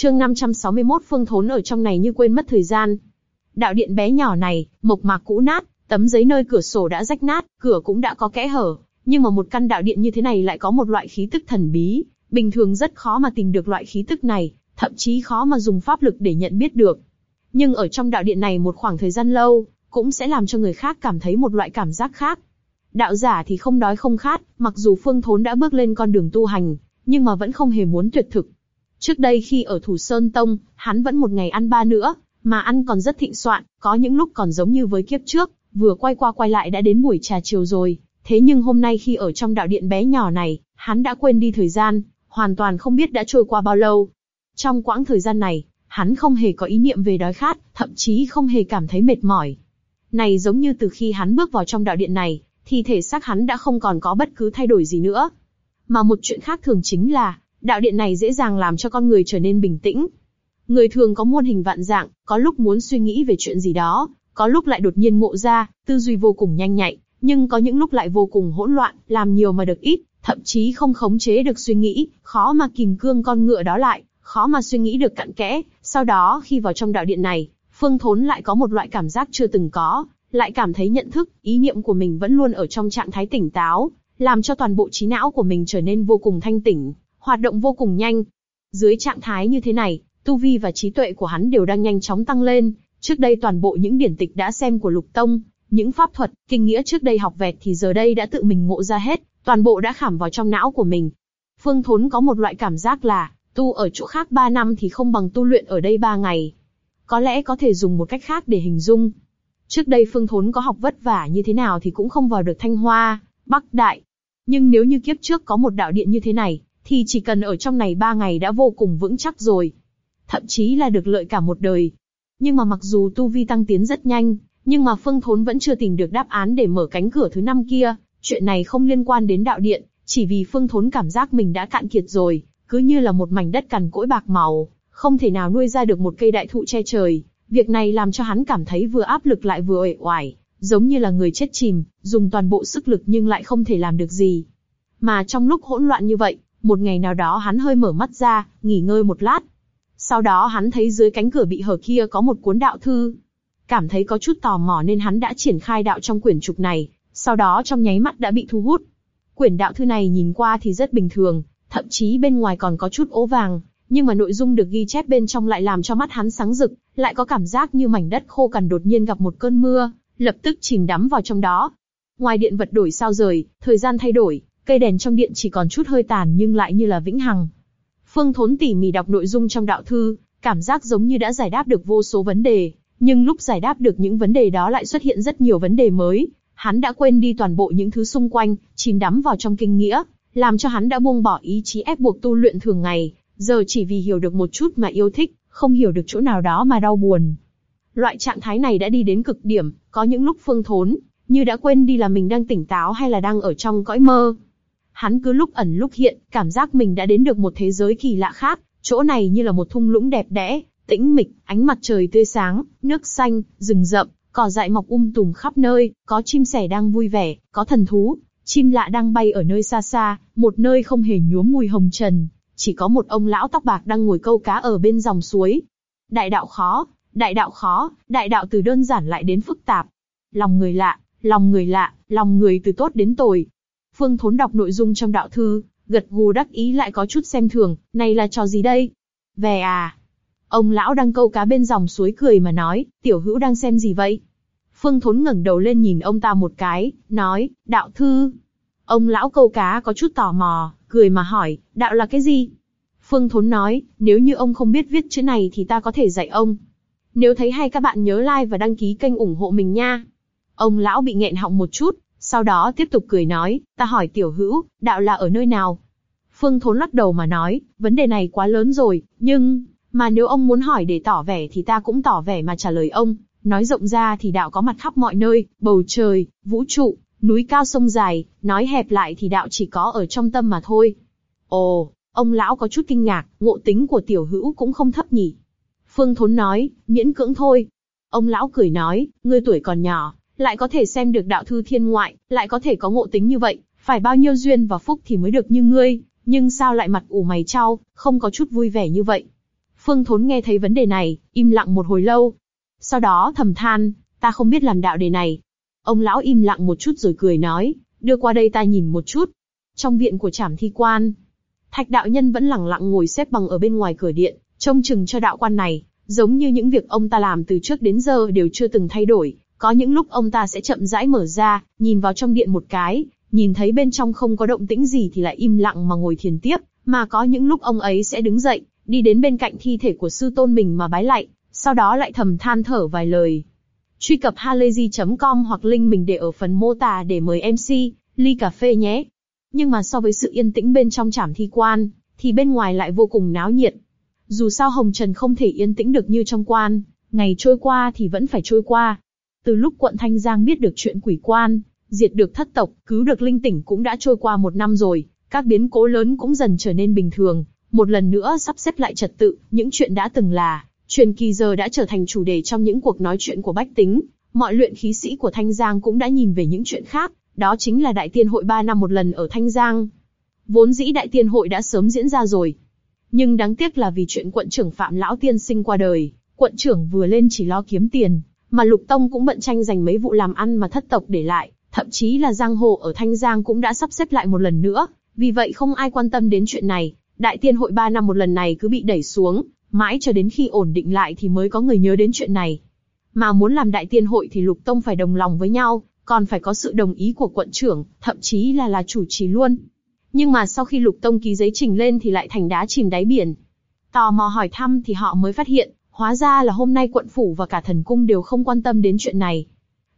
Chương 561 Phương Thốn ở trong này như quên mất thời gian. Đạo điện bé nhỏ này, mộc mạc cũ nát, tấm giấy nơi cửa sổ đã rách nát, cửa cũng đã có kẽ hở, nhưng mà một căn đạo điện như thế này lại có một loại khí tức thần bí, bình thường rất khó mà tìm được loại khí tức này, thậm chí khó mà dùng pháp lực để nhận biết được. Nhưng ở trong đạo điện này một khoảng thời gian lâu, cũng sẽ làm cho người khác cảm thấy một loại cảm giác khác. Đạo giả thì không đói không khát, mặc dù Phương Thốn đã bước lên con đường tu hành, nhưng mà vẫn không hề muốn tuyệt thực. Trước đây khi ở Thủ Sơn Tông, hắn vẫn một ngày ăn ba nữa, mà ăn còn rất thịnh soạn, có những lúc còn giống như với kiếp trước, vừa quay qua quay lại đã đến buổi trà chiều rồi. Thế nhưng hôm nay khi ở trong đạo điện bé nhỏ này, hắn đã quên đi thời gian, hoàn toàn không biết đã trôi qua bao lâu. Trong quãng thời gian này, hắn không hề có ý niệm về đói khát, thậm chí không hề cảm thấy mệt mỏi. Này giống như từ khi hắn bước vào trong đạo điện này, thì thể xác hắn đã không còn có bất cứ thay đổi gì nữa. Mà một chuyện khác thường chính là, đạo điện này dễ dàng làm cho con người trở nên bình tĩnh. Người thường có muôn hình vạn dạng, có lúc muốn suy nghĩ về chuyện gì đó, có lúc lại đột nhiên ngộ ra, tư duy vô cùng nhanh nhạy, nhưng có những lúc lại vô cùng hỗn loạn, làm nhiều mà được ít, thậm chí không khống chế được suy nghĩ, khó mà kìm cương con ngựa đó lại, khó mà suy nghĩ được cặn kẽ. Sau đó khi vào trong đạo điện này, Phương Thốn lại có một loại cảm giác chưa từng có, lại cảm thấy nhận thức, ý niệm của mình vẫn luôn ở trong trạng thái tỉnh táo, làm cho toàn bộ trí não của mình trở nên vô cùng thanh tỉnh, hoạt động vô cùng nhanh. Dưới trạng thái như thế này, tu vi và trí tuệ của hắn đều đang nhanh chóng tăng lên. Trước đây toàn bộ những điển tịch đã xem của Lục Tông, những pháp thuật, kinh nghĩa trước đây học vẹt thì giờ đây đã tự mình ngộ ra hết, toàn bộ đã khảm vào trong não của mình. Phương Thốn có một loại cảm giác là, tu ở chỗ khác 3 năm thì không bằng tu luyện ở đây 3 ngày. Có lẽ có thể dùng một cách khác để hình dung. Trước đây Phương Thốn có học vất vả như thế nào thì cũng không vào được Thanh Hoa, Bắc Đại. Nhưng nếu như kiếp trước có một đạo điện như thế này, thì chỉ cần ở trong này ba ngày đã vô cùng vững chắc rồi. Thậm chí là được lợi cả một đời. Nhưng mà mặc dù tu vi tăng tiến rất nhanh, nhưng mà Phương Thốn vẫn chưa tìm được đáp án để mở cánh cửa thứ năm kia. Chuyện này không liên quan đến đạo điện, chỉ vì Phương Thốn cảm giác mình đã cạn kiệt rồi, cứ như là một mảnh đất cằn cỗi bạc màu, không thể nào nuôi ra được một cây đại thụ che trời. Việc này làm cho hắn cảm thấy vừa áp lực lại vừa uể oải, giống như là người chết chìm, dùng toàn bộ sức lực nhưng lại không thể làm được gì. Mà trong lúc hỗn loạn như vậy, một ngày nào đó hắn hơi mở mắt ra, nghỉ ngơi một lát. Sau đó hắn thấy dưới cánh cửa bị hở kia có một cuốn đạo thư. Cảm thấy có chút tò mò nên hắn đã triển khai đạo trong quyển trục này, sau đó trong nháy mắt đã bị thu hút. Quyển đạo thư này nhìn qua thì rất bình thường, thậm chí bên ngoài còn có chút ố vàng, nhưng mà nội dung được ghi chép bên trong lại làm cho mắt hắn sáng rực, lại có cảm giác như mảnh đất khô cằn đột nhiên gặp một cơn mưa, lập tức chìm đắm vào trong đó. Ngoài điện vật đổi sao rời, thời gian thay đổi, cây đèn trong điện chỉ còn chút hơi tàn nhưng lại như là vĩnh hằng. Phương Thốn tỉ mỉ đọc nội dung trong đạo thư, cảm giác giống như đã giải đáp được vô số vấn đề, nhưng lúc giải đáp được những vấn đề đó lại xuất hiện rất nhiều vấn đề mới. Hắn đã quên đi toàn bộ những thứ xung quanh, chìm đắm vào trong kinh nghĩa, làm cho hắn đã buông bỏ ý chí ép buộc tu luyện thường ngày, giờ chỉ vì hiểu được một chút mà yêu thích, không hiểu được chỗ nào đó mà đau buồn. Loại trạng thái này đã đi đến cực điểm, có những lúc phương thốn, như đã quên đi là mình đang tỉnh táo hay là đang ở trong cõi mơ. Hắn cứ lúc ẩn lúc hiện, cảm giác mình đã đến được một thế giới kỳ lạ khác, chỗ này như là một thung lũng đẹp đẽ, tĩnh mịch, ánh mặt trời tươi sáng, nước xanh, rừng rậm, cỏ dại mọc um tùm khắp nơi, có chim sẻ đang vui vẻ, có thần thú, chim lạ đang bay ở nơi xa xa, một nơi không hề nhuốm mùi hồng trần, chỉ có một ông lão tóc bạc đang ngồi câu cá ở bên dòng suối. Đại đạo khó, đại đạo khó, đại đạo từ đơn giản lại đến phức tạp. Lòng người lạ, lòng người lạ, lòng người từ tốt đến tồi. Phương Thốn đọc nội dung trong đạo thư, gật gù đắc ý lại có chút xem thường, này là trò gì đây? Về à? Ông lão đang câu cá bên dòng suối cười mà nói, tiểu hữu đang xem gì vậy? Phương Thốn ngẩng đầu lên nhìn ông ta một cái, nói, đạo thư. Ông lão câu cá có chút tò mò, cười mà hỏi, đạo là cái gì? Phương Thốn nói, nếu như ông không biết viết chữ này thì ta có thể dạy ông. Nếu thấy hay các bạn nhớ like và đăng ký kênh ủng hộ mình nha. Ông lão bị nghẹn họng một chút, sau đó tiếp tục cười nói, ta hỏi tiểu hữu, đạo là ở nơi nào? Phương Thốn lắc đầu mà nói, vấn đề này quá lớn rồi, nhưng, mà nếu ông muốn hỏi để tỏ vẻ thì ta cũng tỏ vẻ mà trả lời ông. Nói rộng ra thì đạo có mặt khắp mọi nơi, bầu trời, vũ trụ, núi cao sông dài, nói hẹp lại thì đạo chỉ có ở trong tâm mà thôi. Ồ, ông lão có chút kinh ngạc, ngộ tính của tiểu hữu cũng không thấp nhỉ. Phương Thốn nói, miễn cưỡng thôi. Ông lão cười nói, ngươi tuổi còn nhỏ, lại có thể xem được đạo thư thiên ngoại, lại có thể có ngộ tính như vậy, phải bao nhiêu duyên và phúc thì mới được như ngươi, nhưng sao lại mặt ủ mày trao, không có chút vui vẻ như vậy. Phương Thốn nghe thấy vấn đề này, im lặng một hồi lâu. Sau đó thầm than, ta không biết làm đạo đề này. Ông lão im lặng một chút rồi cười nói, đưa qua đây ta nhìn một chút. Trong viện của Trảm Thi Quan, Thạch đạo nhân vẫn lặng lặng ngồi xếp bằng ở bên ngoài cửa điện, trông chừng cho đạo quan này, giống như những việc ông ta làm từ trước đến giờ đều chưa từng thay đổi. Có những lúc ông ta sẽ chậm rãi mở ra, nhìn vào trong điện một cái, nhìn thấy bên trong không có động tĩnh gì thì lại im lặng mà ngồi thiền tiếp, mà có những lúc ông ấy sẽ đứng dậy, đi đến bên cạnh thi thể của sư tôn mình mà bái lạy, sau đó lại thầm than thở vài lời. Truy cập halayzi.com hoặc link mình để ở phần mô tả để mời MC, ly cà phê nhé. Nhưng mà so với sự yên tĩnh bên trong trảm thi quan, thì bên ngoài lại vô cùng náo nhiệt. Dù sao Hồng Trần không thể yên tĩnh được như trong quan, ngày trôi qua thì vẫn phải trôi qua. Từ lúc quận Thanh Giang biết được chuyện quỷ quan, diệt được thất tộc, cứu được linh tỉnh cũng đã trôi qua một năm rồi, các biến cố lớn cũng dần trở nên bình thường, một lần nữa sắp xếp lại trật tự, những chuyện đã từng là, truyền kỳ giờ đã trở thành chủ đề trong những cuộc nói chuyện của bách tính, mọi luyện khí sĩ của Thanh Giang cũng đã nhìn về những chuyện khác, đó chính là đại tiên hội 3 năm một lần ở Thanh Giang. Vốn dĩ đại tiên hội đã sớm diễn ra rồi. Nhưng đáng tiếc là vì chuyện quận trưởng Phạm Lão Tiên sinh qua đời, quận trưởng vừa lên chỉ lo kiếm tiền, mà Lục Tông cũng bận tranh giành mấy vụ làm ăn mà thất tộc để lại, thậm chí là giang hồ ở Thanh Giang cũng đã sắp xếp lại một lần nữa, vì vậy không ai quan tâm đến chuyện này. Đại tiên hội ba năm một lần này cứ bị đẩy xuống, mãi cho đến khi ổn định lại thì mới có người nhớ đến chuyện này. Mà muốn làm đại tiên hội thì Lục Tông phải đồng lòng với nhau, còn phải có sự đồng ý của quận trưởng, thậm chí là là chủ trì luôn. Nhưng mà sau khi Lục Tông ký giấy trình lên thì lại thành đá chìm đáy biển. Tò mò hỏi thăm thì họ mới phát hiện, hóa ra là hôm nay quận phủ và cả thần cung đều không quan tâm đến chuyện này.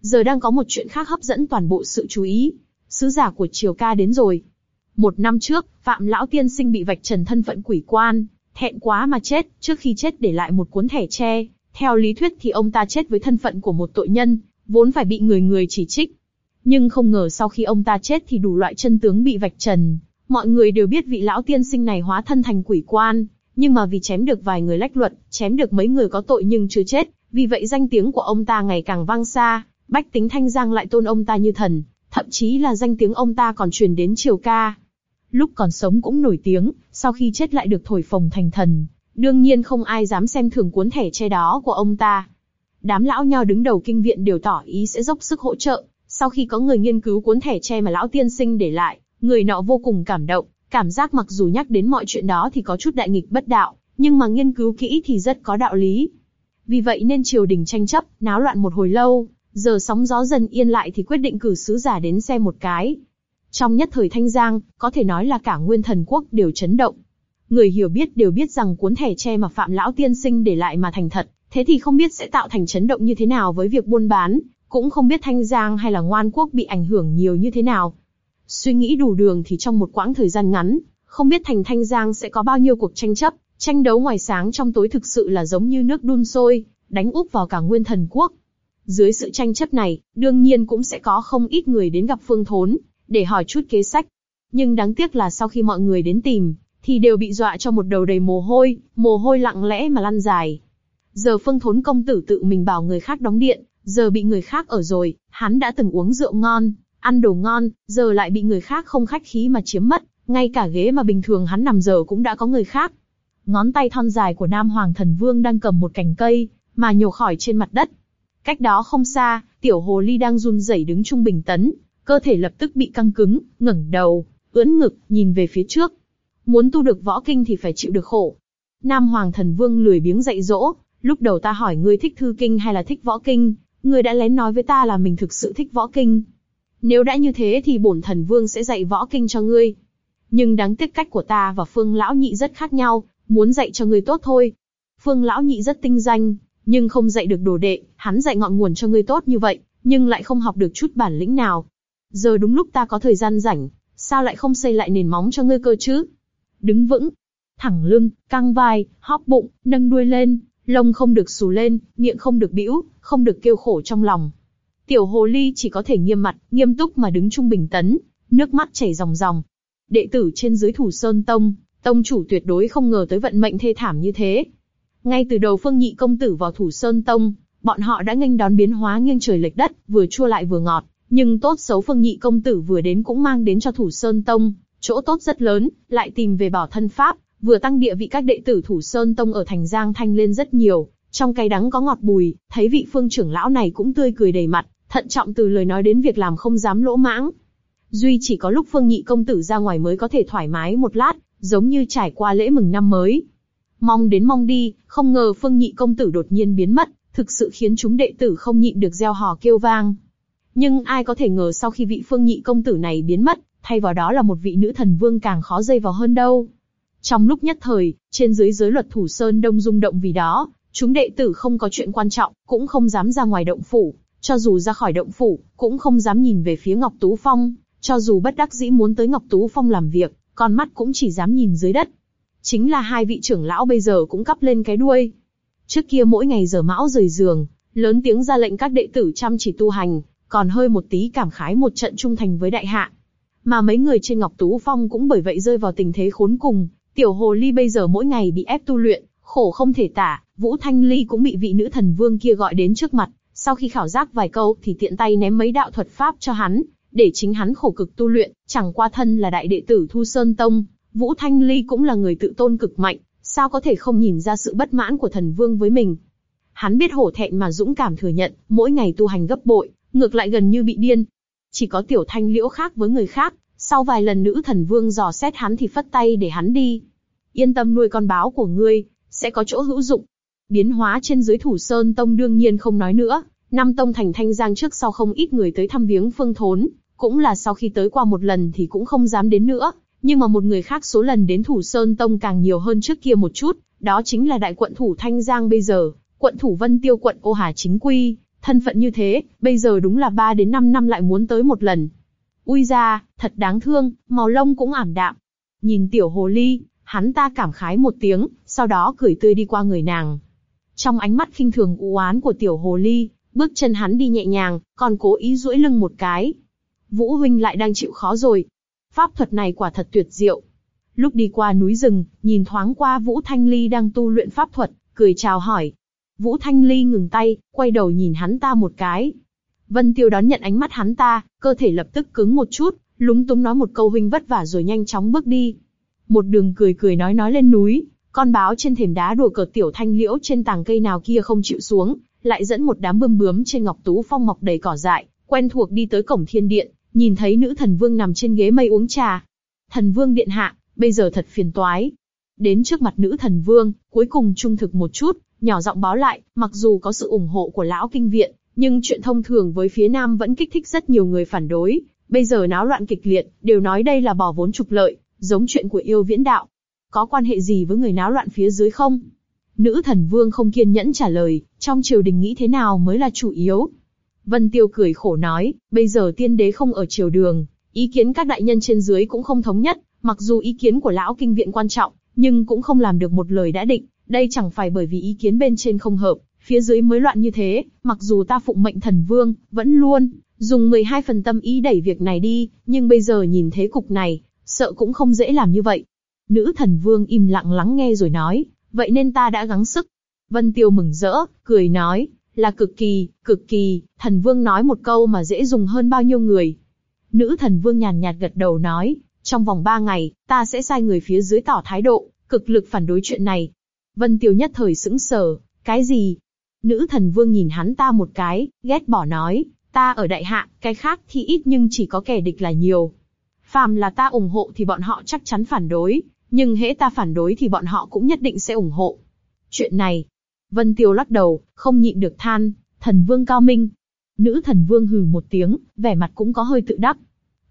Giờ đang có một chuyện khác hấp dẫn toàn bộ sự chú ý. Sứ giả của Triều Ca đến rồi. Một năm trước, Phạm Lão Tiên Sinh bị vạch trần thân phận quỷ quan, thẹn quá mà chết, trước khi chết để lại một cuốn thẻ tre. Theo lý thuyết thì ông ta chết với thân phận của một tội nhân, vốn phải bị người người chỉ trích. Nhưng không ngờ sau khi ông ta chết thì đủ loại chân tướng bị vạch trần. Mọi người đều biết vị lão tiên sinh này hóa thân thành quỷ quan, nhưng mà vì chém được vài người lách luật, chém được mấy người có tội nhưng chưa chết, vì vậy danh tiếng của ông ta ngày càng vang xa, bách tính thanh giang lại tôn ông ta như thần, thậm chí là danh tiếng ông ta còn truyền đến triều ca. Lúc còn sống cũng nổi tiếng, sau khi chết lại được thổi phồng thành thần, đương nhiên không ai dám xem thường cuốn thẻ che đó của ông ta. Đám lão nho đứng đầu kinh viện đều tỏ ý sẽ dốc sức hỗ trợ. Sau khi có người nghiên cứu cuốn thẻ tre mà lão tiên sinh để lại, người nọ vô cùng cảm động, cảm giác mặc dù nhắc đến mọi chuyện đó thì có chút đại nghịch bất đạo, nhưng mà nghiên cứu kỹ thì rất có đạo lý. Vì vậy nên triều đình tranh chấp, náo loạn một hồi lâu, giờ sóng gió dần yên lại thì quyết định cử sứ giả đến xem một cái. Trong nhất thời Thanh Giang, có thể nói là cả nguyên thần quốc đều chấn động. Người hiểu biết đều biết rằng cuốn thẻ tre mà Phạm Lão Tiên Sinh để lại mà thành thật, Thế thì không biết sẽ tạo thành chấn động như thế nào với việc buôn bán, cũng không biết Thanh Giang hay là Ngoan Quốc bị ảnh hưởng nhiều như thế nào. Suy nghĩ đủ đường thì trong một quãng thời gian ngắn, không biết thành Thanh Giang sẽ có bao nhiêu cuộc tranh chấp, tranh đấu ngoài sáng trong tối thực sự là giống như nước đun sôi, đánh úp vào cả nguyên thần quốc. Dưới sự tranh chấp này, đương nhiên cũng sẽ có không ít người đến gặp Phương Thốn, để hỏi chút kế sách. Nhưng đáng tiếc là sau khi mọi người đến tìm, thì đều bị dọa cho một đầu đầy mồ hôi, mồ hôi lặng lẽ mà lăn dài. Giờ Phương Thốn công tử tự mình bảo người khác đóng điện, giờ bị người khác ở rồi, hắn đã từng uống rượu ngon, ăn đồ ngon, giờ lại bị người khác không khách khí mà chiếm mất, ngay cả ghế mà bình thường hắn nằm giờ cũng đã có người khác. Ngón tay thon dài của Nam Hoàng Thần Vương đang cầm một cành cây, mà nhổ khỏi trên mặt đất. Cách đó không xa, tiểu hồ ly đang run rẩy đứng trung bình tấn, cơ thể lập tức bị căng cứng, ngẩng đầu, ưỡn ngực, nhìn về phía trước. Muốn tu được võ kinh thì phải chịu được khổ. Nam Hoàng Thần Vương lười biếng dạy dỗ, Lúc đầu ta hỏi ngươi thích thư kinh hay là thích võ kinh, ngươi đã lén nói với ta là mình thực sự thích võ kinh. Nếu đã như thế thì bổn thần vương sẽ dạy võ kinh cho ngươi. Nhưng đáng tiếc cách của ta và Phương Lão Nhị rất khác nhau, muốn dạy cho ngươi tốt thôi. Phương Lão Nhị rất tinh danh, nhưng không dạy được đồ đệ, hắn dạy ngọn nguồn cho ngươi tốt như vậy, nhưng lại không học được chút bản lĩnh nào. Giờ đúng lúc ta có thời gian rảnh, sao lại không xây lại nền móng cho ngươi cơ chứ? Đứng vững, thẳng lưng, căng vai, hóp bụng, nâng đuôi lên, lông không được xù lên, miệng không được bĩu, không được kêu khổ trong lòng. Tiểu hồ ly chỉ có thể nghiêm mặt, nghiêm túc mà đứng trung bình tấn, nước mắt chảy ròng ròng. Đệ tử trên dưới thủ sơn tông, tông chủ tuyệt đối không ngờ tới vận mệnh thê thảm như thế. Ngay từ đầu phương nhị công tử vào thủ sơn tông, bọn họ đã nghênh đón biến hóa nghiêng trời lệch đất, vừa chua lại vừa ngọt. Nhưng tốt xấu phương nhị công tử vừa đến cũng mang đến cho thủ sơn tông chỗ tốt rất lớn, lại tìm về bảo thân pháp, vừa tăng địa vị các đệ tử Thủ Sơn Tông ở thành Giang Thanh lên rất nhiều, trong cay đắng có ngọt bùi, thấy vị phương trưởng lão này cũng tươi cười đầy mặt, thận trọng từ lời nói đến việc làm không dám lỗ mãng. Duy chỉ có lúc Phương Nhị công tử ra ngoài mới có thể thoải mái một lát, giống như trải qua lễ mừng năm mới. Mong đến mong đi, không ngờ Phương Nhị công tử đột nhiên biến mất, thực sự khiến chúng đệ tử không nhịn được reo hò kêu vang. Nhưng ai có thể ngờ sau khi vị Phương Nhị công tử này biến mất, thay vào đó là một vị nữ thần vương càng khó dây vào hơn đâu. Trong lúc nhất thời, trên dưới giới luật thủ sơn đông rung động vì đó, chúng đệ tử không có chuyện quan trọng, cũng không dám ra ngoài động phủ, cho dù ra khỏi động phủ, cũng không dám nhìn về phía Ngọc Tú Phong, cho dù bất đắc dĩ muốn tới Ngọc Tú Phong làm việc, con mắt cũng chỉ dám nhìn dưới đất. Chính là hai vị trưởng lão bây giờ cũng cắp lên cái đuôi. Trước kia mỗi ngày giờ mão rời giường, lớn tiếng ra lệnh các đệ tử chăm chỉ tu hành, còn hơi một tí cảm khái một trận trung thành với đại hạ. Mà mấy người trên Ngọc Tú Phong cũng bởi vậy rơi vào tình thế khốn cùng, tiểu hồ ly bây giờ mỗi ngày bị ép tu luyện, khổ không thể tả, Vũ Thanh Ly cũng bị vị nữ thần vương kia gọi đến trước mặt, sau khi khảo giác vài câu thì tiện tay ném mấy đạo thuật pháp cho hắn, để chính hắn khổ cực tu luyện, chẳng qua thân là đại đệ tử Thu Sơn Tông, Vũ Thanh Ly cũng là người tự tôn cực mạnh, sao có thể không nhìn ra sự bất mãn của thần vương với mình. Hắn biết hổ thẹn mà dũng cảm thừa nhận, mỗi ngày tu hành gấp bội, ngược lại gần như bị điên. Chỉ có tiểu thanh liễu khác với người khác, sau vài lần nữ thần vương dò xét hắn thì phất tay để hắn đi. Yên tâm nuôi con báo của ngươi, sẽ có chỗ hữu dụng. Biến hóa trên dưới thủ sơn tông đương nhiên không nói nữa, năm tông thành thanh giang trước sau không ít người tới thăm viếng phương thốn, cũng là sau khi tới qua một lần thì cũng không dám đến nữa, nhưng mà một người khác số lần đến thủ sơn tông càng nhiều hơn trước kia một chút, đó chính là đại quận thủ thanh giang bây giờ, quận thủ vân tiêu quận ô hà chính quy, thân phận như thế, bây giờ đúng là 3 đến 5 năm lại muốn tới một lần. Ui ra, thật đáng thương, màu lông cũng ảm đạm. Nhìn tiểu hồ ly, hắn ta cảm khái một tiếng, sau đó cười tươi đi qua người nàng. Trong ánh mắt khinh thường u oán của tiểu hồ ly, bước chân hắn đi nhẹ nhàng, còn cố ý duỗi lưng một cái. Vũ huynh lại đang chịu khó rồi. Pháp thuật này quả thật tuyệt diệu. Lúc đi qua núi rừng, nhìn thoáng qua Vũ Thanh Ly đang tu luyện pháp thuật, cười chào hỏi. Vũ Thanh Ly ngừng tay, quay đầu nhìn hắn ta một cái. Vân Tiêu đón nhận ánh mắt hắn ta, cơ thể lập tức cứng một chút, lúng túng nói một câu huynh vất vả rồi nhanh chóng bước đi. Một đường cười cười nói nói lên núi, con báo trên thềm đá đùa cợt tiểu thanh liễu trên tàng cây nào kia không chịu xuống, lại dẫn một đám bươm bướm trên ngọc tú phong mọc đầy cỏ dại, quen thuộc đi tới cổng thiên điện, nhìn thấy nữ thần vương nằm trên ghế mây uống trà. Thần vương điện hạ, bây giờ thật phiền toái. Đến trước mặt nữ thần vương, cuối cùng trung thực một chút, nhỏ giọng báo lại, mặc dù có sự ủng hộ của lão kinh viện, nhưng chuyện thông thường với phía nam vẫn kích thích rất nhiều người phản đối. Bây giờ náo loạn kịch liệt, đều nói đây là bỏ vốn trục lợi, giống chuyện của yêu viễn đạo. Có quan hệ gì với người náo loạn phía dưới không? Nữ thần vương không kiên nhẫn trả lời, trong triều đình nghĩ thế nào mới là chủ yếu. Vân Tiêu cười khổ nói, bây giờ tiên đế không ở triều đường, ý kiến các đại nhân trên dưới cũng không thống nhất, mặc dù ý kiến của lão kinh viện quan trọng, nhưng cũng không làm được một lời đã định, đây chẳng phải bởi vì ý kiến bên trên không hợp, phía dưới mới loạn như thế, mặc dù ta phụng mệnh thần vương, vẫn luôn, dùng 12 phần tâm ý đẩy việc này đi, nhưng bây giờ nhìn thế cục này, sợ cũng không dễ làm như vậy. Nữ thần vương im lặng lắng nghe rồi nói, vậy nên ta đã gắng sức. Vân Tiêu mừng rỡ, cười nói, là cực kỳ, cực kỳ, thần vương nói một câu mà dễ dùng hơn bao nhiêu người. Nữ thần vương nhàn nhạt gật đầu nói, trong vòng ba ngày, ta sẽ sai người phía dưới tỏ thái độ, cực lực phản đối chuyện này. Vân Tiêu nhất thời sững sờ, cái gì? Nữ thần vương nhìn hắn ta một cái, ghét bỏ nói, ta ở đại hạ, cái khác thì ít nhưng chỉ có kẻ địch là nhiều. Phàm là ta ủng hộ thì bọn họ chắc chắn phản đối, nhưng hễ ta phản đối thì bọn họ cũng nhất định sẽ ủng hộ. Chuyện này, Vân Tiêu lắc đầu, không nhịn được than, thần vương cao minh. Nữ thần vương hừ một tiếng, vẻ mặt cũng có hơi tự đắc.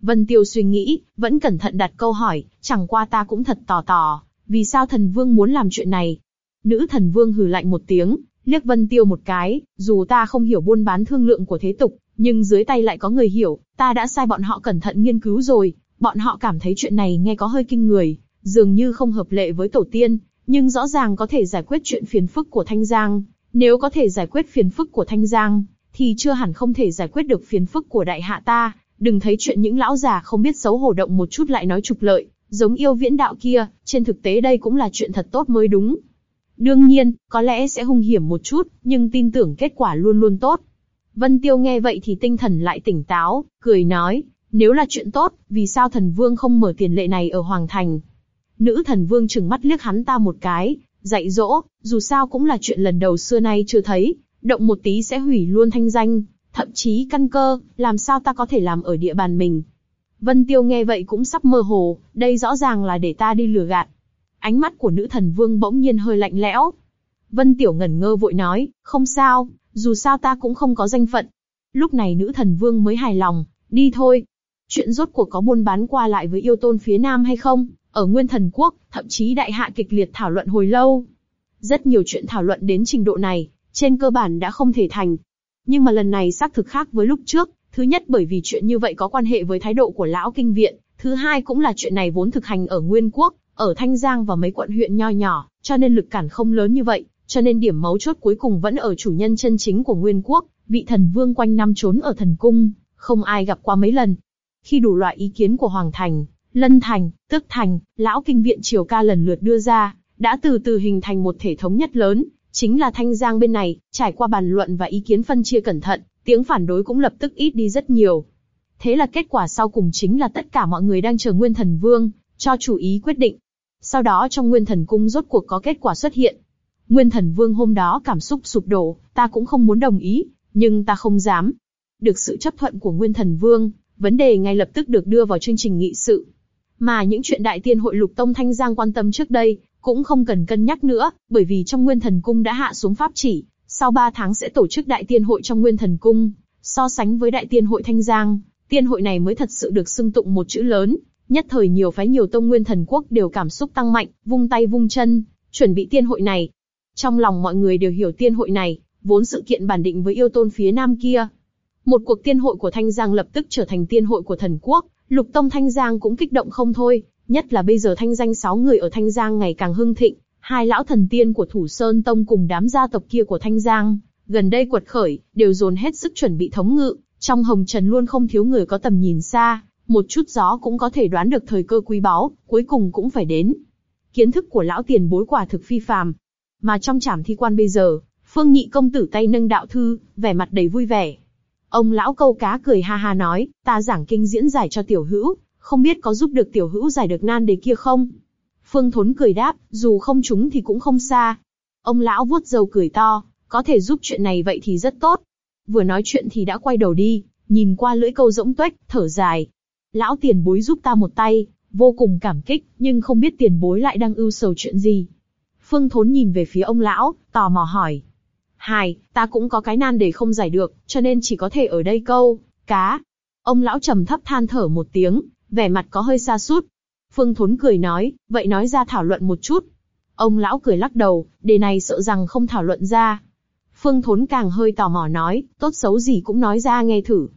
Vân Tiêu suy nghĩ, vẫn cẩn thận đặt câu hỏi, chẳng qua ta cũng thật tò tò, vì sao thần vương muốn làm chuyện này? Nữ thần vương hừ lạnh một tiếng, liếc Vân Tiêu một cái, dù ta không hiểu buôn bán thương lượng của thế tục, nhưng dưới tay lại có người hiểu, ta đã sai bọn họ cẩn thận nghiên cứu rồi, bọn họ cảm thấy chuyện này nghe có hơi kinh người, dường như không hợp lệ với tổ tiên, nhưng rõ ràng có thể giải quyết chuyện phiền phức của Thanh Giang. Nếu có thể giải quyết phiền phức của Thanh Giang, thì chưa hẳn không thể giải quyết được phiền phức của đại hạ ta. Đừng thấy chuyện những lão già không biết xấu hổ động một chút lại nói trục lợi, giống yêu viễn đạo kia, trên thực tế đây cũng là chuyện thật tốt mới đúng. Đương nhiên, có lẽ sẽ hung hiểm một chút, nhưng tin tưởng kết quả luôn luôn tốt. Vân Tiêu nghe vậy thì tinh thần lại tỉnh táo, cười nói, nếu là chuyện tốt, vì sao thần vương không mở tiền lệ này ở Hoàng Thành? Nữ thần vương chừng mắt liếc hắn ta một cái, dạy dỗ, dù sao cũng là chuyện lần đầu xưa nay chưa thấy, động một tí sẽ hủy luôn thanh danh, thậm chí căn cơ, làm sao ta có thể làm ở địa bàn mình. Vân Tiêu nghe vậy cũng sắp mơ hồ, đây rõ ràng là để ta đi lừa gạt. Ánh mắt của nữ thần vương bỗng nhiên hơi lạnh lẽo. Vân Tiểu ngẩn ngơ vội nói, không sao, dù sao ta cũng không có danh phận. Lúc này nữ thần vương mới hài lòng, đi thôi. Chuyện rốt cuộc có buôn bán qua lại với yêu tôn phía nam hay không? Ở Nguyên Thần Quốc, thậm chí đại hạ kịch liệt thảo luận hồi lâu. Rất nhiều chuyện thảo luận đến trình độ này, trên cơ bản đã không thể thành. Nhưng mà lần này xác thực khác với lúc trước, thứ nhất bởi vì chuyện như vậy có quan hệ với thái độ của lão kinh viện, thứ hai cũng là chuyện này vốn thực hành ở Nguyên Quốc, ở Thanh Giang và mấy quận huyện nho nhỏ, cho nên lực cản không lớn như vậy, cho nên điểm mấu chốt cuối cùng vẫn ở chủ nhân chân chính của Nguyên Quốc, vị thần vương quanh năm trốn ở thần cung, không ai gặp qua mấy lần. Khi đủ loại ý kiến của Hoàng Thành, Lân Thành, Tức Thành, Lão Kinh Viện Triều Ca lần lượt đưa ra, đã từ từ hình thành một thể thống nhất lớn, chính là Thanh Giang bên này, trải qua bàn luận và ý kiến phân chia cẩn thận, tiếng phản đối cũng lập tức ít đi rất nhiều. Thế là kết quả sau cùng chính là tất cả mọi người đang chờ Nguyên Thần Vương, cho chủ ý quyết định. Sau đó trong Nguyên Thần Cung rốt cuộc có kết quả xuất hiện. Nguyên Thần Vương hôm đó cảm xúc sụp đổ, ta cũng không muốn đồng ý, nhưng ta không dám. Được sự chấp thuận của Nguyên Thần Vương, vấn đề ngay lập tức được đưa vào chương trình nghị sự. Mà những chuyện Đại Tiên hội Lục Tông Thanh Giang quan tâm trước đây, cũng không cần cân nhắc nữa, bởi vì trong Nguyên Thần Cung đã hạ xuống pháp chỉ, sau 3 tháng sẽ tổ chức Đại Tiên hội trong Nguyên Thần Cung. So sánh với Đại Tiên hội Thanh Giang, Tiên hội này mới thật sự được xưng tụng một chữ lớn, nhất thời nhiều phái nhiều tông Nguyên Thần Quốc đều cảm xúc tăng mạnh, vung tay vung chân, chuẩn bị Tiên hội này. Trong lòng mọi người đều hiểu Tiên hội này, vốn sự kiện bản định với yêu tôn phía nam kia. Một cuộc tiên hội của Thanh Giang lập tức trở thành tiên hội của thần quốc, Lục Tông Thanh Giang cũng kích động không thôi, nhất là bây giờ thanh danh sáu người ở Thanh Giang ngày càng hưng thịnh, hai lão thần tiên của Thủ Sơn Tông cùng đám gia tộc kia của Thanh Giang, gần đây quật khởi, đều dồn hết sức chuẩn bị thống ngự, trong hồng trần luôn không thiếu người có tầm nhìn xa, một chút gió cũng có thể đoán được thời cơ quý báu, cuối cùng cũng phải đến. Kiến thức của lão tiền bối quả thực phi phàm. Mà trong trảm thi quan bây giờ, Phương Nhị công tử tay nâng đạo thư, vẻ mặt đầy vui vẻ. Ông lão câu cá cười ha ha nói, ta giảng kinh diễn giải cho tiểu hữu, không biết có giúp được tiểu hữu giải được nan đề kia không? Phương Thốn cười đáp, dù không trúng thì cũng không xa. Ông lão vuốt râu cười to, có thể giúp chuyện này vậy thì rất tốt. Vừa nói chuyện thì đã quay đầu đi, nhìn qua lưỡi câu rỗng tuếch, thở dài. Lão tiền bối giúp ta một tay, vô cùng cảm kích, nhưng không biết tiền bối lại đang ưu sầu chuyện gì. Phương Thốn nhìn về phía ông lão, tò mò hỏi. Hài, ta cũng có cái nan để không giải được, cho nên chỉ có thể ở đây câu, cá. Ông lão trầm thấp than thở một tiếng, vẻ mặt có hơi xa sút. Phương Thốn cười nói, vậy nói ra thảo luận một chút. Ông lão cười lắc đầu, đề này sợ rằng không thảo luận ra. Phương Thốn càng hơi tò mò nói, tốt xấu gì cũng nói ra nghe thử.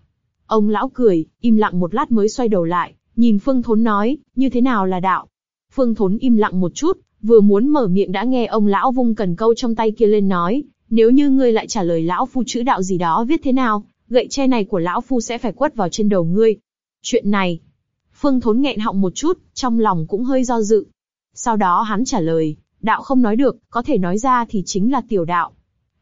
Ông lão cười, im lặng một lát mới xoay đầu lại, nhìn Phương Thốn nói, như thế nào là đạo? Phương Thốn im lặng một chút, vừa muốn mở miệng đã nghe ông lão vung cần câu trong tay kia lên nói, nếu như ngươi lại trả lời lão phu chữ đạo gì đó viết thế nào, gậy tre này của lão phu sẽ phải quất vào trên đầu ngươi. Chuyện này, Phương Thốn nghẹn họng một chút, trong lòng cũng hơi do dự. Sau đó hắn trả lời, đạo không nói được, có thể nói ra thì chính là tiểu đạo.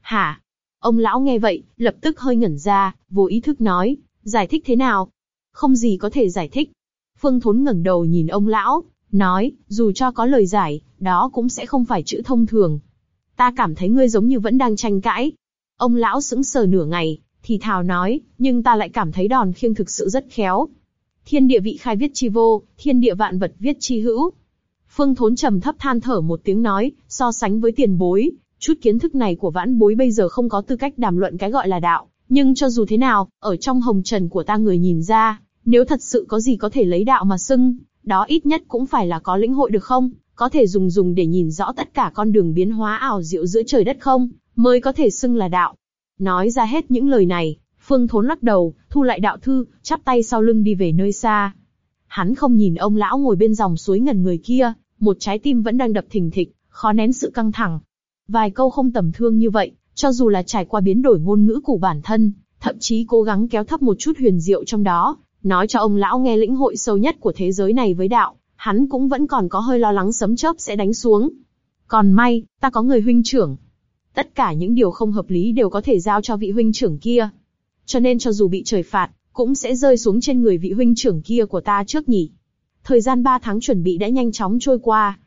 Hả? Ông lão nghe vậy, lập tức hơi ngẩn ra, vô ý thức nói, giải thích thế nào? Không gì có thể giải thích. Phương Thốn ngẩng đầu nhìn ông lão, nói, dù cho có lời giải, đó cũng sẽ không phải chữ thông thường, ta cảm thấy ngươi giống như vẫn đang tranh cãi. Ông lão sững sờ nửa ngày, thì thào nói, nhưng ta lại cảm thấy đòn khiêng thực sự rất khéo. Thiên địa vị khai viết chi vô, thiên địa vạn vật viết chi hữu. Phương Thốn trầm thấp than thở một tiếng nói, so sánh với tiền bối, chút kiến thức này của vãn bối bây giờ không có tư cách đàm luận cái gọi là đạo. Nhưng cho dù thế nào, ở trong hồng trần của ta người nhìn ra, nếu thật sự có gì có thể lấy đạo mà xưng, đó ít nhất cũng phải là có lĩnh hội được không? Có thể dùng dùng để nhìn rõ tất cả con đường biến hóa ảo diệu giữa trời đất không, mới có thể xưng là đạo. Nói ra hết những lời này, Phương Thốn lắc đầu, thu lại đạo thư, chắp tay sau lưng đi về nơi xa. Hắn không nhìn ông lão ngồi bên dòng suối ngần người kia, một trái tim vẫn đang đập thình thịch, khó nén sự căng thẳng. Vài câu không tầm thương như vậy, cho dù là trải qua biến đổi ngôn ngữ của bản thân, thậm chí cố gắng kéo thấp một chút huyền diệu trong đó, nói cho ông lão nghe lĩnh hội sâu nhất của thế giới này với đạo, hắn cũng vẫn còn có hơi lo lắng sấm chớp sẽ đánh xuống. Còn may, ta có người huynh trưởng. Tất cả những điều không hợp lý đều có thể giao cho vị huynh trưởng kia. Cho nên cho dù bị trời phạt, cũng sẽ rơi xuống trên người vị huynh trưởng kia của ta trước nhỉ. Thời gian 3 tháng chuẩn bị đã nhanh chóng trôi qua.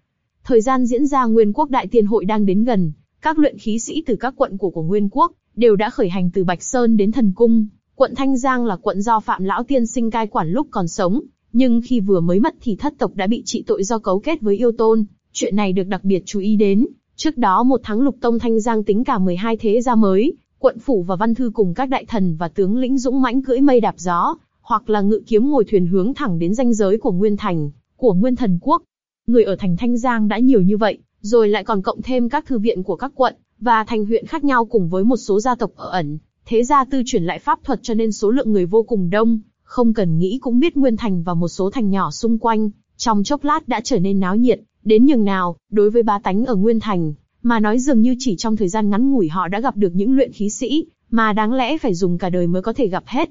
Thời gian diễn ra Nguyên Quốc Đại Tiên Hội đang đến gần, các luyện khí sĩ từ các quận của của Nguyên Quốc đều đã khởi hành từ Bạch Sơn đến Thần Cung. Quận Thanh Giang là quận do Phạm Lão Tiên sinh cai quản lúc còn sống, nhưng khi vừa mới mất thì thất tộc đã bị trị tội do cấu kết với yêu tôn. Chuyện này được đặc biệt chú ý đến. Trước đó một tháng lục tông Thanh Giang tính cả 12 thế gia mới, quận phủ và văn thư cùng các đại thần và tướng lĩnh dũng mãnh cưỡi mây đạp gió, hoặc là ngự kiếm ngồi thuyền hướng thẳng đến danh giới của Nguyên Thành, của Nguyên Thần Quốc. Người ở thành Thanh Giang đã nhiều như vậy, rồi lại còn cộng thêm các thư viện của các quận và thành huyện khác nhau cùng với một số gia tộc ở ẩn, thế gia tư chuyển lại pháp thuật cho nên số lượng người vô cùng đông, không cần nghĩ cũng biết Nguyên Thành và một số thành nhỏ xung quanh, trong chốc lát đã trở nên náo nhiệt, đến nhường nào, đối với ba tánh ở Nguyên Thành, mà nói dường như chỉ trong thời gian ngắn ngủi họ đã gặp được những luyện khí sĩ, mà đáng lẽ phải dùng cả đời mới có thể gặp hết.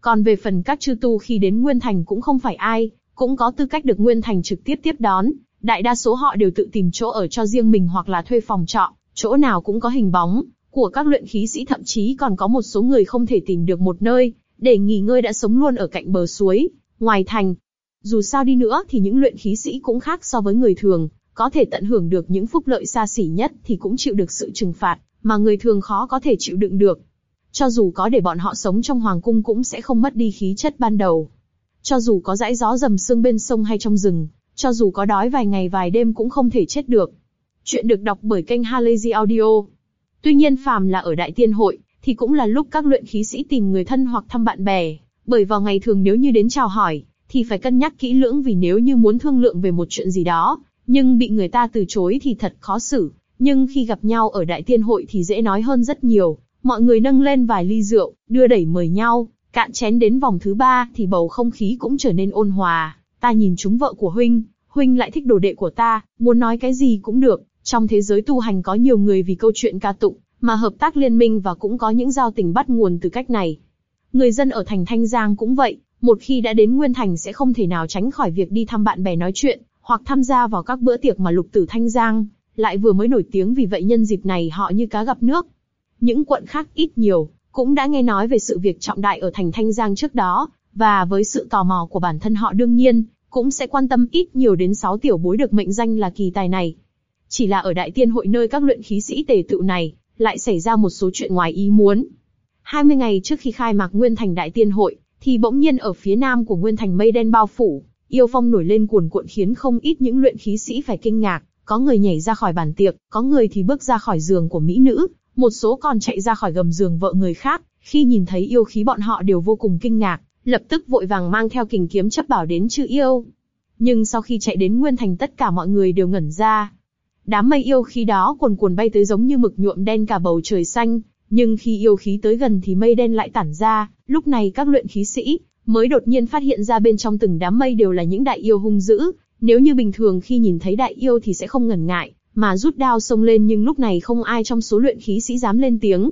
Còn về phần các chư tu khi đến Nguyên Thành cũng không phải ai, cũng có tư cách được Nguyên Thành trực tiếp tiếp đón, đại đa số họ đều tự tìm chỗ ở cho riêng mình hoặc là thuê phòng trọ, chỗ nào cũng có hình bóng của các luyện khí sĩ thậm chí còn có một số người không thể tìm được một nơi để nghỉ ngơi đã sống luôn ở cạnh bờ suối, ngoài thành. Dù sao đi nữa thì những luyện khí sĩ cũng khác so với người thường, có thể tận hưởng được những phúc lợi xa xỉ nhất thì cũng chịu được sự trừng phạt mà người thường khó có thể chịu đựng được. Cho dù có để bọn họ sống trong hoàng cung cũng sẽ không mất đi khí chất ban đầu. Cho dù có dãi gió dầm sương bên sông hay trong rừng, cho dù có đói vài ngày vài đêm cũng không thể chết được. Chuyện được đọc bởi kênh Halazy Audio. Tuy nhiên phàm là ở Đại Tiên Hội, thì cũng là lúc các luyện khí sĩ tìm người thân hoặc thăm bạn bè. Bởi vào ngày thường nếu như đến chào hỏi, thì phải cân nhắc kỹ lưỡng vì nếu như muốn thương lượng về một chuyện gì đó, nhưng bị người ta từ chối thì thật khó xử. Nhưng khi gặp nhau ở Đại Tiên Hội thì dễ nói hơn rất nhiều. Mọi người nâng lên vài ly rượu, đưa đẩy mời nhau, cạn chén đến vòng thứ ba thì bầu không khí cũng trở nên ôn hòa. Ta nhìn chúng vợ của huynh, huynh lại thích đồ đệ của ta, muốn nói cái gì cũng được. Trong thế giới tu hành có nhiều người vì câu chuyện ca tụng, mà hợp tác liên minh và cũng có những giao tình bắt nguồn từ cách này. Người dân ở thành Thanh Giang cũng vậy, một khi đã đến Nguyên Thành sẽ không thể nào tránh khỏi việc đi thăm bạn bè nói chuyện, hoặc tham gia vào các bữa tiệc mà lục tử Thanh Giang, lại vừa mới nổi tiếng vì vậy nhân dịp này họ như cá gặp nước. Những quận khác ít nhiều, cũng đã nghe nói về sự việc trọng đại ở thành Thanh Giang trước đó, và với sự tò mò của bản thân họ đương nhiên, cũng sẽ quan tâm ít nhiều đến sáu tiểu bối được mệnh danh là kỳ tài này. Chỉ là ở đại tiên hội nơi các luyện khí sĩ tề tựu này, lại xảy ra một số chuyện ngoài ý muốn. 20 ngày trước khi khai mạc Nguyên Thành Đại Tiên Hội, thì bỗng nhiên ở phía nam của Nguyên Thành mây đen bao phủ, yêu phong nổi lên cuồn cuộn khiến không ít những luyện khí sĩ phải kinh ngạc, có người nhảy ra khỏi bàn tiệc, có người thì bước ra khỏi giường của mỹ nữ, một số còn chạy ra khỏi gầm giường vợ người khác, khi nhìn thấy yêu khí bọn họ đều vô cùng kinh ngạc, lập tức vội vàng mang theo kình kiếm chấp bảo đến chư yêu. Nhưng sau khi chạy đến Nguyên Thành tất cả mọi người đều ngẩn ra, Đám mây yêu khí đó cuồn cuồn bay tới giống như mực nhuộm đen cả bầu trời xanh, nhưng khi yêu khí tới gần thì mây đen lại tản ra, lúc này các luyện khí sĩ mới đột nhiên phát hiện ra bên trong từng đám mây đều là những đại yêu hung dữ, nếu như bình thường khi nhìn thấy đại yêu thì sẽ không ngần ngại, mà rút đao xông lên nhưng lúc này không ai trong số luyện khí sĩ dám lên tiếng.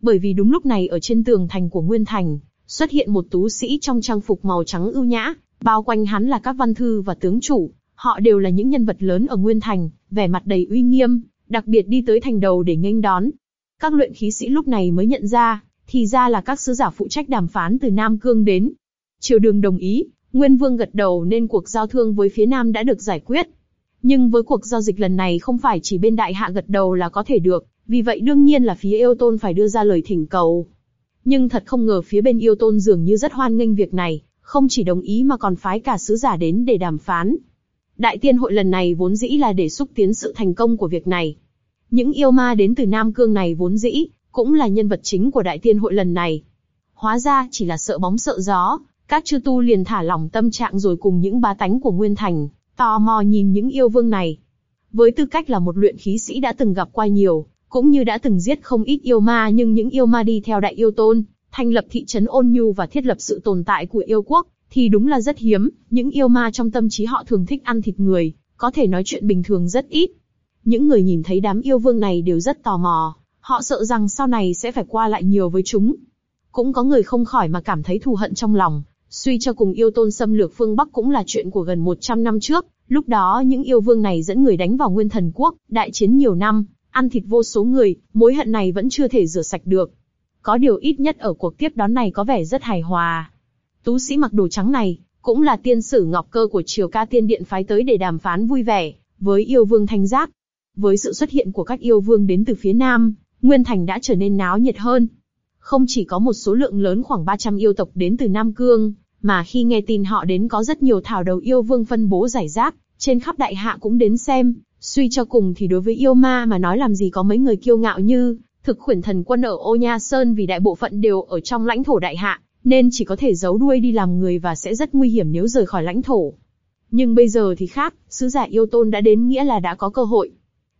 Bởi vì đúng lúc này ở trên tường thành của Nguyên Thành, xuất hiện một tú sĩ trong trang phục màu trắng ưu nhã, bao quanh hắn là các văn thư và tướng chủ, Họ đều là những nhân vật lớn ở Nguyên Thành, vẻ mặt đầy uy nghiêm, đặc biệt đi tới thành đầu để nghênh đón. Các luyện khí sĩ lúc này mới nhận ra, thì ra là các sứ giả phụ trách đàm phán từ Nam Cương đến. Triều đường đồng ý, Nguyên Vương gật đầu nên cuộc giao thương với phía Nam đã được giải quyết. Nhưng với cuộc giao dịch lần này không phải chỉ bên đại hạ gật đầu là có thể được, vì vậy đương nhiên là phía yêu tôn phải đưa ra lời thỉnh cầu. Nhưng thật không ngờ phía bên yêu tôn dường như rất hoan nghênh việc này, không chỉ đồng ý mà còn phái cả sứ giả đến để đàm phán. Đại tiên hội lần này vốn dĩ là để xúc tiến sự thành công của việc này. Những yêu ma đến từ Nam Cương này vốn dĩ, cũng là nhân vật chính của đại tiên hội lần này. Hóa ra chỉ là sợ bóng sợ gió, các chư tu liền thả lỏng tâm trạng rồi cùng những bá tánh của Nguyên Thành, tò mò nhìn những yêu vương này. Với tư cách là một luyện khí sĩ đã từng gặp qua nhiều, cũng như đã từng giết không ít yêu ma nhưng những yêu ma đi theo đại yêu tôn, thành lập thị trấn ôn nhu và thiết lập sự tồn tại của yêu quốc, thì đúng là rất hiếm, những yêu ma trong tâm trí họ thường thích ăn thịt người, có thể nói chuyện bình thường rất ít. Những người nhìn thấy đám yêu vương này đều rất tò mò, họ sợ rằng sau này sẽ phải qua lại nhiều với chúng. Cũng có người không khỏi mà cảm thấy thù hận trong lòng, suy cho cùng yêu tôn xâm lược phương Bắc cũng là chuyện của gần 100 năm trước, lúc đó những yêu vương này dẫn người đánh vào nguyên thần quốc, đại chiến nhiều năm, ăn thịt vô số người, mối hận này vẫn chưa thể rửa sạch được. Có điều ít nhất ở cuộc tiếp đón này có vẻ rất hài hòa. Tú sĩ mặc đồ trắng này, cũng là tiên sử Ngọc Cơ của Triều Ca Tiên Điện phái tới để đàm phán vui vẻ với yêu vương Thanh Giác. Với sự xuất hiện của các yêu vương đến từ phía Nam, Nguyên Thành đã trở nên náo nhiệt hơn. Không chỉ có một số lượng lớn khoảng 300 yêu tộc đến từ Nam Cương, mà khi nghe tin họ đến có rất nhiều thảo đầu yêu vương phân bố giải rác, trên khắp đại hạ cũng đến xem, suy cho cùng thì đối với yêu ma mà nói làm gì có mấy người kiêu ngạo như thực khuyển thần quân ở ô nha sơn vì đại bộ phận đều ở trong lãnh thổ đại hạ, nên chỉ có thể giấu đuôi đi làm người và sẽ rất nguy hiểm nếu rời khỏi lãnh thổ. Nhưng bây giờ thì khác, sứ giả yêu tôn đã đến nghĩa là đã có cơ hội.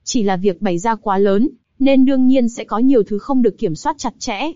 Chỉ là việc bày ra quá lớn, nên đương nhiên sẽ có nhiều thứ không được kiểm soát chặt chẽ.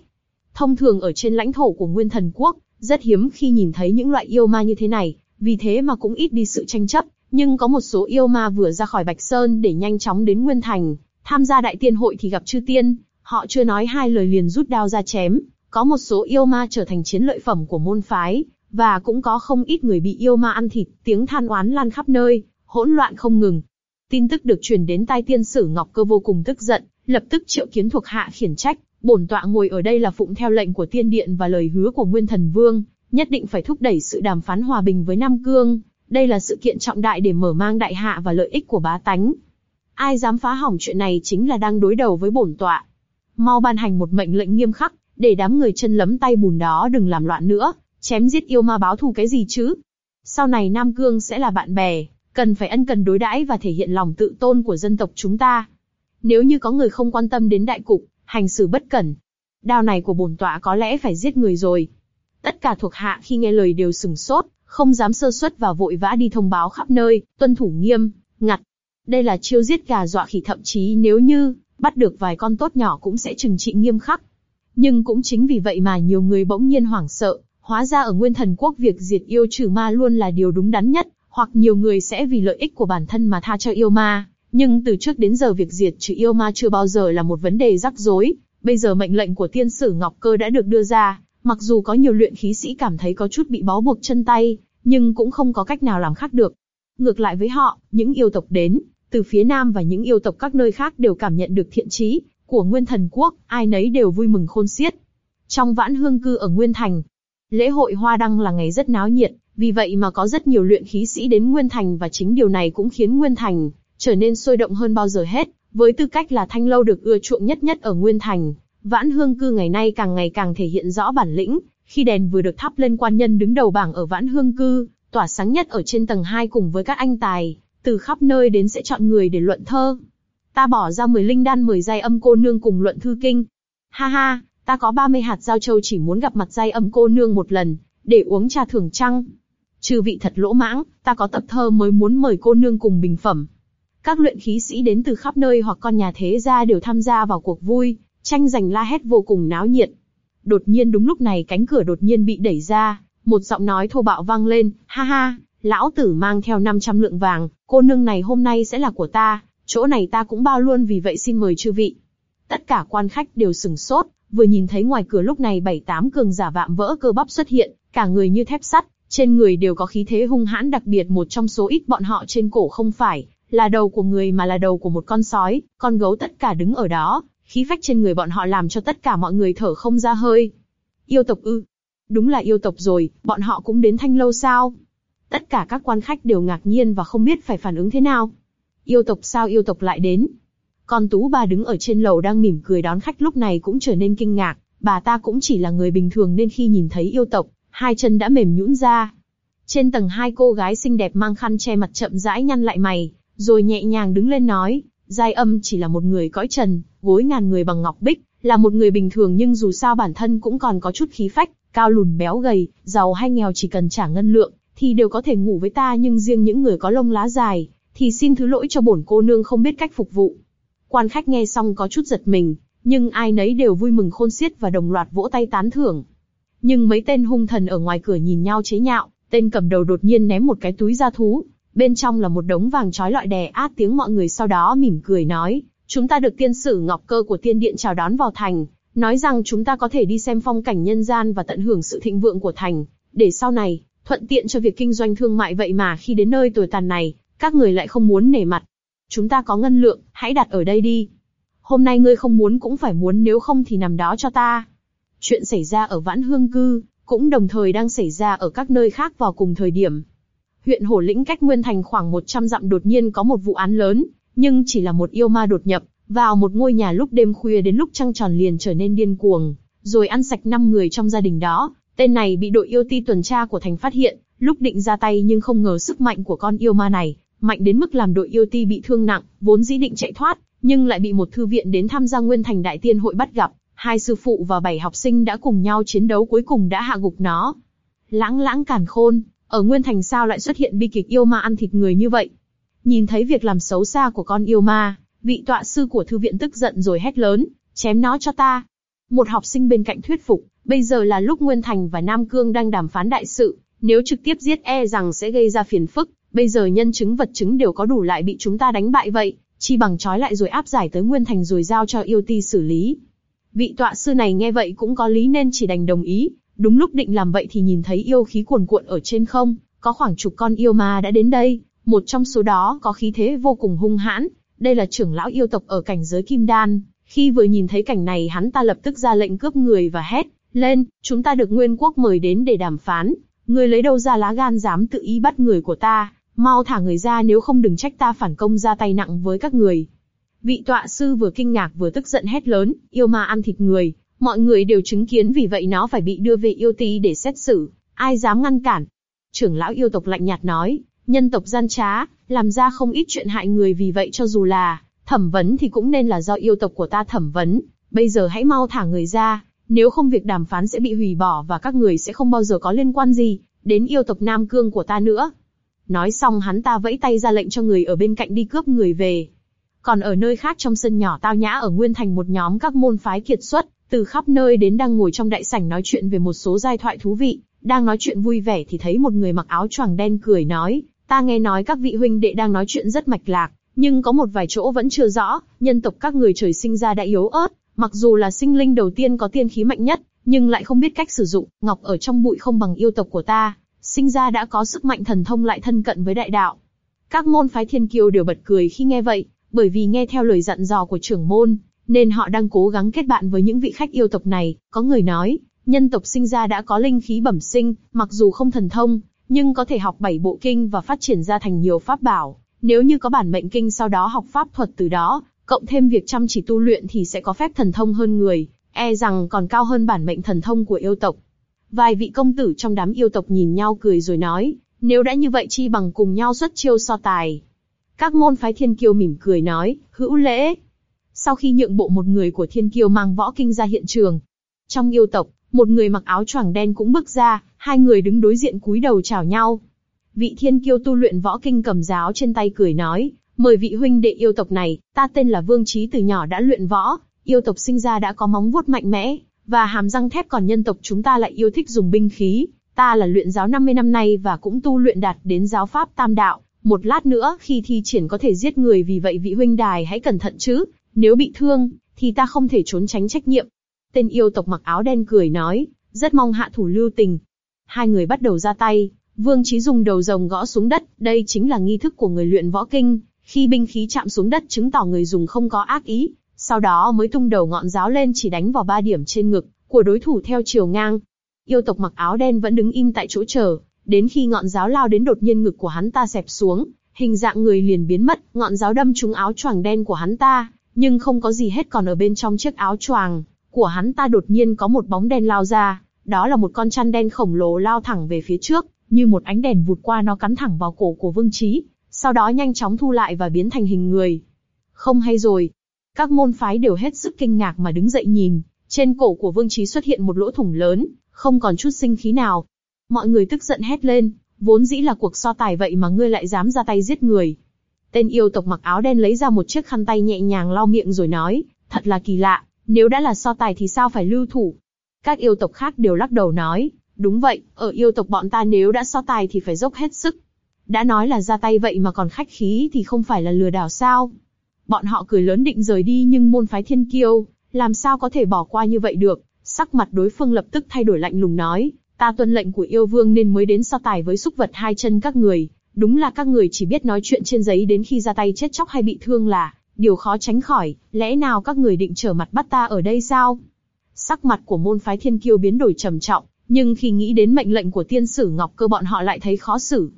Thông thường ở trên lãnh thổ của Nguyên Thần Quốc, rất hiếm khi nhìn thấy những loại yêu ma như thế này, vì thế mà cũng ít đi sự tranh chấp, nhưng có một số yêu ma vừa ra khỏi Bạch Sơn để nhanh chóng đến Nguyên Thành, tham gia đại tiên hội thì gặp chư tiên, họ chưa nói hai lời liền rút đao ra chém, có một số yêu ma trở thành chiến lợi phẩm của môn phái, và cũng có không ít người bị yêu ma ăn thịt, tiếng than oán lan khắp nơi, hỗn loạn không ngừng. Tin tức được truyền đến tai tiên sử Ngọc Cơ vô cùng tức giận, lập tức triệu kiến thuộc hạ khiển trách, bổn tọa ngồi ở đây là phụng theo lệnh của tiên điện và lời hứa của Nguyên Thần Vương, nhất định phải thúc đẩy sự đàm phán hòa bình với Nam Cương. Đây là sự kiện trọng đại để mở mang đại hạ và lợi ích của bá tánh. Ai dám phá hỏng chuyện này chính là đang đối đầu với bổn tọa. Mau ban hành một mệnh lệnh nghiêm khắc, để đám người chân lấm tay bùn đó đừng làm loạn nữa, chém giết yêu ma báo thù cái gì chứ? Sau này Nam Cương sẽ là bạn bè, cần phải ân cần đối đãi và thể hiện lòng tự tôn của dân tộc chúng ta. Nếu như có người không quan tâm đến đại cục, hành xử bất cẩn, đao này của bổn tọa có lẽ phải giết người rồi. Tất cả thuộc hạ khi nghe lời đều sừng sốt, không dám sơ suất và vội vã đi thông báo khắp nơi, tuân thủ nghiêm, ngặt. Đây là chiêu giết gà dọa khỉ thậm chí nếu như bắt được vài con tốt nhỏ cũng sẽ trừng trị nghiêm khắc. Nhưng cũng chính vì vậy mà nhiều người bỗng nhiên hoảng sợ, hóa ra ở Nguyên Thần Quốc việc diệt yêu trừ ma luôn là điều đúng đắn nhất, hoặc nhiều người sẽ vì lợi ích của bản thân mà tha cho yêu ma. Nhưng từ trước đến giờ việc diệt trừ yêu ma chưa bao giờ là một vấn đề rắc rối, bây giờ mệnh lệnh của tiên sử Ngọc Cơ đã được đưa ra, mặc dù có nhiều luyện khí sĩ cảm thấy có chút bị bó buộc chân tay, nhưng cũng không có cách nào làm khác được. Ngược lại với họ, những yêu tộc đến, từ phía Nam và những yêu tộc các nơi khác đều cảm nhận được thiện trí của Nguyên Thần Quốc, ai nấy đều vui mừng khôn xiết. Trong vãn hương cư ở Nguyên Thành, lễ hội Hoa Đăng là ngày rất náo nhiệt, vì vậy mà có rất nhiều luyện khí sĩ đến Nguyên Thành và chính điều này cũng khiến Nguyên Thành trở nên sôi động hơn bao giờ hết. Với tư cách là thanh lâu được ưa chuộng nhất nhất ở Nguyên Thành, Vãn Hương Cư ngày nay càng ngày càng thể hiện rõ bản lĩnh, khi đèn vừa được thắp lên quan nhân đứng đầu bảng ở Vãn Hương Cư, tỏa sáng nhất ở trên tầng 2 cùng với các anh tài, từ khắp nơi đến sẽ chọn người để luận thơ. Ta bỏ ra 10 linh đan 10 giai âm cô nương cùng luận thư kinh. Ha ha, ta có 30 hạt giao châu chỉ muốn gặp mặt giai âm cô nương một lần, để uống trà thưởng trăng. Trừ vị thật lỗ mãng, ta có tập thơ mới muốn mời cô nương cùng bình phẩm. Các luyện khí sĩ đến từ khắp nơi hoặc con nhà thế gia đều tham gia vào cuộc vui, tranh giành la hét vô cùng náo nhiệt. Đột nhiên đúng lúc này cánh cửa đột nhiên bị đẩy ra, một giọng nói thô bạo vang lên, ha ha, lão tử mang theo 500 lượng vàng, cô nương này hôm nay sẽ là của ta, chỗ này ta cũng bao luôn vì vậy xin mời chư vị. Tất cả quan khách đều sừng sốt, vừa nhìn thấy ngoài cửa lúc này bảy tám cường giả vạm vỡ cơ bắp xuất hiện, cả người như thép sắt, trên người đều có khí thế hung hãn đặc biệt một trong số ít bọn họ trên cổ không phải là đầu của người mà là đầu của một con sói, con gấu tất cả đứng ở đó, khí phách trên người bọn họ làm cho tất cả mọi người thở không ra hơi. Yêu tộc ư? Đúng là yêu tộc rồi, bọn họ cũng đến thanh lâu sao? Tất cả các quan khách đều ngạc nhiên và không biết phải phản ứng thế nào. Yêu tộc sao yêu tộc lại đến? Còn Tú bà đứng ở trên lầu đang mỉm cười đón khách lúc này cũng trở nên kinh ngạc, bà ta cũng chỉ là người bình thường nên khi nhìn thấy yêu tộc, hai chân đã mềm nhũn ra. Trên tầng hai cô gái xinh đẹp mang khăn che mặt chậm rãi nhăn lại mày, rồi nhẹ nhàng đứng lên nói, Giai âm chỉ là một người cõi trần, gối ngàn người bằng ngọc bích, là một người bình thường nhưng dù sao bản thân cũng còn có chút khí phách, cao lùn béo gầy, giàu hay nghèo chỉ cần trả ngân lượng, thì đều có thể ngủ với ta nhưng riêng những người có lông lá dài, thì xin thứ lỗi cho bổn cô nương không biết cách phục vụ. Quan khách nghe xong có chút giật mình, nhưng ai nấy đều vui mừng khôn xiết và đồng loạt vỗ tay tán thưởng. Nhưng mấy tên hung thần ở ngoài cửa nhìn nhau chế nhạo, tên cầm đầu đột nhiên ném một cái túi da thú, bên trong là một đống vàng trói lọi đè át tiếng mọi người sau đó mỉm cười nói, chúng ta được tiên sử ngọc cơ của tiên điện chào đón vào thành, nói rằng chúng ta có thể đi xem phong cảnh nhân gian và tận hưởng sự thịnh vượng của thành, để sau này, thuận tiện cho việc kinh doanh thương mại vậy mà khi đến nơi tồi tàn này, các người lại không muốn nể mặt. Chúng ta có ngân lượng, hãy đặt ở đây đi. Hôm nay ngươi không muốn cũng phải muốn nếu không thì nằm đó cho ta. Chuyện xảy ra ở Vãn Hương Cư, cũng đồng thời đang xảy ra ở các nơi khác vào cùng thời điểm. Huyện Hổ Lĩnh cách Nguyên Thành khoảng 100 dặm đột nhiên có một vụ án lớn, nhưng chỉ là một yêu ma đột nhập, vào một ngôi nhà lúc đêm khuya đến lúc trăng tròn liền trở nên điên cuồng, rồi ăn sạch năm người trong gia đình đó. Tên này bị đội yêu ti tuần tra của thành phát hiện, lúc định ra tay nhưng không ngờ sức mạnh của con yêu ma này, mạnh đến mức làm đội yêu ti bị thương nặng, vốn dĩ định chạy thoát, nhưng lại bị một thư viện đến tham gia Nguyên Thành Đại Tiên hội bắt gặp, hai sư phụ và bảy học sinh đã cùng nhau chiến đấu cuối cùng đã hạ gục nó. Lãng lãng càn khôn, ở Nguyên Thành sao lại xuất hiện bi kịch yêu ma ăn thịt người như vậy? Nhìn thấy việc làm xấu xa của con yêu ma, vị tọa sư của thư viện tức giận rồi hét lớn, chém nó cho ta. Một học sinh bên cạnh thuyết phục, bây giờ là lúc Nguyên Thành và Nam Cương đang đàm phán đại sự, nếu trực tiếp giết e rằng sẽ gây ra phiền phức, bây giờ nhân chứng vật chứng đều có đủ lại bị chúng ta đánh bại vậy, chi bằng trói lại rồi áp giải tới Nguyên Thành rồi giao cho yêu ti xử lý. Vị tọa sư này nghe vậy cũng có lý nên chỉ đành đồng ý, đúng lúc định làm vậy thì nhìn thấy yêu khí cuồn cuộn ở trên không, có khoảng chục con yêu ma đã đến đây, một trong số đó có khí thế vô cùng hung hãn, đây là trưởng lão yêu tộc ở cảnh giới kim đan. Khi vừa nhìn thấy cảnh này hắn ta lập tức ra lệnh cướp người và hét lên, chúng ta được nguyên quốc mời đến để đàm phán, người lấy đâu ra lá gan dám tự ý bắt người của ta, mau thả người ra nếu không đừng trách ta phản công ra tay nặng với các người. Vị tọa sư vừa kinh ngạc vừa tức giận hét lớn, yêu ma ăn thịt người, mọi người đều chứng kiến vì vậy nó phải bị đưa về yêu ti để xét xử, ai dám ngăn cản. Trưởng lão yêu tộc lạnh nhạt nói, nhân tộc gian trá, làm ra không ít chuyện hại người vì vậy cho dù là thẩm vấn thì cũng nên là do yêu tộc của ta thẩm vấn, bây giờ hãy mau thả người ra, nếu không việc đàm phán sẽ bị hủy bỏ và các người sẽ không bao giờ có liên quan gì đến yêu tộc Nam Cương của ta nữa. Nói xong hắn ta vẫy tay ra lệnh cho người ở bên cạnh đi cướp người về. Còn ở nơi khác trong sân nhỏ tao nhã ở Nguyên Thành một nhóm các môn phái kiệt xuất, từ khắp nơi đến đang ngồi trong đại sảnh nói chuyện về một số giai thoại thú vị, đang nói chuyện vui vẻ thì thấy một người mặc áo choàng đen cười nói, ta nghe nói các vị huynh đệ đang nói chuyện rất mạch lạc, nhưng có một vài chỗ vẫn chưa rõ, nhân tộc các người trời sinh ra đã yếu ớt, mặc dù là sinh linh đầu tiên có tiên khí mạnh nhất, nhưng lại không biết cách sử dụng, ngọc ở trong bụi không bằng yêu tộc của ta, sinh ra đã có sức mạnh thần thông lại thân cận với đại đạo. Các môn phái thiên kiều đều bật cười khi nghe vậy, bởi vì nghe theo lời dặn dò của trưởng môn, nên họ đang cố gắng kết bạn với những vị khách yêu tộc này. Có người nói, nhân tộc sinh ra đã có linh khí bẩm sinh, mặc dù không thần thông, nhưng có thể học bảy bộ kinh và phát triển ra thành nhiều pháp bảo. Nếu như có bản mệnh kinh sau đó học pháp thuật từ đó, cộng thêm việc chăm chỉ tu luyện thì sẽ có phép thần thông hơn người, e rằng còn cao hơn bản mệnh thần thông của yêu tộc. Vài vị công tử trong đám yêu tộc nhìn nhau cười rồi nói, nếu đã như vậy chi bằng cùng nhau xuất chiêu so tài. Các môn phái thiên kiêu mỉm cười nói, hữu lễ. Sau khi nhượng bộ một người của thiên kiêu mang võ kinh ra hiện trường. Trong yêu tộc, một người mặc áo choàng đen cũng bước ra, hai người đứng đối diện cúi đầu chào nhau. Vị thiên kiêu tu luyện võ kinh cầm giáo trên tay cười nói, mời vị huynh đệ yêu tộc này, ta tên là Vương Trí từ nhỏ đã luyện võ, yêu tộc sinh ra đã có móng vuốt mạnh mẽ, và hàm răng thép còn nhân tộc chúng ta lại yêu thích dùng binh khí. Ta là luyện giáo 50 năm nay và cũng tu luyện đạt đến giáo pháp tam đạo. Một lát nữa khi thi triển có thể giết người vì vậy vị huynh đài hãy cẩn thận chứ. Nếu bị thương, thì ta không thể trốn tránh trách nhiệm. Tên yêu tộc mặc áo đen cười nói, rất mong hạ thủ lưu tình. Hai người bắt đầu ra tay, Vương Chí dùng đầu rồng gõ xuống đất, đây chính là nghi thức của người luyện võ kinh. Khi binh khí chạm xuống đất chứng tỏ người dùng không có ác ý, sau đó mới tung đầu ngọn giáo lên chỉ đánh vào ba điểm trên ngực của đối thủ theo chiều ngang. Yêu tộc mặc áo đen vẫn đứng im tại chỗ chờ, đến khi ngọn giáo lao đến đột nhiên ngực của hắn ta xẹp xuống, hình dạng người liền biến mất, ngọn giáo đâm trúng áo choàng đen của hắn ta, nhưng không có gì hết còn ở bên trong chiếc áo choàng của hắn ta đột nhiên có một bóng đen lao ra, đó là một con chăn đen khổng lồ lao thẳng về phía trước, như một ánh đèn vụt qua nó cắn thẳng vào cổ của Vương Trí, sau đó nhanh chóng thu lại và biến thành hình người. Không hay rồi, các môn phái đều hết sức kinh ngạc mà đứng dậy nhìn, trên cổ của Vương Trí xuất hiện một lỗ thủng lớn, không còn chút sinh khí nào. Mọi người tức giận hét lên, vốn dĩ là cuộc so tài vậy mà ngươi lại dám ra tay giết người. Tên yêu tộc mặc áo đen lấy ra một chiếc khăn tay nhẹ nhàng lau miệng rồi nói, thật là kỳ lạ, nếu đã là so tài thì sao phải lưu thủ. Các yêu tộc khác đều lắc đầu nói, đúng vậy, ở yêu tộc bọn ta nếu đã so tài thì phải dốc hết sức. Đã nói là ra tay vậy mà còn khách khí thì không phải là lừa đảo sao. Bọn họ cười lớn định rời đi nhưng môn phái thiên kiêu, làm sao có thể bỏ qua như vậy được, sắc mặt đối phương lập tức thay đổi lạnh lùng nói, ta tuân lệnh của yêu vương nên mới đến so tài với xúc vật hai chân các người, đúng là các người chỉ biết nói chuyện trên giấy đến khi ra tay chết chóc hay bị thương là, điều khó tránh khỏi, lẽ nào các người định trở mặt bắt ta ở đây sao? Sắc mặt của môn phái thiên kiêu biến đổi trầm trọng, Nhưng khi nghĩ đến mệnh lệnh của tiên sử Ngọc Cơ bọn họ lại thấy khó xử.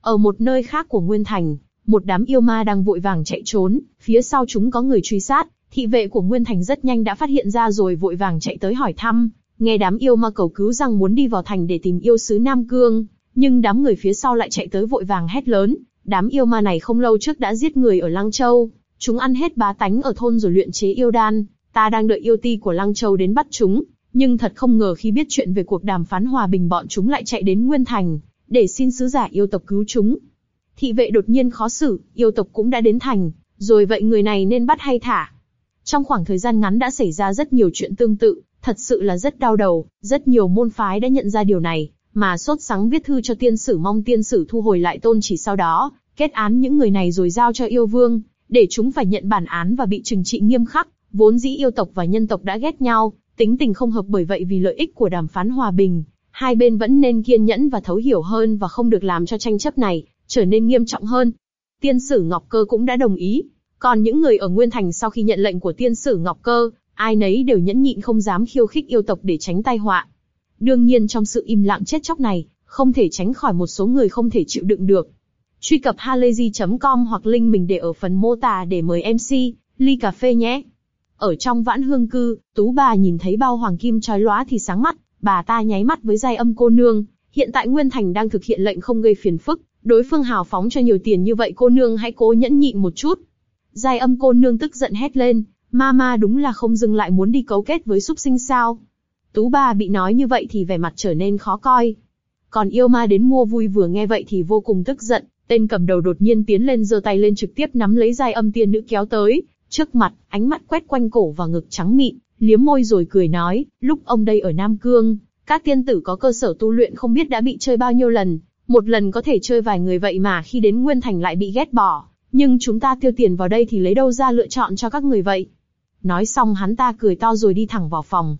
Ở một nơi khác của Nguyên Thành, một đám yêu ma đang vội vàng chạy trốn, phía sau chúng có người truy sát, thị vệ của Nguyên Thành rất nhanh đã phát hiện ra rồi vội vàng chạy tới hỏi thăm, nghe đám yêu ma cầu cứu rằng muốn đi vào thành để tìm yêu sứ Nam Cương, nhưng đám người phía sau lại chạy tới vội vàng hét lớn, đám yêu ma này không lâu trước đã giết người ở Lăng Châu, chúng ăn hết bá tánh ở thôn rồi luyện chế yêu đan, ta đang đợi yêu ti của Lăng Châu đến bắt chúng, nhưng thật không ngờ khi biết chuyện về cuộc đàm phán hòa bình bọn chúng lại chạy đến Nguyên Thành, để xin sứ giả yêu tộc cứu chúng. Thị vệ đột nhiên khó xử, yêu tộc cũng đã đến thành, rồi vậy người này nên bắt hay thả. Trong khoảng thời gian ngắn đã xảy ra rất nhiều chuyện tương tự, thật sự là rất đau đầu, rất nhiều môn phái đã nhận ra điều này, mà sốt sắng viết thư cho tiên sử mong tiên sử thu hồi lại tôn chỉ sau đó, kết án những người này rồi giao cho yêu vương, để chúng phải nhận bản án và bị trừng trị nghiêm khắc. Vốn dĩ yêu tộc và nhân tộc đã ghét nhau, tính tình không hợp bởi vậy vì lợi ích của đàm phán hòa bình, hai bên vẫn nên kiên nhẫn và thấu hiểu hơn và không được làm cho tranh chấp này trở nên nghiêm trọng hơn. Tiên sử Ngọc Cơ cũng đã đồng ý. Còn những người ở Nguyên Thành sau khi nhận lệnh của tiên sử Ngọc Cơ, ai nấy đều nhẫn nhịn không dám khiêu khích yêu tộc để tránh tai họa. Đương nhiên trong sự im lặng chết chóc này, không thể tránh khỏi một số người không thể chịu đựng được. Truy cập halayzi.com hoặc link mình để ở phần mô tả để mời MC, ly cà phê nhé. Ở trong vãn hương cư, tú bà nhìn thấy bao hoàng kim trói lóa thì sáng mắt, bà ta nháy mắt với giai âm cô nương. Hiện tại Nguyên Thành đang thực hiện lệnh không gây phiền phức, đối phương hào phóng cho nhiều tiền như vậy cô nương hãy cố nhẫn nhịn một chút. Giai âm cô nương tức giận hét lên, Mama đúng là không dừng lại muốn đi cấu kết với súc sinh sao. Tú bà bị nói như vậy thì vẻ mặt trở nên khó coi. Còn yêu ma đến mua vui vừa nghe vậy thì vô cùng tức giận, tên cầm đầu đột nhiên tiến lên giơ tay lên trực tiếp nắm lấy giai âm tiên nữ kéo tới, trước mặt, ánh mắt quét quanh cổ và ngực trắng mịn, liếm môi rồi cười nói, lúc ông đây ở Nam Cương, các tiên tử có cơ sở tu luyện không biết đã bị chơi bao nhiêu lần, một lần có thể chơi vài người vậy mà khi đến Nguyên Thành lại bị ghét bỏ, nhưng chúng ta tiêu tiền vào đây thì lấy đâu ra lựa chọn cho các người vậy. Nói xong hắn ta cười to rồi đi thẳng vào phòng.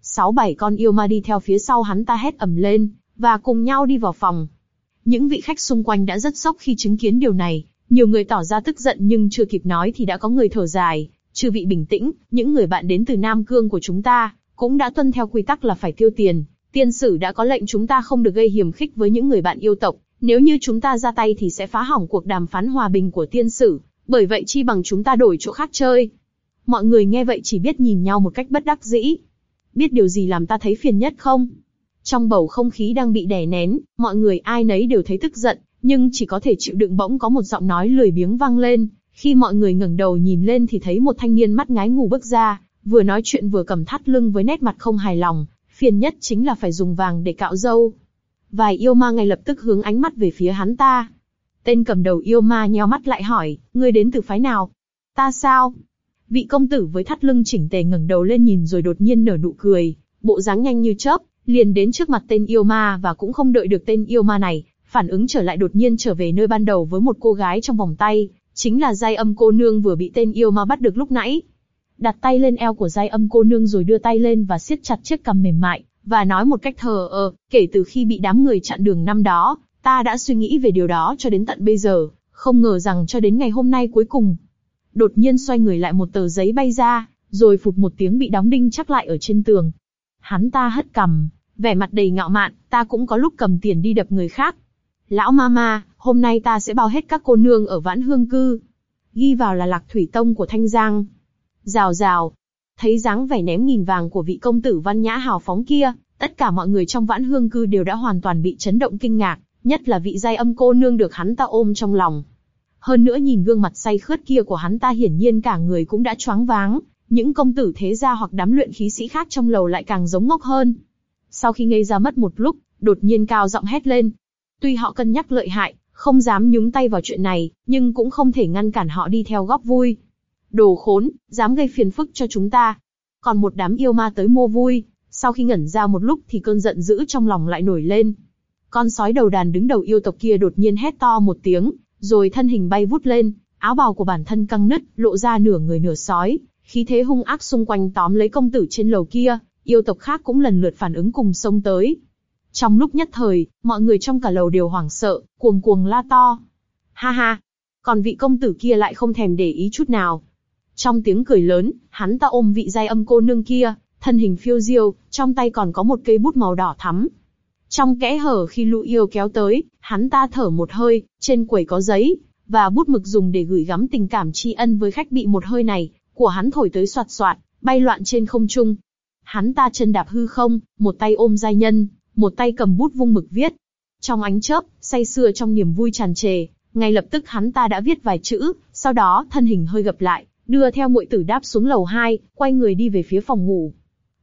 Sáu bảy con yêu ma đi theo phía sau hắn ta hét ầm lên, và cùng nhau đi vào phòng. Những vị khách xung quanh đã rất sốc khi chứng kiến điều này, nhiều người tỏ ra tức giận nhưng chưa kịp nói thì đã có người thở dài, chư vị bình tĩnh, những người bạn đến từ Nam Cương của chúng ta, cũng đã tuân theo quy tắc là phải tiêu tiền. Tiên sử đã có lệnh chúng ta không được gây hiểm khích với những người bạn yêu tộc, nếu như chúng ta ra tay thì sẽ phá hỏng cuộc đàm phán hòa bình của tiên sử, bởi vậy chi bằng chúng ta đổi chỗ khác chơi. Mọi người nghe vậy chỉ biết nhìn nhau một cách bất đắc dĩ. Biết điều gì làm ta thấy phiền nhất không? Trong bầu không khí đang bị đè nén, mọi người ai nấy đều thấy tức giận, nhưng chỉ có thể chịu đựng bỗng có một giọng nói lười biếng vang lên. Khi mọi người ngẩng đầu nhìn lên thì thấy một thanh niên mắt ngái ngủ bước ra, vừa nói chuyện vừa cầm thắt lưng với nét mặt không hài lòng, phiền nhất chính là phải dùng vàng để cạo râu. Vài yêu ma ngay lập tức hướng ánh mắt về phía hắn ta. Tên cầm đầu yêu ma nheo mắt lại hỏi, ngươi đến từ phái nào? Ta sao? Vị công tử với thắt lưng chỉnh tề ngẩng đầu lên nhìn rồi đột nhiên nở nụ cười, bộ dáng nhanh như chớp, liền đến trước mặt tên yêu ma và cũng không đợi được tên yêu ma này, phản ứng trở lại đột nhiên trở về nơi ban đầu với một cô gái trong vòng tay, chính là giai âm cô nương vừa bị tên yêu ma bắt được lúc nãy. Đặt tay lên eo của giai âm cô nương rồi đưa tay lên và siết chặt chiếc cằm mềm mại, và nói một cách thờ ơ, kể từ khi bị đám người chặn đường năm đó, ta đã suy nghĩ về điều đó cho đến tận bây giờ, không ngờ rằng cho đến ngày hôm nay cuối cùng. Đột nhiên xoay người lại một tờ giấy bay ra, rồi phụt một tiếng bị đóng đinh chắc lại ở trên tường. Hắn ta hất cằm, vẻ mặt đầy ngạo mạn, ta cũng có lúc cầm tiền đi đập người khác. Lão Mama, hôm nay ta sẽ bao hết các cô nương ở Vãn Hương Cư. Ghi vào là lạc thủy tông của Thanh Giang. Rào rào. Thấy dáng vẻ ném nghìn vàng của vị công tử văn nhã hào phóng kia, tất cả mọi người trong Vãn Hương Cư đều đã hoàn toàn bị chấn động kinh ngạc, nhất là vị giai âm cô nương được hắn ta ôm trong lòng. Hơn nữa nhìn gương mặt say khướt kia của hắn ta hiển nhiên cả người cũng đã choáng váng, những công tử thế gia hoặc đám luyện khí sĩ khác trong lầu lại càng giống ngốc hơn. Sau khi ngây ra mất một lúc, đột nhiên cao giọng hét lên, Tuy họ cân nhắc lợi hại, không dám nhúng tay vào chuyện này, nhưng cũng không thể ngăn cản họ đi theo góp vui. Đồ khốn, dám gây phiền phức cho chúng ta. Còn một đám yêu ma tới mua vui, sau khi ngẩn ra một lúc thì cơn giận dữ trong lòng lại nổi lên. Con sói đầu đàn đứng đầu yêu tộc kia đột nhiên hét to một tiếng, rồi thân hình bay vút lên, áo bào của bản thân căng nứt, lộ ra nửa người nửa sói, khí thế hung ác xung quanh tóm lấy công tử trên lầu kia, yêu tộc khác cũng lần lượt phản ứng cùng xông tới, trong lúc nhất thời, mọi người trong cả lầu đều hoảng sợ, cuồng cuồng la to. Ha ha! Còn vị công tử kia lại không thèm để ý chút nào. Trong tiếng cười lớn, hắn ta ôm vị giai âm cô nương kia, thân hình phiêu diêu, trong tay còn có một cây bút màu đỏ thắm. Trong kẽ hở khi lũ yêu kéo tới, hắn ta thở một hơi, trên quầy có giấy, và bút mực dùng để gửi gắm tình cảm tri ân với khách bị một hơi này, của hắn thổi tới soạt soạt, bay loạn trên không trung. Hắn ta chân đạp hư không, một tay ôm giai nhân, một tay cầm bút vung mực viết. Trong ánh chớp, say sưa trong niềm vui tràn trề, ngay lập tức hắn ta đã viết vài chữ, sau đó thân hình hơi gập lại, đưa theo muội tử đáp xuống lầu 2, quay người đi về phía phòng ngủ.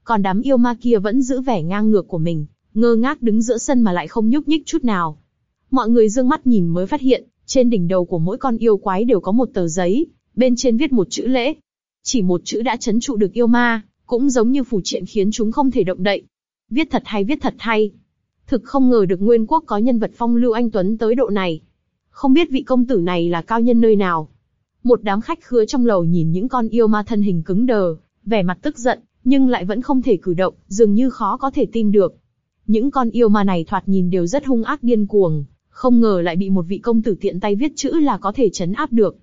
Còn đám yêu ma kia vẫn giữ vẻ ngang ngược của mình, ngơ ngác đứng giữa sân mà lại không nhúc nhích chút nào. Mọi người dương mắt nhìn mới phát hiện, trên đỉnh đầu của mỗi con yêu quái đều có một tờ giấy, bên trên viết một chữ lễ. Chỉ một chữ đã chấn trụ được yêu ma, cũng giống như phủ triện khiến chúng không thể động đậy. Viết thật hay viết thật hay. Thực không ngờ được Nguyên Quốc có nhân vật phong lưu anh Tuấn tới độ này. Không biết vị công tử này là cao nhân nơi nào. Một đám khách khứa trong lầu nhìn những con yêu ma thân hình cứng đờ, vẻ mặt tức giận, nhưng lại vẫn không thể cử động, dường như khó có thể tin được. Những con yêu ma này thoạt nhìn đều rất hung ác điên cuồng, không ngờ lại bị một vị công tử tiện tay viết chữ là có thể chấn áp được.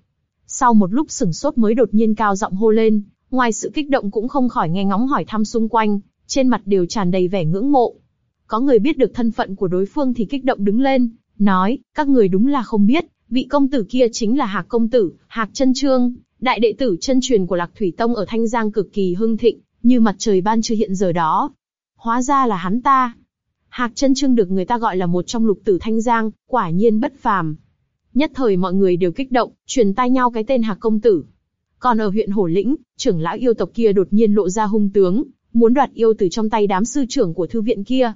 Sau một lúc sửng sốt mới đột nhiên cao giọng hô lên, ngoài sự kích động cũng không khỏi nghe ngóng hỏi thăm xung quanh, trên mặt đều tràn đầy vẻ ngưỡng mộ. Có người biết được thân phận của đối phương thì kích động đứng lên, nói, các người đúng là không biết, vị công tử kia chính là Hạc công tử, Hạc chân Trương, đại đệ tử chân truyền của Lạc Thủy Tông ở Thanh Giang cực kỳ hưng thịnh, như mặt trời ban trưa hiện giờ đó. Hóa ra là hắn ta. Hạc chân Trương được người ta gọi là một trong lục tử Thanh Giang, quả nhiên bất phàm. Nhất thời mọi người đều kích động, truyền tai nhau cái tên Hạc công tử. Còn ở huyện Hổ Lĩnh, trưởng lão yêu tộc kia đột nhiên lộ ra hung tướng, muốn đoạt yêu từ trong tay đám sư trưởng của thư viện kia.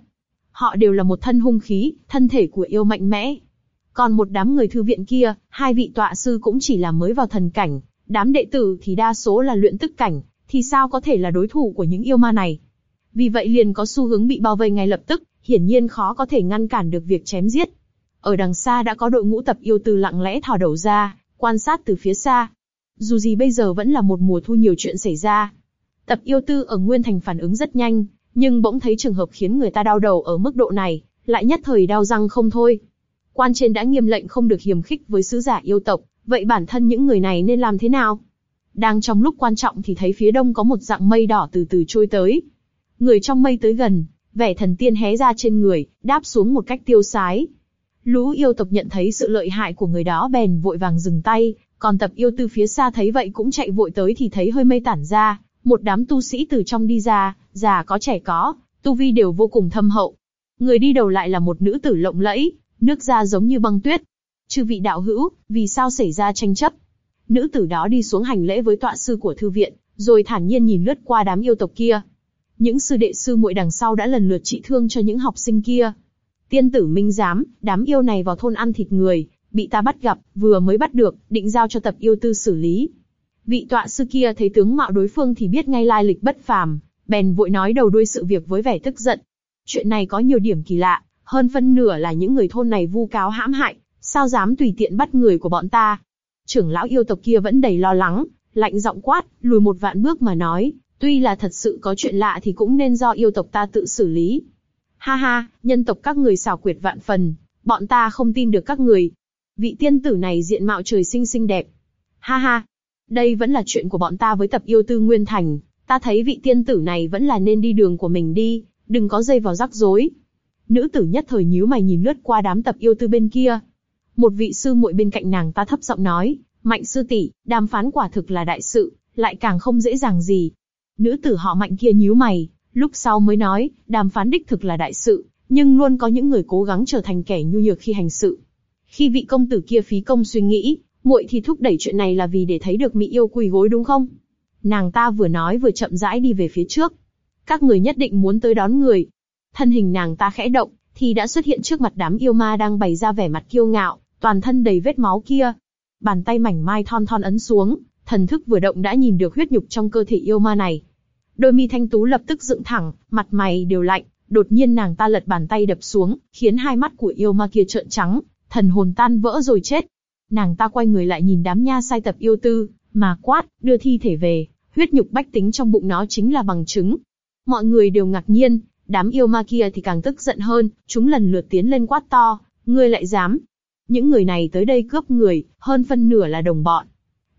Họ đều là một thân hung khí, thân thể của yêu mạnh mẽ. Còn một đám người thư viện kia, hai vị tọa sư cũng chỉ là mới vào thần cảnh, đám đệ tử thì đa số là luyện tức cảnh, thì sao có thể là đối thủ của những yêu ma này. Vì vậy liền có xu hướng bị bao vây ngay lập tức, hiển nhiên khó có thể ngăn cản được việc chém giết. Ở đằng xa đã có đội ngũ tập yêu tư lặng lẽ thò đầu ra, quan sát từ phía xa. Dù gì bây giờ vẫn là một mùa thu nhiều chuyện xảy ra. Tập yêu tư ở Nguyên Thành phản ứng rất nhanh, nhưng bỗng thấy trường hợp khiến người ta đau đầu ở mức độ này, lại nhất thời đau răng không thôi. Quan trên đã nghiêm lệnh không được hiềm khích với sứ giả yêu tộc, vậy bản thân những người này nên làm thế nào? Đang trong lúc quan trọng thì thấy phía đông có một dạng mây đỏ từ từ trôi tới. Người trong mây tới gần, vẻ thần tiên hé ra trên người, đáp xuống một cách tiêu sái. Lũ yêu tộc nhận thấy sự lợi hại của người đó bèn vội vàng dừng tay, còn tập yêu tư phía xa thấy vậy cũng chạy vội tới thì thấy hơi mây tản ra, một đám tu sĩ từ trong đi ra, già có trẻ có, tu vi đều vô cùng thâm hậu. Người đi đầu lại là một nữ tử lộng lẫy, nước da giống như băng tuyết. Chư vị đạo hữu, vì sao xảy ra tranh chấp? Nữ tử đó đi xuống hành lễ với tọa sư của thư viện, rồi thản nhiên nhìn lướt qua đám yêu tộc kia. Những sư đệ sư muội đằng sau đã lần lượt trị thương cho những học sinh kia. Tiên tử minh giám, đám yêu này vào thôn ăn thịt người, bị ta bắt gặp, vừa mới bắt được, định giao cho tập yêu tư xử lý. Vị tọa sư kia thấy tướng mạo đối phương thì biết ngay lai lịch bất phàm, bèn vội nói đầu đuôi sự việc với vẻ tức giận. Chuyện này có nhiều điểm kỳ lạ, hơn phân nửa là những người thôn này vu cáo hãm hại, sao dám tùy tiện bắt người của bọn ta. Trưởng lão yêu tộc kia vẫn đầy lo lắng, lạnh giọng quát, lùi một vạn bước mà nói, tuy là thật sự có chuyện lạ thì cũng nên do yêu tộc ta tự xử lý. Ha ha, nhân tộc các người xảo quyệt vạn phần, bọn ta không tin được các người. Vị tiên tử này diện mạo trời sinh xinh đẹp. Ha ha, đây vẫn là chuyện của bọn ta với tập yêu tư Nguyên Thành, ta thấy vị tiên tử này vẫn là nên đi đường của mình đi, đừng có dây vào rắc rối. Nữ tử nhất thời nhíu mày nhìn lướt qua đám tập yêu tư bên kia. Một vị sư muội bên cạnh nàng ta thấp giọng nói, mạnh sư tỷ, đàm phán quả thực là đại sự, lại càng không dễ dàng gì. Nữ tử họ mạnh kia nhíu mày, lúc sau mới nói, đàm phán đích thực là đại sự, nhưng luôn có những người cố gắng trở thành kẻ nhu nhược khi hành sự. Khi vị công tử kia phí công suy nghĩ, muội thì thúc đẩy chuyện này là vì để thấy được mỹ yêu quỳ gối đúng không? Nàng ta vừa nói vừa chậm rãi đi về phía trước. Các người nhất định muốn tới đón người. Thân hình nàng ta khẽ động, thì đã xuất hiện trước mặt đám yêu ma đang bày ra vẻ mặt kiêu ngạo, toàn thân đầy vết máu kia. Bàn tay mảnh mai thon thon ấn xuống, thần thức vừa động đã nhìn được huyết nhục trong cơ thể yêu ma này. Đôi mi thanh tú lập tức dựng thẳng, mặt mày đều lạnh, đột nhiên nàng ta lật bàn tay đập xuống, khiến hai mắt của yêu ma kia trợn trắng, thần hồn tan vỡ rồi chết. Nàng ta quay người lại nhìn đám nha sai tập yêu tư, mà quát, đưa thi thể về, huyết nhục bách tính trong bụng nó chính là bằng chứng. Mọi người đều ngạc nhiên, đám yêu ma kia thì càng tức giận hơn, chúng lần lượt tiến lên quát to, ngươi lại dám. Những người này tới đây cướp người, hơn phân nửa là đồng bọn.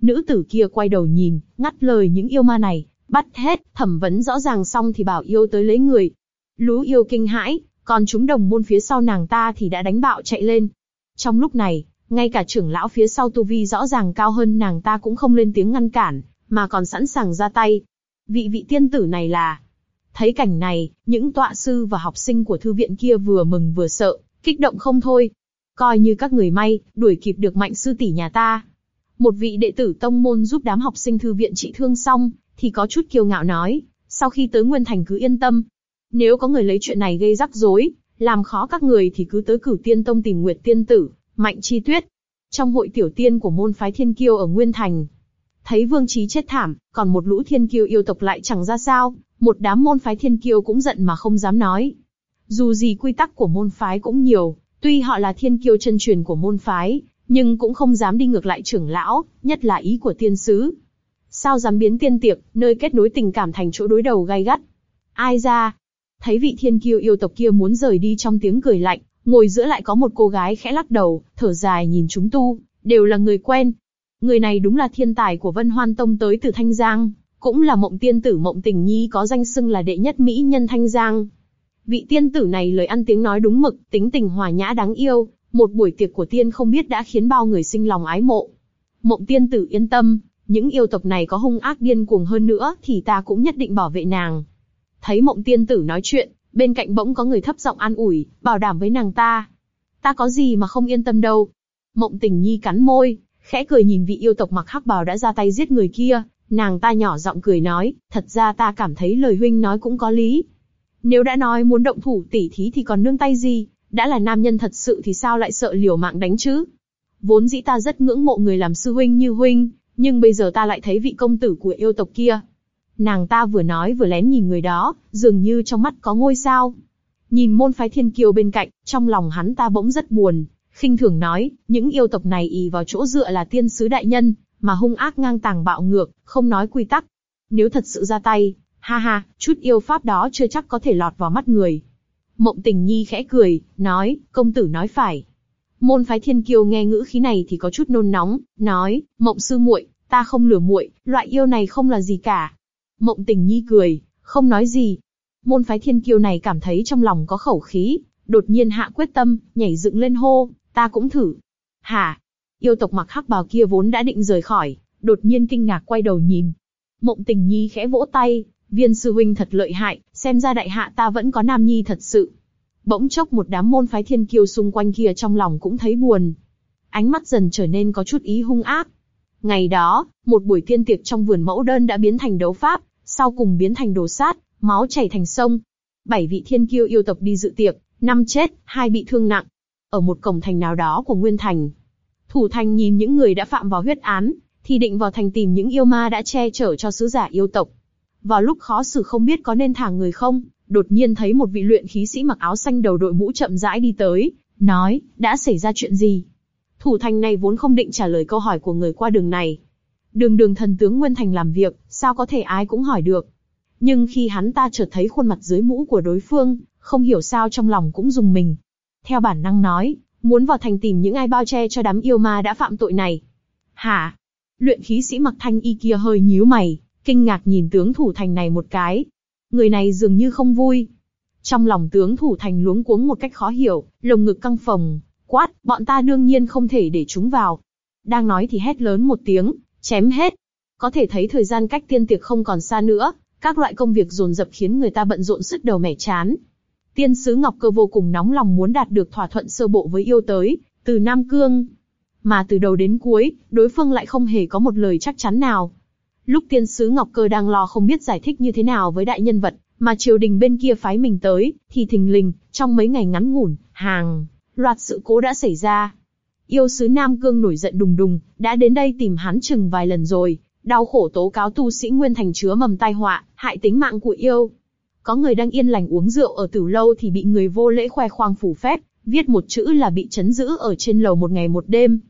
Nữ tử kia quay đầu nhìn, ngắt lời những yêu ma này, Bắt hết, thẩm vấn rõ ràng xong thì bảo yêu tới lấy người. Lú yêu kinh hãi, còn chúng đồng môn phía sau nàng ta thì đã đánh bạo chạy lên. Trong lúc này, ngay cả trưởng lão phía sau tu vi rõ ràng cao hơn nàng ta cũng không lên tiếng ngăn cản, mà còn sẵn sàng ra tay. Vị vị tiên tử này là... Thấy cảnh này, những tọa sư và học sinh của thư viện kia vừa mừng vừa sợ, kích động không thôi. Coi như các người may, đuổi kịp được mạnh sư tỷ nhà ta. Một vị đệ tử tông môn giúp đám học sinh thư viện trị thương xong, thì có chút kiêu ngạo nói, sau khi tới Nguyên Thành cứ yên tâm. Nếu có người lấy chuyện này gây rắc rối, làm khó các người thì cứ tới cửu tiên tông tìm Nguyệt tiên tử, mạnh chi tuyết. Trong hội tiểu tiên của môn phái thiên kiêu ở Nguyên Thành, thấy vương trí chết thảm, còn một lũ thiên kiêu yêu tộc lại chẳng ra sao, một đám môn phái thiên kiêu cũng giận mà không dám nói. Dù gì quy tắc của môn phái cũng nhiều, tuy họ là thiên kiêu chân truyền của môn phái, nhưng cũng không dám đi ngược lại trưởng lão, nhất là ý của tiên sứ. Sao dám biến tiên tiệc, nơi kết nối tình cảm thành chỗ đối đầu gay gắt? Ai ra? Thấy vị thiên kiêu yêu tộc kia muốn rời đi trong tiếng cười lạnh, ngồi giữa lại có một cô gái khẽ lắc đầu, thở dài nhìn chúng tu, đều là người quen. Người này đúng là thiên tài của Vân Hoan Tông tới từ Thanh Giang, cũng là mộng tiên tử mộng tình nhi có danh xưng là đệ nhất mỹ nhân Thanh Giang. Vị tiên tử này lời ăn tiếng nói đúng mực, tính tình hòa nhã đáng yêu, một buổi tiệc của tiên không biết đã khiến bao người sinh lòng ái mộ. Mộng tiên tử yên tâm, những yêu tộc này có hung ác điên cuồng hơn nữa thì ta cũng nhất định bảo vệ nàng. Thấy mộng tiên tử nói chuyện, bên cạnh bỗng có người thấp giọng an ủi, bảo đảm với nàng ta. Ta có gì mà không yên tâm đâu. Mộng tình nhi cắn môi, khẽ cười nhìn vị yêu tộc mặc hắc bào đã ra tay giết người kia, nàng ta nhỏ giọng cười nói, thật ra ta cảm thấy lời huynh nói cũng có lý. Nếu đã nói muốn động thủ tỉ thí thì còn nương tay gì, đã là nam nhân thật sự thì sao lại sợ liều mạng đánh chứ? Vốn dĩ ta rất ngưỡng mộ người làm sư huynh như huynh, nhưng bây giờ ta lại thấy vị công tử của yêu tộc kia. Nàng ta vừa nói vừa lén nhìn người đó, dường như trong mắt có ngôi sao. Nhìn môn phái thiên kiêu bên cạnh, trong lòng hắn ta bỗng rất buồn, khinh thường nói, những yêu tộc này ì vào chỗ dựa là tiên sứ đại nhân, mà hung ác ngang tàng bạo ngược, không nói quy tắc. Nếu thật sự ra tay, ha ha, chút yêu pháp đó chưa chắc có thể lọt vào mắt người. Mộng tình nhi khẽ cười, nói, công tử nói phải. Môn phái thiên kiêu nghe ngữ khí này thì có chút nôn nóng, nói, mộng sư muội, ta không lừa muội, loại yêu này không là gì cả. Mộng tình nhi cười, không nói gì. Môn phái thiên kiêu này cảm thấy trong lòng có khẩu khí, đột nhiên hạ quyết tâm, nhảy dựng lên hô, ta cũng thử. Hả? Yêu tộc mặc hắc bào kia vốn đã định rời khỏi, đột nhiên kinh ngạc quay đầu nhìn. Mộng tình nhi khẽ vỗ tay, viên sư huynh thật lợi hại, xem ra đại hạ ta vẫn có nam nhi thật sự. Bỗng chốc một đám môn phái thiên kiêu xung quanh kia trong lòng cũng thấy buồn. Ánh mắt dần trở nên có chút ý hung ác. Ngày đó, một buổi tiên tiệc trong vườn mẫu đơn đã biến thành đấu pháp, sau cùng biến thành đồ sát, máu chảy thành sông. Bảy vị thiên kiêu yêu tộc đi dự tiệc, năm chết, hai bị thương nặng. Ở một cổng thành nào đó của Nguyên Thành. Thủ thành nhìn những người đã phạm vào huyết án, thì định vào thành tìm những yêu ma đã che chở cho sứ giả yêu tộc. Vào lúc khó xử không biết có nên thả người không, đột nhiên thấy một vị luyện khí sĩ mặc áo xanh đầu đội mũ chậm rãi đi tới, nói, đã xảy ra chuyện gì? Thủ thành này vốn không định trả lời câu hỏi của người qua đường này. Đường đường thần tướng Nguyên Thành làm việc, sao có thể ai cũng hỏi được. Nhưng khi hắn ta chợt thấy khuôn mặt dưới mũ của đối phương, không hiểu sao trong lòng cũng dùng mình. Theo bản năng nói, muốn vào thành tìm những ai bao che cho đám yêu ma đã phạm tội này. Hả? Luyện khí sĩ mặc thanh y kia hơi nhíu mày, kinh ngạc nhìn tướng thủ thành này một cái. Người này dường như không vui. Trong lòng tướng thủ thành luống cuống một cách khó hiểu, lồng ngực căng phồng, quát, bọn ta đương nhiên không thể để chúng vào. Đang nói thì hét lớn một tiếng, chém hết. Có thể thấy thời gian cách tiên tiệc không còn xa nữa, các loại công việc dồn dập khiến người ta bận rộn sức đầu mẻ chán. Tiên sứ Ngọc Cơ vô cùng nóng lòng muốn đạt được thỏa thuận sơ bộ với yêu tới, từ Nam Cương. Mà từ đầu đến cuối, đối phương lại không hề có một lời chắc chắn nào. Lúc tiên sứ Ngọc Cơ đang lo không biết giải thích như thế nào với đại nhân vật, mà triều đình bên kia phái mình tới, thì thình lình, trong mấy ngày ngắn ngủn, hàng, loạt sự cố đã xảy ra. Yêu sứ Nam Cương nổi giận đùng đùng, đã đến đây tìm hắn chừng vài lần rồi, đau khổ tố cáo tu sĩ Nguyên Thành chứa mầm tai họa, hại tính mạng của yêu. Có người đang yên lành uống rượu ở tử lâu thì bị người vô lễ khoe khoang phủ phép, viết một chữ là bị chấn giữ ở trên lầu một ngày một đêm.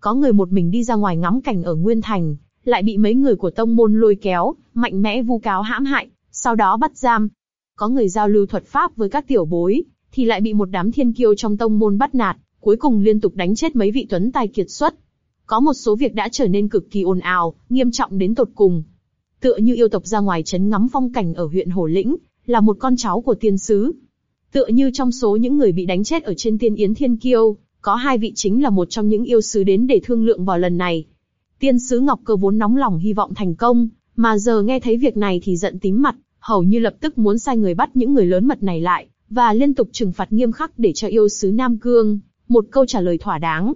Có người một mình đi ra ngoài ngắm cảnh ở Nguyên Thành, lại bị mấy người của tông môn lôi kéo, mạnh mẽ vu cáo hãm hại, sau đó bắt giam. Có người giao lưu thuật pháp với các tiểu bối, thì lại bị một đám thiên kiêu trong tông môn bắt nạt, cuối cùng liên tục đánh chết mấy vị tuấn tài kiệt xuất. Có một số việc đã trở nên cực kỳ ồn ào, nghiêm trọng đến tột cùng. tựa như yêu tộc ra ngoài chấn ngắm phong cảnh ở huyện Hồ Lĩnh, là một con cháu của tiên sứ. Tựa như trong số những người bị đánh chết ở trên tiên yến thiên kiêu, có hai vị chính là một trong những yêu sứ đến để thương lượng vào lần này. Tiên sứ Ngọc Cơ vốn nóng lòng hy vọng thành công, mà giờ nghe thấy việc này thì giận tím mặt, hầu như lập tức muốn sai người bắt những người lớn mật này lại, và liên tục trừng phạt nghiêm khắc để cho yêu sứ Nam Cương, một câu trả lời thỏa đáng.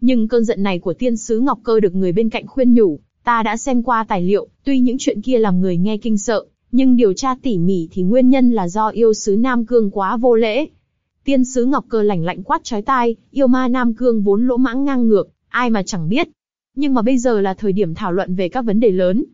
Nhưng cơn giận này của tiên sứ Ngọc Cơ được người bên cạnh khuyên nhủ, ta đã xem qua tài liệu, tuy những chuyện kia làm người nghe kinh sợ, nhưng điều tra tỉ mỉ thì nguyên nhân là do yêu sứ Nam Cương quá vô lễ. Tiên sứ Ngọc Cơ lạnh lạnh quát chói tai, yêu ma Nam Cương vốn lỗ mãng ngang ngược, ai mà chẳng biết. Nhưng mà bây giờ là thời điểm thảo luận về các vấn đề lớn.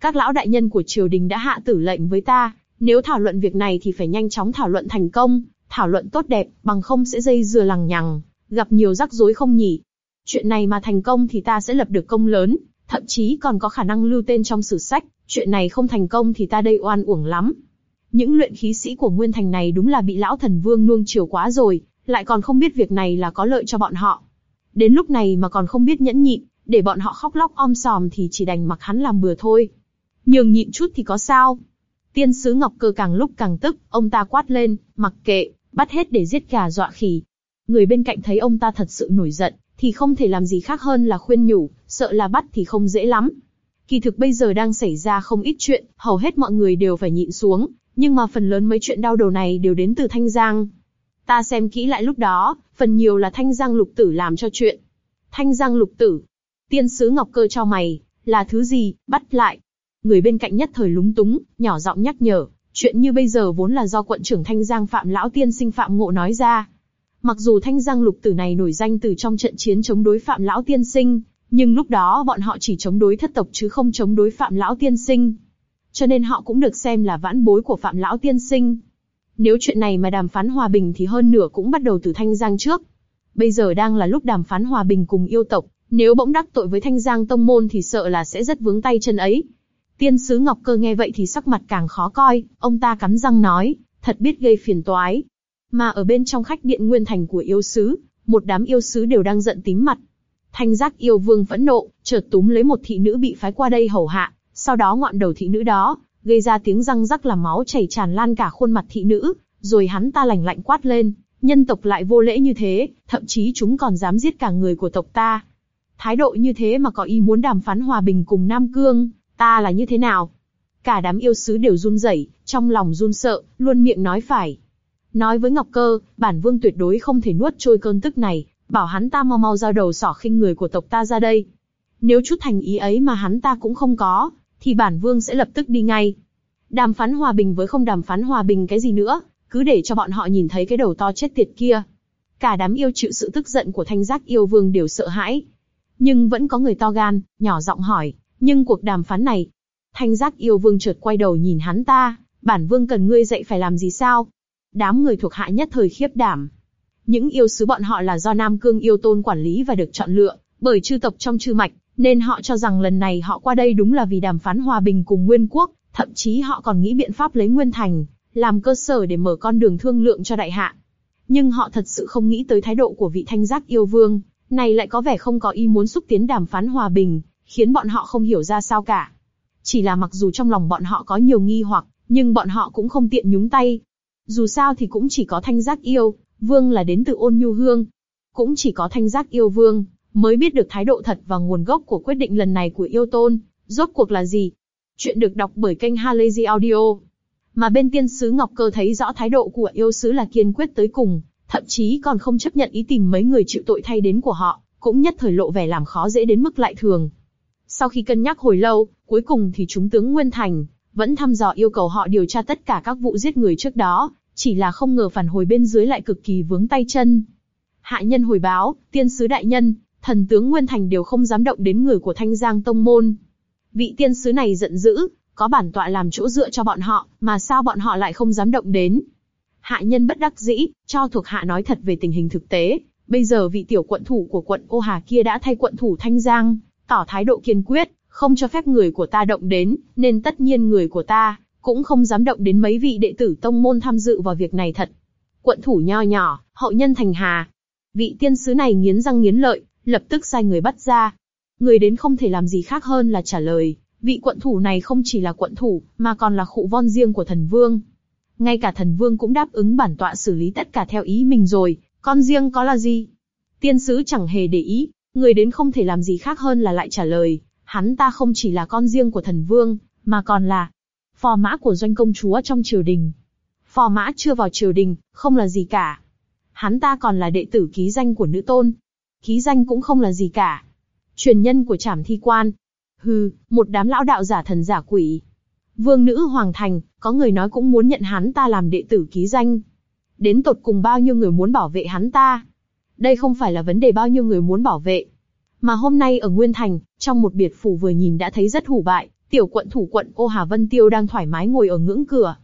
Các lão đại nhân của triều đình đã hạ tử lệnh với ta, nếu thảo luận việc này thì phải nhanh chóng thảo luận thành công, thảo luận tốt đẹp, bằng không sẽ dây dưa lằng nhằng, gặp nhiều rắc rối không nhỉ. Chuyện này mà thành công thì ta sẽ lập được công lớn, thậm chí còn có khả năng lưu tên trong sử sách, chuyện này không thành công thì ta đây oan uổng lắm. Những luyện khí sĩ của Nguyên Thành này đúng là bị lão thần vương nuông chiều quá rồi, lại còn không biết việc này là có lợi cho bọn họ. Đến lúc này mà còn không biết nhẫn nhịn, để bọn họ khóc lóc om sòm thì chỉ đành mặc hắn làm bừa thôi. Nhường nhịn chút thì có sao. Tiên sứ Ngọc Cơ càng lúc càng tức, ông ta quát lên, mặc kệ, bắt hết để giết gà dọa khỉ. Người bên cạnh thấy ông ta thật sự nổi giận, thì không thể làm gì khác hơn là khuyên nhủ, sợ là bắt thì không dễ lắm. Kỳ thực bây giờ đang xảy ra không ít chuyện, hầu hết mọi người đều phải nhịn xuống, nhưng mà phần lớn mấy chuyện đau đầu này đều đến từ Thanh Giang. Ta xem kỹ lại lúc đó, phần nhiều là Thanh Giang lục tử làm cho chuyện. Thanh Giang lục tử. Tiên sứ Ngọc Cơ cho mày, là thứ gì, bắt lại. Người bên cạnh nhất thời lúng túng, nhỏ giọng nhắc nhở, chuyện như bây giờ vốn là do quận trưởng Thanh Giang Phạm Lão Tiên sinh Phạm Ngộ nói ra. Mặc dù Thanh Giang lục tử này nổi danh từ trong trận chiến chống đối Phạm Lão Tiên sinh, nhưng lúc đó bọn họ chỉ chống đối thất tộc chứ không chống đối Phạm Lão Tiên Sinh. Cho nên họ cũng được xem là vãn bối của Phạm Lão Tiên Sinh. Nếu chuyện này mà đàm phán hòa bình thì hơn nửa cũng bắt đầu từ Thanh Giang trước. Bây giờ đang là lúc đàm phán hòa bình cùng yêu tộc, nếu bỗng đắc tội với Thanh Giang Tông Môn thì sợ là sẽ rất vướng tay chân ấy. Tiên sứ Ngọc Cơ nghe vậy thì sắc mặt càng khó coi, ông ta cắn răng nói, thật biết gây phiền toái. Mà ở bên trong khách điện nguyên thành của yêu sứ, một đám yêu sứ đều đang giận tím mặt, Thanh giác yêu vương phẫn nộ, chợt túm lấy một thị nữ bị phái qua đây hầu hạ, sau đó ngọn đầu thị nữ đó, gây ra tiếng răng rắc làm máu chảy tràn lan cả khuôn mặt thị nữ, rồi hắn ta lạnh lạnh quát lên, nhân tộc lại vô lễ như thế, thậm chí chúng còn dám giết cả người của tộc ta. Thái độ như thế mà có ý muốn đàm phán hòa bình cùng Nam Cương, ta là như thế nào? Cả đám yêu sứ đều run rẩy, trong lòng run sợ, luôn miệng nói phải. Nói với Ngọc Cơ, bản vương tuyệt đối không thể nuốt trôi cơn tức này, bảo hắn ta mau mau giao đầu sỏ khinh người của tộc ta ra đây. Nếu chút thành ý ấy mà hắn ta cũng không có, thì bản vương sẽ lập tức đi ngay. Đàm phán hòa bình với không đàm phán hòa bình cái gì nữa, cứ để cho bọn họ nhìn thấy cái đầu to chết tiệt kia. Cả đám yêu chịu sự tức giận của thanh giác yêu vương đều sợ hãi. Nhưng vẫn có người to gan, nhỏ giọng hỏi, nhưng cuộc đàm phán này. Thanh giác yêu vương chợt quay đầu nhìn hắn ta, bản vương cần ngươi dạy phải làm gì sao? Đám người thuộc hạ nhất thời khiếp đảm, những yêu sứ bọn họ là do Nam Cương yêu tôn quản lý và được chọn lựa, bởi chư tộc trong chư mạch, nên họ cho rằng lần này họ qua đây đúng là vì đàm phán hòa bình cùng Nguyên Quốc, thậm chí họ còn nghĩ biện pháp lấy Nguyên Thành, làm cơ sở để mở con đường thương lượng cho đại hạ. Nhưng họ thật sự không nghĩ tới thái độ của vị thanh giác yêu vương, này lại có vẻ không có ý muốn xúc tiến đàm phán hòa bình, khiến bọn họ không hiểu ra sao cả. Chỉ là mặc dù trong lòng bọn họ có nhiều nghi hoặc, nhưng bọn họ cũng không tiện nhúng tay. Dù sao thì cũng chỉ có thanh giác yêu, Vương là đến từ ôn nhu hương. Cũng chỉ có thanh giác yêu vương, mới biết được thái độ thật và nguồn gốc của quyết định lần này của yêu tôn, rốt cuộc là gì. Chuyện được đọc bởi kênh Halazy Audio. Mà bên tiên sứ Ngọc Cơ thấy rõ thái độ của yêu sứ là kiên quyết tới cùng, thậm chí còn không chấp nhận ý tìm mấy người chịu tội thay đến của họ, cũng nhất thời lộ vẻ làm khó dễ đến mức lại thường. Sau khi cân nhắc hồi lâu, cuối cùng thì chúng tướng Nguyên Thành, vẫn thăm dò yêu cầu họ điều tra tất cả các vụ giết người trước đó, chỉ là không ngờ phản hồi bên dưới lại cực kỳ vướng tay chân. Hạ nhân hồi báo, tiên sứ đại nhân, thần tướng Nguyên Thành đều không dám động đến người của Thanh Giang Tông Môn. Vị tiên sứ này giận dữ, có bản tọa làm chỗ dựa cho bọn họ, mà sao bọn họ lại không dám động đến. Hạ nhân bất đắc dĩ, cho thuộc hạ nói thật về tình hình thực tế, bây giờ vị tiểu quận thủ của quận Ô Hà kia đã thay quận thủ Thanh Giang, tỏ thái độ kiên quyết, không cho phép người của ta động đến, nên tất nhiên người của ta cũng không dám động đến mấy vị đệ tử tông môn tham dự vào việc này thật. Quận thủ nho nhỏ, hậu nhân thành hà. Vị tiên sứ này nghiến răng nghiến lợi, lập tức sai người bắt ra. Người đến không thể làm gì khác hơn là trả lời, Vị quận thủ này không chỉ là quận thủ, mà còn là khụ von riêng của thần vương. Ngay cả thần vương cũng đáp ứng bản tọa xử lý tất cả theo ý mình rồi, con riêng có là gì? Tiên sứ chẳng hề để ý, người đến không thể làm gì khác hơn là lại trả lời, hắn ta không chỉ là con riêng của thần vương, mà còn là phò mã của doanh công chúa trong triều đình. Phò mã chưa vào triều đình, không là gì cả. Hắn ta còn là đệ tử ký danh của nữ tôn. Ký danh cũng không là gì cả. Truyền nhân của trảm thi quan. Hừ, một đám lão đạo giả thần giả quỷ. Vương nữ Hoàng Thành, có người nói cũng muốn nhận hắn ta làm đệ tử ký danh. Đến tột cùng bao nhiêu người muốn bảo vệ hắn ta. Đây không phải là vấn đề bao nhiêu người muốn bảo vệ. Mà hôm nay ở Nguyên Thành, trong một biệt phủ vừa nhìn đã thấy rất hủ bại, tiểu quận thủ quận cô Hà Vân Tiêu đang thoải mái ngồi ở ngưỡng cửa.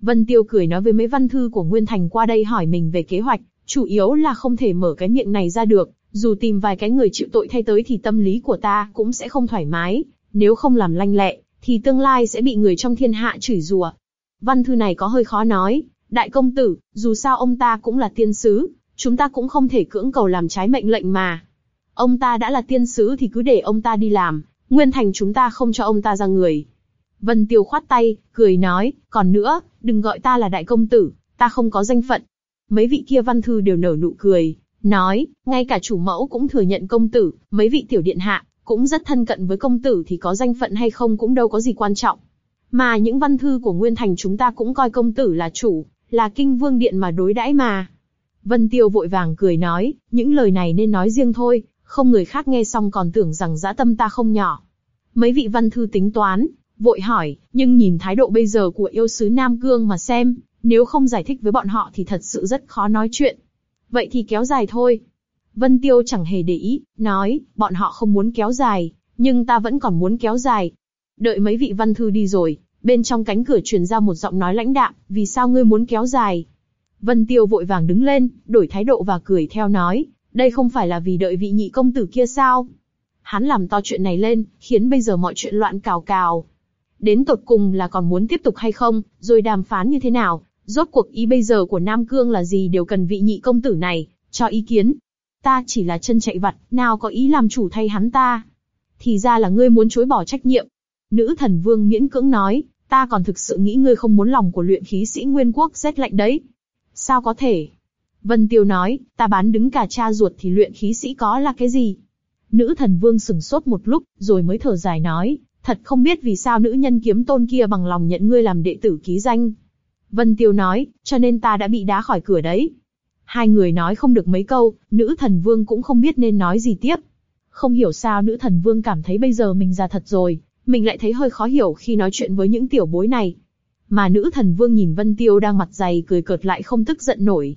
Vân Tiêu cười nói với mấy văn thư của Nguyên Thành qua đây hỏi mình về kế hoạch, chủ yếu là không thể mở cái miệng này ra được, dù tìm vài cái người chịu tội thay tới thì tâm lý của ta cũng sẽ không thoải mái, nếu không làm lanh lẹ, thì tương lai sẽ bị người trong thiên hạ chửi rủa. Văn thư này có hơi khó nói, đại công tử, dù sao ông ta cũng là tiên sứ, chúng ta cũng không thể cưỡng cầu làm trái mệnh lệnh mà. Ông ta đã là tiên sứ thì cứ để ông ta đi làm, Nguyên Thành chúng ta không cho ông ta ra người. Vân Tiêu khoát tay, cười nói, còn nữa, đừng gọi ta là đại công tử, ta không có danh phận. Mấy vị kia văn thư đều nở nụ cười, nói, ngay cả chủ mẫu cũng thừa nhận công tử, mấy vị tiểu điện hạ, cũng rất thân cận với công tử thì có danh phận hay không cũng đâu có gì quan trọng. Mà những văn thư của Nguyên Thành chúng ta cũng coi công tử là chủ, là kinh vương điện mà đối đãi mà. Vân Tiêu vội vàng cười nói, những lời này nên nói riêng thôi, không người khác nghe xong còn tưởng rằng dã tâm ta không nhỏ. Mấy vị văn thư tính toán, vội hỏi, nhưng nhìn thái độ bây giờ của yêu sứ Nam Cương mà xem, nếu không giải thích với bọn họ thì thật sự rất khó nói chuyện. Vậy thì kéo dài thôi. Vân Tiêu chẳng hề để ý, nói, bọn họ không muốn kéo dài, nhưng ta vẫn còn muốn kéo dài. Đợi mấy vị văn thư đi rồi, bên trong cánh cửa truyền ra một giọng nói lãnh đạm, vì sao ngươi muốn kéo dài? Vân Tiêu vội vàng đứng lên, đổi thái độ và cười theo nói, đây không phải là vì đợi vị nhị công tử kia sao? Hắn làm to chuyện này lên, khiến bây giờ mọi chuyện loạn cào cào. Đến tột cùng là còn muốn tiếp tục hay không, rồi đàm phán như thế nào, rốt cuộc ý bây giờ của Nam Cương là gì đều cần vị nhị công tử này, cho ý kiến. Ta chỉ là chân chạy vặt, nào có ý làm chủ thay hắn ta. Thì ra là ngươi muốn chối bỏ trách nhiệm. Nữ thần vương miễn cưỡng nói, ta còn thực sự nghĩ ngươi không muốn lòng của luyện khí sĩ nguyên quốc rét lạnh đấy. Sao có thể? Vân Tiêu nói, ta bán đứng cả cha ruột thì luyện khí sĩ có là cái gì? Nữ thần vương sừng sốt một lúc, rồi mới thở dài nói, thật không biết vì sao nữ nhân kiếm tôn kia bằng lòng nhận ngươi làm đệ tử ký danh. Vân Tiêu nói, cho nên ta đã bị đá khỏi cửa đấy. Hai người nói không được mấy câu, nữ thần vương cũng không biết nên nói gì tiếp. Không hiểu sao nữ thần vương cảm thấy bây giờ mình già thật rồi, mình lại thấy hơi khó hiểu khi nói chuyện với những tiểu bối này. Mà nữ thần vương nhìn Vân Tiêu đang mặt dày cười cợt lại không tức giận nổi.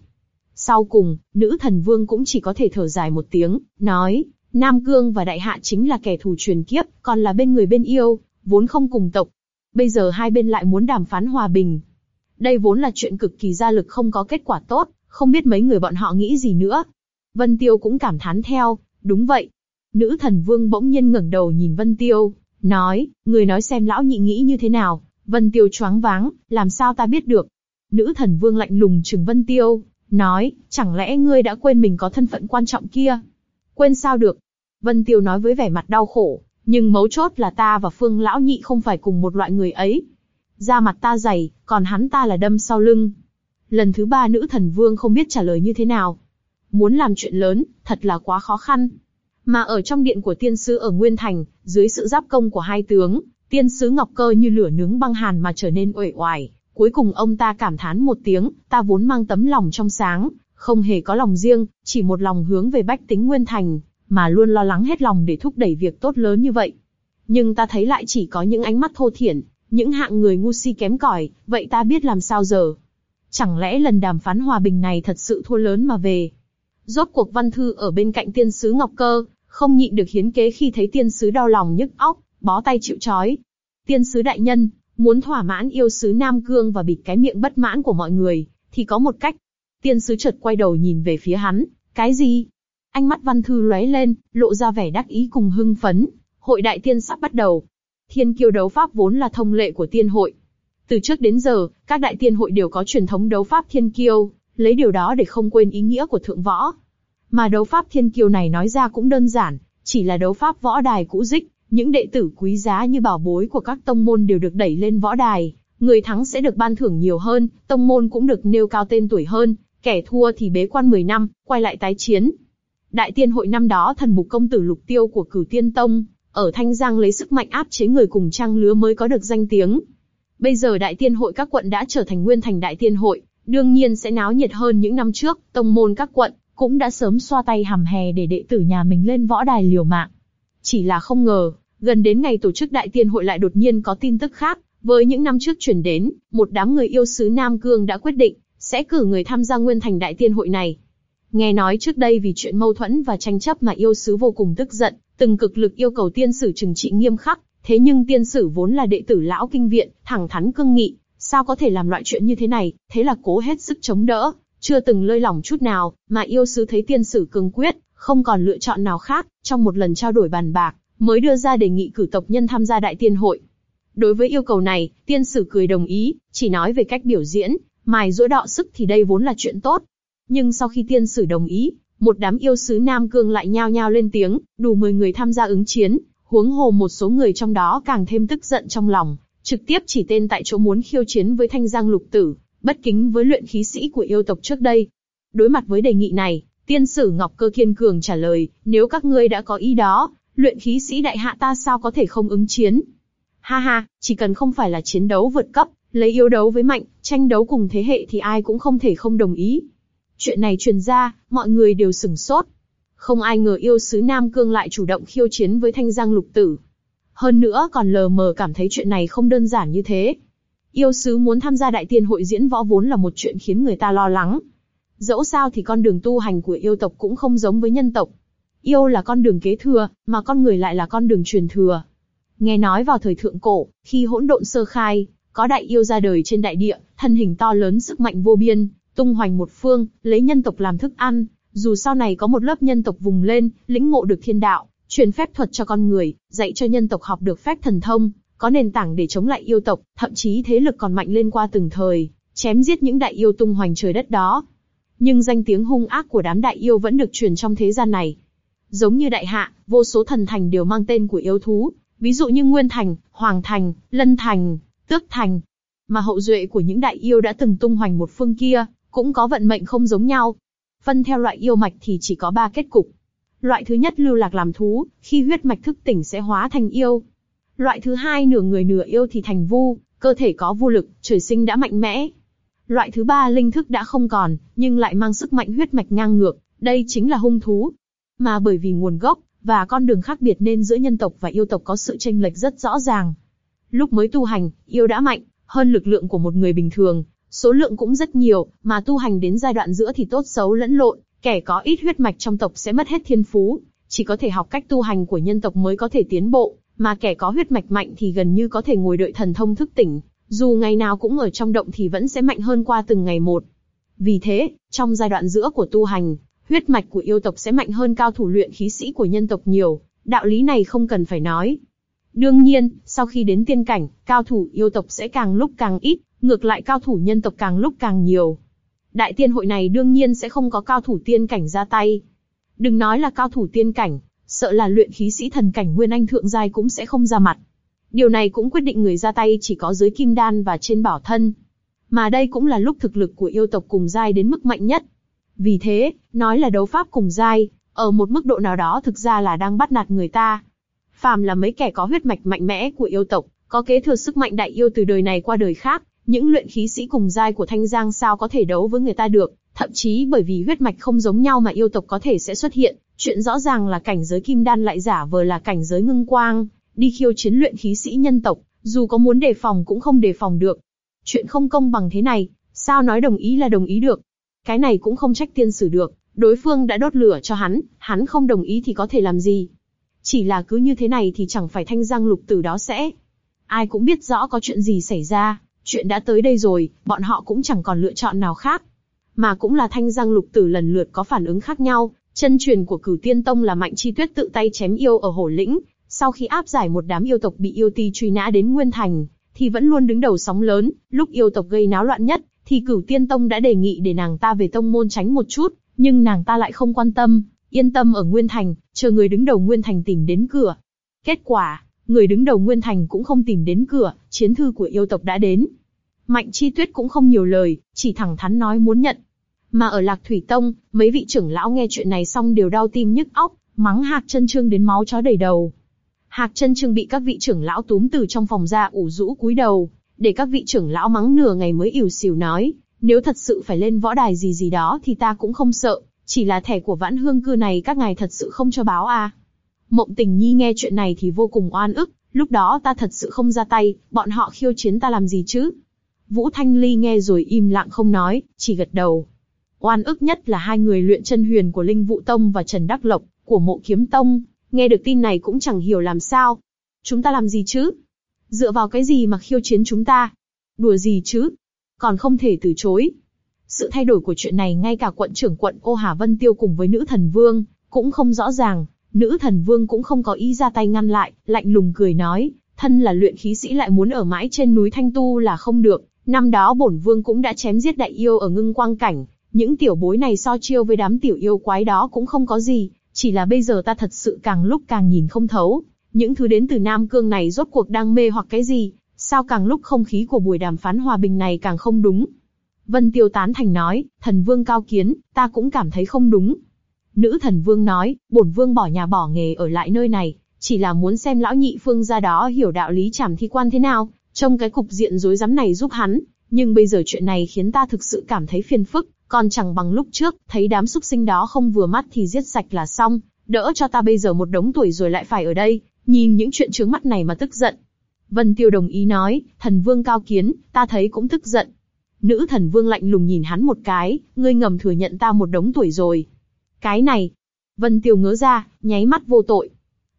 Sau cùng, nữ thần vương cũng chỉ có thể thở dài một tiếng, nói, Nam Cương và Đại Hạ chính là kẻ thù truyền kiếp, còn là bên người bên yêu, vốn không cùng tộc. Bây giờ hai bên lại muốn đàm phán hòa bình. Đây vốn là chuyện cực kỳ gia lực không có kết quả tốt, không biết mấy người bọn họ nghĩ gì nữa. Vân Tiêu cũng cảm thán theo, đúng vậy. Nữ thần vương bỗng nhiên ngẩng đầu nhìn Vân Tiêu, nói, người nói xem lão nhị nghĩ như thế nào. Vân Tiêu choáng váng, làm sao ta biết được. Nữ thần vương lạnh lùng chừng Vân Tiêu, nói, chẳng lẽ ngươi đã quên mình có thân phận quan trọng kia? Quên sao được? Vân Tiêu nói với vẻ mặt đau khổ, nhưng mấu chốt là ta và Phương Lão Nhị không phải cùng một loại người ấy. Da mặt ta dày, còn hắn ta là đâm sau lưng. Lần thứ ba nữ thần vương không biết trả lời như thế nào. Muốn làm chuyện lớn, thật là quá khó khăn. Mà ở trong điện của tiên sứ ở Nguyên Thành, dưới sự giáp công của hai tướng, tiên sứ Ngọc Cơ như lửa nướng băng hàn mà trở nên uể oải. Cuối cùng ông ta cảm thán một tiếng, ta vốn mang tấm lòng trong sáng, không hề có lòng riêng, chỉ một lòng hướng về bách tính Nguyên Thành, mà luôn lo lắng hết lòng để thúc đẩy việc tốt lớn như vậy. Nhưng ta thấy lại chỉ có những ánh mắt thô thiển, những hạng người ngu si kém cỏi, vậy ta biết làm sao giờ? Chẳng lẽ lần đàm phán hòa bình này thật sự thua lớn mà về? Rốt cuộc văn thư ở bên cạnh tiên sứ Ngọc Cơ, không nhịn được hiến kế khi thấy tiên sứ đau lòng nhức óc, bó tay chịu chói. Tiên sứ đại nhân, muốn thỏa mãn yêu sứ Nam Cương và bịt cái miệng bất mãn của mọi người, thì có một cách. Tiên sứ chợt quay đầu nhìn về phía hắn, cái gì? Ánh mắt văn thư lóe lên, lộ ra vẻ đắc ý cùng hưng phấn. Hội đại tiên sắp bắt đầu. Thiên kiêu đấu pháp vốn là thông lệ của tiên hội. Từ trước đến giờ, các đại tiên hội đều có truyền thống đấu pháp thiên kiêu, lấy điều đó để không quên ý nghĩa của thượng võ. Mà đấu pháp thiên kiêu này nói ra cũng đơn giản, chỉ là đấu pháp võ đài cũ dích, những đệ tử quý giá như bảo bối của các tông môn đều được đẩy lên võ đài, người thắng sẽ được ban thưởng nhiều hơn, tông môn cũng được nêu cao tên tuổi hơn, kẻ thua thì bế quan 10 năm, quay lại tái chiến. Đại tiên hội năm đó thần mục công tử lục tiêu của cửu tiên tông, ở Thanh Giang lấy sức mạnh áp chế người cùng trang lứa mới có được danh tiếng. Bây giờ đại tiên hội các quận đã trở thành nguyên thành đại tiên hội, đương nhiên sẽ náo nhiệt hơn những năm trước, tông môn các quận cũng đã sớm xoa tay hầm hè để đệ tử nhà mình lên võ đài liều mạng. Chỉ là không ngờ, gần đến ngày tổ chức đại tiên hội lại đột nhiên có tin tức khác, với những năm trước chuyển đến, một đám người yêu sứ Nam Cương đã quyết định, sẽ cử người tham gia nguyên thành đại tiên hội này. Nghe nói trước đây vì chuyện mâu thuẫn và tranh chấp mà yêu sứ vô cùng tức giận, từng cực lực yêu cầu tiên sử trừng trị nghiêm khắc, thế nhưng tiên sử vốn là đệ tử lão kinh viện, thẳng thắn cương nghị, sao có thể làm loại chuyện như thế này, thế là cố hết sức chống đỡ, chưa từng lơi lỏng chút nào, mà yêu sứ thấy tiên sử cương quyết, không còn lựa chọn nào khác, trong một lần trao đổi bàn bạc, mới đưa ra đề nghị cử tộc nhân tham gia đại tiên hội. Đối với yêu cầu này, tiên sử cười đồng ý, chỉ nói về cách biểu diễn, mài dũa đọ sức thì đây vốn là chuyện tốt. Nhưng sau khi tiên sử đồng ý, một đám yêu sứ Nam Cương lại nhao nhao lên tiếng, đủ 10 người tham gia ứng chiến, huống hồ một số người trong đó càng thêm tức giận trong lòng, trực tiếp chỉ tên tại chỗ muốn khiêu chiến với Thanh Giang Lục Tử, bất kính với luyện khí sĩ của yêu tộc trước đây. Đối mặt với đề nghị này, tiên sử Ngọc Cơ Kiên Cường trả lời, nếu các ngươi đã có ý đó, luyện khí sĩ đại hạ ta sao có thể không ứng chiến. Ha ha, chỉ cần không phải là chiến đấu vượt cấp, lấy yếu đấu với mạnh, tranh đấu cùng thế hệ thì ai cũng không thể không đồng ý. Chuyện này truyền ra, mọi người đều sửng sốt. Không ai ngờ yêu sứ Nam Cương lại chủ động khiêu chiến với thanh giang lục tử. Hơn nữa còn lờ mờ cảm thấy chuyện này không đơn giản như thế. Yêu sứ muốn tham gia đại tiên hội diễn võ vốn là một chuyện khiến người ta lo lắng. Dẫu sao thì con đường tu hành của yêu tộc cũng không giống với nhân tộc. Yêu là con đường kế thừa, mà con người lại là con đường truyền thừa. Nghe nói vào thời thượng cổ, khi hỗn độn sơ khai, có đại yêu ra đời trên đại địa, thân hình to lớn sức mạnh vô biên, tung hoành một phương, lấy nhân tộc làm thức ăn. Dù sau này có một lớp nhân tộc vùng lên, lĩnh ngộ được thiên đạo, truyền phép thuật cho con người, dạy cho nhân tộc học được phép thần thông, có nền tảng để chống lại yêu tộc, thậm chí thế lực còn mạnh lên qua từng thời, chém giết những đại yêu tung hoành trời đất đó. Nhưng danh tiếng hung ác của đám đại yêu vẫn được truyền trong thế gian này. Giống như đại hạ, vô số thần thành đều mang tên của yêu thú, ví dụ như Nguyên Thành, Hoàng Thành, Lân Thành, Tước Thành. Mà hậu duệ của những đại yêu đã từng tung hoành một phương kia, cũng có vận mệnh không giống nhau. Phân theo loại yêu mạch thì chỉ có ba kết cục. Loại thứ nhất lưu lạc làm thú, khi huyết mạch thức tỉnh sẽ hóa thành yêu. Loại thứ hai nửa người nửa yêu thì thành vu, cơ thể có vô lực, trời sinh đã mạnh mẽ. Loại thứ ba linh thức đã không còn, nhưng lại mang sức mạnh huyết mạch ngang ngược, đây chính là hung thú. Mà bởi vì nguồn gốc, và con đường khác biệt nên giữa nhân tộc và yêu tộc có sự tranh lệch rất rõ ràng. Lúc mới tu hành, yêu đã mạnh, hơn lực lượng của một người bình thường, số lượng cũng rất nhiều, mà tu hành đến giai đoạn giữa thì tốt xấu lẫn lộn, kẻ có ít huyết mạch trong tộc sẽ mất hết thiên phú, chỉ có thể học cách tu hành của nhân tộc mới có thể tiến bộ, mà kẻ có huyết mạch mạnh thì gần như có thể ngồi đợi thần thông thức tỉnh, dù ngày nào cũng ở trong động thì vẫn sẽ mạnh hơn qua từng ngày một. Vì thế, trong giai đoạn giữa của tu hành, huyết mạch của yêu tộc sẽ mạnh hơn cao thủ luyện khí sĩ của nhân tộc nhiều, đạo lý này không cần phải nói. Đương nhiên, sau khi đến tiên cảnh, cao thủ yêu tộc sẽ càng lúc càng ít, ngược lại cao thủ nhân tộc càng lúc càng nhiều. Đại tiên hội này đương nhiên sẽ không có cao thủ tiên cảnh ra tay. Đừng nói là cao thủ tiên cảnh, sợ là luyện khí sĩ thần cảnh nguyên anh thượng giai cũng sẽ không ra mặt. Điều này cũng quyết định người ra tay chỉ có dưới kim đan và trên bảo thân. Mà đây cũng là lúc thực lực của yêu tộc cùng giai đến mức mạnh nhất. Vì thế, nói là đấu pháp cùng giai, ở một mức độ nào đó thực ra là đang bắt nạt người ta. Phàm là mấy kẻ có huyết mạch mạnh mẽ của yêu tộc, có kế thừa sức mạnh đại yêu từ đời này qua đời khác, những luyện khí sĩ cùng giai của Thanh Giang sao có thể đấu với người ta được, thậm chí bởi vì huyết mạch không giống nhau mà yêu tộc có thể sẽ xuất hiện, chuyện rõ ràng là cảnh giới kim đan lại giả vờ là cảnh giới ngưng quang, đi khiêu chiến luyện khí sĩ nhân tộc, dù có muốn đề phòng cũng không đề phòng được. Chuyện không công bằng thế này, sao nói đồng ý là đồng ý được? Cái này cũng không trách tiên sử được, đối phương đã đốt lửa cho hắn, hắn không đồng ý thì có thể làm gì. Chỉ là cứ như thế này thì chẳng phải thanh giang lục tử đó sẽ. Ai cũng biết rõ có chuyện gì xảy ra, chuyện đã tới đây rồi, bọn họ cũng chẳng còn lựa chọn nào khác. Mà cũng là thanh giang lục tử lần lượt có phản ứng khác nhau, chân truyền của cửu tiên tông là mạnh chi tuyết tự tay chém yêu ở hồ lĩnh, sau khi áp giải một đám yêu tộc bị yêu ti truy nã đến Nguyên Thành, thì vẫn luôn đứng đầu sóng lớn, lúc yêu tộc gây náo loạn nhất, thì cửu tiên tông đã đề nghị để nàng ta về tông môn tránh một chút, nhưng nàng ta lại không quan tâm, yên tâm ở Nguyên Thành, chờ người đứng đầu Nguyên Thành tìm đến cửa. Kết quả, người đứng đầu Nguyên Thành cũng không tìm đến cửa, chiến thư của yêu tộc đã đến. Mạnh Chi Tuyết cũng không nhiều lời, chỉ thẳng thắn nói muốn nhận. Mà ở Lạc Thủy Tông, mấy vị trưởng lão nghe chuyện này xong đều đau tim nhức óc, mắng Hạc Chân Trương đến máu chó đầy đầu. Hạc Chân Trương bị các vị trưởng lão túm từ trong phòng ra ủ rũ cúi đầu, để các vị trưởng lão mắng nửa ngày mới ỉu xìu nói, nếu thật sự phải lên võ đài gì gì đó thì ta cũng không sợ, chỉ là thẻ của vãn hương cư này các ngài thật sự không cho báo à. Mộng tình nhi nghe chuyện này thì vô cùng oan ức, lúc đó ta thật sự không ra tay, bọn họ khiêu chiến ta làm gì chứ? Vũ Thanh Ly nghe rồi im lặng không nói, chỉ gật đầu. Oan ức nhất là hai người luyện chân huyền của Linh Vũ Tông và Trần Đắc Lộc, của Mộ Kiếm Tông, nghe được tin này cũng chẳng hiểu làm sao. Chúng ta làm gì chứ? Dựa vào cái gì mà khiêu chiến chúng ta? Đùa gì chứ? Còn không thể từ chối. Sự thay đổi của chuyện này ngay cả quận trưởng quận Ô Hà Vân Tiêu cùng với nữ thần vương, cũng không rõ ràng, nữ thần vương cũng không có ý ra tay ngăn lại, lạnh lùng cười nói, thân là luyện khí sĩ lại muốn ở mãi trên núi Thanh Tu là không được, năm đó bổn vương cũng đã chém giết đại yêu ở ngưng quang cảnh, những tiểu bối này so chiêu với đám tiểu yêu quái đó cũng không có gì, chỉ là bây giờ ta thật sự càng lúc càng nhìn không thấu, những thứ đến từ Nam Cương này rốt cuộc đang mê hoặc cái gì, sao càng lúc không khí của buổi đàm phán hòa bình này càng không đúng. Vân Tiêu tán thành nói, thần vương cao kiến, ta cũng cảm thấy không đúng. Nữ thần vương nói, bổn vương bỏ nhà bỏ nghề ở lại nơi này, chỉ là muốn xem lão nhị phương ra đó hiểu đạo lý trảm thi quan thế nào, trong cái cục diện rối rắm này giúp hắn, nhưng bây giờ chuyện này khiến ta thực sự cảm thấy phiền phức, còn chẳng bằng lúc trước, thấy đám súc sinh đó không vừa mắt thì giết sạch là xong, đỡ cho ta bây giờ một đống tuổi rồi lại phải ở đây, nhìn những chuyện trướng mắt này mà tức giận. Vân Tiêu đồng ý nói, thần vương cao kiến, ta thấy cũng tức giận. Nữ thần vương lạnh lùng nhìn hắn một cái, ngươi ngầm thừa nhận ta một đống tuổi rồi. Cái này, Vân Tiêu ngớ ra, nháy mắt vô tội.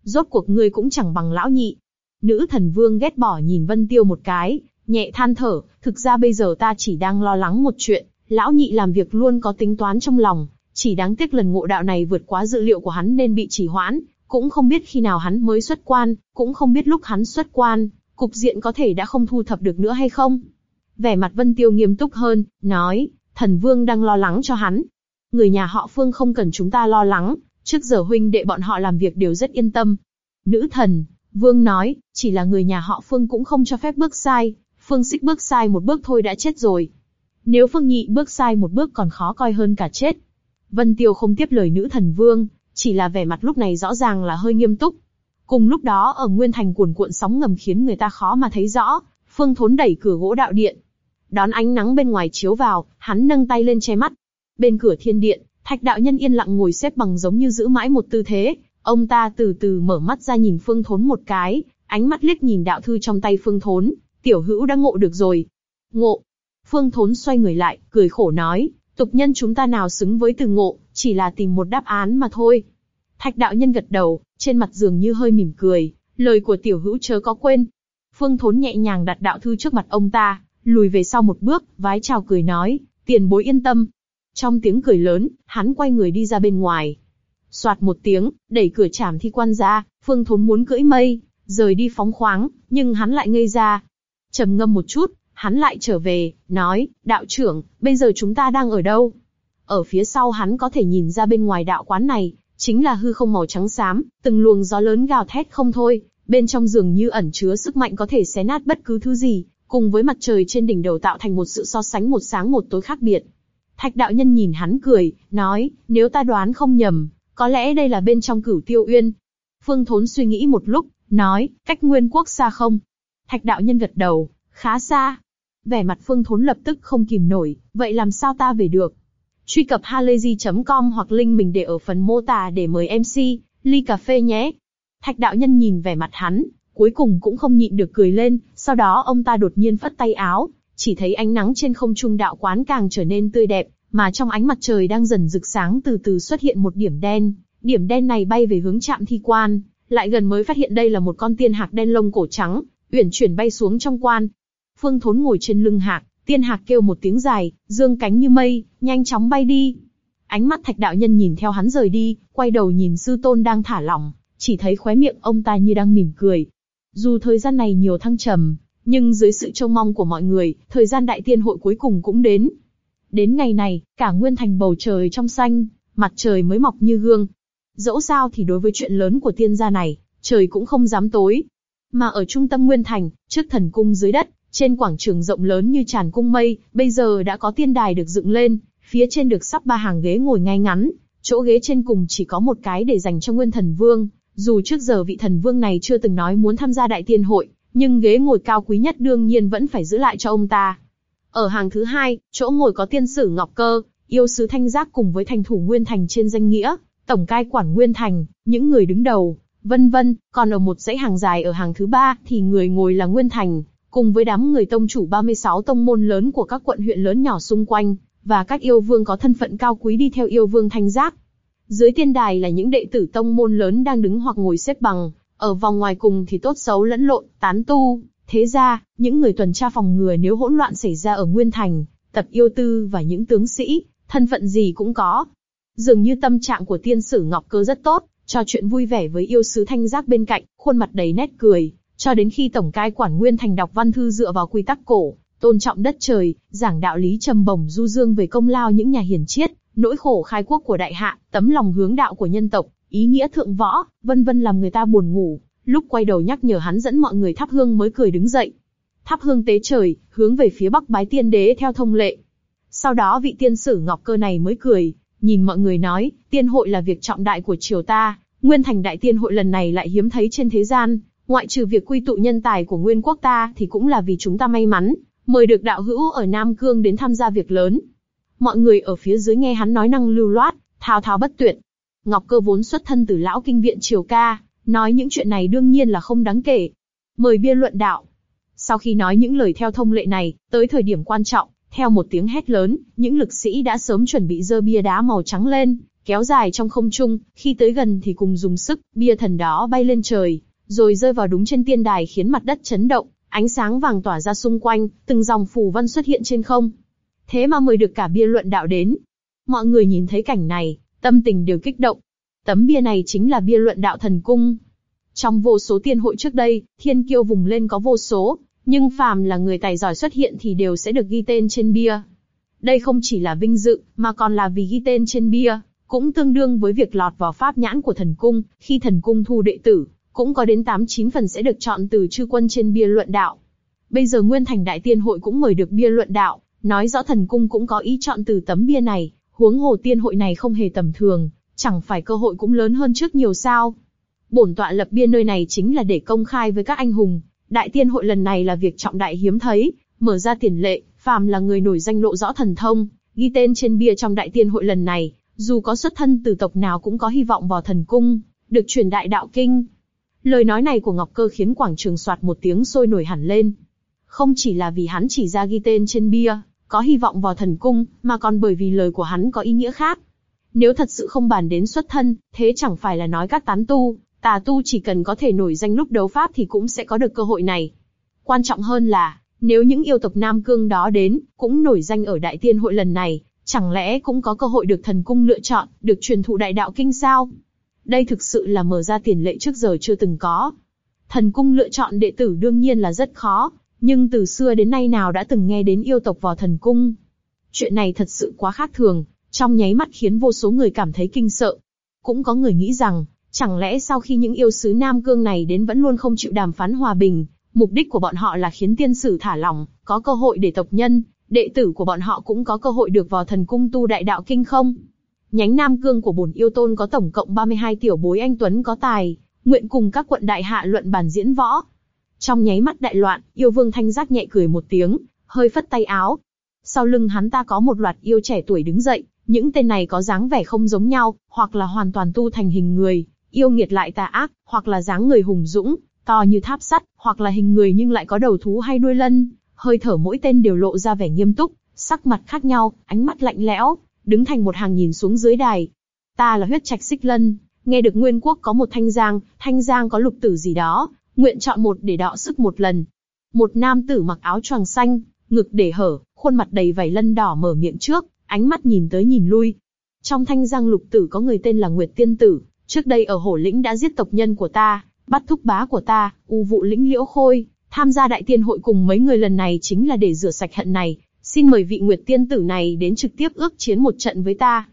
Rốt cuộc ngươi cũng chẳng bằng lão nhị. Nữ thần vương ghét bỏ nhìn Vân Tiêu một cái, nhẹ than thở, thực ra bây giờ ta chỉ đang lo lắng một chuyện, lão nhị làm việc luôn có tính toán trong lòng, chỉ đáng tiếc lần ngộ đạo này vượt quá dự liệu của hắn nên bị chỉ hoãn, cũng không biết khi nào hắn mới xuất quan, cũng không biết lúc hắn xuất quan, cục diện có thể đã không thu thập được nữa hay không. Vẻ mặt Vân Tiêu nghiêm túc hơn, nói, thần vương đang lo lắng cho hắn. Người nhà họ Phương không cần chúng ta lo lắng, trước giờ huynh đệ bọn họ làm việc đều rất yên tâm. Nữ thần, vương nói, chỉ là người nhà họ Phương cũng không cho phép bước sai, Phương xích bước sai một bước thôi đã chết rồi. Nếu Phương nhị bước sai một bước còn khó coi hơn cả chết. Vân Tiêu không tiếp lời nữ thần vương, chỉ là vẻ mặt lúc này rõ ràng là hơi nghiêm túc. Cùng lúc đó ở Nguyên Thành cuồn cuộn sóng ngầm khiến người ta khó mà thấy rõ, Phương Thốn đẩy cửa gỗ đạo điện. Đón ánh nắng bên ngoài chiếu vào, hắn nâng tay lên che mắt. Bên cửa thiên điện, Thạch đạo nhân yên lặng ngồi xếp bằng giống như giữ mãi một tư thế. Ông ta từ từ mở mắt ra nhìn Phương Thốn một cái, ánh mắt liếc nhìn đạo thư trong tay Phương Thốn. Tiểu hữu đã ngộ được rồi. Ngộ. Phương Thốn xoay người lại, cười khổ nói, tục nhân chúng ta nào xứng với từ ngộ, chỉ là tìm một đáp án mà thôi. Thạch đạo nhân gật đầu, trên mặt dường như hơi mỉm cười, lời của tiểu hữu chớ có quên. Phương Thốn nhẹ nhàng đặt đạo thư trước mặt ông ta, lùi về sau một bước, vái chào cười nói, tiền bối yên tâm. Trong tiếng cười lớn, hắn quay người đi ra bên ngoài. Soạt một tiếng, đẩy cửa chảm thi quan ra, Phương Thốn muốn cưỡi mây, rời đi phóng khoáng, nhưng hắn lại ngây ra. trầm ngâm một chút, hắn lại trở về, nói, đạo trưởng, bây giờ chúng ta đang ở đâu? Ở phía sau hắn có thể nhìn ra bên ngoài đạo quán này, chính là hư không màu trắng xám, từng luồng gió lớn gào thét không thôi, bên trong dường như ẩn chứa sức mạnh có thể xé nát bất cứ thứ gì, cùng với mặt trời trên đỉnh đầu tạo thành một sự so sánh một sáng một tối khác biệt. Thạch đạo nhân nhìn hắn cười, nói, nếu ta đoán không nhầm, có lẽ đây là bên trong cửu tiêu uyên. Phương Thốn suy nghĩ một lúc, nói, cách nguyên quốc xa không? Thạch đạo nhân gật đầu, khá xa. Vẻ mặt Phương Thốn lập tức không kìm nổi, vậy làm sao ta về được? Truy cập halayzi.com hoặc link mình để ở phần mô tả để mời MC, ly cà phê nhé. Thạch đạo nhân nhìn vẻ mặt hắn, cuối cùng cũng không nhịn được cười lên, sau đó ông ta đột nhiên phất tay áo, chỉ thấy ánh nắng trên không trung đạo quán càng trở nên tươi đẹp, mà trong ánh mặt trời đang dần rực sáng từ từ xuất hiện một điểm đen, điểm đen này bay về hướng trạm thi quan, lại gần mới phát hiện đây là một con tiên hạc đen lông cổ trắng, uyển chuyển bay xuống trong quan. Phương Thốn ngồi trên lưng hạc, Tiên hạc kêu một tiếng dài, dương cánh như mây, nhanh chóng bay đi. Ánh mắt thạch đạo nhân nhìn theo hắn rời đi, quay đầu nhìn sư tôn đang thả lỏng, chỉ thấy khóe miệng ông ta như đang mỉm cười. Dù thời gian này nhiều thăng trầm, nhưng dưới sự trông mong của mọi người, thời gian đại tiên hội cuối cùng cũng đến. Đến ngày này, cả nguyên thành bầu trời trong xanh, mặt trời mới mọc như gương. Dẫu sao thì đối với chuyện lớn của tiên gia này, trời cũng không dám tối. Mà ở trung tâm Nguyên Thành, trước thần cung dưới đất, trên quảng trường rộng lớn như tràn cung mây, bây giờ đã có tiên đài được dựng lên, phía trên được sắp ba hàng ghế ngồi ngay ngắn, chỗ ghế trên cùng chỉ có một cái để dành cho Nguyên Thần Vương. Dù trước giờ vị thần vương này chưa từng nói muốn tham gia đại tiên hội, nhưng ghế ngồi cao quý nhất đương nhiên vẫn phải giữ lại cho ông ta. Ở hàng thứ hai, chỗ ngồi có tiên sử Ngọc Cơ, yêu sứ Thanh Giác cùng với thành thủ Nguyên Thành trên danh nghĩa, tổng cai quản Nguyên Thành, những người đứng đầu, vân vân, còn ở một dãy hàng dài ở hàng thứ ba thì người ngồi là Nguyên Thành, cùng với đám người tông chủ 36 tông môn lớn của các quận huyện lớn nhỏ xung quanh, và các yêu vương có thân phận cao quý đi theo yêu vương thanh giác. Dưới tiên đài là những đệ tử tông môn lớn đang đứng hoặc ngồi xếp bằng, ở vòng ngoài cùng thì tốt xấu lẫn lộn, tán tu. Thế ra, những người tuần tra phòng ngừa nếu hỗn loạn xảy ra ở Nguyên Thành, tập yêu tư và những tướng sĩ, thân phận gì cũng có. Dường như tâm trạng của tiên sử Ngọc Cơ rất tốt, trò chuyện vui vẻ với yêu sứ thanh giác bên cạnh, khuôn mặt đầy nét cười, cho đến khi tổng cai quản Nguyên Thành đọc văn thư dựa vào quy tắc cổ, tôn trọng đất trời, giảng đạo lý trầm bổng du dương về công lao những nhà hiền triết, nỗi khổ khai quốc của đại hạ, tấm lòng hướng đạo của nhân tộc, ý nghĩa thượng võ, vân vân làm người ta buồn ngủ. Lúc quay đầu nhắc nhở hắn dẫn mọi người thắp hương mới cười đứng dậy. Thắp hương tế trời, hướng về phía bắc bái tiên đế theo thông lệ. Sau đó vị tiên sử ngọc cơ này mới cười, nhìn mọi người nói, tiên hội là việc trọng đại của triều ta, nguyên thành đại tiên hội lần này lại hiếm thấy trên thế gian, ngoại trừ việc quy tụ nhân tài của nguyên quốc ta thì cũng là vì chúng ta may mắn, mời được đạo hữu ở Nam Cương đến tham gia việc lớn. Mọi người ở phía dưới nghe hắn nói năng lưu loát, thao thao bất tuyệt. Ngọc Cơ vốn xuất thân từ lão kinh viện Triều Ca, nói những chuyện này đương nhiên là không đáng kể. Mời bia luận đạo. Sau khi nói những lời theo thông lệ này, tới thời điểm quan trọng, theo một tiếng hét lớn, những lực sĩ đã sớm chuẩn bị dơ bia đá màu trắng lên, kéo dài trong không trung, khi tới gần thì cùng dùng sức, bia thần đó bay lên trời, rồi rơi vào đúng trên tiên đài khiến mặt đất chấn động, ánh sáng vàng tỏa ra xung quanh, từng dòng phù văn xuất hiện trên không. Thế mà mời được cả bia luận đạo đến. Mọi người nhìn thấy cảnh này, tâm tình đều kích động. Tấm bia này chính là bia luận đạo thần cung. Trong vô số tiên hội trước đây, thiên kiêu vùng lên có vô số, nhưng phàm là người tài giỏi xuất hiện thì đều sẽ được ghi tên trên bia. Đây không chỉ là vinh dự, mà còn là vì ghi tên trên bia, cũng tương đương với việc lọt vào pháp nhãn của thần cung, khi thần cung thu đệ tử, cũng có đến 8-9 phần sẽ được chọn từ chư quân trên bia luận đạo. Bây giờ Nguyên Thành Đại Tiên Hội cũng mời được bia luận đạo, nói rõ thần cung cũng có ý chọn từ tấm bia này, huống hồ tiên hội này không hề tầm thường, chẳng phải cơ hội cũng lớn hơn trước nhiều sao. Bổn tọa lập bia nơi này chính là để công khai với các anh hùng, đại tiên hội lần này là việc trọng đại hiếm thấy, mở ra tiền lệ, phàm là người nổi danh lộ rõ thần thông, ghi tên trên bia trong đại tiên hội lần này, dù có xuất thân từ tộc nào cũng có hy vọng vào thần cung, được truyền đại đạo kinh. Lời nói này của Ngọc Cơ khiến quảng trường soạt một tiếng sôi nổi hẳn lên. Không chỉ là vì hắn chỉ ra ghi tên trên bia, có hy vọng vào thần cung, mà còn bởi vì lời của hắn có ý nghĩa khác. Nếu thật sự không bàn đến xuất thân, thế chẳng phải là nói các tán tu, tà tu chỉ cần có thể nổi danh lúc đấu pháp thì cũng sẽ có được cơ hội này. Quan trọng hơn là, nếu những yêu tộc Nam Cương đó đến, cũng nổi danh ở Đại Tiên hội lần này, chẳng lẽ cũng có cơ hội được thần cung lựa chọn, được truyền thụ đại đạo kinh sao? Đây thực sự là mở ra tiền lệ trước giờ chưa từng có. Thần cung lựa chọn đệ tử đương nhiên là rất khó, nhưng từ xưa đến nay nào đã từng nghe đến yêu tộc vào thần cung. Chuyện này thật sự quá khác thường, trong nháy mắt khiến vô số người cảm thấy kinh sợ. Cũng có người nghĩ rằng, chẳng lẽ sau khi những yêu sứ Nam Cương này đến vẫn luôn không chịu đàm phán hòa bình, mục đích của bọn họ là khiến tiên sử thả lỏng, có cơ hội để tộc nhân, đệ tử của bọn họ cũng có cơ hội được vào thần cung tu đại đạo kinh không? Nhánh Nam Cương của bổn yêu tôn có tổng cộng 32 tiểu bối anh Tuấn có tài, nguyện cùng các quận đại hạ luận bàn diễn võ. Trong nháy mắt đại loạn, yêu vương thanh giác nhẹ cười một tiếng, hơi phất tay áo. Sau lưng hắn ta có một loạt yêu trẻ tuổi đứng dậy, những tên này có dáng vẻ không giống nhau, hoặc là hoàn toàn tu thành hình người, yêu nghiệt lại tà ác, hoặc là dáng người hùng dũng, to như tháp sắt, hoặc là hình người nhưng lại có đầu thú hay đuôi lân, hơi thở mỗi tên đều lộ ra vẻ nghiêm túc, sắc mặt khác nhau, ánh mắt lạnh lẽo, đứng thành một hàng nhìn xuống dưới đài. Ta là huyết trạch xích lân, nghe được nguyên quốc có một thanh giang, thanh giang có lục tử gì đó, nguyện chọn một để đọ sức một lần. Một nam tử mặc áo choàng xanh, ngực để hở, khuôn mặt đầy vảy lân đỏ mở miệng trước, ánh mắt nhìn tới nhìn lui. Trong thanh giang lục tử có người tên là Nguyệt Tiên Tử, trước đây ở hổ lĩnh đã giết tộc nhân của ta, bắt thúc bá của ta, u vụ lĩnh liễu khôi, tham gia đại tiên hội cùng mấy người lần này chính là để rửa sạch hận này, xin mời vị Nguyệt Tiên Tử này đến trực tiếp ước chiến một trận với ta.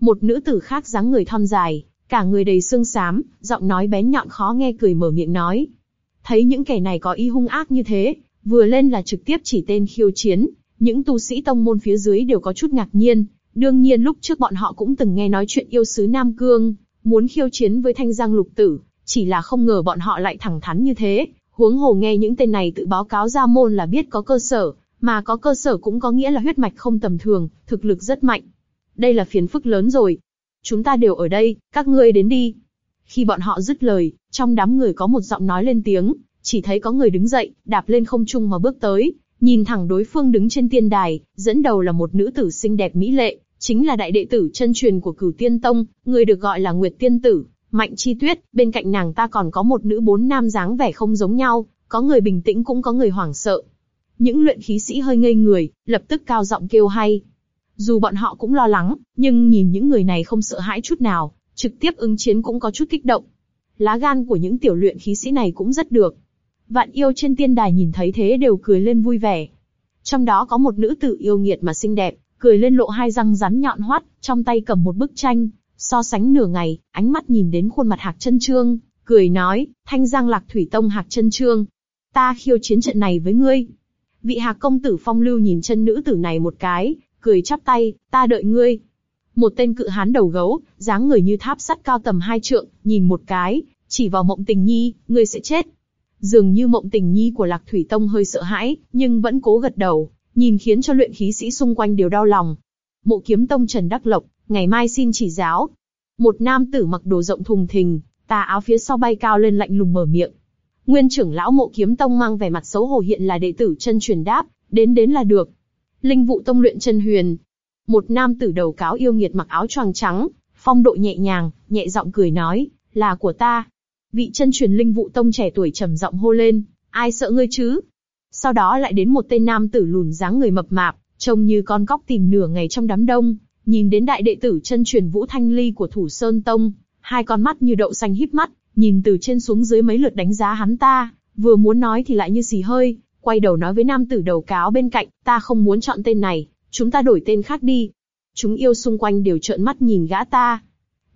Một nữ tử khác dáng người thon dài, cả người đầy xương xám, giọng nói bén nhọn khó nghe cười mở miệng nói. Thấy những kẻ này có ý hung ác như thế, vừa lên là trực tiếp chỉ tên khiêu chiến, những tu sĩ tông môn phía dưới đều có chút ngạc nhiên, đương nhiên lúc trước bọn họ cũng từng nghe nói chuyện yêu sứ Nam Cương, muốn khiêu chiến với thanh giang lục tử, chỉ là không ngờ bọn họ lại thẳng thắn như thế, huống hồ nghe những tên này tự báo cáo ra môn là biết có cơ sở, mà có cơ sở cũng có nghĩa là huyết mạch không tầm thường, thực lực rất mạnh. Đây là phiền phức lớn rồi. Chúng ta đều ở đây, các ngươi đến đi. Khi bọn họ dứt lời, trong đám người có một giọng nói lên tiếng, chỉ thấy có người đứng dậy, đạp lên không trung mà bước tới, nhìn thẳng đối phương đứng trên tiên đài, dẫn đầu là một nữ tử xinh đẹp mỹ lệ, chính là đại đệ tử chân truyền của Cửu Tiên Tông, người được gọi là Nguyệt Tiên Tử, Mạnh Chi Tuyết, bên cạnh nàng ta còn có một nữ bốn nam dáng vẻ không giống nhau, có người bình tĩnh cũng có người hoảng sợ. Những luyện khí sĩ hơi ngây người, lập tức cao giọng kêu hay. Dù bọn họ cũng lo lắng, nhưng nhìn những người này không sợ hãi chút nào, trực tiếp ứng chiến cũng có chút kích động. Lá gan của những tiểu luyện khí sĩ này cũng rất được. Vạn yêu trên tiên đài nhìn thấy thế đều cười lên vui vẻ. Trong đó có một nữ tử yêu nghiệt mà xinh đẹp, cười lên lộ hai răng rắn nhọn hoắt, trong tay cầm một bức tranh, so sánh nửa ngày, ánh mắt nhìn đến khuôn mặt Hạc Chân Trương, cười nói, Thanh Giang Lạc Thủy Tông Hạc Chân Trương, ta khiêu chiến trận này với ngươi. Vị Hạc công tử phong lưu nhìn chân nữ tử này một cái, cười chắp tay, ta đợi ngươi. Một tên cự hán đầu gấu, dáng người như tháp sắt cao tầm hai trượng, nhìn một cái, chỉ vào mộng tình nhi, ngươi sẽ chết. Dường như mộng tình nhi của Lạc Thủy Tông hơi sợ hãi, nhưng vẫn cố gật đầu, nhìn khiến cho luyện khí sĩ xung quanh đều đau lòng. Mộ kiếm tông Trần Đắc Lộc, ngày mai xin chỉ giáo. Một nam tử mặc đồ rộng thùng thình, tà áo phía sau bay cao lên lạnh lùng mở miệng. Nguyên trưởng lão mộ kiếm tông mang vẻ mặt xấu hổ hiện là đệ tử chân truyền đáp, đến đến là được. Linh vụ tông luyện chân huyền. Một nam tử đầu cáo yêu nghiệt mặc áo choàng trắng, phong độ nhẹ nhàng, nhẹ giọng cười nói, là của ta. Vị chân truyền linh vụ tông trẻ tuổi trầm giọng hô lên, ai sợ ngươi chứ? Sau đó lại đến một tên nam tử lùn dáng người mập mạp, trông như con cóc tìm nửa ngày trong đám đông, nhìn đến đại đệ tử chân truyền Vũ Thanh Ly của Thủ Sơn Tông, hai con mắt như đậu xanh híp mắt, nhìn từ trên xuống dưới mấy lượt đánh giá hắn ta, vừa muốn nói thì lại như xì hơi, quay đầu nói với nam tử đầu cáo bên cạnh, ta không muốn chọn tên này, chúng ta đổi tên khác đi. Chúng yêu xung quanh đều trợn mắt nhìn gã ta.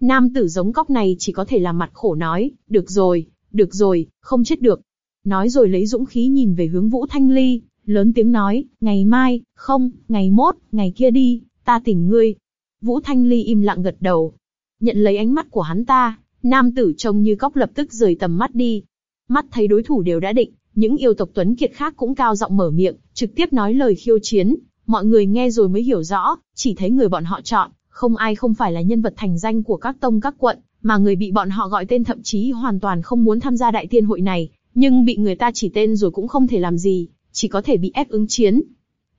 Nam tử giống cóc này chỉ có thể làm mặt khổ nói, được rồi, được rồi, không chết được. Nói rồi lấy dũng khí nhìn về hướng Vũ Thanh Ly, lớn tiếng nói, ngày mai, không, ngày mốt, ngày kia đi, ta tỉnh ngươi. Vũ Thanh Ly im lặng gật đầu. Nhận lấy ánh mắt của hắn ta, nam tử trông như cóc lập tức rời tầm mắt đi. Mắt thấy đối thủ đều đã định, những yêu tộc tuấn kiệt khác cũng cao giọng mở miệng, trực tiếp nói lời khiêu chiến. Mọi người nghe rồi mới hiểu rõ, chỉ thấy người bọn họ chọn, không ai không phải là nhân vật thành danh của các tông các quận, mà người bị bọn họ gọi tên thậm chí hoàn toàn không muốn tham gia đại tiên hội này, nhưng bị người ta chỉ tên rồi cũng không thể làm gì, chỉ có thể bị ép ứng chiến.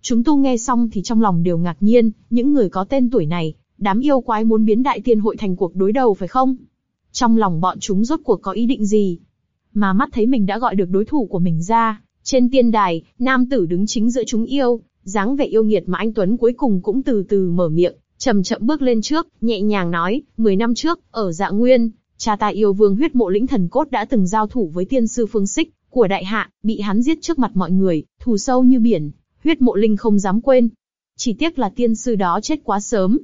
Chúng tu nghe xong thì trong lòng đều ngạc nhiên, những người có tên tuổi này, đám yêu quái muốn biến đại tiên hội thành cuộc đối đầu phải không? Trong lòng bọn chúng rốt cuộc có ý định gì? Mà mắt thấy mình đã gọi được đối thủ của mình ra, trên tiên đài, nam tử đứng chính giữa chúng yêu, dáng vẻ yêu nghiệt mà anh Tuấn cuối cùng cũng từ từ mở miệng, chậm chậm bước lên trước, nhẹ nhàng nói, 10 năm trước, ở dạ nguyên, cha ta yêu vương huyết mộ lĩnh thần cốt đã từng giao thủ với tiên sư phương xích, của đại hạ, bị hắn giết trước mặt mọi người, thù sâu như biển, huyết mộ linh không dám quên. Chỉ tiếc là tiên sư đó chết quá sớm.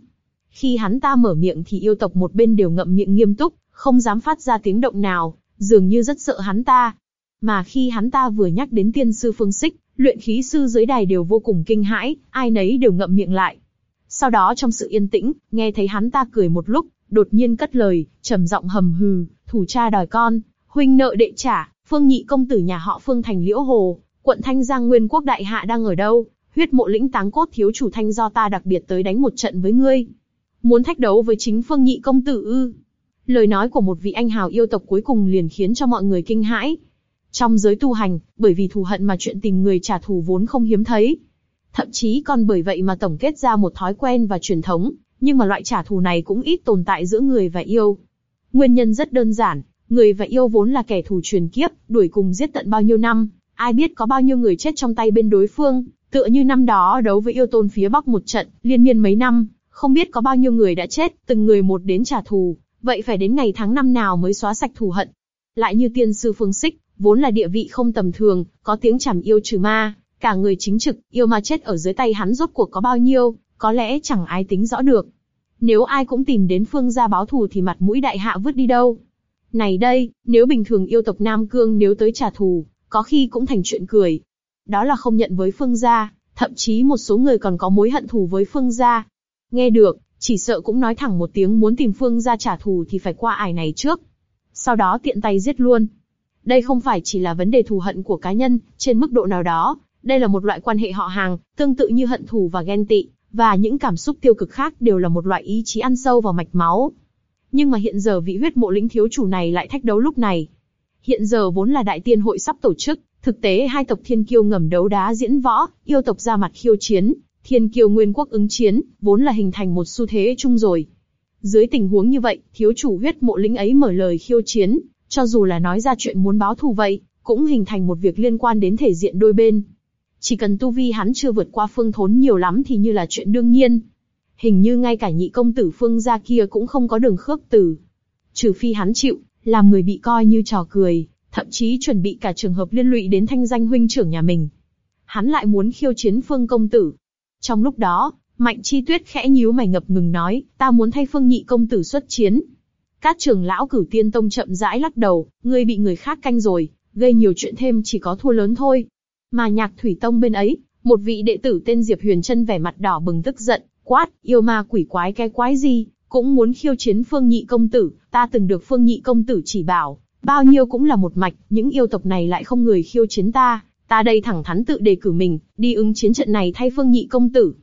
Khi hắn ta mở miệng thì yêu tộc một bên đều ngậm miệng nghiêm túc, không dám phát ra tiếng động nào, dường như rất sợ hắn ta. Mà khi hắn ta vừa nhắc đến tiên sư phương xích, luyện khí sư dưới đài đều vô cùng kinh hãi, ai nấy đều ngậm miệng lại. Sau đó trong sự yên tĩnh, nghe thấy hắn ta cười một lúc, đột nhiên cất lời, trầm giọng hầm hừ, thủ cha đòi con, huynh nợ đệ trả, phương nhị công tử nhà họ phương thành liễu hồ, quận Thanh Giang Nguyên quốc đại hạ đang ở đâu, huyết mộ lĩnh táng cốt thiếu chủ thanh do ta đặc biệt tới đánh một trận với ngươi. Muốn thách đấu với chính phương nhị công tử ư. Lời nói của một vị anh hào yêu tộc cuối cùng liền khiến cho mọi người kinh hãi. Trong giới tu hành, bởi vì thù hận mà chuyện tìm người trả thù vốn không hiếm thấy. Thậm chí còn bởi vậy mà tổng kết ra một thói quen và truyền thống, nhưng mà loại trả thù này cũng ít tồn tại giữa người và yêu. Nguyên nhân rất đơn giản, người và yêu vốn là kẻ thù truyền kiếp, đuổi cùng giết tận bao nhiêu năm, ai biết có bao nhiêu người chết trong tay bên đối phương, tựa như năm đó đấu với yêu tôn phía Bắc một trận, liên miên mấy năm, không biết có bao nhiêu người đã chết, từng người một đến trả thù, vậy phải đến ngày tháng năm nào mới xóa sạch thù hận. Lại như tiên sư Phương Xích, vốn là địa vị không tầm thường, có tiếng chảm yêu trừ ma, cả người chính trực, yêu ma chết ở dưới tay hắn rốt cuộc có bao nhiêu, có lẽ chẳng ai tính rõ được. Nếu ai cũng tìm đến phương gia báo thù thì mặt mũi đại hạ vứt đi đâu. Này đây, nếu bình thường yêu tộc Nam Cương nếu tới trả thù, có khi cũng thành chuyện cười. Đó là không nhận với phương gia, thậm chí một số người còn có mối hận thù với phương gia. Nghe được, chỉ sợ cũng nói thẳng một tiếng muốn tìm phương gia trả thù thì phải qua ải này trước. Sau đó tiện tay giết luôn. Đây không phải chỉ là vấn đề thù hận của cá nhân, trên mức độ nào đó, đây là một loại quan hệ họ hàng, tương tự như hận thù và ghen tị, và những cảm xúc tiêu cực khác đều là một loại ý chí ăn sâu vào mạch máu. Nhưng mà hiện giờ vị huyết mộ lĩnh thiếu chủ này lại thách đấu lúc này. Hiện giờ vốn là đại tiên hội sắp tổ chức, thực tế hai tộc thiên kiêu ngầm đấu đá diễn võ, yêu tộc ra mặt khiêu chiến, thiên Kiều nguyên quốc ứng chiến, vốn là hình thành một xu thế chung rồi. Dưới tình huống như vậy, thiếu chủ huyết mộ lĩnh ấy mở lời khiêu chiến, cho dù là nói ra chuyện muốn báo thù vậy, cũng hình thành một việc liên quan đến thể diện đôi bên. Chỉ cần tu vi hắn chưa vượt qua phương thốn nhiều lắm thì như là chuyện đương nhiên. Hình như ngay cả nhị công tử phương gia kia cũng không có đường khước từ. Trừ phi hắn chịu, làm người bị coi như trò cười, thậm chí chuẩn bị cả trường hợp liên lụy đến thanh danh huynh trưởng nhà mình. Hắn lại muốn khiêu chiến phương công tử. Trong lúc đó, Mạnh Chi Tuyết khẽ nhíu mày ngập ngừng nói, ta muốn thay phương nhị công tử xuất chiến. Các trưởng lão cửu tiên tông chậm rãi lắc đầu, ngươi bị người khác canh rồi, gây nhiều chuyện thêm chỉ có thua lớn thôi. Mà nhạc thủy tông bên ấy, một vị đệ tử tên Diệp Huyền Trân vẻ mặt đỏ bừng tức giận, quát, yêu ma quỷ quái cái quái gì, cũng muốn khiêu chiến phương nhị công tử, ta từng được phương nhị công tử chỉ bảo, bao nhiêu cũng là một mạch, những yêu tộc này lại không người khiêu chiến ta, ta đây thẳng thắn tự đề cử mình, đi ứng chiến trận này thay phương nhị công tử.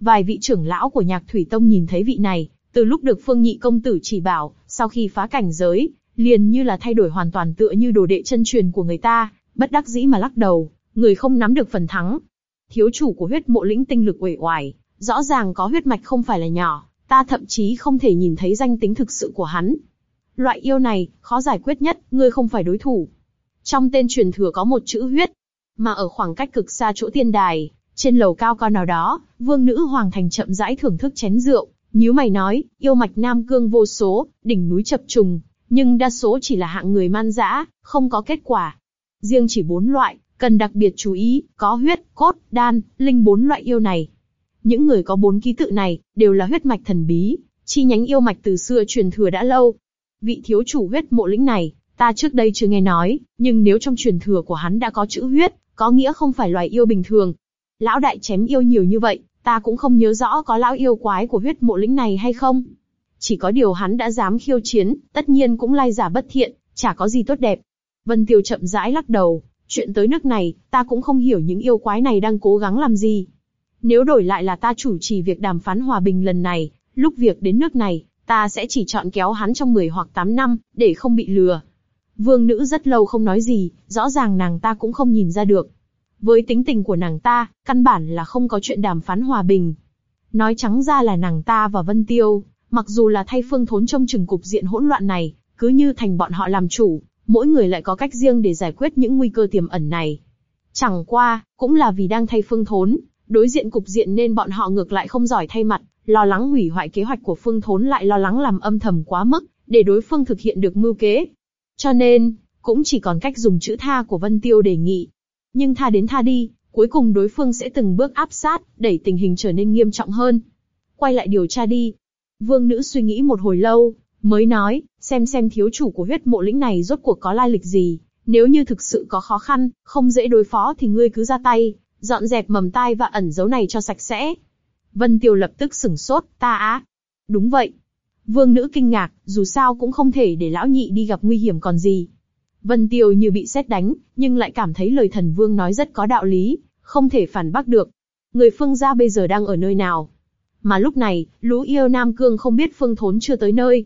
Vài vị trưởng lão của nhạc thủy tông nhìn thấy vị này, từ lúc được phương nhị công tử chỉ bảo, sau khi phá cảnh giới, liền như là thay đổi hoàn toàn tựa như đồ đệ chân truyền của người ta, bất đắc dĩ mà lắc đầu, người không nắm được phần thắng. Thiếu chủ của huyết mộ lĩnh tinh lực uể oải, rõ ràng có huyết mạch không phải là nhỏ, ta thậm chí không thể nhìn thấy danh tính thực sự của hắn. Loại yêu này, khó giải quyết nhất, ngươi không phải đối thủ. Trong tên truyền thừa có một chữ huyết, mà ở khoảng cách cực xa chỗ tiên đài, trên lầu cao con nào đó, vương nữ hoàng thành chậm rãi thưởng thức chén rượu, nhíu mày nói, yêu mạch nam cương vô số, đỉnh núi chập trùng, nhưng đa số chỉ là hạng người man dã, không có kết quả. Riêng chỉ bốn loại, cần đặc biệt chú ý, có huyết, cốt, đan, linh bốn loại yêu này. Những người có bốn ký tự này, đều là huyết mạch thần bí, chi nhánh yêu mạch từ xưa truyền thừa đã lâu. Vị thiếu chủ huyết mộ lĩnh này, ta trước đây chưa nghe nói, nhưng nếu trong truyền thừa của hắn đã có chữ huyết, có nghĩa không phải loài yêu bình thường. Lão đại chém yêu nhiều như vậy, ta cũng không nhớ rõ có lão yêu quái của huyết mộ lĩnh này hay không. Chỉ có điều hắn đã dám khiêu chiến, tất nhiên cũng lai giả bất thiện, chả có gì tốt đẹp. Vân Tiêu chậm rãi lắc đầu, chuyện tới nước này, ta cũng không hiểu những yêu quái này đang cố gắng làm gì. Nếu đổi lại là ta chủ trì việc đàm phán hòa bình lần này, lúc việc đến nước này, ta sẽ chỉ chọn kéo hắn trong 10 hoặc 8 năm, để không bị lừa. Vương nữ rất lâu không nói gì, rõ ràng nàng ta cũng không nhìn ra được. Với tính tình của nàng ta, căn bản là không có chuyện đàm phán hòa bình. Nói trắng ra là nàng ta và Vân Tiêu, mặc dù là thay phương thốn trong chừng cục diện hỗn loạn này, cứ như thành bọn họ làm chủ, mỗi người lại có cách riêng để giải quyết những nguy cơ tiềm ẩn này. Chẳng qua, cũng là vì đang thay phương thốn, đối diện cục diện nên bọn họ ngược lại không giỏi thay mặt, lo lắng hủy hoại kế hoạch của phương thốn lại lo lắng làm âm thầm quá mức, để đối phương thực hiện được mưu kế. Cho nên, cũng chỉ còn cách dùng chữ tha của Vân Tiêu đề nghị. Nhưng tha đến tha đi, cuối cùng đối phương sẽ từng bước áp sát, đẩy tình hình trở nên nghiêm trọng hơn. Quay lại điều tra đi. Vương nữ suy nghĩ một hồi lâu, mới nói, xem xem thiếu chủ của huyết mộ lĩnh này rốt cuộc có lai lịch gì. Nếu như thực sự có khó khăn, không dễ đối phó thì ngươi cứ ra tay, dọn dẹp mầm tai và ẩn dấu này cho sạch sẽ. Vân Tiêu lập tức sửng sốt, ta á. Đúng vậy. Vương nữ kinh ngạc, dù sao cũng không thể để lão nhị đi gặp nguy hiểm còn gì. Vân Tiêu như bị xét đánh, nhưng lại cảm thấy lời thần vương nói rất có đạo lý, không thể phản bác được. Người phương gia bây giờ đang ở nơi nào? Mà lúc này, lũ yêu Nam Cương không biết phương thốn chưa tới nơi.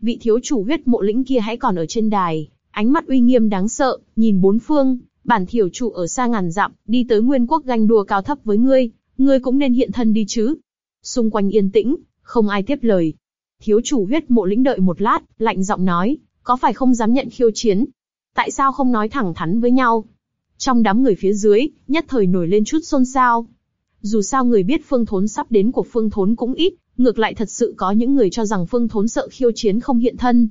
Vị thiếu chủ huyết mộ lĩnh kia hãy còn ở trên đài, ánh mắt uy nghiêm đáng sợ, nhìn bốn phương, bản thiểu chủ ở xa ngàn dặm, đi tới nguyên quốc ganh đua cao thấp với ngươi, ngươi cũng nên hiện thân đi chứ. Xung quanh yên tĩnh, không ai tiếp lời. Thiếu chủ huyết mộ lĩnh đợi một lát, lạnh giọng nói, có phải không dám nhận khiêu chiến? Tại sao không nói thẳng thắn với nhau? Trong đám người phía dưới, nhất thời nổi lên chút xôn xao. Dù sao người biết phương thốn sắp đến của phương thốn cũng ít, ngược lại thật sự có những người cho rằng phương thốn sợ khiêu chiến không hiện thân.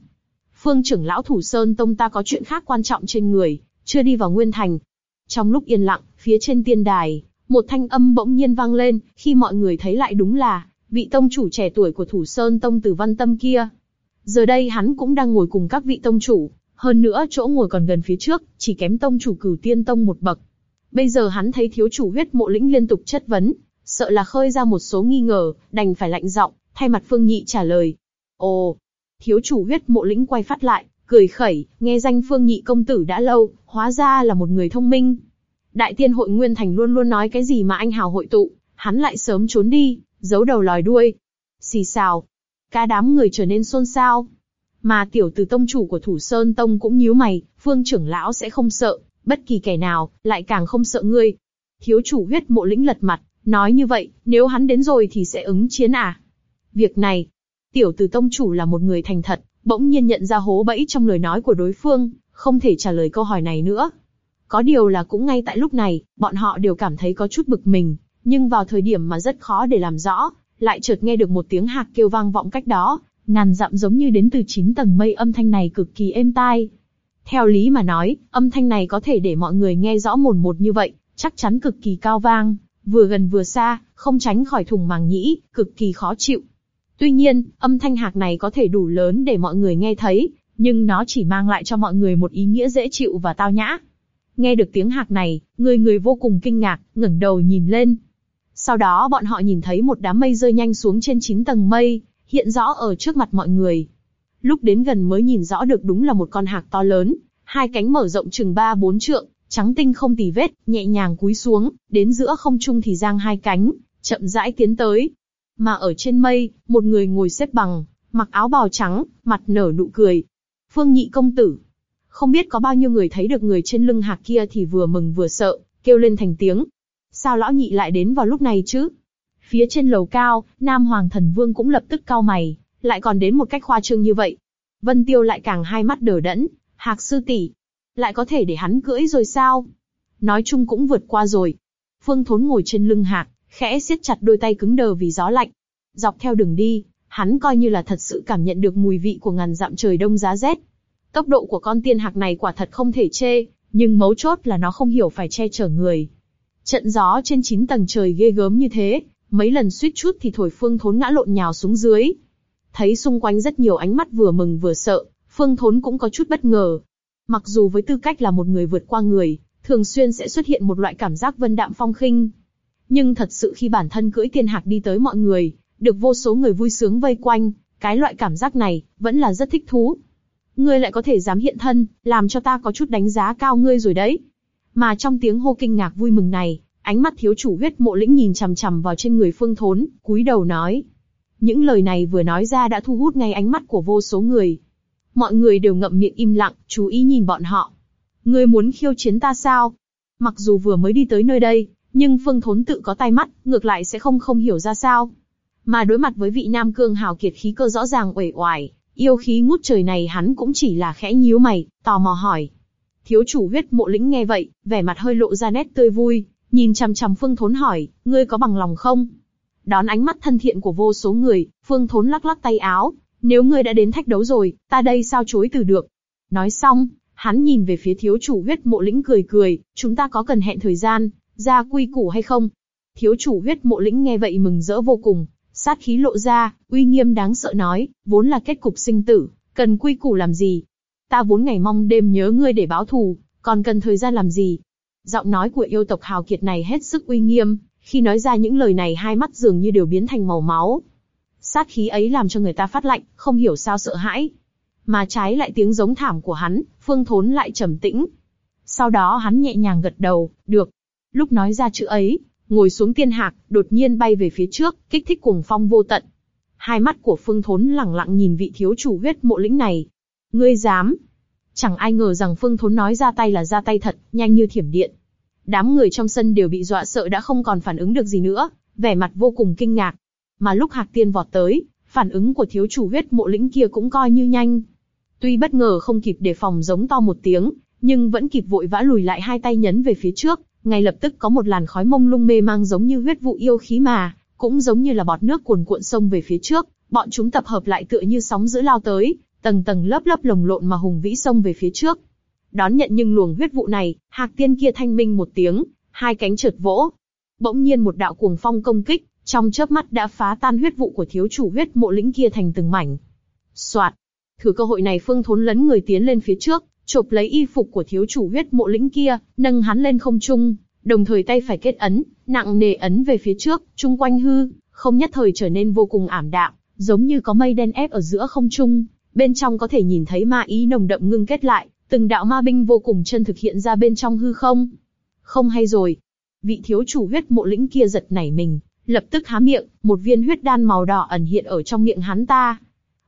Phương trưởng lão thủ sơn tông ta có chuyện khác quan trọng trên người, chưa đi vào nguyên thành. Trong lúc yên lặng, phía trên tiên đài, một thanh âm bỗng nhiên vang lên, khi mọi người thấy lại đúng là, vị tông chủ trẻ tuổi của Thủ Sơn Tông Tử Văn Tâm kia. Giờ đây hắn cũng đang ngồi cùng các vị tông chủ, hơn nữa chỗ ngồi còn gần phía trước, chỉ kém tông chủ Cửu Tiên Tông một bậc. Bây giờ hắn thấy thiếu chủ huyết mộ lĩnh liên tục chất vấn, sợ là khơi ra một số nghi ngờ, đành phải lạnh giọng, thay mặt Phương Nhị trả lời. Ồ, thiếu chủ huyết mộ lĩnh quay phát lại, cười khẩy, nghe danh Phương Nhị công tử đã lâu, hóa ra là một người thông minh. Đại tiên hội Nguyên Thành luôn luôn nói cái gì mà anh hào hội tụ, hắn lại sớm trốn đi, giấu đầu lòi đuôi. Xì xào, cả đám người trở nên xôn xao. Mà tiểu tử tông chủ của Thủ Sơn Tông cũng nhíu mày, Phương trưởng lão sẽ không sợ, bất kỳ kẻ nào, lại càng không sợ ngươi. Thiếu chủ huyết mộ lĩnh lật mặt, nói như vậy, nếu hắn đến rồi thì sẽ ứng chiến à? Việc này, tiểu tử tông chủ là một người thành thật, bỗng nhiên nhận ra hố bẫy trong lời nói của đối phương, không thể trả lời câu hỏi này nữa. Có điều là cũng ngay tại lúc này, bọn họ đều cảm thấy có chút bực mình, nhưng vào thời điểm mà rất khó để làm rõ, lại chợt nghe được một tiếng hạc kêu vang vọng cách đó, ngàn dặm giống như đến từ chín tầng mây âm thanh này cực kỳ êm tai. Theo lý mà nói, âm thanh này có thể để mọi người nghe rõ mồn một như vậy, chắc chắn cực kỳ cao vang, vừa gần vừa xa, không tránh khỏi thùng màng nhĩ, cực kỳ khó chịu. Tuy nhiên, âm thanh hạc này có thể đủ lớn để mọi người nghe thấy, nhưng nó chỉ mang lại cho mọi người một ý nghĩa dễ chịu và tao nhã. Nghe được tiếng hạc này, người người vô cùng kinh ngạc, ngẩng đầu nhìn lên. Sau đó bọn họ nhìn thấy một đám mây rơi nhanh xuống trên 9 tầng mây, hiện rõ ở trước mặt mọi người. Lúc đến gần mới nhìn rõ được đúng là một con hạc to lớn, hai cánh mở rộng chừng 3-4 trượng, trắng tinh không tì vết, nhẹ nhàng cúi xuống, đến giữa không trung thì giang hai cánh, chậm rãi tiến tới. Mà ở trên mây, một người ngồi xếp bằng, mặc áo bào trắng, mặt nở nụ cười. Phương nhị công tử. Không biết có bao nhiêu người thấy được người trên lưng hạc kia thì vừa mừng vừa sợ, kêu lên thành tiếng. Sao lão nhị lại đến vào lúc này chứ? Phía trên lầu cao, Nam Hoàng Thần Vương cũng lập tức cao mày, lại còn đến một cách khoa trương như vậy. Vân Tiêu lại càng hai mắt đờ đẫn, Hạc sư tỷ, lại có thể để hắn cưỡi rồi sao? Nói chung cũng vượt qua rồi. Phương Thốn ngồi trên lưng Hạc, khẽ siết chặt đôi tay cứng đờ vì gió lạnh. Dọc theo đường đi, hắn coi như là thật sự cảm nhận được mùi vị của ngàn dặm trời đông giá rét. Tốc độ của con tiên hạc này quả thật không thể chê, nhưng mấu chốt là nó không hiểu phải che chở người. Trận gió trên chín tầng trời ghê gớm như thế, mấy lần suýt chút thì thổi phương thốn ngã lộn nhào xuống dưới. Thấy xung quanh rất nhiều ánh mắt vừa mừng vừa sợ, phương thốn cũng có chút bất ngờ. Mặc dù với tư cách là một người vượt qua người, thường xuyên sẽ xuất hiện một loại cảm giác vân đạm phong khinh. Nhưng thật sự khi bản thân cưỡi tiên hạc đi tới mọi người, được vô số người vui sướng vây quanh, cái loại cảm giác này, vẫn là rất thích thú. Ngươi lại có thể dám hiện thân, làm cho ta có chút đánh giá cao ngươi rồi đấy. Mà trong tiếng hô kinh ngạc vui mừng này, ánh mắt thiếu chủ huyết mộ lĩnh nhìn chằm chằm vào trên người phương thốn, cúi đầu nói. Những lời này vừa nói ra đã thu hút ngay ánh mắt của vô số người. Mọi người đều ngậm miệng im lặng, chú ý nhìn bọn họ. Ngươi muốn khiêu chiến ta sao? Mặc dù vừa mới đi tới nơi đây, nhưng phương thốn tự có tai mắt, ngược lại sẽ không không hiểu ra sao. Mà đối mặt với vị nam cương hào kiệt khí cơ rõ ràng uể oải, yêu khí ngút trời này hắn cũng chỉ là khẽ nhíu mày, tò mò hỏi. Thiếu chủ huyết mộ lĩnh nghe vậy, vẻ mặt hơi lộ ra nét tươi vui, nhìn chằm chằm Phương Thốn hỏi, ngươi có bằng lòng không? Đón ánh mắt thân thiện của vô số người, Phương Thốn lắc lắc tay áo, nếu ngươi đã đến thách đấu rồi, ta đây sao chối từ được? Nói xong, hắn nhìn về phía thiếu chủ huyết mộ lĩnh cười cười, chúng ta có cần hẹn thời gian, ra quy củ hay không? Thiếu chủ huyết mộ lĩnh nghe vậy mừng rỡ vô cùng, sát khí lộ ra, uy nghiêm đáng sợ nói, vốn là kết cục sinh tử, cần quy củ làm gì? Ta vốn ngày mong đêm nhớ ngươi để báo thù, còn cần thời gian làm gì? Giọng nói của yêu tộc hào kiệt này hết sức uy nghiêm, khi nói ra những lời này hai mắt dường như đều biến thành màu máu. Sát khí ấy làm cho người ta phát lạnh, không hiểu sao sợ hãi. Mà trái lại tiếng giống thảm của hắn, phương thốn lại trầm tĩnh. Sau đó hắn nhẹ nhàng gật đầu, được. Lúc nói ra chữ ấy, ngồi xuống tiên hạc, đột nhiên bay về phía trước, kích thích cuồng phong vô tận. Hai mắt của phương thốn lẳng lặng nhìn vị thiếu chủ huyết mộ lĩnh này. Ngươi dám? Chẳng ai ngờ rằng phương thốn nói ra tay là ra tay thật, nhanh như thiểm điện. Đám người trong sân đều bị dọa sợ đã không còn phản ứng được gì nữa, vẻ mặt vô cùng kinh ngạc. Mà lúc Hạc Tiên vọt tới, phản ứng của thiếu chủ huyết mộ lĩnh kia cũng coi như nhanh. Tuy bất ngờ không kịp đề phòng giống to một tiếng, nhưng vẫn kịp vội vã lùi lại hai tay nhấn về phía trước, ngay lập tức có một làn khói mông lung mê mang giống như huyết vụ yêu khí mà, cũng giống như là bọt nước cuồn cuộn sông về phía trước, bọn chúng tập hợp lại tựa như sóng dữ lao tới, tầng tầng lớp lớp lồng lộn mà hùng vĩ xông về phía trước. Đón nhận nhưng luồng huyết vụ này, Hạc Tiên kia thanh minh một tiếng, hai cánh chợt vỗ. Bỗng nhiên một đạo cuồng phong công kích, trong chớp mắt đã phá tan huyết vụ của thiếu chủ huyết mộ lĩnh kia thành từng mảnh. Soạt, thử cơ hội này Phương Thốn lấn người tiến lên phía trước, chộp lấy y phục của thiếu chủ huyết mộ lĩnh kia, nâng hắn lên không trung, đồng thời tay phải kết ấn, nặng nề ấn về phía trước, trung quanh hư, không nhất thời trở nên vô cùng ảm đạm, giống như có mây đen ép ở giữa không trung, bên trong có thể nhìn thấy ma ý nồng đậm ngưng kết lại, từng đạo ma binh vô cùng chân thực hiện ra bên trong hư không. Không hay rồi, vị thiếu chủ huyết mộ lĩnh kia giật nảy mình, lập tức há miệng, một viên huyết đan màu đỏ ẩn hiện ở trong miệng hắn ta.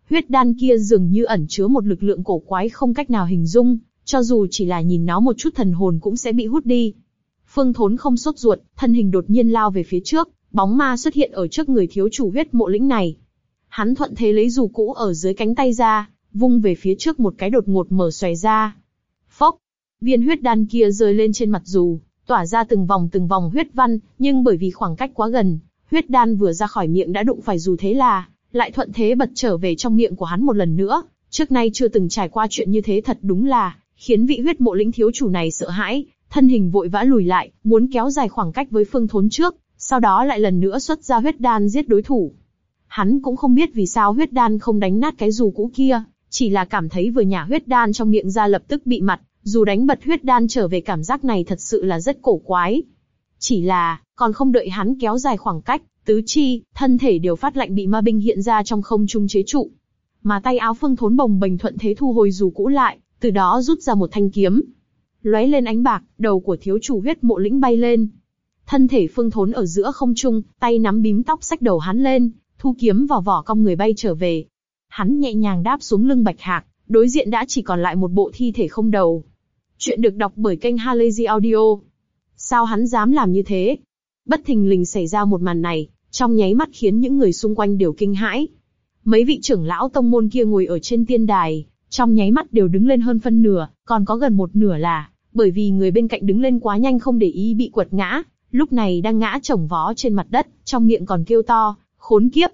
Huyết đan kia dường như ẩn chứa một lực lượng cổ quái không cách nào hình dung, cho dù chỉ là nhìn nó một chút thần hồn cũng sẽ bị hút đi. Phương Thốn không sốt ruột, thân hình đột nhiên lao về phía trước, bóng ma xuất hiện ở trước người thiếu chủ huyết mộ lĩnh này. Hắn thuận thế lấy dù cũ ở dưới cánh tay ra, vung về phía trước một cái đột ngột mở xoài ra. Phốc, viên huyết đan kia rơi lên trên mặt dù, tỏa ra từng vòng từng vòng huyết văn, nhưng bởi vì khoảng cách quá gần, huyết đan vừa ra khỏi miệng đã đụng phải dù thế là, lại thuận thế bật trở về trong miệng của hắn một lần nữa. Trước nay chưa từng trải qua chuyện như thế thật đúng là, khiến vị huyết mộ lĩnh thiếu chủ này sợ hãi, thân hình vội vã lùi lại, muốn kéo dài khoảng cách với phương thốn trước, sau đó lại lần nữa xuất ra huyết đan giết đối thủ. Hắn cũng không biết vì sao huyết đan không đánh nát cái dù cũ kia, chỉ là cảm thấy vừa nhả huyết đan trong miệng ra lập tức bị mặt, dù đánh bật huyết đan trở về cảm giác này thật sự là rất cổ quái. Chỉ là, còn không đợi hắn kéo dài khoảng cách, tứ chi, thân thể đều phát lạnh bị ma binh hiện ra trong không trung chế trụ. Mà tay áo phương thốn bồng bềnh thuận thế thu hồi dù cũ lại, từ đó rút ra một thanh kiếm. lóe lên ánh bạc, đầu của thiếu chủ huyết mộ lĩnh bay lên. Thân thể phương thốn ở giữa không trung, tay nắm bím tóc sách đầu hắn lên, thu kiếm vào vỏ cong người bay trở về. Hắn nhẹ nhàng đáp xuống lưng bạch hạc, đối diện đã chỉ còn lại một bộ thi thể không đầu. Chuyện được đọc bởi kênh Halazy Audio. Sao hắn dám làm như thế? Bất thình lình xảy ra một màn này, trong nháy mắt khiến những người xung quanh đều kinh hãi. Mấy vị trưởng lão tông môn kia ngồi ở trên tiên đài, trong nháy mắt đều đứng lên hơn phân nửa, còn có gần một nửa là, bởi vì người bên cạnh đứng lên quá nhanh không để ý bị quật ngã, lúc này đang ngã chồng vó trên mặt đất, trong miệng còn kêu to, khốn kiếp.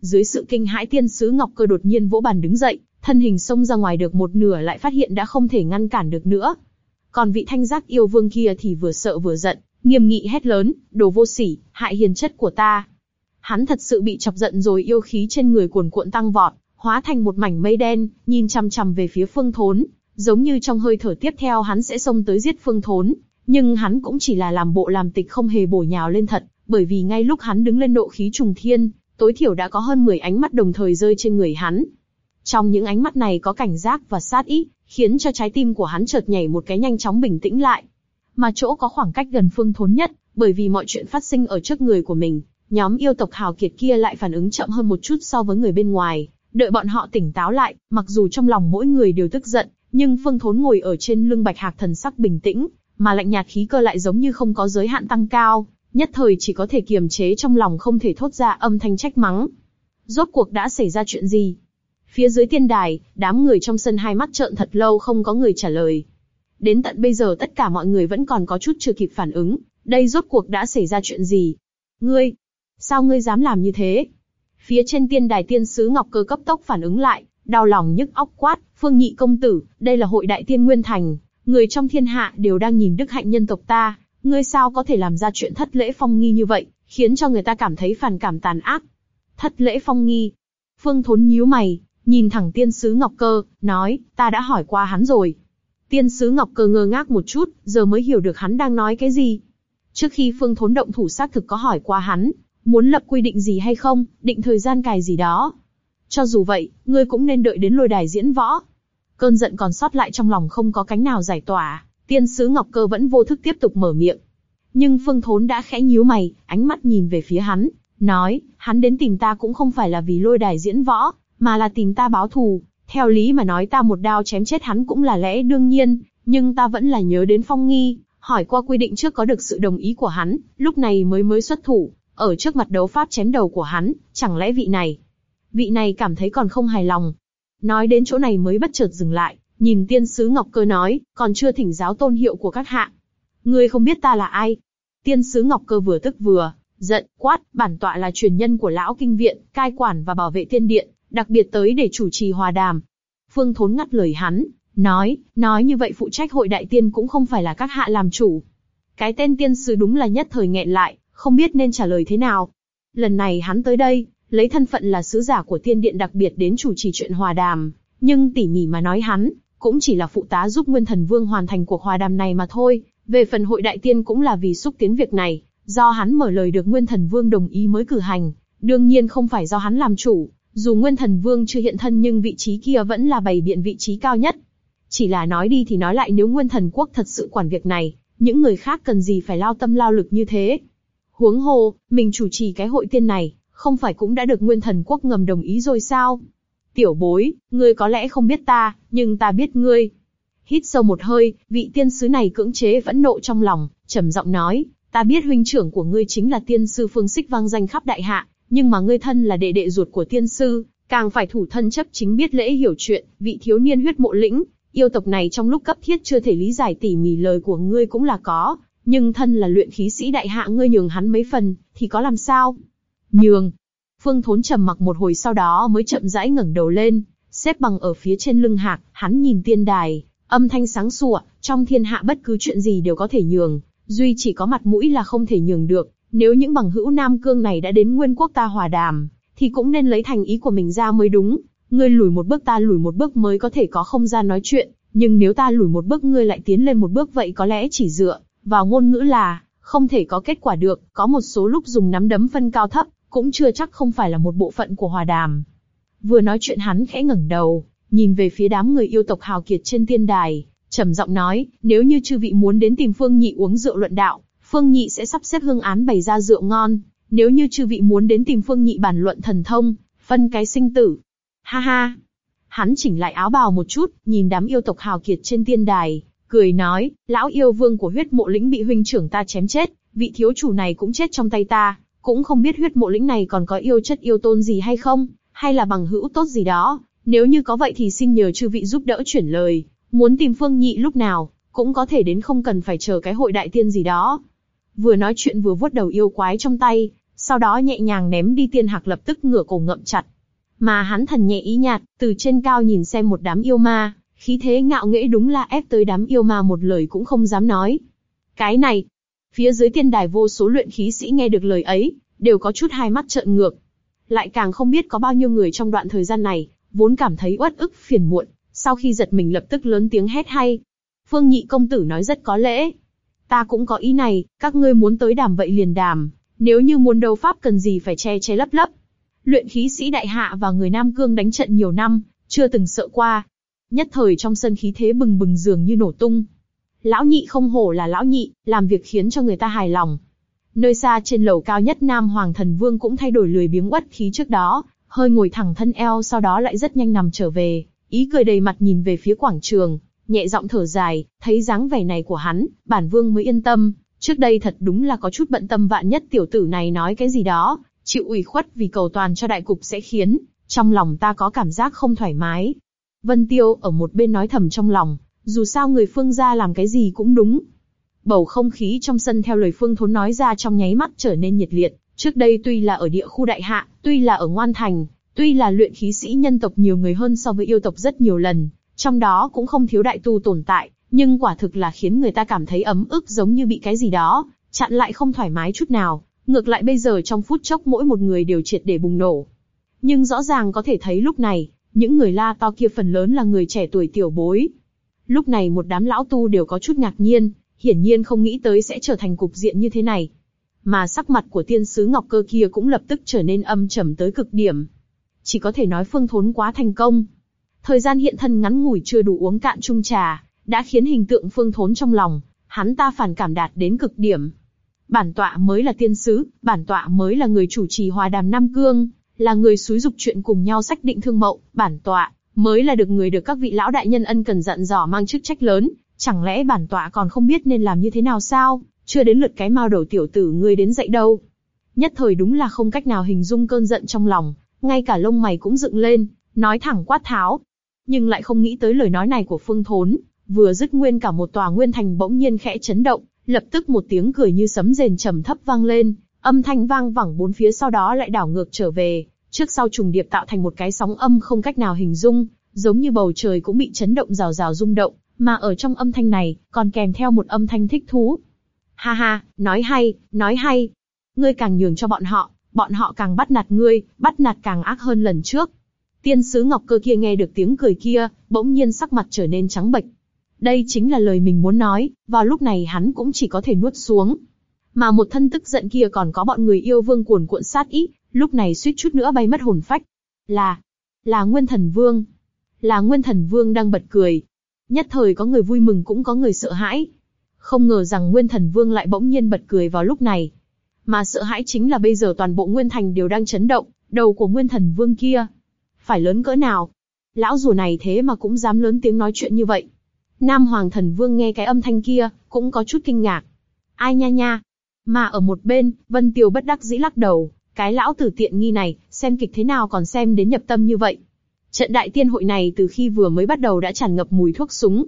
Dưới sự kinh hãi tiên sứ Ngọc Cơ đột nhiên vỗ bàn đứng dậy, thân hình xông ra ngoài được một nửa lại phát hiện đã không thể ngăn cản được nữa. Còn vị thanh giác yêu vương kia thì vừa sợ vừa giận, nghiêm nghị hét lớn, đồ vô sỉ, hại hiền chất của ta. Hắn thật sự bị chọc giận rồi yêu khí trên người cuồn cuộn tăng vọt, hóa thành một mảnh mây đen, nhìn chằm chằm về phía phương thốn, giống như trong hơi thở tiếp theo hắn sẽ xông tới giết phương thốn, nhưng hắn cũng chỉ là làm bộ làm tịch không hề bổ nhào lên thật, bởi vì ngay lúc hắn đứng lên độ khí trùng thiên, tối thiểu đã có hơn 10 ánh mắt đồng thời rơi trên người hắn. Trong những ánh mắt này có cảnh giác và sát ý, khiến cho trái tim của hắn chợt nhảy một cái nhanh chóng bình tĩnh lại. Mà chỗ có khoảng cách gần phương thốn nhất, bởi vì mọi chuyện phát sinh ở trước người của mình, nhóm yêu tộc hào kiệt kia lại phản ứng chậm hơn một chút so với người bên ngoài. Đợi bọn họ tỉnh táo lại, mặc dù trong lòng mỗi người đều tức giận, nhưng phương thốn ngồi ở trên lưng bạch hạc thần sắc bình tĩnh, mà lạnh nhạt khí cơ lại giống như không có giới hạn tăng cao, nhất thời chỉ có thể kiềm chế trong lòng không thể thốt ra âm thanh trách mắng. Rốt cuộc đã xảy ra chuyện gì? Phía dưới tiên đài, đám người trong sân hai mắt trợn thật lâu không có người trả lời. Đến tận bây giờ tất cả mọi người vẫn còn có chút chưa kịp phản ứng, đây rốt cuộc đã xảy ra chuyện gì? Ngươi, sao ngươi dám làm như thế? Phía trên tiên đài tiên sứ Ngọc Cơ cấp tốc phản ứng lại, đau lòng nhức óc quát, Phương Nhị công tử, đây là hội đại tiên nguyên thành, người trong thiên hạ đều đang nhìn đức hạnh nhân tộc ta, ngươi sao có thể làm ra chuyện thất lễ phong nghi như vậy, khiến cho người ta cảm thấy phản cảm tàn ác. Thất lễ phong nghi. Phương Thốn nhíu mày, nhìn thẳng tiên sứ Ngọc Cơ, nói, ta đã hỏi qua hắn rồi. Tiên sứ Ngọc Cơ ngơ ngác một chút, giờ mới hiểu được hắn đang nói cái gì. Trước khi Phương Thốn động thủ xác thực có hỏi qua hắn, muốn lập quy định gì hay không, định thời gian cài gì đó. Cho dù vậy, ngươi cũng nên đợi đến lôi đài diễn võ. Cơn giận còn sót lại trong lòng không có cánh nào giải tỏa, tiên sứ Ngọc Cơ vẫn vô thức tiếp tục mở miệng. Nhưng Phương Thốn đã khẽ nhíu mày, ánh mắt nhìn về phía hắn, nói, hắn đến tìm ta cũng không phải là vì lôi đài diễn võ, mà là tìm ta báo thù. Theo lý mà nói ta một đao chém chết hắn cũng là lẽ đương nhiên, nhưng ta vẫn là nhớ đến Phong Nghi, hỏi qua quy định trước có được sự đồng ý của hắn, lúc này mới mới xuất thủ, ở trước mặt đấu pháp chém đầu của hắn, chẳng lẽ vị này, vị này cảm thấy còn không hài lòng. Nói đến chỗ này mới bất chợt dừng lại, nhìn tiên sứ Ngọc Cơ nói, còn chưa thỉnh giáo tôn hiệu của các hạ. Ngươi không biết ta là ai? Tiên sứ Ngọc Cơ vừa tức vừa, giận, quát, bản tọa là truyền nhân của lão kinh viện, cai quản và bảo vệ thiên điện, đặc biệt tới để chủ trì hòa đàm. Phương Thốn ngắt lời hắn, nói, nói như vậy phụ trách hội đại tiên cũng không phải là các hạ làm chủ. Cái tên tiên sứ đúng là nhất thời nghẹn lại, không biết nên trả lời thế nào. lần này hắn tới đây, lấy thân phận là sứ giả của tiên điện đặc biệt đến chủ trì chuyện hòa đàm, nhưng tỉ mỉ mà nói hắn, cũng chỉ là phụ tá giúp Nguyên Thần Vương hoàn thành cuộc hòa đàm này mà thôi, về phần hội đại tiên cũng là vì xúc tiến việc này, do hắn mở lời được Nguyên Thần Vương đồng ý mới cử hành, đương nhiên không phải do hắn làm chủ, dù Nguyên Thần Vương chưa hiện thân nhưng vị trí kia vẫn là bày biện vị trí cao nhất. Chỉ là nói đi thì nói lại nếu Nguyên Thần Quốc thật sự quản việc này, những người khác cần gì phải lao tâm lao lực như thế. Huống hồ, mình chủ trì cái hội tiên này, không phải cũng đã được Nguyên Thần Quốc ngầm đồng ý rồi sao? Tiểu bối, ngươi có lẽ không biết ta, nhưng ta biết ngươi. Hít sâu một hơi, vị tiên sứ này cưỡng chế vẫn nộ trong lòng, trầm giọng nói, ta biết huynh trưởng của ngươi chính là tiên sư phương xích vang danh khắp đại hạ, nhưng mà ngươi thân là đệ đệ ruột của tiên sư, càng phải thủ thân chấp chính biết lễ hiểu chuyện, vị thiếu niên huyết mộ lĩnh, yêu tộc này trong lúc cấp thiết chưa thể lý giải tỉ mỉ lời của ngươi cũng là có, nhưng thân là luyện khí sĩ đại hạ ngươi nhường hắn mấy phần, thì có làm sao? Nhường. Phương Thốn trầm mặc một hồi sau đó mới chậm rãi ngẩng đầu lên, xếp bằng ở phía trên lưng hạc, hắn nhìn tiên đài, âm thanh sáng sủa, trong thiên hạ bất cứ chuyện gì đều có thể nhường, duy chỉ có mặt mũi là không thể nhường được. Nếu những bằng hữu Nam Cương này đã đến Nguyên Quốc ta hòa đàm, thì cũng nên lấy thành ý của mình ra mới đúng. Ngươi lùi một bước ta lùi một bước mới có thể có không gian nói chuyện, nhưng nếu ta lùi một bước ngươi lại tiến lên một bước vậy có lẽ chỉ dựa vào ngôn ngữ là không thể có kết quả được. Có một số lúc dùng nắm đấm phân cao thấp, cũng chưa chắc không phải là một bộ phận của hòa đàm. Vừa nói chuyện hắn khẽ ngẩng đầu, nhìn về phía đám người yêu tộc hào kiệt trên tiên đài, trầm giọng nói, nếu như chư vị muốn đến tìm Phương Nhị uống rượu luận đạo, Phương Nhị sẽ sắp xếp hương án bày ra rượu ngon. Nếu như chư vị muốn đến tìm Phương Nhị bàn luận thần thông, phân cái sinh tử. Ha ha. Hắn chỉnh lại áo bào một chút, nhìn đám yêu tộc hào kiệt trên tiên đài, cười nói, lão yêu vương của huyết mộ lĩnh bị huynh trưởng ta chém chết, vị thiếu chủ này cũng chết trong tay ta, cũng không biết huyết mộ lĩnh này còn có yêu chất yêu tôn gì hay không, hay là bằng hữu tốt gì đó. Nếu như có vậy thì xin nhờ chư vị giúp đỡ chuyển lời, muốn tìm Phương Nhị lúc nào, cũng có thể đến không cần phải chờ cái hội đại tiên gì đó. Vừa nói chuyện vừa vuốt đầu yêu quái trong tay, sau đó nhẹ nhàng ném đi tiên hạc lập tức ngửa cổ ngậm chặt. Mà hắn thần nhẹ ý nhạt, từ trên cao nhìn xem một đám yêu ma, khí thế ngạo nghễ đúng là ép tới đám yêu ma một lời cũng không dám nói. Cái này, phía dưới tiên đài vô số luyện khí sĩ nghe được lời ấy, đều có chút hai mắt trợn ngược. Lại càng không biết có bao nhiêu người trong đoạn thời gian này, vốn cảm thấy uất ức phiền muộn, sau khi giật mình lập tức lớn tiếng hét hay. Phương nhị công tử nói rất có lễ. Ta cũng có ý này, các ngươi muốn tới đàm vậy liền đàm, nếu như muốn đấu pháp cần gì phải che che lấp lấp. Luyện khí sĩ đại hạ và người Nam Cương đánh trận nhiều năm, chưa từng sợ qua. Nhất thời trong sân khí thế bừng bừng dường như nổ tung. Lão nhị không hổ là lão nhị, làm việc khiến cho người ta hài lòng. Nơi xa trên lầu cao nhất Nam Hoàng Thần Vương cũng thay đổi lười biếng uất khí trước đó, hơi ngồi thẳng thân eo sau đó lại rất nhanh nằm trở về, ý cười đầy mặt nhìn về phía quảng trường, nhẹ giọng thở dài, thấy dáng vẻ này của hắn, bản vương mới yên tâm, trước đây thật đúng là có chút bận tâm vạn nhất tiểu tử này nói cái gì đó, chịu ủy khuất vì cầu toàn cho đại cục sẽ khiến, trong lòng ta có cảm giác không thoải mái. Vân Tiêu ở một bên nói thầm trong lòng, dù sao người phương gia làm cái gì cũng đúng. Bầu không khí trong sân theo lời phương thốn nói ra trong nháy mắt trở nên nhiệt liệt, trước đây tuy là ở địa khu đại hạ, tuy là ở ngoan thành, tuy là luyện khí sĩ nhân tộc nhiều người hơn so với yêu tộc rất nhiều lần, trong đó cũng không thiếu đại tu tồn tại, nhưng quả thực là khiến người ta cảm thấy ấm ức giống như bị cái gì đó, chặn lại không thoải mái chút nào, ngược lại bây giờ trong phút chốc mỗi một người đều triệt để bùng nổ. Nhưng rõ ràng có thể thấy lúc này, những người la to kia phần lớn là người trẻ tuổi tiểu bối. Lúc này một đám lão tu đều có chút ngạc nhiên, hiển nhiên không nghĩ tới sẽ trở thành cục diện như thế này. Mà sắc mặt của tiên sứ Ngọc Cơ kia cũng lập tức trở nên âm trầm tới cực điểm. Chỉ có thể nói phương thốn quá thành công. Thời gian hiện thân ngắn ngủi chưa đủ uống cạn chung trà, đã khiến hình tượng phương thốn trong lòng, hắn ta phản cảm đạt đến cực điểm. Bản tọa mới là tiên sứ, bản tọa mới là người chủ trì hòa đàm Nam Cương, là người xúi dục chuyện cùng nhau xác định thương mậu, bản tọa mới là được người được các vị lão đại nhân ân cần dặn dò mang chức trách lớn, chẳng lẽ bản tọa còn không biết nên làm như thế nào sao? Chưa đến lượt cái mao đầu tiểu tử ngươi đến dậy đâu. Nhất thời đúng là không cách nào hình dung cơn giận trong lòng, ngay cả lông mày cũng dựng lên, nói thẳng quát tháo. Nhưng lại không nghĩ tới lời nói này của Phương Thốn, vừa dứt nguyên cả một tòa nguyên thành bỗng nhiên khẽ chấn động, lập tức một tiếng cười như sấm rền trầm thấp vang lên, âm thanh vang vẳng bốn phía sau đó lại đảo ngược trở về, trước sau trùng điệp tạo thành một cái sóng âm không cách nào hình dung, giống như bầu trời cũng bị chấn động rào rào rung động, mà ở trong âm thanh này còn kèm theo một âm thanh thích thú. Ha ha, nói hay, nói hay. Ngươi càng nhường cho bọn họ, bọn họ càng bắt nạt ngươi, bắt nạt càng ác hơn lần trước. Tiên sứ Ngọc Cơ kia nghe được tiếng cười kia, bỗng nhiên sắc mặt trở nên trắng bệch. Đây chính là lời mình muốn nói, vào lúc này hắn cũng chỉ có thể nuốt xuống. Mà một thân tức giận kia còn có bọn người yêu vương cuồn cuộn sát ý, lúc này suýt chút nữa bay mất hồn phách. Là, là Nguyên Thần Vương. Là Nguyên Thần Vương đang bật cười. Nhất thời có người vui mừng cũng có người sợ hãi. Không ngờ rằng Nguyên Thần Vương lại bỗng nhiên bật cười vào lúc này. Mà sợ hãi chính là bây giờ toàn bộ Nguyên Thành đều đang chấn động, đầu của Nguyên Thần Vương kia. Phải lớn cỡ nào? Lão rùa này thế mà cũng dám lớn tiếng nói chuyện như vậy. Nam Hoàng Thần Vương nghe cái âm thanh kia, cũng có chút kinh ngạc. Ai nha nha? Mà ở một bên, Vân Tiêu bất đắc dĩ lắc đầu, cái lão tử tiện nghi này, xem kịch thế nào còn xem đến nhập tâm như vậy. Trận đại tiên hội này từ khi vừa mới bắt đầu đã tràn ngập mùi thuốc súng.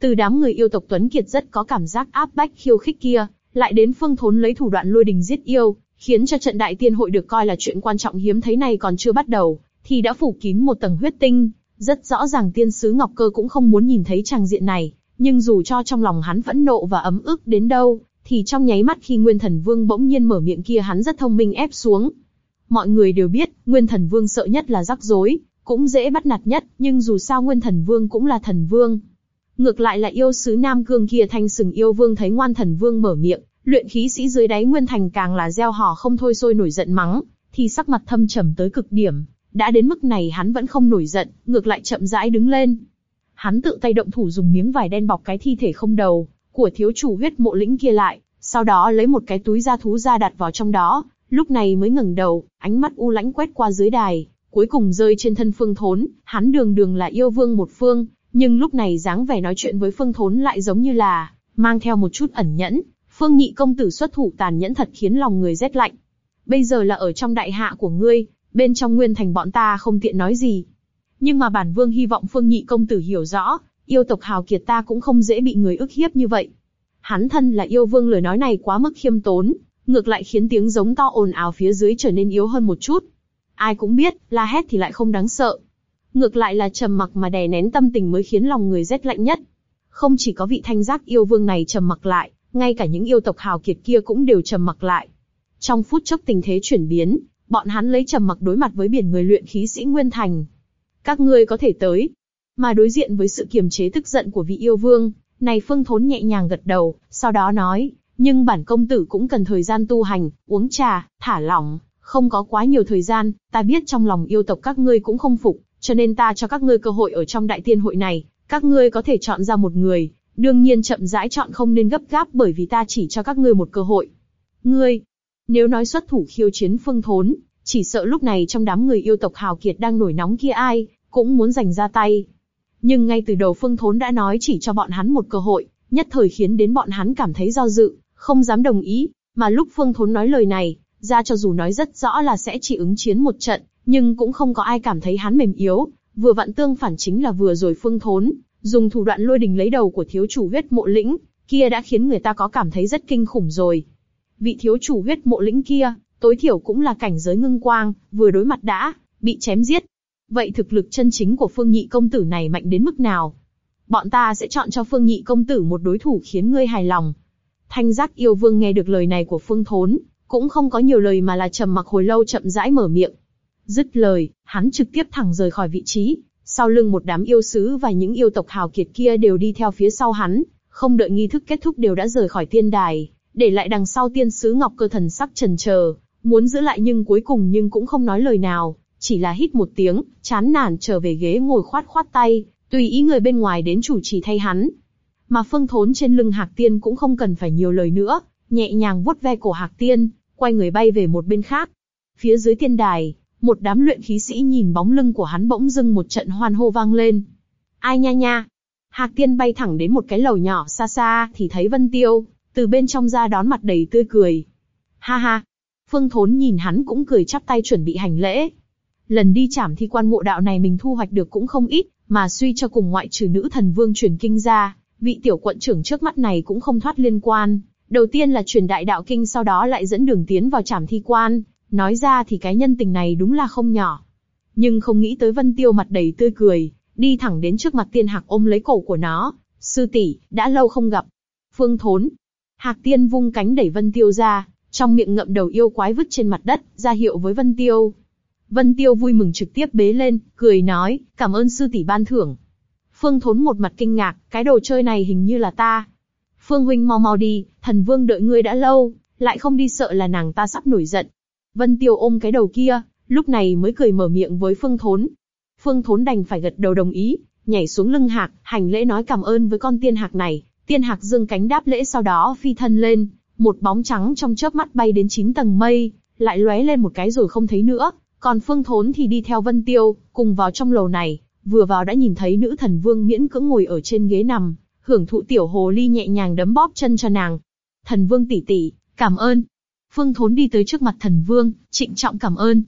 Từ đám người yêu tộc Tuấn Kiệt rất có cảm giác áp bách khiêu khích kia, lại đến phương thốn lấy thủ đoạn lôi đình giết yêu, khiến cho trận đại tiên hội được coi là chuyện quan trọng hiếm thấy này còn chưa bắt đầu, thì đã phủ kín một tầng huyết tinh. Rất rõ ràng tiên sứ Ngọc Cơ cũng không muốn nhìn thấy tràng diện này, nhưng dù cho trong lòng hắn vẫn nộ và ấm ức đến đâu, thì trong nháy mắt khi Nguyên Thần Vương bỗng nhiên mở miệng kia hắn rất thông minh ép xuống. Mọi người đều biết, Nguyên Thần Vương sợ nhất là rắc rối, cũng dễ bắt nạt nhất, nhưng dù sao Nguyên Thần Vương cũng là thần vương. Ngược lại là yêu sứ Nam Cương kia thanh sừng yêu vương thấy ngoan thần vương mở miệng, luyện khí sĩ dưới đáy Nguyên Thành càng là gieo hò không thôi sôi nổi giận mắng, thì sắc mặt thâm trầm tới cực điểm. Đã đến mức này hắn vẫn không nổi giận, ngược lại chậm rãi đứng lên. Hắn tự tay động thủ dùng miếng vải đen bọc cái thi thể không đầu, của thiếu chủ huyết mộ lĩnh kia lại, sau đó lấy một cái túi da thú ra đặt vào trong đó, lúc này mới ngẩng đầu, ánh mắt u lãnh quét qua dưới đài, cuối cùng rơi trên thân Phương Thốn, hắn đường đường là yêu vương một phương, nhưng lúc này dáng vẻ nói chuyện với Phương Thốn lại giống như là mang theo một chút ẩn nhẫn. Phương Nhị công tử xuất thủ tàn nhẫn thật khiến lòng người rét lạnh. Bây giờ là ở trong đại hạ của ngươi, bên trong nguyên thành bọn ta không tiện nói gì. Nhưng mà bản vương hy vọng Phương Nhị công tử hiểu rõ, yêu tộc hào kiệt ta cũng không dễ bị người ức hiếp như vậy. Hắn thân là yêu vương lời nói này quá mức khiêm tốn, ngược lại khiến tiếng giống to ồn ào phía dưới trở nên yếu hơn một chút. Ai cũng biết, la hét thì lại không đáng sợ. Ngược lại là trầm mặc mà đè nén tâm tình mới khiến lòng người rét lạnh nhất. Không chỉ có vị thanh giác yêu vương này trầm mặc lại, ngay cả những yêu tộc hào kiệt kia cũng đều trầm mặc lại. Trong phút chốc tình thế chuyển biến, bọn hắn lấy trầm mặc đối mặt với biển người luyện khí sĩ Nguyên Thành. Các ngươi có thể tới. Mà đối diện với sự kiềm chế tức giận của vị yêu vương, này Phương Thốn nhẹ nhàng gật đầu, sau đó nói, nhưng bản công tử cũng cần thời gian tu hành, uống trà, thả lỏng, không có quá nhiều thời gian, ta biết trong lòng yêu tộc các ngươi cũng không phục, cho nên ta cho các ngươi cơ hội ở trong đại tiên hội này, các ngươi có thể chọn ra một người, đương nhiên chậm rãi chọn không nên gấp gáp bởi vì ta chỉ cho các ngươi một cơ hội. Ngươi, nếu nói xuất thủ khiêu chiến phương thốn, chỉ sợ lúc này trong đám người yêu tộc hào kiệt đang nổi nóng kia ai, cũng muốn giành ra tay. Nhưng ngay từ đầu phương thốn đã nói chỉ cho bọn hắn một cơ hội, nhất thời khiến đến bọn hắn cảm thấy do dự, không dám đồng ý, mà lúc phương thốn nói lời này, ra cho dù nói rất rõ là sẽ chỉ ứng chiến một trận, nhưng cũng không có ai cảm thấy hắn mềm yếu, vừa vặn tương phản chính là vừa rồi phương thốn, dùng thủ đoạn lôi đình lấy đầu của thiếu chủ huyết mộ lĩnh, kia đã khiến người ta có cảm thấy rất kinh khủng rồi. Vị thiếu chủ huyết mộ lĩnh kia, tối thiểu cũng là cảnh giới ngưng quang, vừa đối mặt đã, bị chém giết. Vậy thực lực chân chính của phương nhị công tử này mạnh đến mức nào? Bọn ta sẽ chọn cho phương nhị công tử một đối thủ khiến ngươi hài lòng. Thanh giác yêu vương nghe được lời này của phương thốn, cũng không có nhiều lời mà là trầm mặc hồi lâu chậm rãi mở miệng. Dứt lời, hắn trực tiếp thẳng rời khỏi vị trí, sau lưng một đám yêu sứ và những yêu tộc hào kiệt kia đều đi theo phía sau hắn, không đợi nghi thức kết thúc đều đã rời khỏi tiên đài, để lại đằng sau tiên sứ ngọc cơ thần sắc trần chờ, muốn giữ lại nhưng cuối cùng nhưng cũng không nói lời nào, chỉ là hít một tiếng, chán nản trở về ghế ngồi khoát khoát tay, tùy ý người bên ngoài đến chủ trì thay hắn. Mà phương thốn trên lưng hạc tiên cũng không cần phải nhiều lời nữa, nhẹ nhàng vuốt ve cổ hạc tiên, quay người bay về một bên khác. Phía dưới tiên đài, một đám luyện khí sĩ nhìn bóng lưng của hắn bỗng dưng một trận hoan hô vang lên. Ai nha nha! Hạc tiên bay thẳng đến một cái lầu nhỏ xa xa thì thấy Vân Tiêu, từ bên trong ra đón mặt đầy tươi cười. Ha ha! Phương Thốn nhìn hắn cũng cười chắp tay chuẩn bị hành lễ. Lần đi chảm thi quan mộ đạo này mình thu hoạch được cũng không ít, mà suy cho cùng ngoại trừ nữ thần vương truyền kinh ra, vị tiểu quận trưởng trước mắt này cũng không thoát liên quan. Đầu tiên là truyền đại đạo kinh sau đó lại dẫn đường tiến vào trảm thi quan, nói ra thì cái nhân tình này đúng là không nhỏ. Nhưng không nghĩ tới Vân Tiêu mặt đầy tươi cười, đi thẳng đến trước mặt tiên hạc ôm lấy cổ của nó. Sư tỷ, đã lâu không gặp. Phương Thốn. Hạc tiên vung cánh đẩy Vân Tiêu ra, trong miệng ngậm đầu yêu quái vứt trên mặt đất, ra hiệu với Vân Tiêu. Vân Tiêu vui mừng trực tiếp bế lên, cười nói, cảm ơn sư tỷ ban thưởng. Phương Thốn một mặt kinh ngạc, cái đồ chơi này hình như là ta. Phương huynh mau mau đi, thần vương đợi ngươi đã lâu, lại không đi sợ là nàng ta sắp nổi giận. Vân Tiêu ôm cái đầu kia, lúc này mới cười mở miệng với Phương Thốn. Phương Thốn đành phải gật đầu đồng ý, nhảy xuống lưng hạc, hành lễ nói cảm ơn với con tiên hạc này. Tiên hạc dương cánh đáp lễ sau đó phi thân lên, một bóng trắng trong chớp mắt bay đến chín tầng mây, lại lóe lên một cái rồi không thấy nữa. Còn Phương Thốn thì đi theo Vân Tiêu, cùng vào trong lầu này, vừa vào đã nhìn thấy nữ thần vương miễn cưỡng ngồi ở trên ghế nằm, hưởng thụ tiểu hồ ly nhẹ nhàng đấm bóp chân cho nàng. Thần vương tỷ tỷ, cảm ơn. Phương Thốn đi tới trước mặt thần vương, trịnh trọng cảm ơn.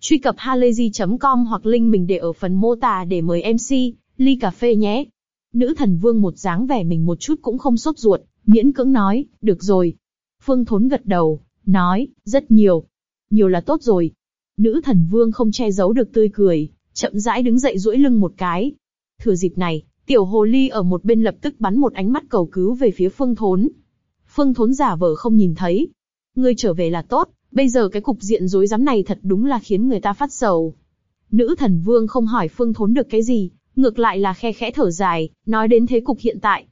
Truy cập halayzi.com hoặc link mình để ở phần mô tả để mời MC, ly cà phê nhé. Nữ thần vương một dáng vẻ mình một chút cũng không sốt ruột, miễn cưỡng nói, được rồi. Phương Thốn gật đầu, nói, rất nhiều. Nhiều là tốt rồi. Nữ thần vương không che giấu được tươi cười, chậm rãi đứng dậy duỗi lưng một cái. Thừa dịp này, tiểu hồ ly ở một bên lập tức bắn một ánh mắt cầu cứu về phía Phương Thốn. Phương Thốn giả vờ không nhìn thấy. Ngươi trở về là tốt, bây giờ cái cục diện rối rắm này thật đúng là khiến người ta phát sầu. Nữ thần vương không hỏi Phương Thốn được cái gì, ngược lại là khe khẽ thở dài, nói đến thế cục hiện tại.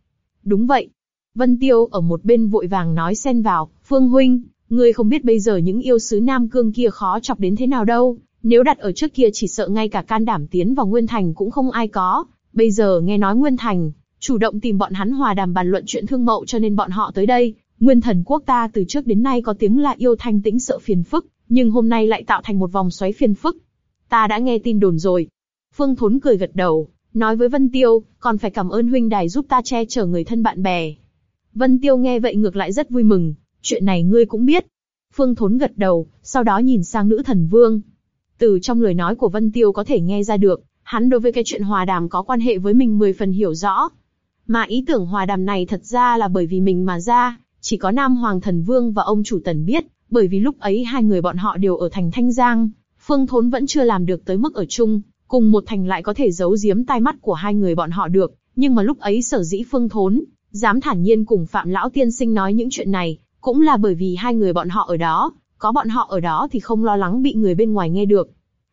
Đúng vậy. Vân Tiêu ở một bên vội vàng nói xen vào, Phương Huynh, ngươi không biết bây giờ những yêu sứ Nam Cương kia khó chọc đến thế nào đâu, nếu đặt ở trước kia chỉ sợ ngay cả can đảm tiến vào Nguyên Thành cũng không ai có. Bây giờ nghe nói Nguyên Thành, chủ động tìm bọn hắn hòa đàm bàn luận chuyện thương mậu cho nên bọn họ tới đây. Nguyên thần quốc ta từ trước đến nay có tiếng là yêu thanh tĩnh sợ phiền phức, nhưng hôm nay lại tạo thành một vòng xoáy phiền phức. Ta đã nghe tin đồn rồi. Phương Thốn cười gật đầu, nói với Vân Tiêu, còn phải cảm ơn huynh đài giúp ta che chở người thân bạn bè. Vân Tiêu nghe vậy ngược lại rất vui mừng, chuyện này ngươi cũng biết. Phương Thốn gật đầu, sau đó nhìn sang nữ thần vương, từ trong lời nói của Vân Tiêu có thể nghe ra được, hắn đối với cái chuyện hòa đàm có quan hệ với mình mười phần hiểu rõ. Mà ý tưởng hòa đàm này thật ra là bởi vì mình mà ra, chỉ có Nam Hoàng Thần Vương và ông chủ Tần biết, bởi vì lúc ấy hai người bọn họ đều ở thành Thanh Giang, Phương Thốn vẫn chưa làm được tới mức ở chung, cùng một thành lại có thể giấu giếm tai mắt của hai người bọn họ được. Nhưng mà lúc ấy sở dĩ Phương Thốn dám thản nhiên cùng Phạm Lão Tiên Sinh nói những chuyện này, cũng là bởi vì hai người bọn họ ở đó, có bọn họ ở đó thì không lo lắng bị người bên ngoài nghe được.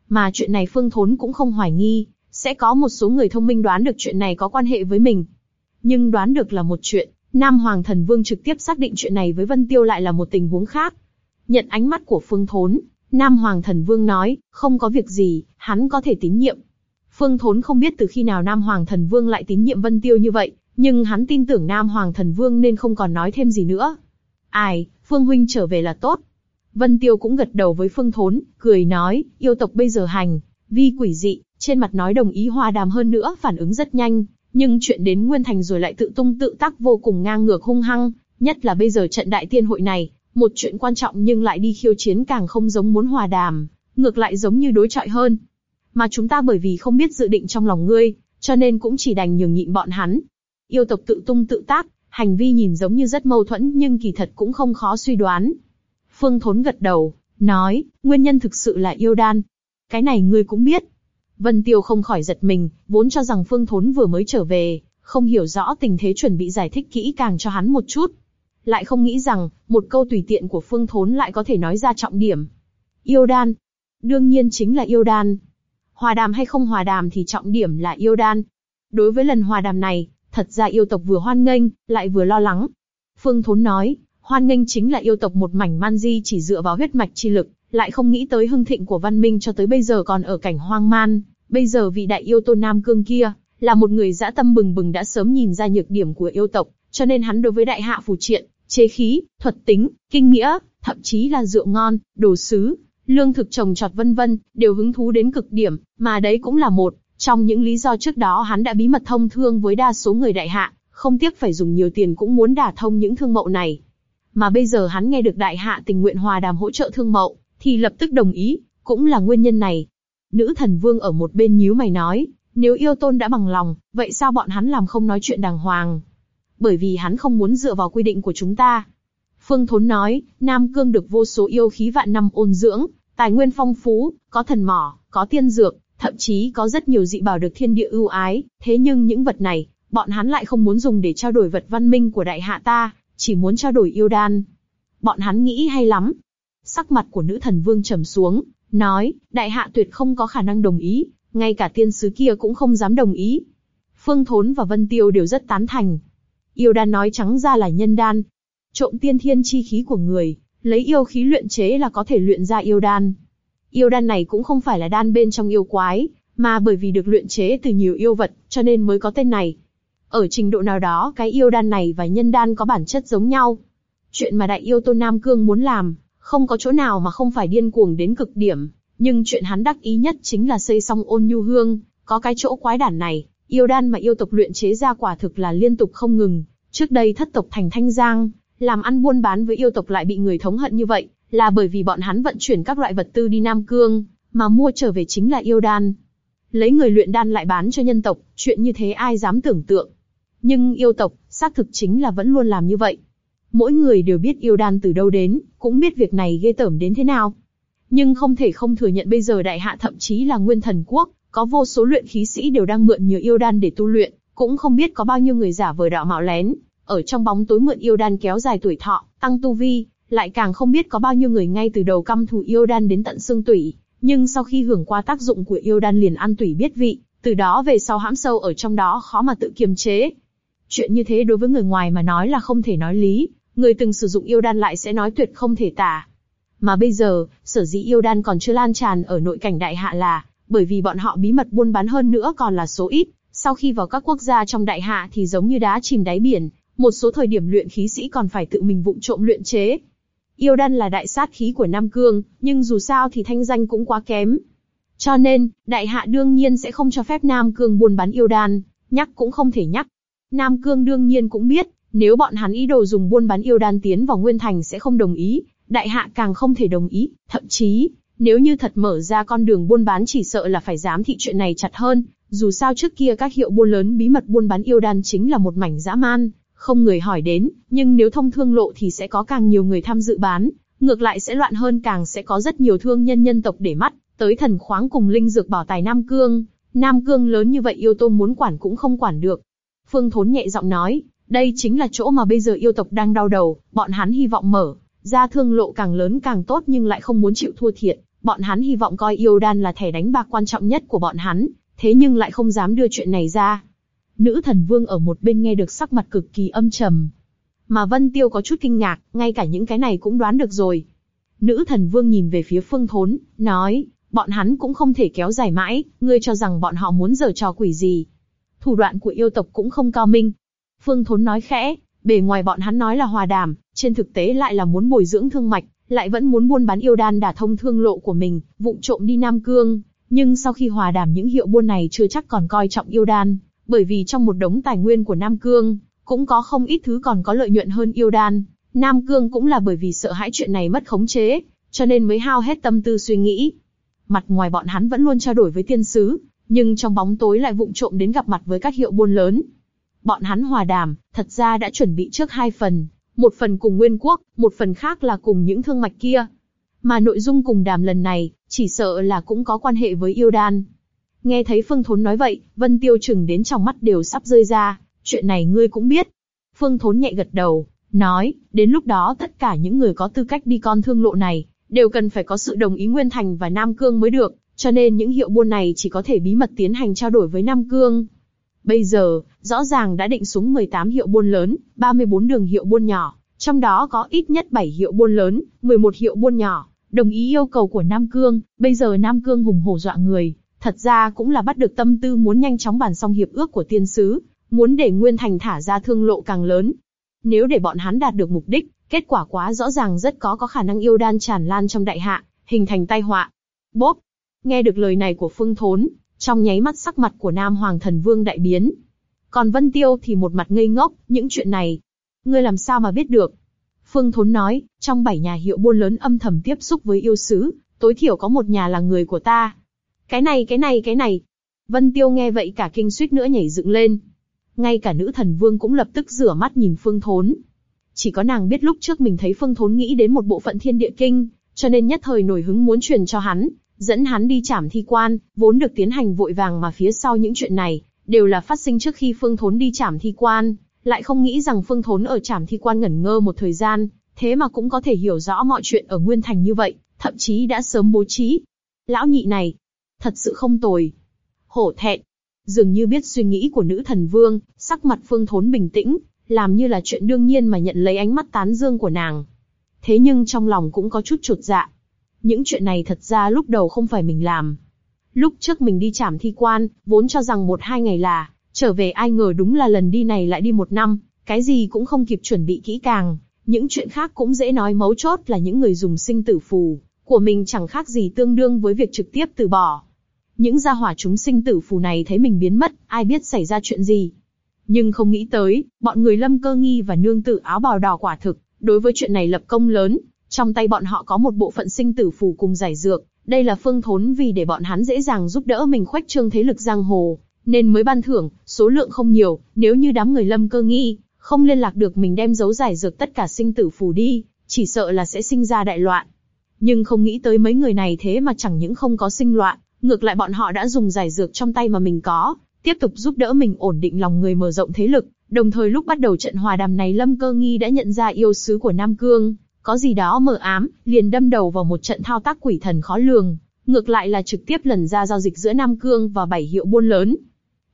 Mà chuyện này Phương Thốn cũng không hoài nghi, sẽ có một số người thông minh đoán được chuyện này có quan hệ với mình. Nhưng đoán được là một chuyện, Nam Hoàng Thần Vương trực tiếp xác định chuyện này với Vân Tiêu lại là một tình huống khác. Nhận ánh mắt của Phương Thốn, Nam Hoàng Thần Vương nói, không có việc gì, hắn có thể tín nhiệm. Phương Thốn không biết từ khi nào Nam Hoàng Thần Vương lại tín nhiệm Vân Tiêu như vậy, nhưng hắn tin tưởng Nam Hoàng Thần Vương nên không còn nói thêm gì nữa. Ai, Phương huynh trở về là tốt, Vân Tiêu cũng gật đầu với Phương Thốn, cười nói, yêu tộc bây giờ hành, vi quỷ dị, trên mặt nói đồng ý hòa đàm hơn nữa, phản ứng rất nhanh, nhưng chuyện đến Nguyên Thành rồi lại tự tung tự tác vô cùng ngang ngược hung hăng, nhất là bây giờ trận đại tiên hội này, một chuyện quan trọng nhưng lại đi khiêu chiến càng không giống muốn hòa đàm, ngược lại giống như đối chọi hơn. Mà chúng ta bởi vì không biết dự định trong lòng ngươi, cho nên cũng chỉ đành nhường nhịn bọn hắn. Yêu tộc tự tung tự tác, hành vi nhìn giống như rất mâu thuẫn nhưng kỳ thật cũng không khó suy đoán. Phương Thốn gật đầu, nói, nguyên nhân thực sự là yêu đan. Cái này ngươi cũng biết. Vân Tiêu không khỏi giật mình, vốn cho rằng Phương Thốn vừa mới trở về, không hiểu rõ tình thế chuẩn bị giải thích kỹ càng cho hắn một chút. Lại không nghĩ rằng, một câu tùy tiện của Phương Thốn lại có thể nói ra trọng điểm. Yêu đan. Đương nhiên chính là yêu đan. Hòa đàm hay không hòa đàm thì trọng điểm là yêu đan. Đối với lần hòa đàm này, thật ra yêu tộc vừa hoan nghênh, lại vừa lo lắng. Phương Thốn nói, Hoan nghênh chính là yêu tộc một mảnh man di chỉ dựa vào huyết mạch chi lực, lại không nghĩ tới hưng thịnh của văn minh cho tới bây giờ còn ở cảnh hoang man. Bây giờ vị đại yêu tôn Nam Cương kia, là một người dã tâm bừng bừng đã sớm nhìn ra nhược điểm của yêu tộc, cho nên hắn đối với đại hạ phù triện, chế khí, thuật tính, kinh nghĩa, thậm chí là rượu ngon, đồ sứ, lương thực trồng trọt vân vân, đều hứng thú đến cực điểm, mà đấy cũng là một trong những lý do trước đó hắn đã bí mật thông thương với đa số người đại hạ, không tiếc phải dùng nhiều tiền cũng muốn đả thông những thương mậu này. Mà bây giờ hắn nghe được đại hạ tình nguyện hòa đàm hỗ trợ thương mậu, thì lập tức đồng ý, cũng là nguyên nhân này. Nữ thần vương ở một bên nhíu mày nói, nếu yêu tôn đã bằng lòng, vậy sao bọn hắn làm không nói chuyện đàng hoàng? Bởi vì hắn không muốn dựa vào quy định của chúng ta. Phương Thốn nói, Nam Cương được vô số yêu khí vạn năm ôn dưỡng, tài nguyên phong phú, có thần mỏ, có tiên dược, thậm chí có rất nhiều dị bảo được thiên địa ưu ái. Thế nhưng những vật này, bọn hắn lại không muốn dùng để trao đổi vật văn minh của đại hạ ta, chỉ muốn trao đổi yêu đan. bọn hắn nghĩ hay lắm. Sắc mặt của nữ thần vương trầm xuống, nói, đại hạ tuyệt không có khả năng đồng ý, ngay cả tiên sứ kia cũng không dám đồng ý. Phương Thốn và Vân Tiêu đều rất tán thành. Yêu đan nói trắng ra là nhân đan, trộm tiên thiên chi khí của người, lấy yêu khí luyện chế là có thể luyện ra yêu đan. Yêu đan này cũng không phải là đan bên trong yêu quái, mà bởi vì được luyện chế từ nhiều yêu vật, cho nên mới có tên này. Ở trình độ nào đó, cái yêu đan này và nhân đan có bản chất giống nhau. Chuyện mà đại yêu Tôn Nam Cương muốn làm, không có chỗ nào mà không phải điên cuồng đến cực điểm. Nhưng chuyện hắn đắc ý nhất chính là xây xong ôn nhu hương, có cái chỗ quái đản này, yêu đan mà yêu tộc luyện chế ra quả thực là liên tục không ngừng. Trước đây thất tộc thành thanh giang, làm ăn buôn bán với yêu tộc lại bị người thống hận như vậy, là bởi vì bọn hắn vận chuyển các loại vật tư đi Nam Cương, mà mua trở về chính là yêu đan. Lấy người luyện đan lại bán cho nhân tộc, chuyện như thế ai dám tưởng tượng. Nhưng yêu tộc, xác thực chính là vẫn luôn làm như vậy. Mỗi người đều biết yêu đan từ đâu đến, cũng biết việc này ghê tởm đến thế nào. Nhưng không thể không thừa nhận bây giờ đại hạ thậm chí là nguyên thần quốc, có vô số luyện khí sĩ đều đang mượn nhiều yêu đan để tu luyện, cũng không biết có bao nhiêu người giả vờ đạo mạo lén, ở trong bóng tối mượn yêu đan kéo dài tuổi thọ, tăng tu vi, lại càng không biết có bao nhiêu người ngay từ đầu căm thù yêu đan đến tận xương tủy, nhưng sau khi hưởng qua tác dụng của yêu đan liền ăn tủy biết vị, từ đó về sau hãm sâu ở trong đó khó mà tự kiềm chế. Chuyện như thế đối với người ngoài mà nói là không thể nói lý, người từng sử dụng yêu đan lại sẽ nói tuyệt không thể tả. Mà bây giờ, sở dĩ yêu đan còn chưa lan tràn ở nội cảnh đại hạ là, bởi vì bọn họ bí mật buôn bán hơn nữa còn là số ít, sau khi vào các quốc gia trong đại hạ thì giống như đá chìm đáy biển, một số thời điểm luyện khí sĩ còn phải tự mình vụng trộm luyện chế. Yêu đan là đại sát khí của Nam Cương, nhưng dù sao thì thanh danh cũng quá kém. Cho nên, đại hạ đương nhiên sẽ không cho phép Nam Cương buôn bán yêu đan, nhắc cũng không thể nhắc. Nam Cương đương nhiên cũng biết, nếu bọn hắn ý đồ dùng buôn bán yêu đan tiến vào Nguyên Thành sẽ không đồng ý, đại hạ càng không thể đồng ý, thậm chí, nếu như thật mở ra con đường buôn bán chỉ sợ là phải dám thị chuyện này chặt hơn, dù sao trước kia các hiệu buôn lớn bí mật buôn bán yêu đan chính là một mảnh dã man, không người hỏi đến, nhưng nếu thông thương lộ thì sẽ có càng nhiều người tham dự bán, ngược lại sẽ loạn hơn càng sẽ có rất nhiều thương nhân nhân tộc để mắt, tới thần khoáng cùng linh dược bảo tài Nam Cương. Nam Cương lớn như vậy yêu tôm muốn quản cũng không quản được. Phương Thốn nhẹ giọng nói, đây chính là chỗ mà bây giờ yêu tộc đang đau đầu, bọn hắn hy vọng mở ra thương lộ càng lớn càng tốt nhưng lại không muốn chịu thua thiệt. Bọn hắn hy vọng coi yêu đan là thẻ đánh bạc quan trọng nhất của bọn hắn, thế nhưng lại không dám đưa chuyện này ra. Nữ thần vương ở một bên nghe được sắc mặt cực kỳ âm trầm. Mà Vân Tiêu có chút kinh ngạc, ngay cả những cái này cũng đoán được rồi. Nữ thần vương nhìn về phía phương thốn, nói, bọn hắn cũng không thể kéo dài mãi, ngươi cho rằng bọn họ muốn giở trò quỷ gì. Thủ đoạn của yêu tộc cũng không cao minh. Phương thốn nói khẽ, bề ngoài bọn hắn nói là hòa đàm, trên thực tế lại là muốn bồi dưỡng thương mạch, lại vẫn muốn buôn bán yêu đan đả thông thương lộ của mình, vụng trộm đi Nam Cương. Nhưng sau khi hòa đàm những hiệu buôn này chưa chắc còn coi trọng yêu đan, bởi vì trong một đống tài nguyên của Nam Cương, cũng có không ít thứ còn có lợi nhuận hơn yêu đan. Nam Cương cũng là bởi vì sợ hãi chuyện này mất khống chế, cho nên mới hao hết tâm tư suy nghĩ. Mặt ngoài bọn hắn vẫn luôn trao đổi với tiên sứ, nhưng trong bóng tối lại vụng trộm đến gặp mặt với các hiệu buôn lớn. Bọn hắn hòa đàm, thật ra đã chuẩn bị trước hai phần, một phần cùng Nguyên Quốc, một phần khác là cùng những thương mạch kia. Mà nội dung cùng đàm lần này, chỉ sợ là cũng có quan hệ với yêu đan. Nghe thấy Phương Thốn nói vậy, Vân Tiêu chừng đến trong mắt đều sắp rơi ra, chuyện này ngươi cũng biết. Phương Thốn nhẹ gật đầu, nói, đến lúc đó tất cả những người có tư cách đi con thương lộ này, đều cần phải có sự đồng ý Nguyên Thành và Nam Cương mới được, cho nên những hiệu buôn này chỉ có thể bí mật tiến hành trao đổi với Nam Cương. Bây giờ, rõ ràng đã định xuống 18 hiệu buôn lớn, 34 đường hiệu buôn nhỏ, trong đó có ít nhất 7 hiệu buôn lớn, 11 hiệu buôn nhỏ, đồng ý yêu cầu của Nam Cương, bây giờ Nam Cương hùng hổ dọa người, Thật ra cũng là bắt được tâm tư muốn nhanh chóng bàn xong hiệp ước của tiên sứ, muốn để Nguyên Thành thả ra thương lộ càng lớn. Nếu để bọn hắn đạt được mục đích, kết quả quá rõ ràng rất có có khả năng yêu đan tràn lan trong đại hạ, hình thành tai họa. Bốp! Nghe được lời này của Phương Thốn, trong nháy mắt sắc mặt của Nam Hoàng Thần Vương đại biến. Còn Vân Tiêu thì một mặt ngây ngốc, những chuyện này. Ngươi làm sao mà biết được? Phương Thốn nói, trong bảy nhà hiệu buôn lớn âm thầm tiếp xúc với yêu sứ, tối thiểu có một nhà là người của ta. Cái này cái này cái này. Vân Tiêu nghe vậy cả kinh suýt nữa nhảy dựng lên. Ngay cả nữ thần vương cũng lập tức rửa mắt nhìn Phương Thốn. Chỉ có nàng biết lúc trước mình thấy Phương Thốn nghĩ đến một bộ phận thiên địa kinh, cho nên nhất thời nổi hứng muốn truyền cho hắn, dẫn hắn đi trảm thi quan, vốn được tiến hành vội vàng mà phía sau những chuyện này, đều là phát sinh trước khi Phương Thốn đi trảm thi quan, lại không nghĩ rằng Phương Thốn ở trảm thi quan ngẩn ngơ một thời gian, thế mà cũng có thể hiểu rõ mọi chuyện ở Nguyên Thành như vậy, thậm chí đã sớm bố trí. Lão nhị này, thật sự không tồi. Hổ thẹn, dường như biết suy nghĩ của nữ thần vương, sắc mặt phương thốn bình tĩnh, làm như là chuyện đương nhiên mà nhận lấy ánh mắt tán dương của nàng. Thế nhưng trong lòng cũng có chút chột dạ. Những chuyện này thật ra lúc đầu không phải mình làm. Lúc trước mình đi trảm thi quan, vốn cho rằng một hai ngày là, trở về ai ngờ đúng là lần đi này lại đi một năm, cái gì cũng không kịp chuẩn bị kỹ càng, những chuyện khác cũng dễ nói mấu chốt là những người dùng sinh tử phù, của mình chẳng khác gì tương đương với việc trực tiếp từ bỏ. Những gia hỏa chúng sinh tử phù này thấy mình biến mất, ai biết xảy ra chuyện gì. Nhưng không nghĩ tới, bọn người lâm cơ nghi và nương tử áo bào đỏ quả thực, đối với chuyện này lập công lớn, trong tay bọn họ có một bộ phận sinh tử phù cùng giải dược, đây là phương thốn vì để bọn hắn dễ dàng giúp đỡ mình khoách trương thế lực giang hồ, nên mới ban thưởng, số lượng không nhiều, nếu như đám người lâm cơ nghi, không liên lạc được mình đem giấu giải dược tất cả sinh tử phù đi, chỉ sợ là sẽ sinh ra đại loạn. Nhưng không nghĩ tới mấy người này thế mà chẳng những không có sinh loạn, ngược lại bọn họ đã dùng giải dược trong tay mà mình có, tiếp tục giúp đỡ mình ổn định lòng người mở rộng thế lực. Đồng thời lúc bắt đầu trận hòa đàm này Lâm Cơ Nghi đã nhận ra yêu sứ của Nam Cương, có gì đó mờ ám, liền đâm đầu vào một trận thao tác quỷ thần khó lường, ngược lại là trực tiếp lần ra giao dịch giữa Nam Cương và bảy hiệu buôn lớn.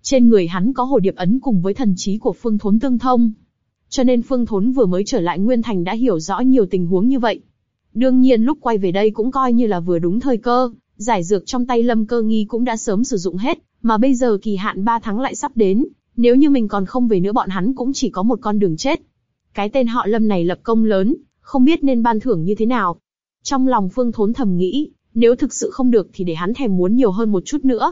Trên người hắn có hồ điệp ấn cùng với thần trí của Phương Thốn tương thông. Cho nên Phương Thốn vừa mới trở lại Nguyên Thành đã hiểu rõ nhiều tình huống như vậy. Đương nhiên lúc quay về đây cũng coi như là vừa đúng thời cơ, giải dược trong tay Lâm Cơ Nghi cũng đã sớm sử dụng hết, mà bây giờ kỳ hạn 3 tháng lại sắp đến, nếu như mình còn không về nữa bọn hắn cũng chỉ có một con đường chết. Cái tên họ Lâm này lập công lớn, không biết nên ban thưởng như thế nào. Trong lòng Phương Thốn thầm nghĩ, nếu thực sự không được thì để hắn thèm muốn nhiều hơn một chút nữa.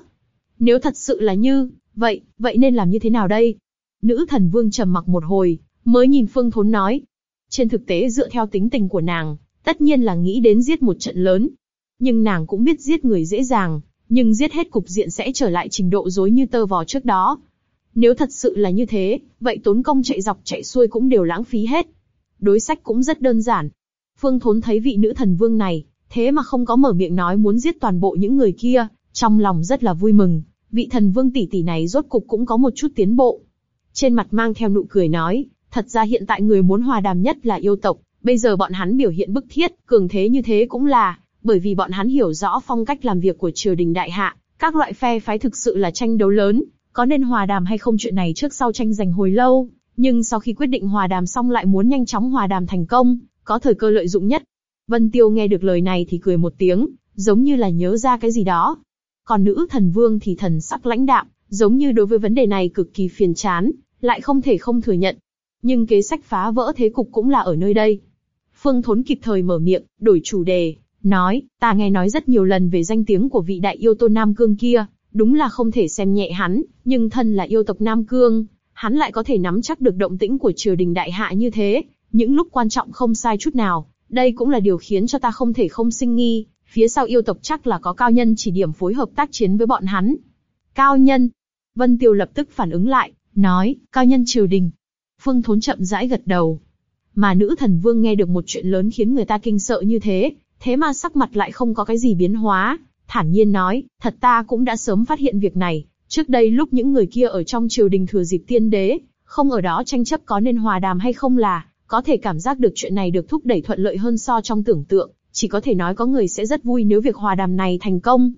Nếu thật sự là như, vậy, vậy nên làm như thế nào đây? Nữ thần vương trầm mặc một hồi, mới nhìn Phương Thốn nói. Trên thực tế dựa theo tính tình của nàng, tất nhiên là nghĩ đến giết một trận lớn. Nhưng nàng cũng biết giết người dễ dàng, nhưng giết hết cục diện sẽ trở lại trình độ rối như tơ vò trước đó. Nếu thật sự là như thế, vậy tốn công chạy dọc chạy xuôi cũng đều lãng phí hết. Đối sách cũng rất đơn giản. Phương Thốn thấy vị nữ thần vương này, thế mà không có mở miệng nói muốn giết toàn bộ những người kia, trong lòng rất là vui mừng. Vị thần vương tỷ tỷ này rốt cục cũng có một chút tiến bộ. Trên mặt mang theo nụ cười nói, thật ra hiện tại người muốn hòa đàm nhất là yêu tộc, bây giờ bọn hắn biểu hiện bức thiết, cường thế như thế cũng là, bởi vì bọn hắn hiểu rõ phong cách làm việc của triều đình đại hạ, các loại phe phái thực sự là tranh đấu lớn, có nên hòa đàm hay không chuyện này trước sau tranh giành hồi lâu, nhưng sau khi quyết định hòa đàm xong lại muốn nhanh chóng hòa đàm thành công, có thời cơ lợi dụng nhất. Vân Tiêu nghe được lời này thì cười một tiếng, giống như là nhớ ra cái gì đó. Còn nữ thần vương thì thần sắc lãnh đạm, giống như đối với vấn đề này cực kỳ phiền chán, lại không thể không thừa nhận. Nhưng kế sách phá vỡ thế cục cũng là ở nơi đây. Phương Thốn kịp thời mở miệng, đổi chủ đề, nói, ta nghe nói rất nhiều lần về danh tiếng của vị đại yêu tôn Nam Cương kia, đúng là không thể xem nhẹ hắn, nhưng thân là yêu tộc Nam Cương, hắn lại có thể nắm chắc được động tĩnh của triều đình đại hạ như thế, những lúc quan trọng không sai chút nào, đây cũng là điều khiến cho ta không thể không sinh nghi, phía sau yêu tộc chắc là có cao nhân chỉ điểm phối hợp tác chiến với bọn hắn. Cao nhân. Vân Tiêu lập tức phản ứng lại, nói, cao nhân triều đình. Phương Thốn chậm rãi gật đầu. Mà nữ thần vương nghe được một chuyện lớn khiến người ta kinh sợ như thế, thế mà sắc mặt lại không có cái gì biến hóa, thản nhiên nói, thật ta cũng đã sớm phát hiện việc này, trước đây lúc những người kia ở trong triều đình thừa dịp tiên đế, không ở đó tranh chấp có nên hòa đàm hay không là, có thể cảm giác được chuyện này được thúc đẩy thuận lợi hơn so trong tưởng tượng, chỉ có thể nói có người sẽ rất vui nếu việc hòa đàm này thành công.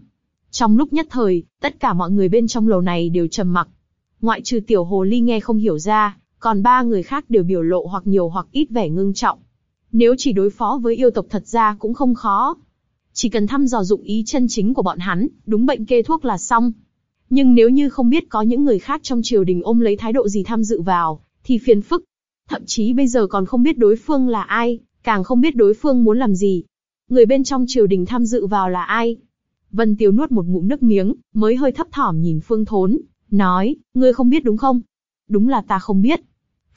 Trong lúc nhất thời, tất cả mọi người bên trong lầu này đều trầm mặc. Ngoại trừ tiểu hồ ly nghe không hiểu ra, còn ba người khác đều biểu lộ hoặc nhiều hoặc ít vẻ ngưng trọng. Nếu chỉ đối phó với yêu tộc thật ra cũng không khó. Chỉ cần thăm dò dụng ý chân chính của bọn hắn, đúng bệnh kê thuốc là xong. Nhưng nếu như không biết có những người khác trong triều đình ôm lấy thái độ gì tham dự vào, thì phiền phức. Thậm chí bây giờ còn không biết đối phương là ai, càng không biết đối phương muốn làm gì. Người bên trong triều đình tham dự vào là ai? Vân Tiêu nuốt một ngụm nước miếng, mới hơi thấp thỏm nhìn Phương Thốn, nói, ngươi không biết đúng không? Đúng là ta không biết.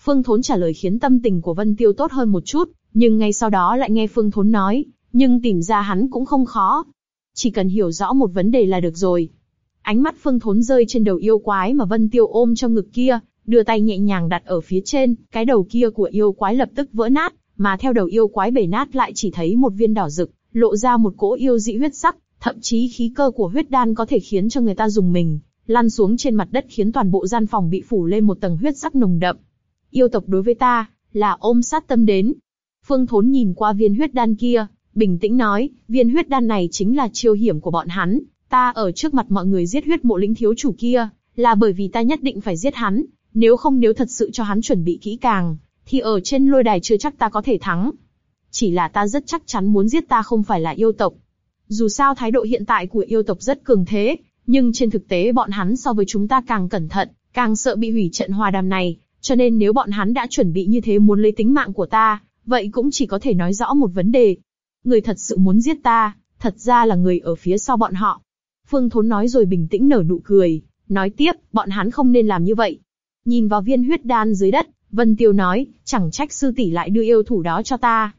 Phương Thốn trả lời khiến tâm tình của Vân Tiêu tốt hơn một chút, nhưng ngay sau đó lại nghe Phương Thốn nói, nhưng tìm ra hắn cũng không khó. Chỉ cần hiểu rõ một vấn đề là được rồi. Ánh mắt Phương Thốn rơi trên đầu yêu quái mà Vân Tiêu ôm trong ngực kia, đưa tay nhẹ nhàng đặt ở phía trên, cái đầu kia của yêu quái lập tức vỡ nát, mà theo đầu yêu quái bể nát lại chỉ thấy một viên đỏ rực, lộ ra một cỗ yêu dị huyết sắc, thậm chí khí cơ của huyết đan có thể khiến cho người ta dùng mình, lăn xuống trên mặt đất khiến toàn bộ gian phòng bị phủ lên một tầng huyết sắc nồng đậm. Yêu tộc đối với ta, là ôm sát tâm đến. Phương Thốn nhìn qua viên huyết đan kia, bình tĩnh nói, viên huyết đan này chính là chiêu hiểm của bọn hắn. Ta ở trước mặt mọi người giết huyết mộ lĩnh thiếu chủ kia, là bởi vì ta nhất định phải giết hắn. Nếu không nếu thật sự cho hắn chuẩn bị kỹ càng, thì ở trên lôi đài chưa chắc ta có thể thắng. Chỉ là ta rất chắc chắn muốn giết ta không phải là yêu tộc. Dù sao thái độ hiện tại của yêu tộc rất cường thế, nhưng trên thực tế bọn hắn so với chúng ta càng cẩn thận, càng sợ bị hủy trận hòa đàm này, cho nên nếu bọn hắn đã chuẩn bị như thế muốn lấy tính mạng của ta, vậy cũng chỉ có thể nói rõ một vấn đề. Người thật sự muốn giết ta, thật ra là người ở phía sau bọn họ. Phương Thốn nói rồi bình tĩnh nở nụ cười, nói tiếp, bọn hắn không nên làm như vậy. Nhìn vào viên huyết đan dưới đất, Vân Tiêu nói, chẳng trách sư tỷ lại đưa yêu thủ đó cho ta.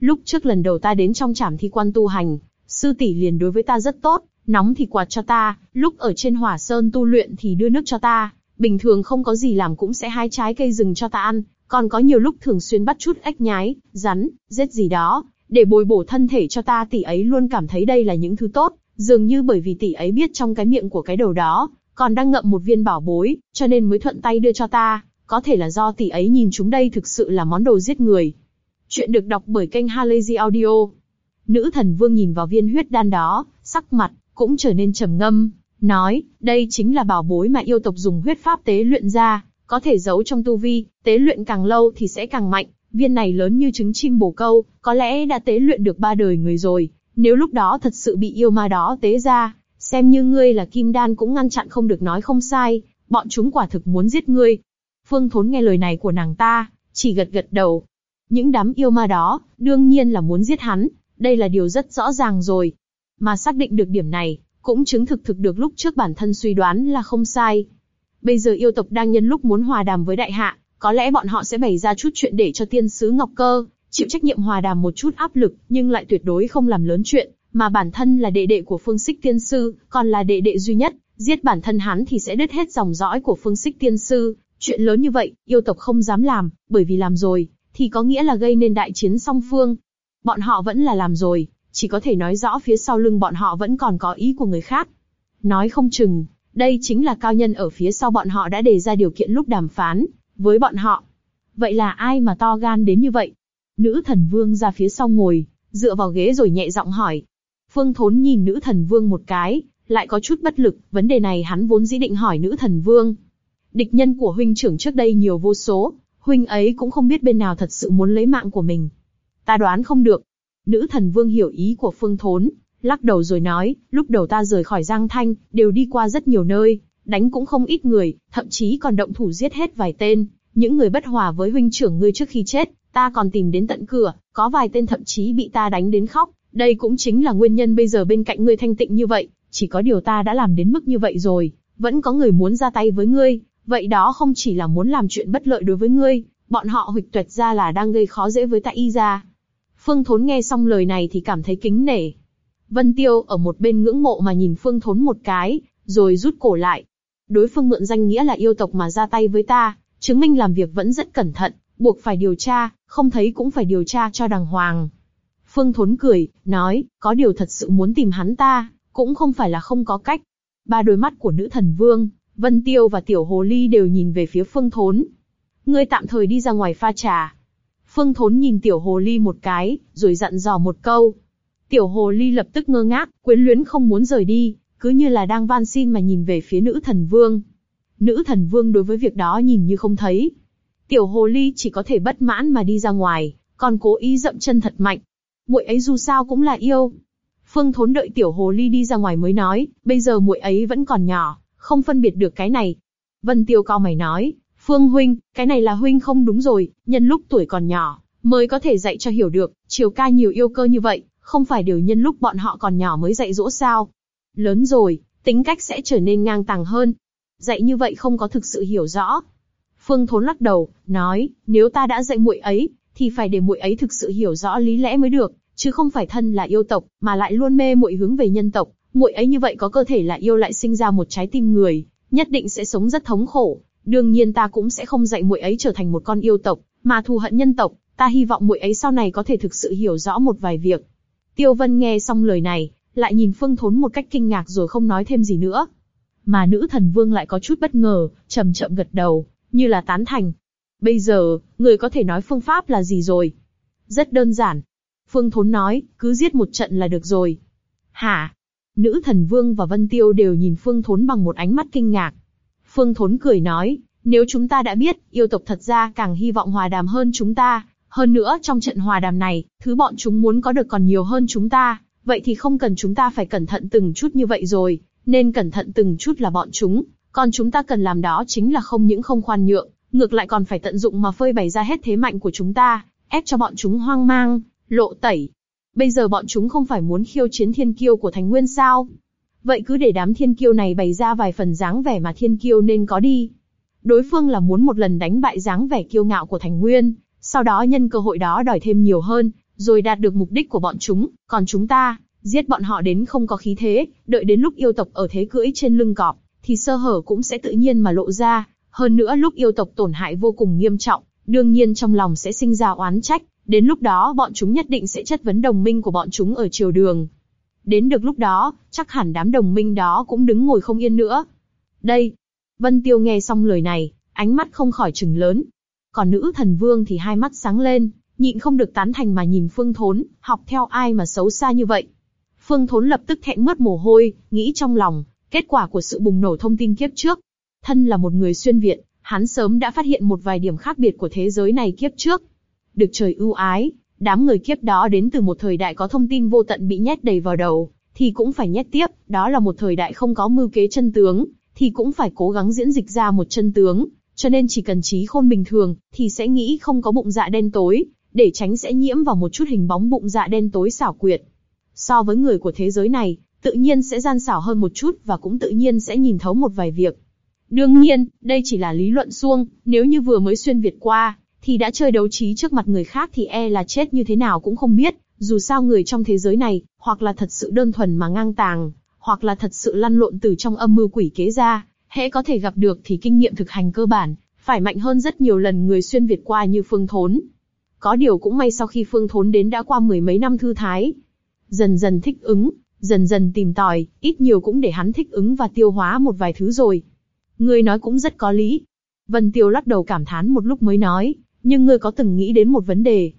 Lúc trước lần đầu ta đến trong trảm thi quan tu hành, sư tỷ liền đối với ta rất tốt, nóng thì quạt cho ta, lúc ở trên hỏa sơn tu luyện thì đưa nước cho ta, bình thường không có gì làm cũng sẽ hái trái cây rừng cho ta ăn, còn có nhiều lúc thường xuyên bắt chút ếch nhái, rắn, rết gì đó, để bồi bổ thân thể cho ta tỷ ấy luôn cảm thấy đây là những thứ tốt, dường như bởi vì tỷ ấy biết trong cái miệng của cái đầu đó, còn đang ngậm một viên bảo bối, cho nên mới thuận tay đưa cho ta, có thể là do tỷ ấy nhìn chúng đây thực sự là món đồ giết người. Chuyện được đọc bởi kênh Halazy Audio. Nữ thần vương nhìn vào viên huyết đan đó, sắc mặt, cũng trở nên trầm ngâm, nói, đây chính là bảo bối mà yêu tộc dùng huyết pháp tế luyện ra, có thể giấu trong tu vi, tế luyện càng lâu thì sẽ càng mạnh, viên này lớn như trứng chim bồ câu, có lẽ đã tế luyện được ba đời người rồi, nếu lúc đó thật sự bị yêu ma đó tế ra, xem như ngươi là kim đan cũng ngăn chặn không được nói không sai, bọn chúng quả thực muốn giết ngươi. Phương Thốn nghe lời này của nàng ta, chỉ gật gật đầu. Những đám yêu ma đó, đương nhiên là muốn giết hắn, đây là điều rất rõ ràng rồi. Mà xác định được điểm này, cũng chứng thực thực được lúc trước bản thân suy đoán là không sai. Bây giờ yêu tộc đang nhân lúc muốn hòa đàm với đại hạ, có lẽ bọn họ sẽ bày ra chút chuyện để cho tiên sứ Ngọc Cơ chịu trách nhiệm hòa đàm một chút áp lực, nhưng lại tuyệt đối không làm lớn chuyện, mà bản thân là đệ đệ của Phương Sích Tiên sư, còn là đệ đệ duy nhất, giết bản thân hắn thì sẽ đứt hết dòng dõi của Phương Sích Tiên sư. Chuyện lớn như vậy, yêu tộc không dám làm, bởi vì làm rồi, thì có nghĩa là gây nên đại chiến song phương. Bọn họ vẫn là làm rồi, chỉ có thể nói rõ phía sau lưng bọn họ vẫn còn có ý của người khác. Nói không chừng, đây chính là cao nhân ở phía sau bọn họ đã đề ra điều kiện lúc đàm phán, với bọn họ. Vậy là ai mà to gan đến như vậy? Nữ thần vương ra phía sau ngồi, dựa vào ghế rồi nhẹ giọng hỏi. Phương Thốn nhìn nữ thần vương một cái, lại có chút bất lực, vấn đề này hắn vốn dĩ định hỏi nữ thần vương. Địch nhân của huynh trưởng trước đây nhiều vô số, huynh ấy cũng không biết bên nào thật sự muốn lấy mạng của mình. Ta đoán không được. Nữ thần vương hiểu ý của Phương Thốn, lắc đầu rồi nói, lúc đầu ta rời khỏi Giang Thanh, đều đi qua rất nhiều nơi, đánh cũng không ít người, thậm chí còn động thủ giết hết vài tên, những người bất hòa với huynh trưởng ngươi trước khi chết, ta còn tìm đến tận cửa, có vài tên thậm chí bị ta đánh đến khóc, đây cũng chính là nguyên nhân bây giờ bên cạnh ngươi thanh tịnh như vậy, chỉ có điều ta đã làm đến mức như vậy rồi, vẫn có người muốn ra tay với ngươi, vậy đó không chỉ là muốn làm chuyện bất lợi đối với ngươi, bọn họ huỵch tuệt ra là đang gây khó dễ với tại y gia. Phương Thốn nghe xong lời này thì cảm thấy kính nể. Vân Tiêu ở một bên ngưỡng mộ mà nhìn Phương Thốn một cái, rồi rút cổ lại. Đối phương mượn danh nghĩa là yêu tộc mà ra tay với ta, chứng minh làm việc vẫn rất cẩn thận, buộc phải điều tra, không thấy cũng phải điều tra cho đàng hoàng. Phương Thốn cười, nói, có điều thật sự muốn tìm hắn ta, cũng không phải là không có cách. Ba đôi mắt của nữ thần vương, Vân Tiêu và Tiểu Hồ Ly đều nhìn về phía Phương Thốn. Ngươi tạm thời đi ra ngoài pha trà. Phương Thốn nhìn Tiểu Hồ Ly một cái, rồi dặn dò một câu. Tiểu Hồ Ly lập tức ngơ ngác, quyến luyến không muốn rời đi, cứ như là đang van xin mà nhìn về phía nữ thần vương. Nữ thần vương đối với việc đó nhìn như không thấy. Tiểu hồ ly chỉ có thể bất mãn mà đi ra ngoài, còn cố ý dậm chân thật mạnh. Muội ấy dù sao cũng là yêu. Phương Thốn đợi tiểu hồ ly đi ra ngoài mới nói, bây giờ muội ấy vẫn còn nhỏ, không phân biệt được cái này. Vân Tiêu cao mày nói, Phương huynh, cái này là huynh không đúng rồi, nhân lúc tuổi còn nhỏ, mới có thể dạy cho hiểu được, chiều ca nhiều yêu cơ như vậy, không phải đều nhân lúc bọn họ còn nhỏ mới dạy dỗ sao? Lớn rồi, tính cách sẽ trở nên ngang tàng hơn, dạy như vậy không có thực sự hiểu rõ. Phương Thốn lắc đầu, nói, nếu ta đã dạy muội ấy, thì phải để muội ấy thực sự hiểu rõ lý lẽ mới được, chứ không phải thân là yêu tộc, mà lại luôn mê muội hướng về nhân tộc. Muội ấy như vậy có cơ thể là yêu lại sinh ra một trái tim người, nhất định sẽ sống rất thống khổ. đương nhiên ta cũng sẽ không dạy muội ấy trở thành một con yêu tộc, mà thù hận nhân tộc. Ta hy vọng muội ấy sau này có thể thực sự hiểu rõ một vài việc. Tiêu Vân nghe xong lời này, lại nhìn Phương Thốn một cách kinh ngạc rồi không nói thêm gì nữa mà nữ thần vương lại có chút bất ngờ, chậm chậm gật đầu, như là tán thành. Bây giờ, người có thể nói phương pháp là gì rồi? Rất đơn giản. Phương Thốn nói, cứ giết một trận là được rồi. Hả? Nữ thần vương và Vân Tiêu đều nhìn Phương Thốn bằng một ánh mắt kinh ngạc. Phương Thốn cười nói, nếu chúng ta đã biết, yêu tộc thật ra càng hy vọng hòa đàm hơn chúng ta. Hơn nữa trong trận hòa đàm này, thứ bọn chúng muốn có được còn nhiều hơn chúng ta. Vậy thì không cần chúng ta phải cẩn thận từng chút như vậy rồi, nên cẩn thận từng chút là bọn chúng. Còn chúng ta cần làm đó chính là không những không khoan nhượng, ngược lại còn phải tận dụng mà phơi bày ra hết thế mạnh của chúng ta, ép cho bọn chúng hoang mang, lộ tẩy. Bây giờ bọn chúng không phải muốn khiêu chiến thiên kiêu của Thành Nguyên sao? Vậy cứ để đám thiên kiêu này bày ra vài phần dáng vẻ mà thiên kiêu nên có đi. Đối phương là muốn một lần đánh bại dáng vẻ kiêu ngạo của Thành Nguyên, sau đó nhân cơ hội đó đòi thêm nhiều hơn, rồi đạt được mục đích của bọn chúng, còn chúng ta, giết bọn họ đến không có khí thế, đợi đến lúc yêu tộc ở thế cưỡi trên lưng cọp, thì sơ hở cũng sẽ tự nhiên mà lộ ra, hơn nữa lúc yêu tộc tổn hại vô cùng nghiêm trọng, đương nhiên trong lòng sẽ sinh ra oán trách, đến lúc đó bọn chúng nhất định sẽ chất vấn đồng minh của bọn chúng ở triều đường. Đến được lúc đó, chắc hẳn đám đồng minh đó cũng đứng ngồi không yên nữa. Đây, Vân Tiêu nghe xong lời này, ánh mắt không khỏi trừng lớn. Còn nữ thần vương thì hai mắt sáng lên, nhịn không được tán thành mà nhìn Phương Thốn, học theo ai mà xấu xa như vậy. Phương Thốn lập tức thẹn mất mồ hôi, nghĩ trong lòng, kết quả của sự bùng nổ thông tin kiếp trước, Thân là một người xuyên viện, hắn sớm đã phát hiện một vài điểm khác biệt của thế giới này kiếp trước. Được trời ưu ái, đám người kiếp đó đến từ một thời đại có thông tin vô tận bị nhét đầy vào đầu, thì cũng phải nhét tiếp, đó là một thời đại không có mưu kế chân tướng, thì cũng phải cố gắng diễn dịch ra một chân tướng, cho nên chỉ cần trí khôn bình thường, thì sẽ nghĩ không có bụng dạ đen tối, để tránh sẽ nhiễm vào một chút hình bóng bụng dạ đen tối xảo quyệt. So với người của thế giới này, tự nhiên sẽ gian xảo hơn một chút và cũng tự nhiên sẽ nhìn thấu một vài việc. Đương nhiên, đây chỉ là lý luận suông, nếu như vừa mới xuyên Việt qua, thì đã chơi đấu trí trước mặt người khác thì e là chết như thế nào cũng không biết, dù sao người trong thế giới này, hoặc là thật sự đơn thuần mà ngang tàng, hoặc là thật sự lăn lộn từ trong âm mưu quỷ kế ra, hễ có thể gặp được thì kinh nghiệm thực hành cơ bản, phải mạnh hơn rất nhiều lần người xuyên Việt qua như Phương Thốn. Có điều cũng may sau khi Phương Thốn đến đã qua mười mấy năm thư thái. Dần dần thích ứng, dần dần tìm tòi, ít nhiều cũng để hắn thích ứng và tiêu hóa một vài thứ rồi. Ngươi nói cũng rất có lý. Vân Tiêu lắc đầu cảm thán một lúc mới nói, nhưng ngươi có từng nghĩ đến một vấn đề.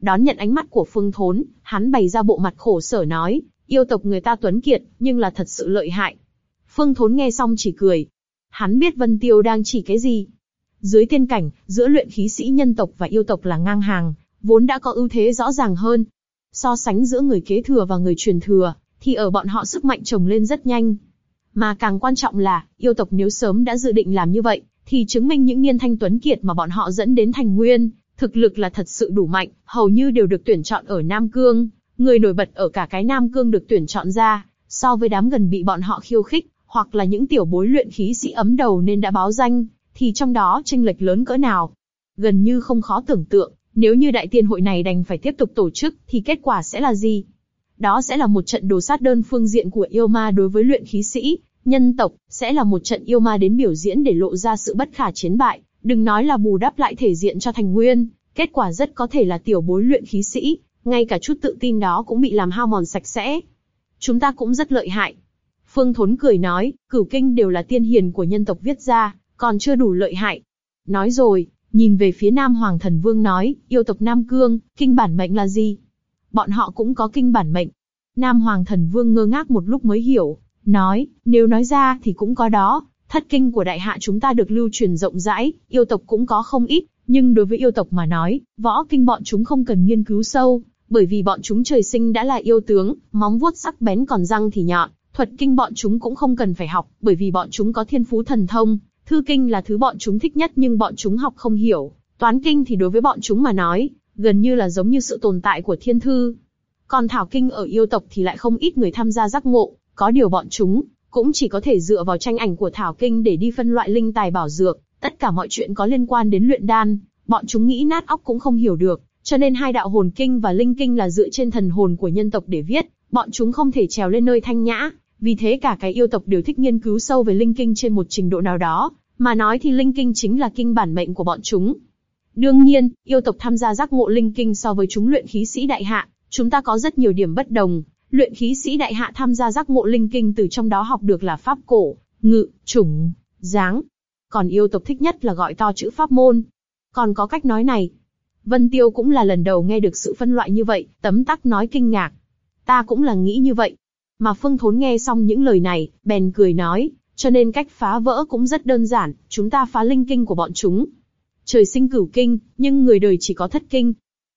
Đón nhận ánh mắt của Phương Thốn, hắn bày ra bộ mặt khổ sở nói, yêu tộc người ta tuấn kiệt, nhưng là thật sự lợi hại. Phương Thốn nghe xong chỉ cười. Hắn biết Vân Tiêu đang chỉ cái gì. Dưới tiên cảnh, giữa luyện khí sĩ nhân tộc và yêu tộc là ngang hàng, vốn đã có ưu thế rõ ràng hơn. So sánh giữa người kế thừa và người truyền thừa, thì ở bọn họ sức mạnh trồng lên rất nhanh. Mà càng quan trọng là, yêu tộc nếu sớm đã dự định làm như vậy, thì chứng minh những niên thanh tuấn kiệt mà bọn họ dẫn đến thành nguyên, thực lực là thật sự đủ mạnh, hầu như đều được tuyển chọn ở Nam Cương. Người nổi bật ở cả cái Nam Cương được tuyển chọn ra, so với đám gần bị bọn họ khiêu khích, hoặc là những tiểu bối luyện khí sĩ ấm đầu nên đã báo danh, thì trong đó tranh lệch lớn cỡ nào. Gần như không khó tưởng tượng, nếu như đại tiên hội này đành phải tiếp tục tổ chức, thì kết quả sẽ là gì? Đó sẽ là một trận đồ sát đơn phương diện của yêu ma đối với luyện khí sĩ, nhân tộc, sẽ là một trận yêu ma đến biểu diễn để lộ ra sự bất khả chiến bại, đừng nói là bù đắp lại thể diện cho thành nguyên, kết quả rất có thể là tiểu bối luyện khí sĩ, ngay cả chút tự tin đó cũng bị làm hao mòn sạch sẽ. Chúng ta cũng rất lợi hại. Phương Thốn cười nói, cửu kinh đều là tiên hiền của nhân tộc viết ra, còn chưa đủ lợi hại. Nói rồi, nhìn về phía Nam Hoàng Thần Vương nói, yêu tộc Nam Cương, kinh bản mệnh là gì? bọn họ cũng có kinh bản mệnh. Nam Hoàng Thần Vương ngơ ngác một lúc mới hiểu, nói, nếu nói ra thì cũng có đó, thất kinh của đại hạ chúng ta được lưu truyền rộng rãi, yêu tộc cũng có không ít, nhưng đối với yêu tộc mà nói, võ kinh bọn chúng không cần nghiên cứu sâu, bởi vì bọn chúng trời sinh đã là yêu tướng, móng vuốt sắc bén còn răng thì nhọn, thuật kinh bọn chúng cũng không cần phải học, bởi vì bọn chúng có thiên phú thần thông, thư kinh là thứ bọn chúng thích nhất nhưng bọn chúng học không hiểu, toán kinh thì đối với bọn chúng mà nói, gần như là giống như sự tồn tại của thiên thư. Còn thảo kinh ở yêu tộc thì lại không ít người tham gia giác ngộ, có điều bọn chúng cũng chỉ có thể dựa vào tranh ảnh của thảo kinh để đi phân loại linh tài bảo dược, tất cả mọi chuyện có liên quan đến luyện đan, bọn chúng nghĩ nát óc cũng không hiểu được, cho nên hai đạo hồn kinh và linh kinh là dựa trên thần hồn của nhân tộc để viết, bọn chúng không thể trèo lên nơi thanh nhã, vì thế cả cái yêu tộc đều thích nghiên cứu sâu về linh kinh trên một trình độ nào đó, mà nói thì linh kinh chính là kinh bản mệnh của bọn chúng. Đương nhiên, yêu tộc tham gia giác ngộ linh kinh so với chúng luyện khí sĩ đại hạ, chúng ta có rất nhiều điểm bất đồng. Luyện khí sĩ đại hạ tham gia giác ngộ linh kinh từ trong đó học được là pháp cổ, ngự, chủng, dáng. Còn yêu tộc thích nhất là gọi to chữ pháp môn. Còn có cách nói này. Vân Tiêu cũng là lần đầu nghe được sự phân loại như vậy, tấm tắc nói kinh ngạc. Ta cũng là nghĩ như vậy. Mà Phương Thốn nghe xong những lời này, bèn cười nói, cho nên cách phá vỡ cũng rất đơn giản, chúng ta phá linh kinh của bọn chúng. Trời sinh cửu kinh, nhưng người đời chỉ có thất kinh.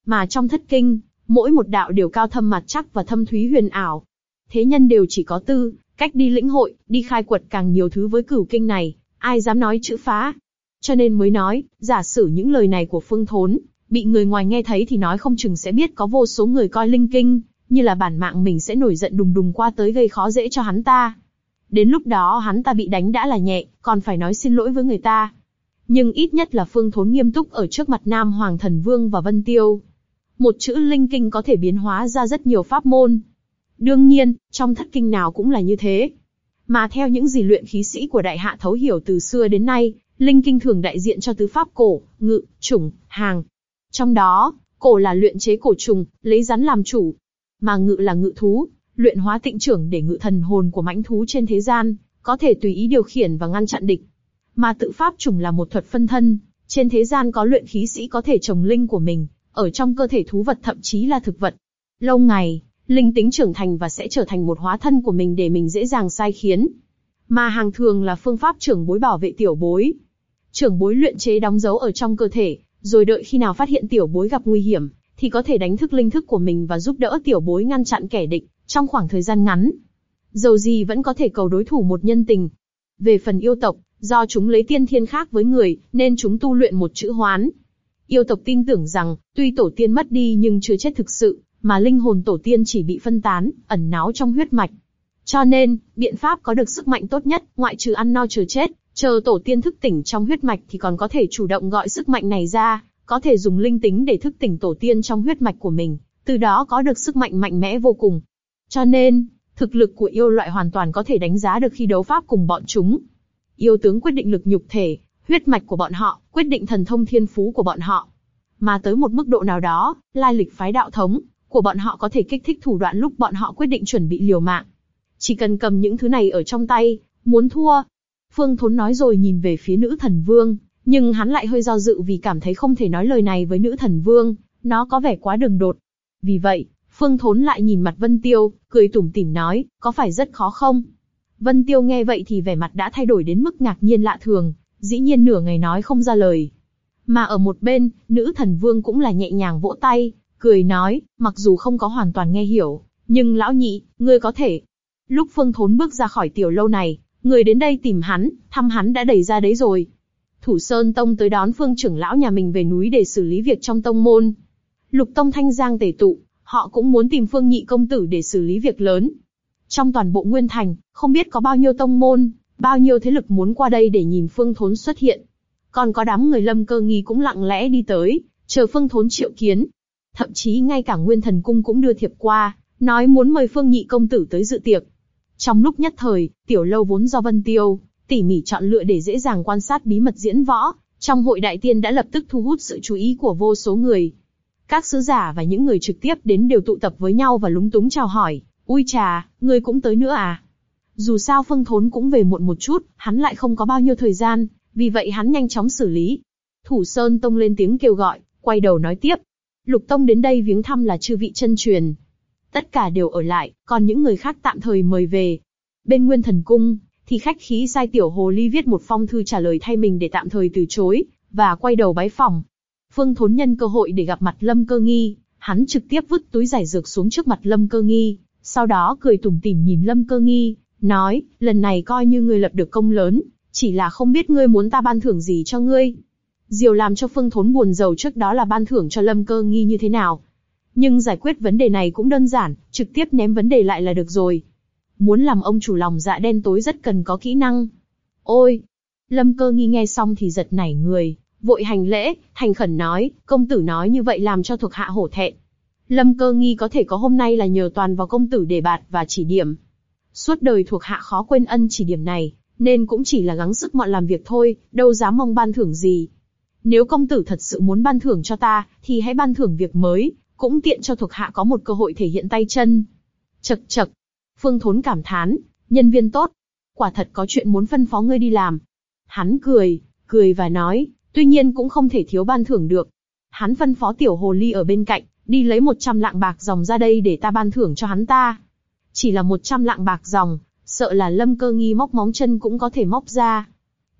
Mà trong thất kinh, mỗi một đạo đều cao thâm mặt chắc và thâm thúy huyền ảo. Thế nhân đều chỉ có tư, cách đi lĩnh hội, đi khai quật càng nhiều thứ với cửu kinh này, ai dám nói chữ phá. Cho nên mới nói, giả sử những lời này của Phương Thốn, bị người ngoài nghe thấy thì nói không chừng sẽ biết có vô số người coi linh kinh, như là bản mạng mình sẽ nổi giận đùng đùng qua tới gây khó dễ cho hắn ta. Đến lúc đó hắn ta bị đánh đã là nhẹ, còn phải nói xin lỗi với người ta. Nhưng ít nhất là Phương Thốn nghiêm túc ở trước mặt Nam Hoàng Thần Vương và Vân Tiêu. Một chữ linh kinh có thể biến hóa ra rất nhiều pháp môn. Đương nhiên, trong thất kinh nào cũng là như thế. Mà theo những gì luyện khí sĩ của đại hạ thấu hiểu từ xưa đến nay, linh kinh thường đại diện cho tứ pháp cổ, ngự, chủng, hàng. Trong đó, cổ là luyện chế cổ trùng, lấy rắn làm chủ. Mà ngự là ngự thú, luyện hóa tịnh trưởng để ngự thần hồn của mãnh thú trên thế gian, có thể tùy ý điều khiển và ngăn chặn địch. Mà tự pháp trùng là một thuật phân thân, trên thế gian có luyện khí sĩ có thể trồng linh của mình, ở trong cơ thể thú vật thậm chí là thực vật. Lâu ngày, linh tính trưởng thành và sẽ trở thành một hóa thân của mình để mình dễ dàng sai khiến. Mà hàng thường là phương pháp trưởng bối bảo vệ tiểu bối. Trưởng bối luyện chế đóng dấu ở trong cơ thể, rồi đợi khi nào phát hiện tiểu bối gặp nguy hiểm, thì có thể đánh thức linh thức của mình và giúp đỡ tiểu bối ngăn chặn kẻ địch, trong khoảng thời gian ngắn. Dầu gì vẫn có thể cầu đối thủ một nhân tình. Về phần yêu tộc, do chúng lấy tiên thiên khác với người, nên chúng tu luyện một chữ hoán. Yêu tộc tin tưởng rằng, tuy tổ tiên mất đi nhưng chưa chết thực sự, mà linh hồn tổ tiên chỉ bị phân tán, ẩn náu trong huyết mạch. Cho nên, biện pháp có được sức mạnh tốt nhất, ngoại trừ ăn no chờ chết, chờ tổ tiên thức tỉnh trong huyết mạch thì còn có thể chủ động gọi sức mạnh này ra, có thể dùng linh tính để thức tỉnh tổ tiên trong huyết mạch của mình, từ đó có được sức mạnh mạnh mẽ vô cùng. Cho nên, thực lực của yêu loại hoàn toàn có thể đánh giá được khi đấu pháp cùng bọn chúng. Yêu tướng quyết định lực nhục thể, huyết mạch của bọn họ, quyết định thần thông thiên phú của bọn họ. Mà tới một mức độ nào đó, lai lịch phái đạo thống của bọn họ có thể kích thích thủ đoạn lúc bọn họ quyết định chuẩn bị liều mạng. Chỉ cần cầm những thứ này ở trong tay, muốn thua. Phương Thốn nói rồi nhìn về phía nữ thần vương, nhưng hắn lại hơi do dự vì cảm thấy không thể nói lời này với nữ thần vương, nó có vẻ quá đường đột. Vì vậy, Phương Thốn lại nhìn mặt Vân Tiêu, cười tủm tỉm nói, có phải rất khó không? Vân Tiêu nghe vậy thì vẻ mặt đã thay đổi đến mức ngạc nhiên lạ thường, dĩ nhiên nửa ngày nói không ra lời. Mà ở một bên, nữ thần vương cũng là nhẹ nhàng vỗ tay, cười nói, mặc dù không có hoàn toàn nghe hiểu, nhưng lão nhị, ngươi có thể. Lúc Phương Thốn bước ra khỏi tiểu lâu này, người đến đây tìm hắn, thăm hắn đã đẩy ra đấy rồi. Thủ Sơn Tông tới đón Phương trưởng lão nhà mình về núi để xử lý việc trong tông môn. Lục Tông Thanh Giang tề tụ, họ cũng muốn tìm Phương Nhị công tử để xử lý việc lớn. Trong toàn bộ Nguyên Thành, không biết có bao nhiêu tông môn, bao nhiêu thế lực muốn qua đây để nhìn Phương Thốn xuất hiện. Còn có đám người Lâm Cơ Nghi cũng lặng lẽ đi tới, chờ Phương Thốn triệu kiến. Thậm chí ngay cả Nguyên Thần Cung cũng đưa thiệp qua, nói muốn mời Phương Nhị công tử tới dự tiệc. Trong lúc nhất thời, tiểu lâu vốn do Vân Tiêu tỉ mỉ chọn lựa để dễ dàng quan sát bí mật diễn võ, trong hội đại tiên đã lập tức thu hút sự chú ý của vô số người. Các sứ giả và những người trực tiếp đến đều tụ tập với nhau và lúng túng chào hỏi, ui trà, ngươi cũng tới nữa à? Dù sao Phương Thốn cũng về muộn một chút, hắn lại không có bao nhiêu thời gian, vì vậy hắn nhanh chóng xử lý. Thủ Sơn Tông lên tiếng kêu gọi, quay đầu nói tiếp. Lục Tông đến đây viếng thăm là chư vị chân truyền. Tất cả đều ở lại, còn những người khác tạm thời mời về. Bên Nguyên Thần Cung, thì khách khí sai tiểu hồ ly viết một phong thư trả lời thay mình để tạm thời từ chối, và quay đầu bái phòng. Phương Thốn nhân cơ hội để gặp mặt Lâm Cơ Nghi, hắn trực tiếp vứt túi giải dược xuống trước mặt Lâm Cơ Nghi, sau đó cười tủm tỉm nhìn Lâm Cơ Nghi, nói, lần này coi như ngươi lập được công lớn, chỉ là không biết ngươi muốn ta ban thưởng gì cho ngươi. Diều làm cho Phương Thốn buồn giàu trước đó là ban thưởng cho Lâm Cơ Nghi như thế nào. Nhưng giải quyết vấn đề này cũng đơn giản, trực tiếp ném vấn đề lại là được rồi. Muốn làm ông chủ lòng dạ đen tối rất cần có kỹ năng. Ôi! Lâm cơ nghi nghe xong thì giật nảy người, vội hành lễ, thành khẩn nói, công tử nói như vậy làm cho thuộc hạ hổ thẹn. Lâm cơ nghi có thể có hôm nay là nhờ toàn vào công tử đề bạt và chỉ điểm. Suốt đời thuộc hạ khó quên ân chỉ điểm này, nên cũng chỉ là gắng sức mọi làm việc thôi, đâu dám mong ban thưởng gì. Nếu công tử thật sự muốn ban thưởng cho ta, thì hãy ban thưởng việc mới, cũng tiện cho thuộc hạ có một cơ hội thể hiện tay chân. Chật chật, Phương Thốn cảm thán, nhân viên tốt, quả thật có chuyện muốn phân phó ngươi đi làm. Hắn cười, cười và nói, tuy nhiên cũng không thể thiếu ban thưởng được. hắn phân phó tiểu hồ ly ở bên cạnh, đi lấy 100 lạng bạc dòng ra đây để ta ban thưởng cho hắn ta. Chỉ là 100 lạng bạc dòng, sợ là Lâm Cơ Nghi móc móng chân cũng có thể móc ra.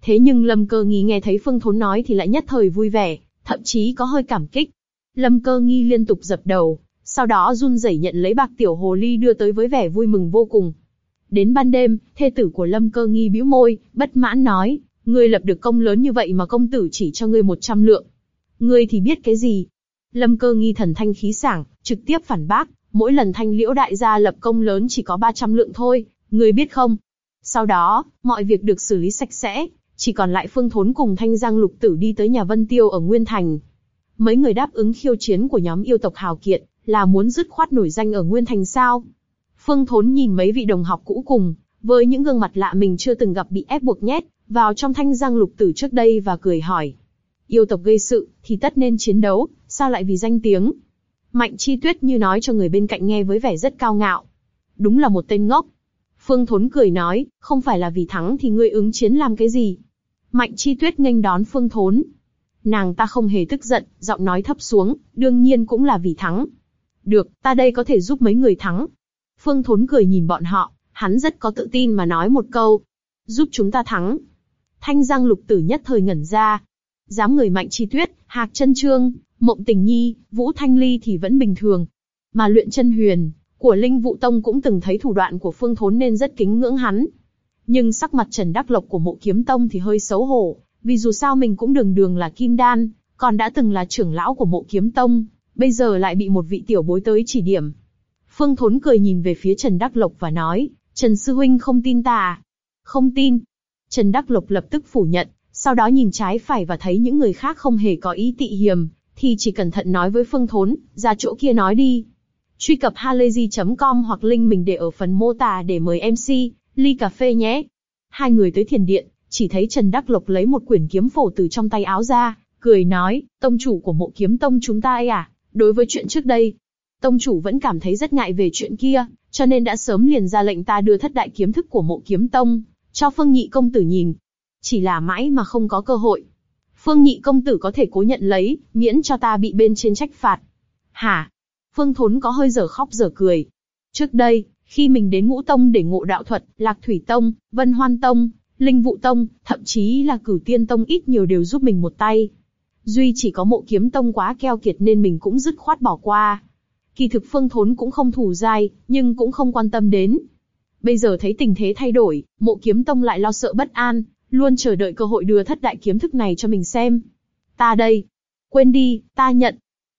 Thế nhưng Lâm Cơ Nghi nghe thấy Phương Thốn nói thì lại nhất thời vui vẻ, thậm chí có hơi cảm kích. Lâm Cơ Nghi liên tục dập đầu, sau đó run rẩy nhận lấy bạc tiểu hồ ly đưa tới với vẻ vui mừng vô cùng. Đến ban đêm, thê tử của Lâm Cơ Nghi bĩu môi, bất mãn nói, ngươi lập được công lớn như vậy mà công tử chỉ cho ngươi 100 lượng. Ngươi thì biết cái gì? Lâm Cơ Nghi thần thanh khí sảng, trực tiếp phản bác, mỗi lần thanh liễu đại gia lập công lớn chỉ có 300 lượng thôi, ngươi biết không? Sau đó, mọi việc được xử lý sạch sẽ, chỉ còn lại Phương Thốn cùng Thanh Giang Lục Tử đi tới nhà Vân Tiêu ở Nguyên Thành. Mấy người đáp ứng khiêu chiến của nhóm yêu tộc Hào Kiệt, là muốn dứt khoát nổi danh ở Nguyên Thành sao? Phương Thốn nhìn mấy vị đồng học cũ cùng, với những gương mặt lạ mình chưa từng gặp bị ép buộc nhét vào trong Thanh Giang Lục Tử trước đây và cười hỏi: yêu tộc gây sự thì tất nên chiến đấu, sao lại vì danh tiếng? Mạnh Chi Tuyết như nói cho người bên cạnh nghe với vẻ rất cao ngạo. Đúng là một tên ngốc. Phương Thốn cười nói, không phải là vì thắng thì ngươi ứng chiến làm cái gì? Mạnh Chi Tuyết nghênh đón Phương Thốn. Nàng ta không hề tức giận, giọng nói thấp xuống, đương nhiên cũng là vì thắng. Được, ta đây có thể giúp mấy người thắng. Phương Thốn cười nhìn bọn họ, hắn rất có tự tin mà nói một câu. Giúp chúng ta thắng. Thanh Giang Lục Tử nhất thời ngẩn ra. Dám người Mạnh Chi Tuyết, Hạc Chân Trương, Mộng Tình Nhi, Vũ Thanh Ly thì vẫn bình thường. Mà luyện chân huyền, của Linh Vũ Tông cũng từng thấy thủ đoạn của Phương Thốn nên rất kính ngưỡng hắn. Nhưng sắc mặt Trần Đắc Lộc của Mộ Kiếm Tông thì hơi xấu hổ, vì dù sao mình cũng đường đường là Kim Đan, còn đã từng là trưởng lão của Mộ Kiếm Tông, bây giờ lại bị một vị tiểu bối tới chỉ điểm. Phương Thốn cười nhìn về phía Trần Đắc Lộc và nói, Trần Sư Huynh không tin ta à? Không tin. Trần Đắc Lộc lập tức phủ nhận, sau đó nhìn trái phải và thấy những người khác không hề có ý tị hiềm, thì chỉ cẩn thận nói với Phương Thốn, ra chỗ kia nói đi. Truy cập halayzi.com hoặc link mình để ở phần mô tả để mời MC, ly cà phê nhé. Hai người tới thiền điện, chỉ thấy Trần Đắc Lộc lấy một quyển kiếm phổ từ trong tay áo ra, cười nói, tông chủ của mộ kiếm tông chúng ta ấy à, đối với chuyện trước đây, tông chủ vẫn cảm thấy rất ngại về chuyện kia, cho nên đã sớm liền ra lệnh ta đưa thất đại kiếm thức của mộ kiếm tông, cho phương nhị công tử nhìn. Chỉ là mãi mà không có cơ hội. Phương nhị công tử có thể cố nhận lấy, miễn cho ta bị bên trên trách phạt. Hả? Phương Thốn có hơi dở khóc dở cười. Trước đây, khi mình đến ngũ tông để ngộ đạo thuật, lạc thủy tông, vân hoan tông, linh vụ tông, thậm chí là cửu tiên tông ít nhiều đều giúp mình một tay. Duy chỉ có mộ kiếm tông quá keo kiệt nên mình cũng dứt khoát bỏ qua. Kỳ thực phương thốn cũng không thủ dai, nhưng cũng không quan tâm đến. Bây giờ thấy tình thế thay đổi, mộ kiếm tông lại lo sợ bất an, luôn chờ đợi cơ hội đưa thất đại kiếm thức này cho mình xem. Ta đây. Quên đi, ta nhận.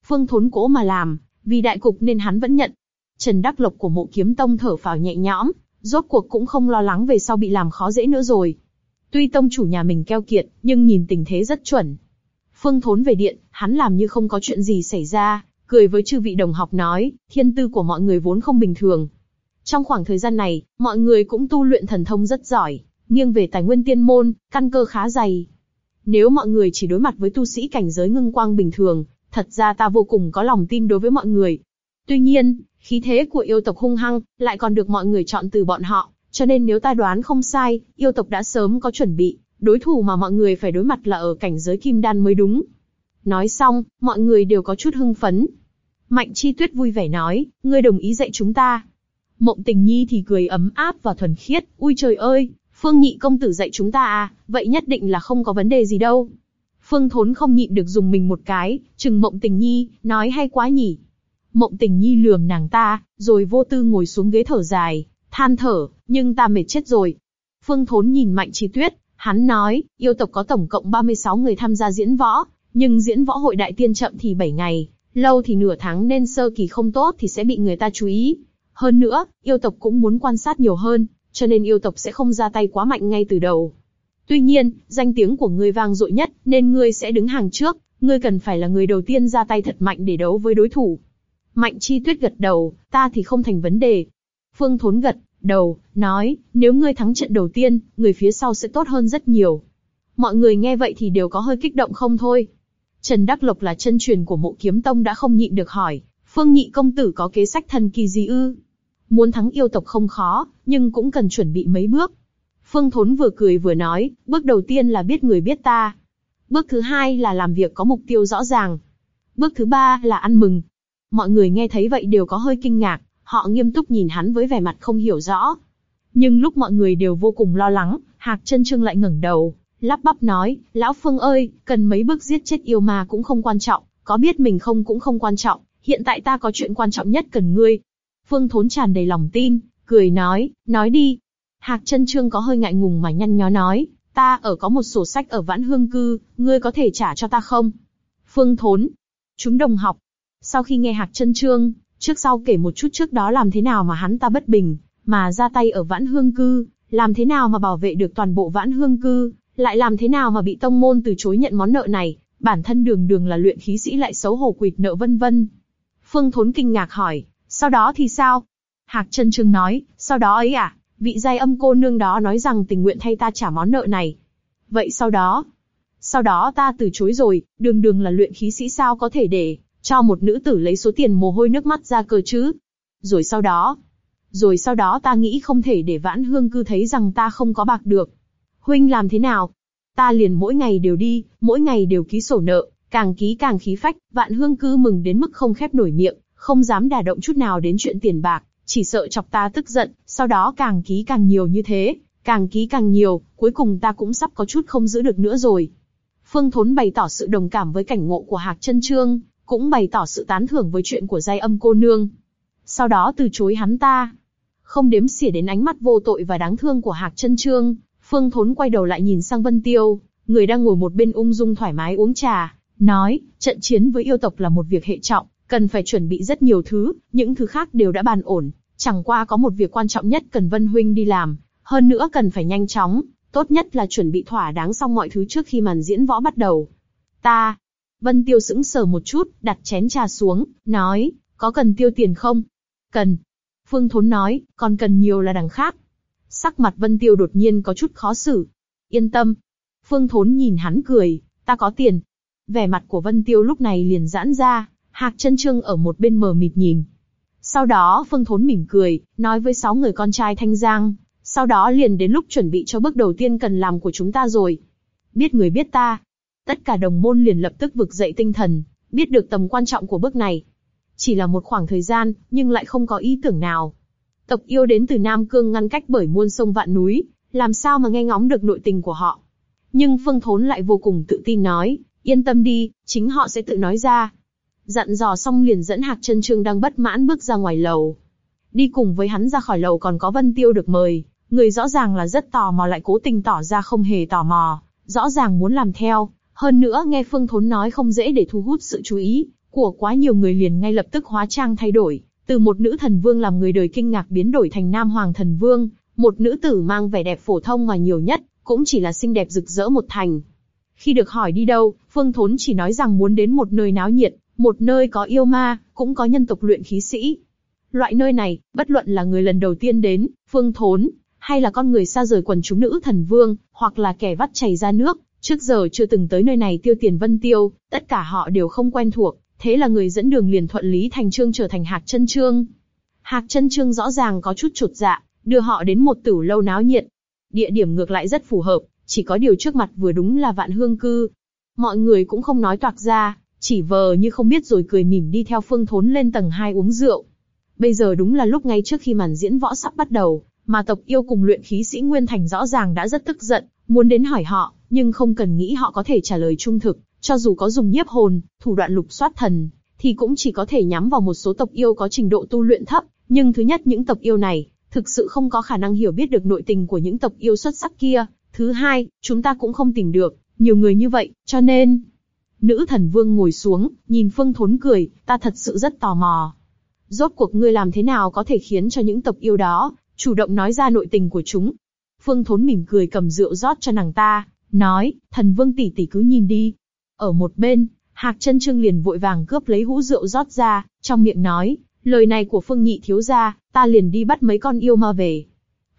Phương thốn cố mà làm, vì đại cục nên hắn vẫn nhận. Trần Đắc Lộc của mộ kiếm tông thở phào nhẹ nhõm, rốt cuộc cũng không lo lắng về sau bị làm khó dễ nữa rồi. Tuy tông chủ nhà mình keo kiệt, nhưng nhìn tình thế rất chuẩn. Phương Thốn về điện, hắn làm như không có chuyện gì xảy ra, cười với chư vị đồng học nói, thiên tư của mọi người vốn không bình thường. Trong khoảng thời gian này, mọi người cũng tu luyện thần thông rất giỏi, nghiêng về tài nguyên tiên môn, căn cơ khá dày. Nếu mọi người chỉ đối mặt với tu sĩ cảnh giới ngưng quang bình thường, thật ra ta vô cùng có lòng tin đối với mọi người. Tuy nhiên, khí thế của yêu tộc hung hăng, lại còn được mọi người chọn từ bọn họ, cho nên nếu ta đoán không sai, yêu tộc đã sớm có chuẩn bị, đối thủ mà mọi người phải đối mặt là ở cảnh giới kim đan mới đúng. Nói xong, mọi người đều có chút hưng phấn. Mạnh Chi Tuyết vui vẻ nói, ngươi đồng ý dạy chúng ta. Mộng Tình Nhi thì cười ấm áp và thuần khiết, ui trời ơi, Phương Nhị công tử dạy chúng ta à, vậy nhất định là không có vấn đề gì đâu. Phương Thốn không nhịn được dùng mình một cái, chừng Mộng Tình Nhi, nói hay quá nhỉ. Mộng Tình Nhi lườm nàng ta, rồi vô tư ngồi xuống ghế thở dài, than thở, nhưng ta mệt chết rồi. Phương Thốn nhìn Mạnh Chi Tuyết, hắn nói, yêu tộc có tổng cộng 36 người tham gia diễn võ, nhưng diễn võ hội đại tiên chậm thì 7 ngày, lâu thì nửa tháng nên sơ kỳ không tốt thì sẽ bị người ta chú ý. Hơn nữa, yêu tộc cũng muốn quan sát nhiều hơn, cho nên yêu tộc sẽ không ra tay quá mạnh ngay từ đầu. Tuy nhiên, danh tiếng của ngươi vang dội nhất, nên ngươi sẽ đứng hàng trước, ngươi cần phải là người đầu tiên ra tay thật mạnh để đấu với đối thủ. Mạnh Chi Tuyết gật đầu, ta thì không thành vấn đề. Phương Thốn gật đầu, nói, nếu ngươi thắng trận đầu tiên, người phía sau sẽ tốt hơn rất nhiều. Mọi người nghe vậy thì đều có hơi kích động không thôi. Trần Đắc Lộc là chân truyền của mộ kiếm tông đã không nhịn được hỏi, Phương Nhị công tử có kế sách thần kỳ gì ư? Muốn thắng yêu tộc không khó, nhưng cũng cần chuẩn bị mấy bước. Phương Thốn vừa cười vừa nói, bước đầu tiên là biết người biết ta. Bước thứ hai là làm việc có mục tiêu rõ ràng. Bước thứ ba là ăn mừng. Mọi người nghe thấy vậy đều có hơi kinh ngạc, họ nghiêm túc nhìn hắn với vẻ mặt không hiểu rõ. Nhưng lúc mọi người đều vô cùng lo lắng, Hạc chân Trương lại ngẩng đầu, lắp bắp nói, Lão Phương ơi, cần mấy bước giết chết yêu ma cũng không quan trọng, có biết mình không cũng không quan trọng, hiện tại ta có chuyện quan trọng nhất cần ngươi. Phương Thốn tràn đầy lòng tin, cười nói, nói đi. Hạc chân Trương có hơi ngại ngùng mà nhăn nhó nói, ta ở có một sổ sách ở Vãn Hương Cư, ngươi có thể trả cho ta không? Phương Thốn, chúng đồng học. Sau khi nghe Hạc chân Trương, trước sau kể một chút trước đó làm thế nào mà hắn ta bất bình, mà ra tay ở Vãn Hương Cư, làm thế nào mà bảo vệ được toàn bộ Vãn Hương Cư, lại làm thế nào mà bị tông môn từ chối nhận món nợ này, bản thân đường đường là luyện khí sĩ lại xấu hổ quỵt nợ vân vân. Phương Thốn kinh ngạc hỏi, sau đó thì sao? Hạc chân Trương nói, sau đó ấy à, vị giai âm cô nương đó nói rằng tình nguyện thay ta trả món nợ này. Vậy sau đó? Sau đó ta từ chối rồi, đường đường là luyện khí sĩ sao có thể để cho một nữ tử lấy số tiền mồ hôi nước mắt ra cơ chứ? Rồi sau đó? Rồi sau đó ta nghĩ không thể để vãn hương cư thấy rằng ta không có bạc được. Huynh làm thế nào? Ta liền mỗi ngày đều đi, mỗi ngày đều ký sổ nợ, càng ký càng khí phách, vạn hương cư mừng đến mức không khép nổi miệng, không dám đả động chút nào đến chuyện tiền bạc, chỉ sợ chọc ta tức giận, sau đó càng ký càng nhiều như thế, càng ký càng nhiều, cuối cùng ta cũng sắp có chút không giữ được nữa rồi. Phương Thốn bày tỏ sự đồng cảm với cảnh ngộ của Hạc Trân Trương, cũng bày tỏ sự tán thưởng với chuyện của giai âm cô nương. Sau đó từ chối hắn ta, không đếm xỉa đến ánh mắt vô tội và đáng thương của Hạc Chân Trương, Phương Thốn quay đầu lại nhìn sang Vân Tiêu, người đang ngồi một bên ung dung thoải mái uống trà, nói, trận chiến với yêu tộc là một việc hệ trọng, cần phải chuẩn bị rất nhiều thứ, những thứ khác đều đã bàn ổn, chẳng qua có một việc quan trọng nhất cần Vân Huynh đi làm, hơn nữa cần phải nhanh chóng, tốt nhất là chuẩn bị thỏa đáng xong mọi thứ trước khi màn diễn võ bắt đầu. Ta, Vân Tiêu sững sờ một chút, đặt chén trà xuống, nói, có cần tiêu tiền không? Cần. Phương Thốn nói, còn cần nhiều là đằng khác. Sắc mặt Vân Tiêu đột nhiên có chút khó xử. Yên tâm. Phương Thốn nhìn hắn cười, ta có tiền. Vẻ mặt của Vân Tiêu lúc này liền giãn ra, Hạc chân Trương ở một bên mờ mịt nhìn. Sau đó Phương Thốn mỉm cười, nói với sáu người con trai Thanh Giang, sau đó liền đến lúc chuẩn bị cho bước đầu tiên cần làm của chúng ta rồi. Biết người biết ta. Tất cả đồng môn liền lập tức vực dậy tinh thần, biết được tầm quan trọng của bước này. Chỉ là một khoảng thời gian, nhưng lại không có ý tưởng nào. Tộc yêu đến từ Nam Cương ngăn cách bởi muôn sông vạn núi, làm sao mà nghe ngóng được nội tình của họ. Nhưng Phương Thốn lại vô cùng tự tin nói, yên tâm đi, chính họ sẽ tự nói ra. Dặn dò xong liền dẫn Hạc chân Trương đang bất mãn bước ra ngoài lầu. Đi cùng với hắn ra khỏi lầu còn có Vân Tiêu được mời, người rõ ràng là rất tò mò lại cố tình tỏ ra không hề tò mò, rõ ràng muốn làm theo. Hơn nữa nghe Phương Thốn nói không dễ để thu hút sự chú ý của quá nhiều người liền ngay lập tức hóa trang thay đổi, từ một nữ thần vương làm người đời kinh ngạc biến đổi thành nam hoàng thần vương, một nữ tử mang vẻ đẹp phổ thông mà nhiều nhất, cũng chỉ là xinh đẹp rực rỡ một thành. Khi được hỏi đi đâu, Phương Thốn chỉ nói rằng muốn đến một nơi náo nhiệt, một nơi có yêu ma, cũng có nhân tộc luyện khí sĩ. Loại nơi này, bất luận là người lần đầu tiên đến, Phương Thốn, hay là con người xa rời quần chúng nữ thần vương, hoặc là kẻ vắt chảy ra nước, trước giờ chưa từng tới nơi này tiêu tiền vân tiêu, tất cả họ đều không quen thuộc, thế là người dẫn đường liền thuận lý thành trương trở thành hạc chân trương. Hạc chân trương rõ ràng có chút chột dạ, đưa họ đến một tử lâu náo nhiệt. Địa điểm ngược lại rất phù hợp, chỉ có điều trước mặt vừa đúng là vạn hương cư. Mọi người cũng không nói toạc ra, chỉ vờ như không biết rồi cười mỉm đi theo phương thốn lên tầng 2 uống rượu. Bây giờ đúng là lúc ngay trước khi màn diễn võ sắp bắt đầu, mà tộc yêu cùng luyện khí sĩ Nguyên Thành rõ ràng đã rất tức giận, muốn đến hỏi họ, nhưng không cần nghĩ họ có thể trả lời trung thực, cho dù có dùng nhiếp hồn, thủ đoạn lục soát thần, thì cũng chỉ có thể nhắm vào một số tộc yêu có trình độ tu luyện thấp. Nhưng thứ nhất những tộc yêu này, thực sự không có khả năng hiểu biết được nội tình của những tộc yêu xuất sắc kia. Thứ hai, chúng ta cũng không tìm được, nhiều người như vậy, cho nên... Nữ thần vương ngồi xuống, nhìn Phương Thốn cười, ta thật sự rất tò mò. Rốt cuộc ngươi làm thế nào có thể khiến cho những tộc yêu đó, chủ động nói ra nội tình của chúng? Phương Thốn mỉm cười cầm rượu rót cho nàng ta, nói, thần vương tỷ tỷ cứ nhìn đi, ở một bên, Hạc chân Trương liền vội vàng cướp lấy hũ rượu rót ra, trong miệng nói, lời này của Phương Nhị thiếu gia, ta liền đi bắt mấy con yêu ma về.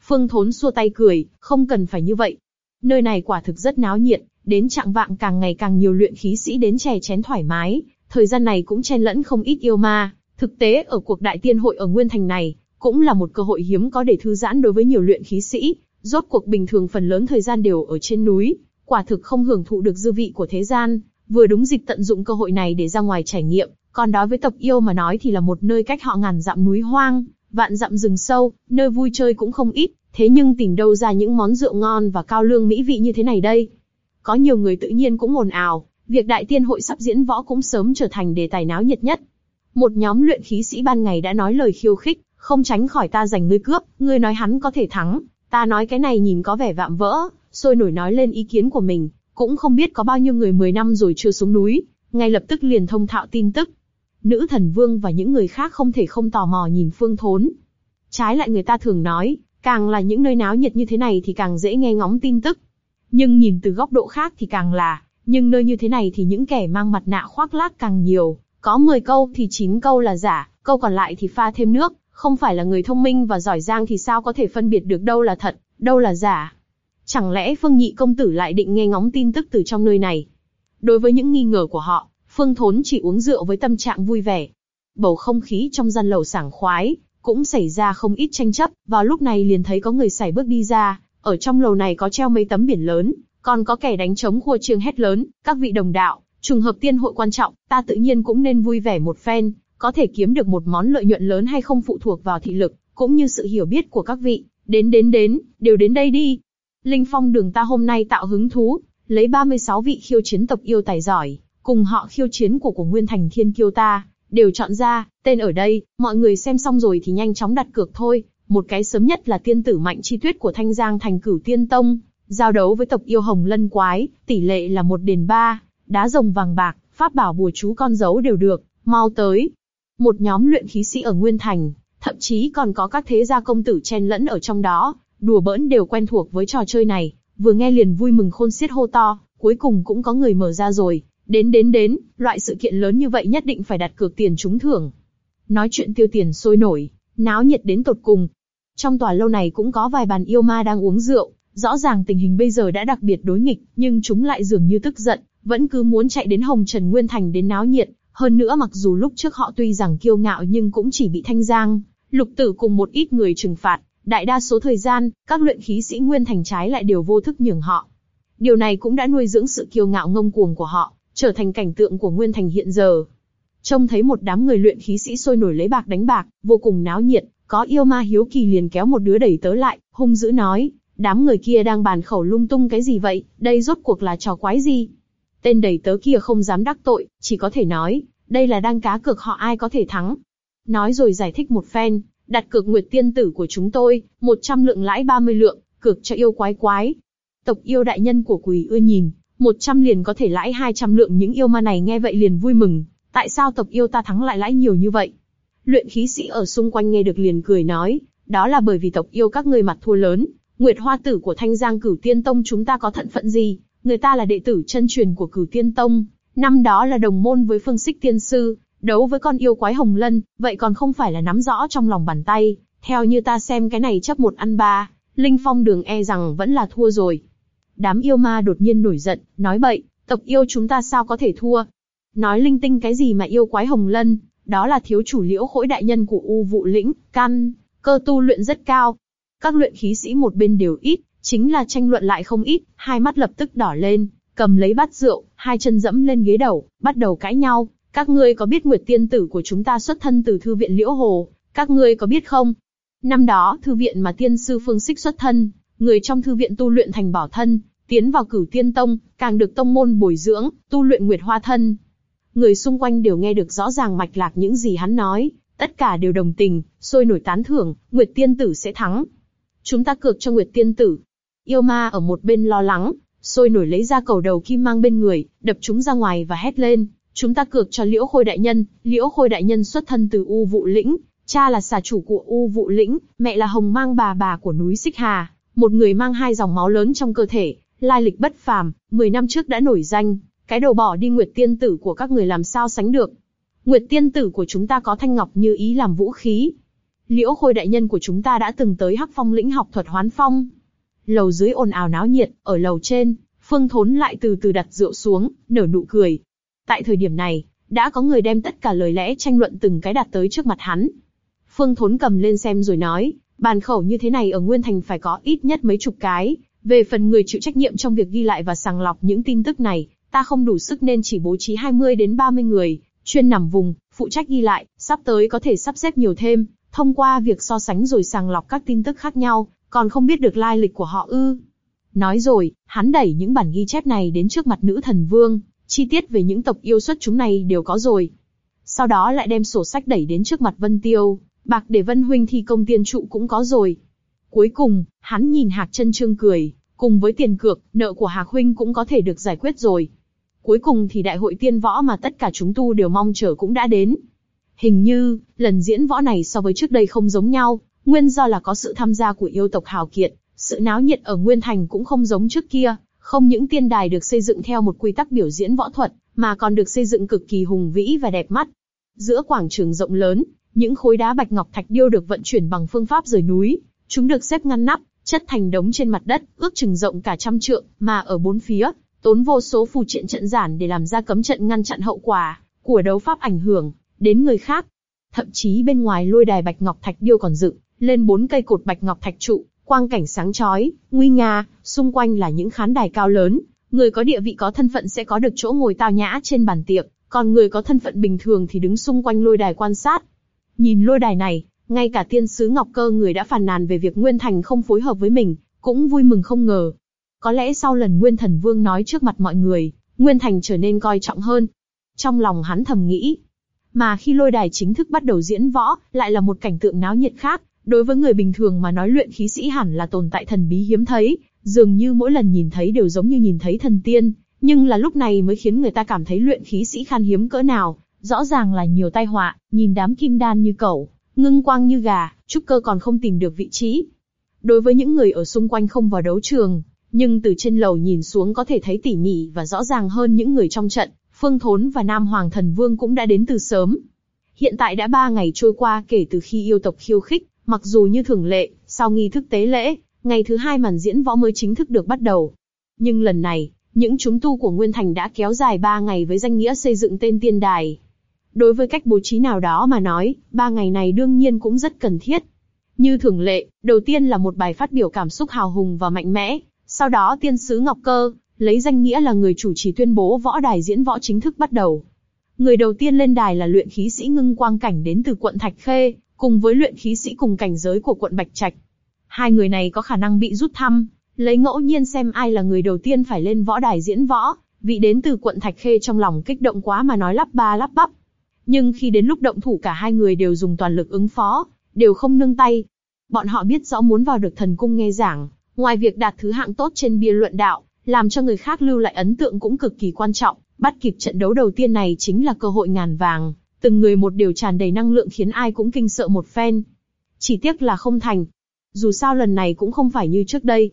Phương Thốn xua tay cười, không cần phải như vậy. Nơi này quả thực rất náo nhiệt, đến trạng vạng càng ngày càng nhiều luyện khí sĩ đến chè chén thoải mái, thời gian này cũng chen lẫn không ít yêu ma. Thực tế ở cuộc đại tiên hội ở Nguyên Thành này, cũng là một cơ hội hiếm có để thư giãn đối với nhiều luyện khí sĩ. Rốt cuộc bình thường phần lớn thời gian đều ở trên núi, quả thực không hưởng thụ được dư vị của thế gian, vừa đúng dịp tận dụng cơ hội này để ra ngoài trải nghiệm, còn đối với tộc yêu mà nói thì là một nơi cách họ ngàn dặm núi hoang, vạn dặm rừng sâu, nơi vui chơi cũng không ít, thế nhưng tìm đâu ra những món rượu ngon và cao lương mỹ vị như thế này đây. Có nhiều người tự nhiên cũng ồn ào, việc đại tiên hội sắp diễn võ cũng sớm trở thành đề tài náo nhiệt nhất. Một nhóm luyện khí sĩ ban ngày đã nói lời khiêu khích, không tránh khỏi ta giành ngươi cướp, ngươi nói hắn có thể thắng, ta nói cái này nhìn có vẻ vạm vỡ, sôi nổi nói lên ý kiến của mình, cũng không biết có bao nhiêu người 10 năm rồi chưa xuống núi, ngay lập tức liền thông thạo tin tức. Nữ thần vương và những người khác không thể không tò mò nhìn phương thốn. Trái lại người ta thường nói, càng là những nơi náo nhiệt như thế này thì càng dễ nghe ngóng tin tức. Nhưng nhìn từ góc độ khác thì càng là, nhưng nơi như thế này thì những kẻ mang mặt nạ khoác lác càng nhiều, có 10 câu thì 9 câu là giả, câu còn lại thì pha thêm nước, không phải là người thông minh và giỏi giang thì sao có thể phân biệt được đâu là thật, đâu là giả. Chẳng lẽ Phương Nhị công tử lại định nghe ngóng tin tức từ trong nơi này? Đối với những nghi ngờ của họ, Phương Thốn chỉ uống rượu với tâm trạng vui vẻ. Bầu không khí trong gian lầu sảng khoái, cũng xảy ra không ít tranh chấp. Vào lúc này liền thấy có người xảy bước đi ra, ở trong lầu này có treo mấy tấm biển lớn, còn có kẻ đánh trống khua chiêng hét lớn, các vị đồng đạo, trùng hợp tiên hội quan trọng, ta tự nhiên cũng nên vui vẻ một phen, có thể kiếm được một món lợi nhuận lớn hay không phụ thuộc vào thị lực, cũng như sự hiểu biết của các vị. Đến đến đến, đều đến đây đi. Linh Phong đường ta hôm nay tạo hứng thú, lấy 36 vị khiêu chiến tộc yêu tài giỏi, cùng họ khiêu chiến của của Nguyên Thành Thiên Kiêu ta, đều chọn ra, tên ở đây, mọi người xem xong rồi thì nhanh chóng đặt cược thôi. Một cái sớm nhất là tiên tử mạnh chi tuyết của Thanh Giang thành cửu tiên tông, giao đấu với tộc yêu hồng lân quái, tỷ lệ là một đền ba, đá rồng vàng bạc, pháp bảo bùa chú con dấu đều được, mau tới. Một nhóm luyện khí sĩ ở Nguyên Thành, thậm chí còn có các thế gia công tử chen lẫn ở trong đó, đùa bỡn đều quen thuộc với trò chơi này, vừa nghe liền vui mừng khôn xiết hô to, cuối cùng cũng có người mở ra rồi, đến đến đến, loại sự kiện lớn như vậy nhất định phải đặt cược tiền trúng thưởng. Nói chuyện tiêu tiền sôi nổi, náo nhiệt đến tột cùng. Trong tòa lâu này cũng có vài bàn yêu ma đang uống rượu, rõ ràng tình hình bây giờ đã đặc biệt đối nghịch, nhưng chúng lại dường như tức giận, vẫn cứ muốn chạy đến Hồng Trần Nguyên Thành đến náo nhiệt. Hơn nữa mặc dù lúc trước họ tuy rằng kiêu ngạo nhưng cũng chỉ bị thanh giang, lục tử cùng một ít người trừng phạt, đại đa số thời gian, các luyện khí sĩ Nguyên Thành trái lại đều vô thức nhường họ. Điều này cũng đã nuôi dưỡng sự kiêu ngạo ngông cuồng của họ, trở thành cảnh tượng của Nguyên Thành hiện giờ. Trông thấy một đám người luyện khí sĩ sôi nổi lấy bạc đánh bạc, vô cùng náo nhiệt, có yêu ma hiếu kỳ liền kéo một đứa đẩy tớ lại, hung dữ nói, đám người kia đang bàn khẩu lung tung cái gì vậy, đây rốt cuộc là trò quái gì? Tên đẩy tớ kia không dám đắc tội, chỉ có thể nói, đây là đang cá cược họ ai có thể thắng. Nói rồi giải thích một phen, đặt cược nguyệt tiên tử của chúng tôi, 100 lượng lãi 30 lượng, cược cho yêu quái quái. Tộc yêu đại nhân của quỷ ưa nhìn, 100 liền có thể lãi 200 lượng những yêu ma này nghe vậy liền vui mừng, tại sao tộc yêu ta thắng lại lãi nhiều như vậy? Luyện khí sĩ ở xung quanh nghe được liền cười nói, đó là bởi vì tộc yêu các ngươi mặt thua lớn, Nguyệt Hoa tử của Thanh Giang Cửu Tiên Tông chúng ta có thận phận gì? Người ta là đệ tử chân truyền của Cửu Tiên Tông, năm đó là đồng môn với Phương Sích Tiên sư, đấu với con yêu quái Hồng Lân, vậy còn không phải là nắm rõ trong lòng bàn tay? Theo như ta xem cái này chấp một ăn ba, Linh Phong Đường e rằng vẫn là thua rồi. Đám yêu ma đột nhiên nổi giận, nói bậy, tộc yêu chúng ta sao có thể thua? Nói linh tinh cái gì mà yêu quái Hồng Lân, đó là thiếu chủ liễu khỗi đại nhân của U Vụ Lĩnh, căn, cơ tu luyện rất cao, các luyện khí sĩ một bên đều ít, chính là tranh luận lại không ít, hai mắt lập tức đỏ lên, cầm lấy bát rượu, hai chân dẫm lên ghế đầu, bắt đầu cãi nhau. Các ngươi có biết Nguyệt Tiên Tử của chúng ta xuất thân từ thư viện Liễu Hồ, các ngươi có biết không? Năm đó, thư viện mà tiên sư Phương Sích xuất thân, người trong thư viện tu luyện thành bảo thân, tiến vào cửu tiên tông, càng được tông môn bồi dưỡng, tu luyện Nguyệt Hoa thân. Người xung quanh đều nghe được rõ ràng mạch lạc những gì hắn nói, tất cả đều đồng tình, sôi nổi tán thưởng, Nguyệt Tiên Tử sẽ thắng, Chúng ta cược cho Nguyệt Tiên Tử. Yêu ma ở một bên lo lắng, sôi nổi lấy ra cầu đầu kim mang bên người, đập chúng ra ngoài và hét lên. Chúng ta cược cho Liễu Khôi Đại Nhân, Liễu Khôi Đại Nhân xuất thân từ U Vụ Lĩnh, cha là xà chủ của U Vụ Lĩnh, mẹ là Hồng Mang bà bà của núi Xích Hà, một người mang hai dòng máu lớn trong cơ thể, lai lịch bất phàm, 10 năm trước đã nổi danh, cái đầu bỏ đi Nguyệt Tiên Tử của các người làm sao sánh được. Nguyệt Tiên Tử của chúng ta có thanh ngọc như ý làm vũ khí, Liễu Khôi đại nhân của chúng ta đã từng tới Hắc Phong lĩnh học thuật hoán phong. Lầu dưới ồn ào náo nhiệt, ở lầu trên, Phương Thốn lại từ từ đặt rượu xuống, nở nụ cười. Tại thời điểm này, đã có người đem tất cả lời lẽ tranh luận từng cái đặt tới trước mặt hắn. Phương Thốn cầm lên xem rồi nói, bàn khẩu như thế này ở Nguyên Thành phải có ít nhất mấy chục cái. Về phần người chịu trách nhiệm trong việc ghi lại và sàng lọc những tin tức này, ta không đủ sức nên chỉ bố trí 20 đến 30 người, chuyên nằm vùng, phụ trách ghi lại, sắp tới có thể sắp xếp nhiều thêm, thông qua việc so sánh rồi sàng lọc các tin tức khác nhau, còn không biết được lai lịch của họ ư. Nói rồi, hắn đẩy những bản ghi chép này đến trước mặt nữ thần vương, chi tiết về những tộc yêu xuất chúng này đều có rồi. Sau đó lại đem sổ sách đẩy đến trước mặt Vân Tiêu, bạc để Vân Huynh thi công tiên trụ cũng có rồi. Cuối cùng, hắn nhìn Hạc chân trương cười, cùng với tiền cược, nợ của Hạc Huynh cũng có thể được giải quyết rồi. Cuối cùng thì đại hội tiên võ mà tất cả chúng tu đều mong chờ cũng đã đến. Hình như, lần diễn võ này so với trước đây không giống nhau, nguyên do là có sự tham gia của yêu tộc hào kiệt, sự náo nhiệt ở Nguyên Thành cũng không giống trước kia, không những tiên đài được xây dựng theo một quy tắc biểu diễn võ thuật, mà còn được xây dựng cực kỳ hùng vĩ và đẹp mắt. Giữa quảng trường rộng lớn, những khối đá bạch ngọc thạch điêu được vận chuyển bằng phương pháp rời núi, chúng được xếp ngăn nắp, chất thành đống trên mặt đất, ước chừng rộng cả trăm trượng, mà ở bốn phía, tốn vô số phù triện trận giản để làm ra cấm trận ngăn chặn hậu quả của đấu pháp ảnh hưởng đến người khác. Thậm chí bên ngoài lôi đài bạch ngọc thạch điêu còn dựng lên bốn cây cột bạch ngọc thạch trụ, quang cảnh sáng chói, nguy nga, xung quanh là những khán đài cao lớn, người có địa vị có thân phận sẽ có được chỗ ngồi tao nhã trên bàn tiệc, còn người có thân phận bình thường thì đứng xung quanh lôi đài quan sát. Nhìn lôi đài này, ngay cả tiên sứ Ngọc Cơ người đã phàn nàn về việc Nguyên Thành không phối hợp với mình, cũng vui mừng không ngờ. Có lẽ sau lần Nguyên Thần Vương nói trước mặt mọi người, Nguyên Thành trở nên coi trọng hơn. Trong lòng hắn thầm nghĩ. Mà khi lôi đài chính thức bắt đầu diễn võ, lại là một cảnh tượng náo nhiệt khác, đối với người bình thường mà nói luyện khí sĩ hẳn là tồn tại thần bí hiếm thấy, dường như mỗi lần nhìn thấy đều giống như nhìn thấy thần tiên, nhưng là lúc này mới khiến người ta cảm thấy luyện khí sĩ khan hiếm cỡ nào, rõ ràng là nhiều tai họa, nhìn đám kim đan như cẩu, ngưng quang như gà, trúc cơ còn không tìm được vị trí. Đối với những người ở xung quanh không vào đấu trường, nhưng từ trên lầu nhìn xuống có thể thấy tỉ mỉ và rõ ràng hơn những người trong trận, Phương Thốn và Nam Hoàng Thần Vương cũng đã đến từ sớm. Hiện tại đã ba ngày trôi qua kể từ khi yêu tộc khiêu khích, mặc dù như thường lệ, sau nghi thức tế lễ, ngày thứ hai màn diễn võ mới chính thức được bắt đầu. Nhưng lần này, những chúng tu của Nguyên Thành đã kéo dài ba ngày với danh nghĩa xây dựng tên tiên đài. Đối với cách bố trí nào đó mà nói, ba ngày này đương nhiên cũng rất cần thiết. Như thường lệ, đầu tiên là một bài phát biểu cảm xúc hào hùng và mạnh mẽ, sau đó tiên sứ Ngọc Cơ, lấy danh nghĩa là người chủ trì tuyên bố võ đài diễn võ chính thức bắt đầu. Người đầu tiên lên đài là luyện khí sĩ ngưng quang cảnh đến từ quận Thạch Khê, cùng với luyện khí sĩ cùng cảnh giới của quận Bạch Trạch. Hai người này có khả năng bị rút thăm, lấy ngẫu nhiên xem ai là người đầu tiên phải lên võ đài diễn võ, vị đến từ quận Thạch Khê trong lòng kích động quá mà nói lắp ba lắp bắp. Nhưng khi đến lúc động thủ cả hai người đều dùng toàn lực ứng phó, đều không nâng tay. Bọn họ biết rõ muốn vào được thần cung nghe giảng, ngoài việc đạt thứ hạng tốt trên bia luận đạo, làm cho người khác lưu lại ấn tượng cũng cực kỳ quan trọng, bắt kịp trận đấu đầu tiên này chính là cơ hội ngàn vàng, từng người một đều tràn đầy năng lượng khiến ai cũng kinh sợ một phen. Chỉ tiếc là không thành. Dù sao lần này cũng không phải như trước đây.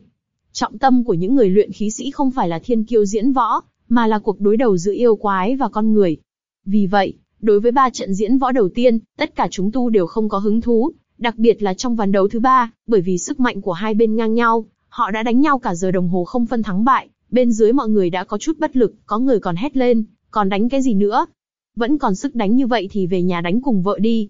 Trọng tâm của những người luyện khí sĩ không phải là thiên kiêu diễn võ, mà là cuộc đối đầu giữa yêu quái và con người. Vì vậy, đối với ba trận diễn võ đầu tiên, tất cả chúng tu đều không có hứng thú, đặc biệt là trong ván đấu thứ ba, bởi vì sức mạnh của hai bên ngang nhau, họ đã đánh nhau cả giờ đồng hồ không phân thắng bại, bên dưới mọi người đã có chút bất lực, có người còn hét lên, còn đánh cái gì nữa? Vẫn còn sức đánh như vậy thì về nhà đánh cùng vợ đi.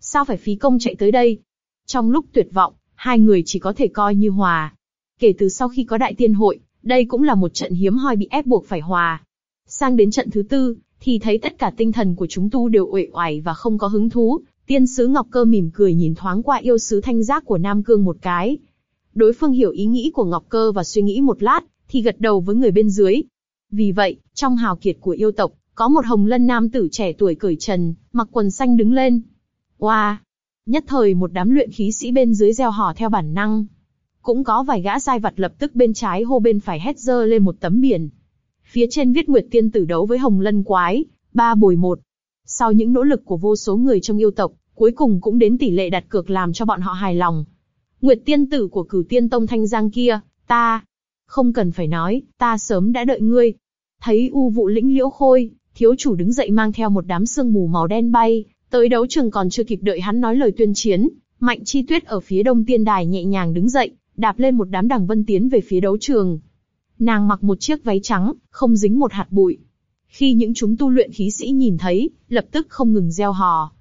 Sao phải phí công chạy tới đây? Trong lúc tuyệt vọng, hai người chỉ có thể coi như hòa. Kể từ sau khi có đại tiên hội, đây cũng là một trận hiếm hoi bị ép buộc phải hòa. Sang đến trận thứ tư, thì thấy tất cả tinh thần của chúng tu đều uể oải và không có hứng thú. Tiên sứ Ngọc Cơ mỉm cười nhìn thoáng qua yêu sứ thanh giác của Nam Cương một cái. Đối phương hiểu ý nghĩ của Ngọc Cơ và suy nghĩ một lát, thì gật đầu với người bên dưới. Vì vậy, trong hào kiệt của yêu tộc, có một hồng lân nam tử trẻ tuổi cởi trần, mặc quần xanh đứng lên. Oa! Wow. Nhất thời một đám luyện khí sĩ bên dưới reo hò theo bản năng. Cũng có vài gã sai vặt lập tức bên trái hô bên phải hét dơ lên một tấm biển. Phía trên viết Nguyệt Tiên tử đấu với Hồng Lân Quái, ba bồi một. Sau những nỗ lực của vô số người trong yêu tộc, cuối cùng cũng đến tỷ lệ đặt cược làm cho bọn họ hài lòng. Nguyệt Tiên tử của cửu tiên tông thanh giang kia, ta, không cần phải nói, ta sớm đã đợi ngươi. Thấy u vụ lĩnh liễu khôi, thiếu chủ đứng dậy mang theo một đám sương mù màu đen bay, tới đấu trường còn chưa kịp đợi hắn nói lời tuyên chiến, Mạnh Chi Tuyết ở phía đông tiên đài nhẹ nhàng đứng dậy, đạp lên một đám đằng vân tiến về phía đấu trường. Nàng mặc một chiếc váy trắng, không dính một hạt bụi. Khi những chúng tu luyện khí sĩ nhìn thấy, lập tức không ngừng reo hò.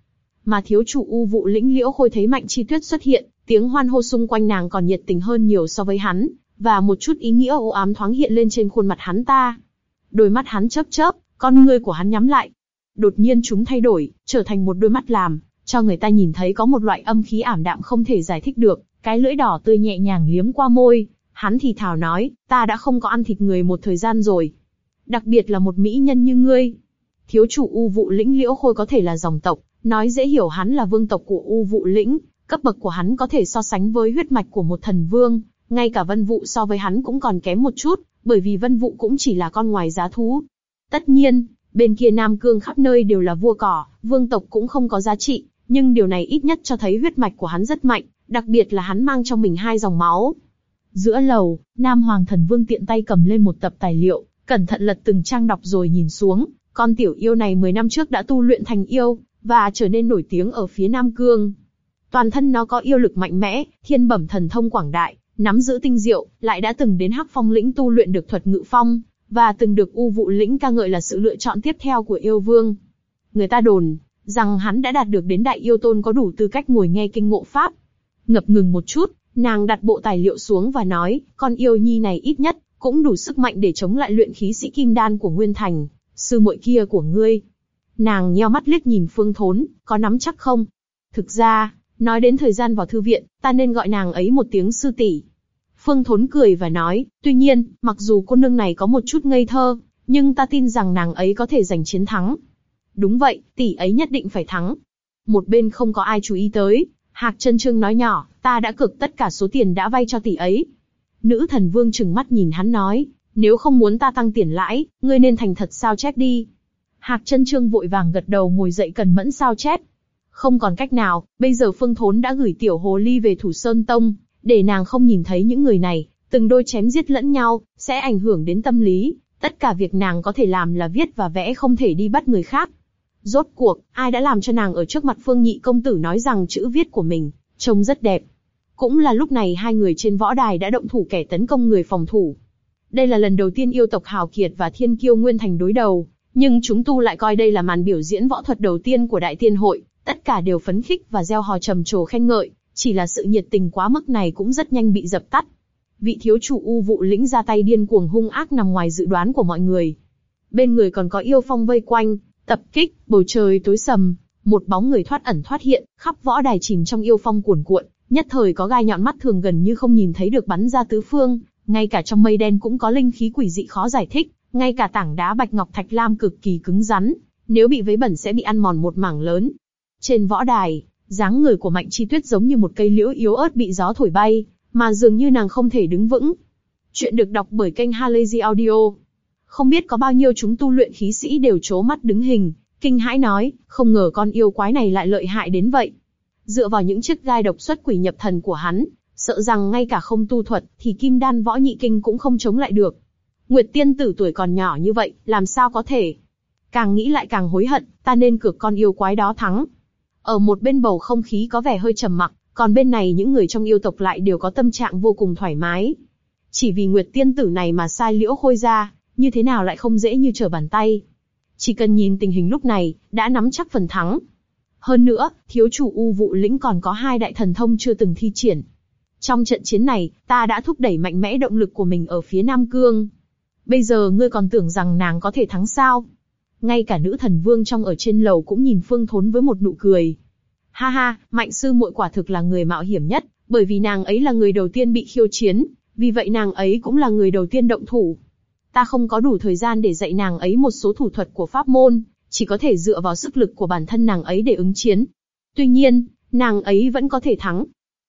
Mà thiếu chủ u vụ lĩnh liễu khôi thấy Mạnh Chi Tuyết xuất hiện, tiếng hoan hô xung quanh nàng còn nhiệt tình hơn nhiều so với hắn, và một chút ý nghĩa u ám thoáng hiện lên trên khuôn mặt hắn ta. Đôi mắt hắn chớp chớp, con ngươi của hắn nhắm lại. Đột nhiên chúng thay đổi, trở thành một đôi mắt làm, cho người ta nhìn thấy có một loại âm khí ảm đạm không thể giải thích được, cái lưỡi đỏ tươi nhẹ nhàng liếm qua môi, hắn thì thào nói, ta đã không có ăn thịt người một thời gian rồi. Đặc biệt là một mỹ nhân như ngươi. Thiếu chủ U vụ lĩnh liễu khôi có thể là dòng tộc, nói dễ hiểu hắn là vương tộc của U vụ lĩnh, cấp bậc của hắn có thể so sánh với huyết mạch của một thần vương, ngay cả vân vụ so với hắn cũng còn kém một chút, bởi vì vân vụ cũng chỉ là con ngoài giá thú. Tất nhiên, bên kia Nam Cương khắp nơi đều là vua cỏ, vương tộc cũng không có giá trị, nhưng điều này ít nhất cho thấy huyết mạch của hắn rất mạnh, đặc biệt là hắn mang trong mình hai dòng máu. Giữa lầu, Nam Hoàng Thần Vương tiện tay cầm lên một tập tài liệu, cẩn thận lật từng trang đọc rồi nhìn xuống, con tiểu yêu này 10 năm trước đã tu luyện thành yêu, và trở nên nổi tiếng ở phía Nam Cương. Toàn thân nó có yêu lực mạnh mẽ, thiên bẩm thần thông quảng đại, nắm giữ tinh diệu, lại đã từng đến Hắc Phong lĩnh tu luyện được thuật ngự phong, và từng được U Vụ lĩnh ca ngợi là sự lựa chọn tiếp theo của yêu vương. Người ta đồn rằng hắn đã đạt được đến đại yêu tôn có đủ tư cách ngồi nghe kinh ngộ pháp. Ngập ngừng một chút, nàng đặt bộ tài liệu xuống và nói, con yêu nhi này ít nhất cũng đủ sức mạnh để chống lại luyện khí sĩ kim đan của Nguyên Thành, sư muội kia của ngươi. Nàng nheo mắt liếc nhìn Phương Thốn, có nắm chắc không? Thực ra, nói đến thời gian vào thư viện, ta nên gọi nàng ấy một tiếng sư tỷ. Phương Thốn cười và nói, tuy nhiên, mặc dù cô nương này có một chút ngây thơ, nhưng ta tin rằng nàng ấy có thể giành chiến thắng. Đúng vậy, tỷ ấy nhất định phải thắng. Một bên không có ai chú ý tới, Hạc Trân Trương nói nhỏ, ta đã cực tất cả số tiền đã vay cho tỷ ấy. Nữ thần vương trừng mắt nhìn hắn nói, nếu không muốn ta tăng tiền lãi, ngươi nên thành thật sao chép đi. Hạc Trân Trương vội vàng gật đầu ngồi dậy cần mẫn sao chép. Không còn cách nào, bây giờ Phương Thốn đã gửi tiểu hồ ly về Thủ Sơn Tông, để nàng không nhìn thấy những người này, từng đôi chém giết lẫn nhau, sẽ ảnh hưởng đến tâm lý. Tất cả việc nàng có thể làm là viết và vẽ không thể đi bắt người khác. Rốt cuộc, ai đã làm cho nàng ở trước mặt Phương Nhị công tử nói rằng chữ viết của mình trông rất đẹp. Cũng là lúc này hai người trên võ đài đã động thủ kẻ tấn công người phòng thủ. Đây là lần đầu tiên yêu tộc Hào Kiệt và Thiên Kiêu Nguyên Thành đối đầu, nhưng chúng tu lại coi đây là màn biểu diễn võ thuật đầu tiên của Đại Tiên Hội, tất cả đều phấn khích và gieo hò trầm trồ khen ngợi, chỉ là sự nhiệt tình quá mức này cũng rất nhanh bị dập tắt. Vị thiếu chủ U vụ lĩnh ra tay điên cuồng hung ác nằm ngoài dự đoán của mọi người. Bên người còn có yêu phong vây quanh, tập kích, bầu trời tối sầm, một bóng người thoát ẩn thoát hiện, khắp võ đài chìm trong yêu phong cuồn cuộn, nhất thời có gai nhọn mắt thường gần như không nhìn thấy được bắn ra tứ phương, ngay cả trong mây đen cũng có linh khí quỷ dị khó giải thích, ngay cả tảng đá bạch ngọc thạch lam cực kỳ cứng rắn, nếu bị vấy bẩn sẽ bị ăn mòn một mảng lớn. Trên võ đài, dáng người của Mạnh Chi Tuyết giống như một cây liễu yếu ớt bị gió thổi bay, mà dường như nàng không thể đứng vững. Chuyện được đọc bởi kênh Halazy Audio. Không biết có bao nhiêu chúng tu luyện khí sĩ đều chố mắt đứng hình, kinh hãi nói, không ngờ con yêu quái này lại lợi hại đến vậy. Dựa vào những chiếc gai độc xuất quỷ nhập thần của hắn, sợ rằng ngay cả không tu thuật thì kim đan võ nhị kinh cũng không chống lại được. Nguyệt tiên tử tuổi còn nhỏ như vậy, làm sao có thể? Càng nghĩ lại càng hối hận, ta nên cược con yêu quái đó thắng. Ở một bên bầu không khí có vẻ hơi trầm mặc, còn bên này những người trong yêu tộc lại đều có tâm trạng vô cùng thoải mái. Chỉ vì Nguyệt tiên tử này mà sai liễu khôi ra, như thế nào lại không dễ như trở bàn tay. Chỉ cần nhìn tình hình lúc này, đã nắm chắc phần thắng. Hơn nữa, thiếu chủ U vụ lĩnh còn có hai đại thần thông chưa từng thi triển. Trong trận chiến này, ta đã thúc đẩy mạnh mẽ động lực của mình ở phía Nam Cương. Bây giờ ngươi còn tưởng rằng nàng có thể thắng sao? Ngay cả nữ thần vương trong ở trên lầu cũng nhìn Phương Thốn với một nụ cười. Ha ha, mạnh sư muội quả thực là người mạo hiểm nhất, bởi vì nàng ấy là người đầu tiên bị khiêu chiến, vì vậy nàng ấy cũng là người đầu tiên động thủ. Ta không có đủ thời gian để dạy nàng ấy một số thủ thuật của pháp môn, chỉ có thể dựa vào sức lực của bản thân nàng ấy để ứng chiến. Tuy nhiên, nàng ấy vẫn có thể thắng.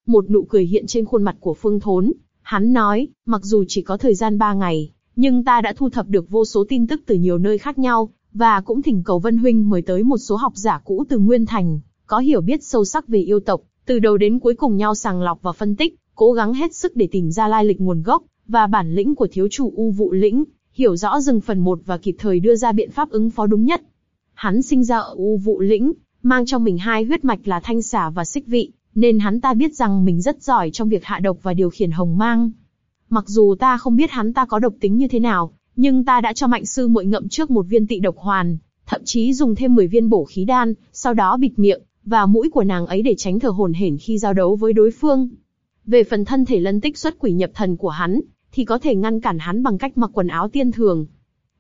Một nụ cười hiện trên khuôn mặt của Phương Thốn, hắn nói, mặc dù chỉ có thời gian ba ngày, nhưng ta đã thu thập được vô số tin tức từ nhiều nơi khác nhau, và cũng thỉnh cầu Vân Huynh mời tới một số học giả cũ từ Nguyên Thành, có hiểu biết sâu sắc về yêu tộc, từ đầu đến cuối cùng nhau sàng lọc và phân tích, cố gắng hết sức để tìm ra lai lịch nguồn gốc, và bản lĩnh của thiếu chủ U vụ lĩnh, hiểu rõ rừng phần một và kịp thời đưa ra biện pháp ứng phó đúng nhất. Hắn sinh ra ở U vụ lĩnh, mang trong mình hai huyết mạch là thanh xả và xích vị, nên hắn ta biết rằng mình rất giỏi trong việc hạ độc và điều khiển hồng mang. Mặc dù ta không biết hắn ta có độc tính như thế nào, nhưng ta đã cho mạnh sư muội ngậm trước một viên tị độc hoàn, thậm chí dùng thêm 10 viên bổ khí đan, sau đó bịt miệng và mũi của nàng ấy để tránh thở hổn hển khi giao đấu với đối phương. Về phần thân thể lân tích xuất quỷ nhập thần của hắn, thì có thể ngăn cản hắn bằng cách mặc quần áo tiên thường.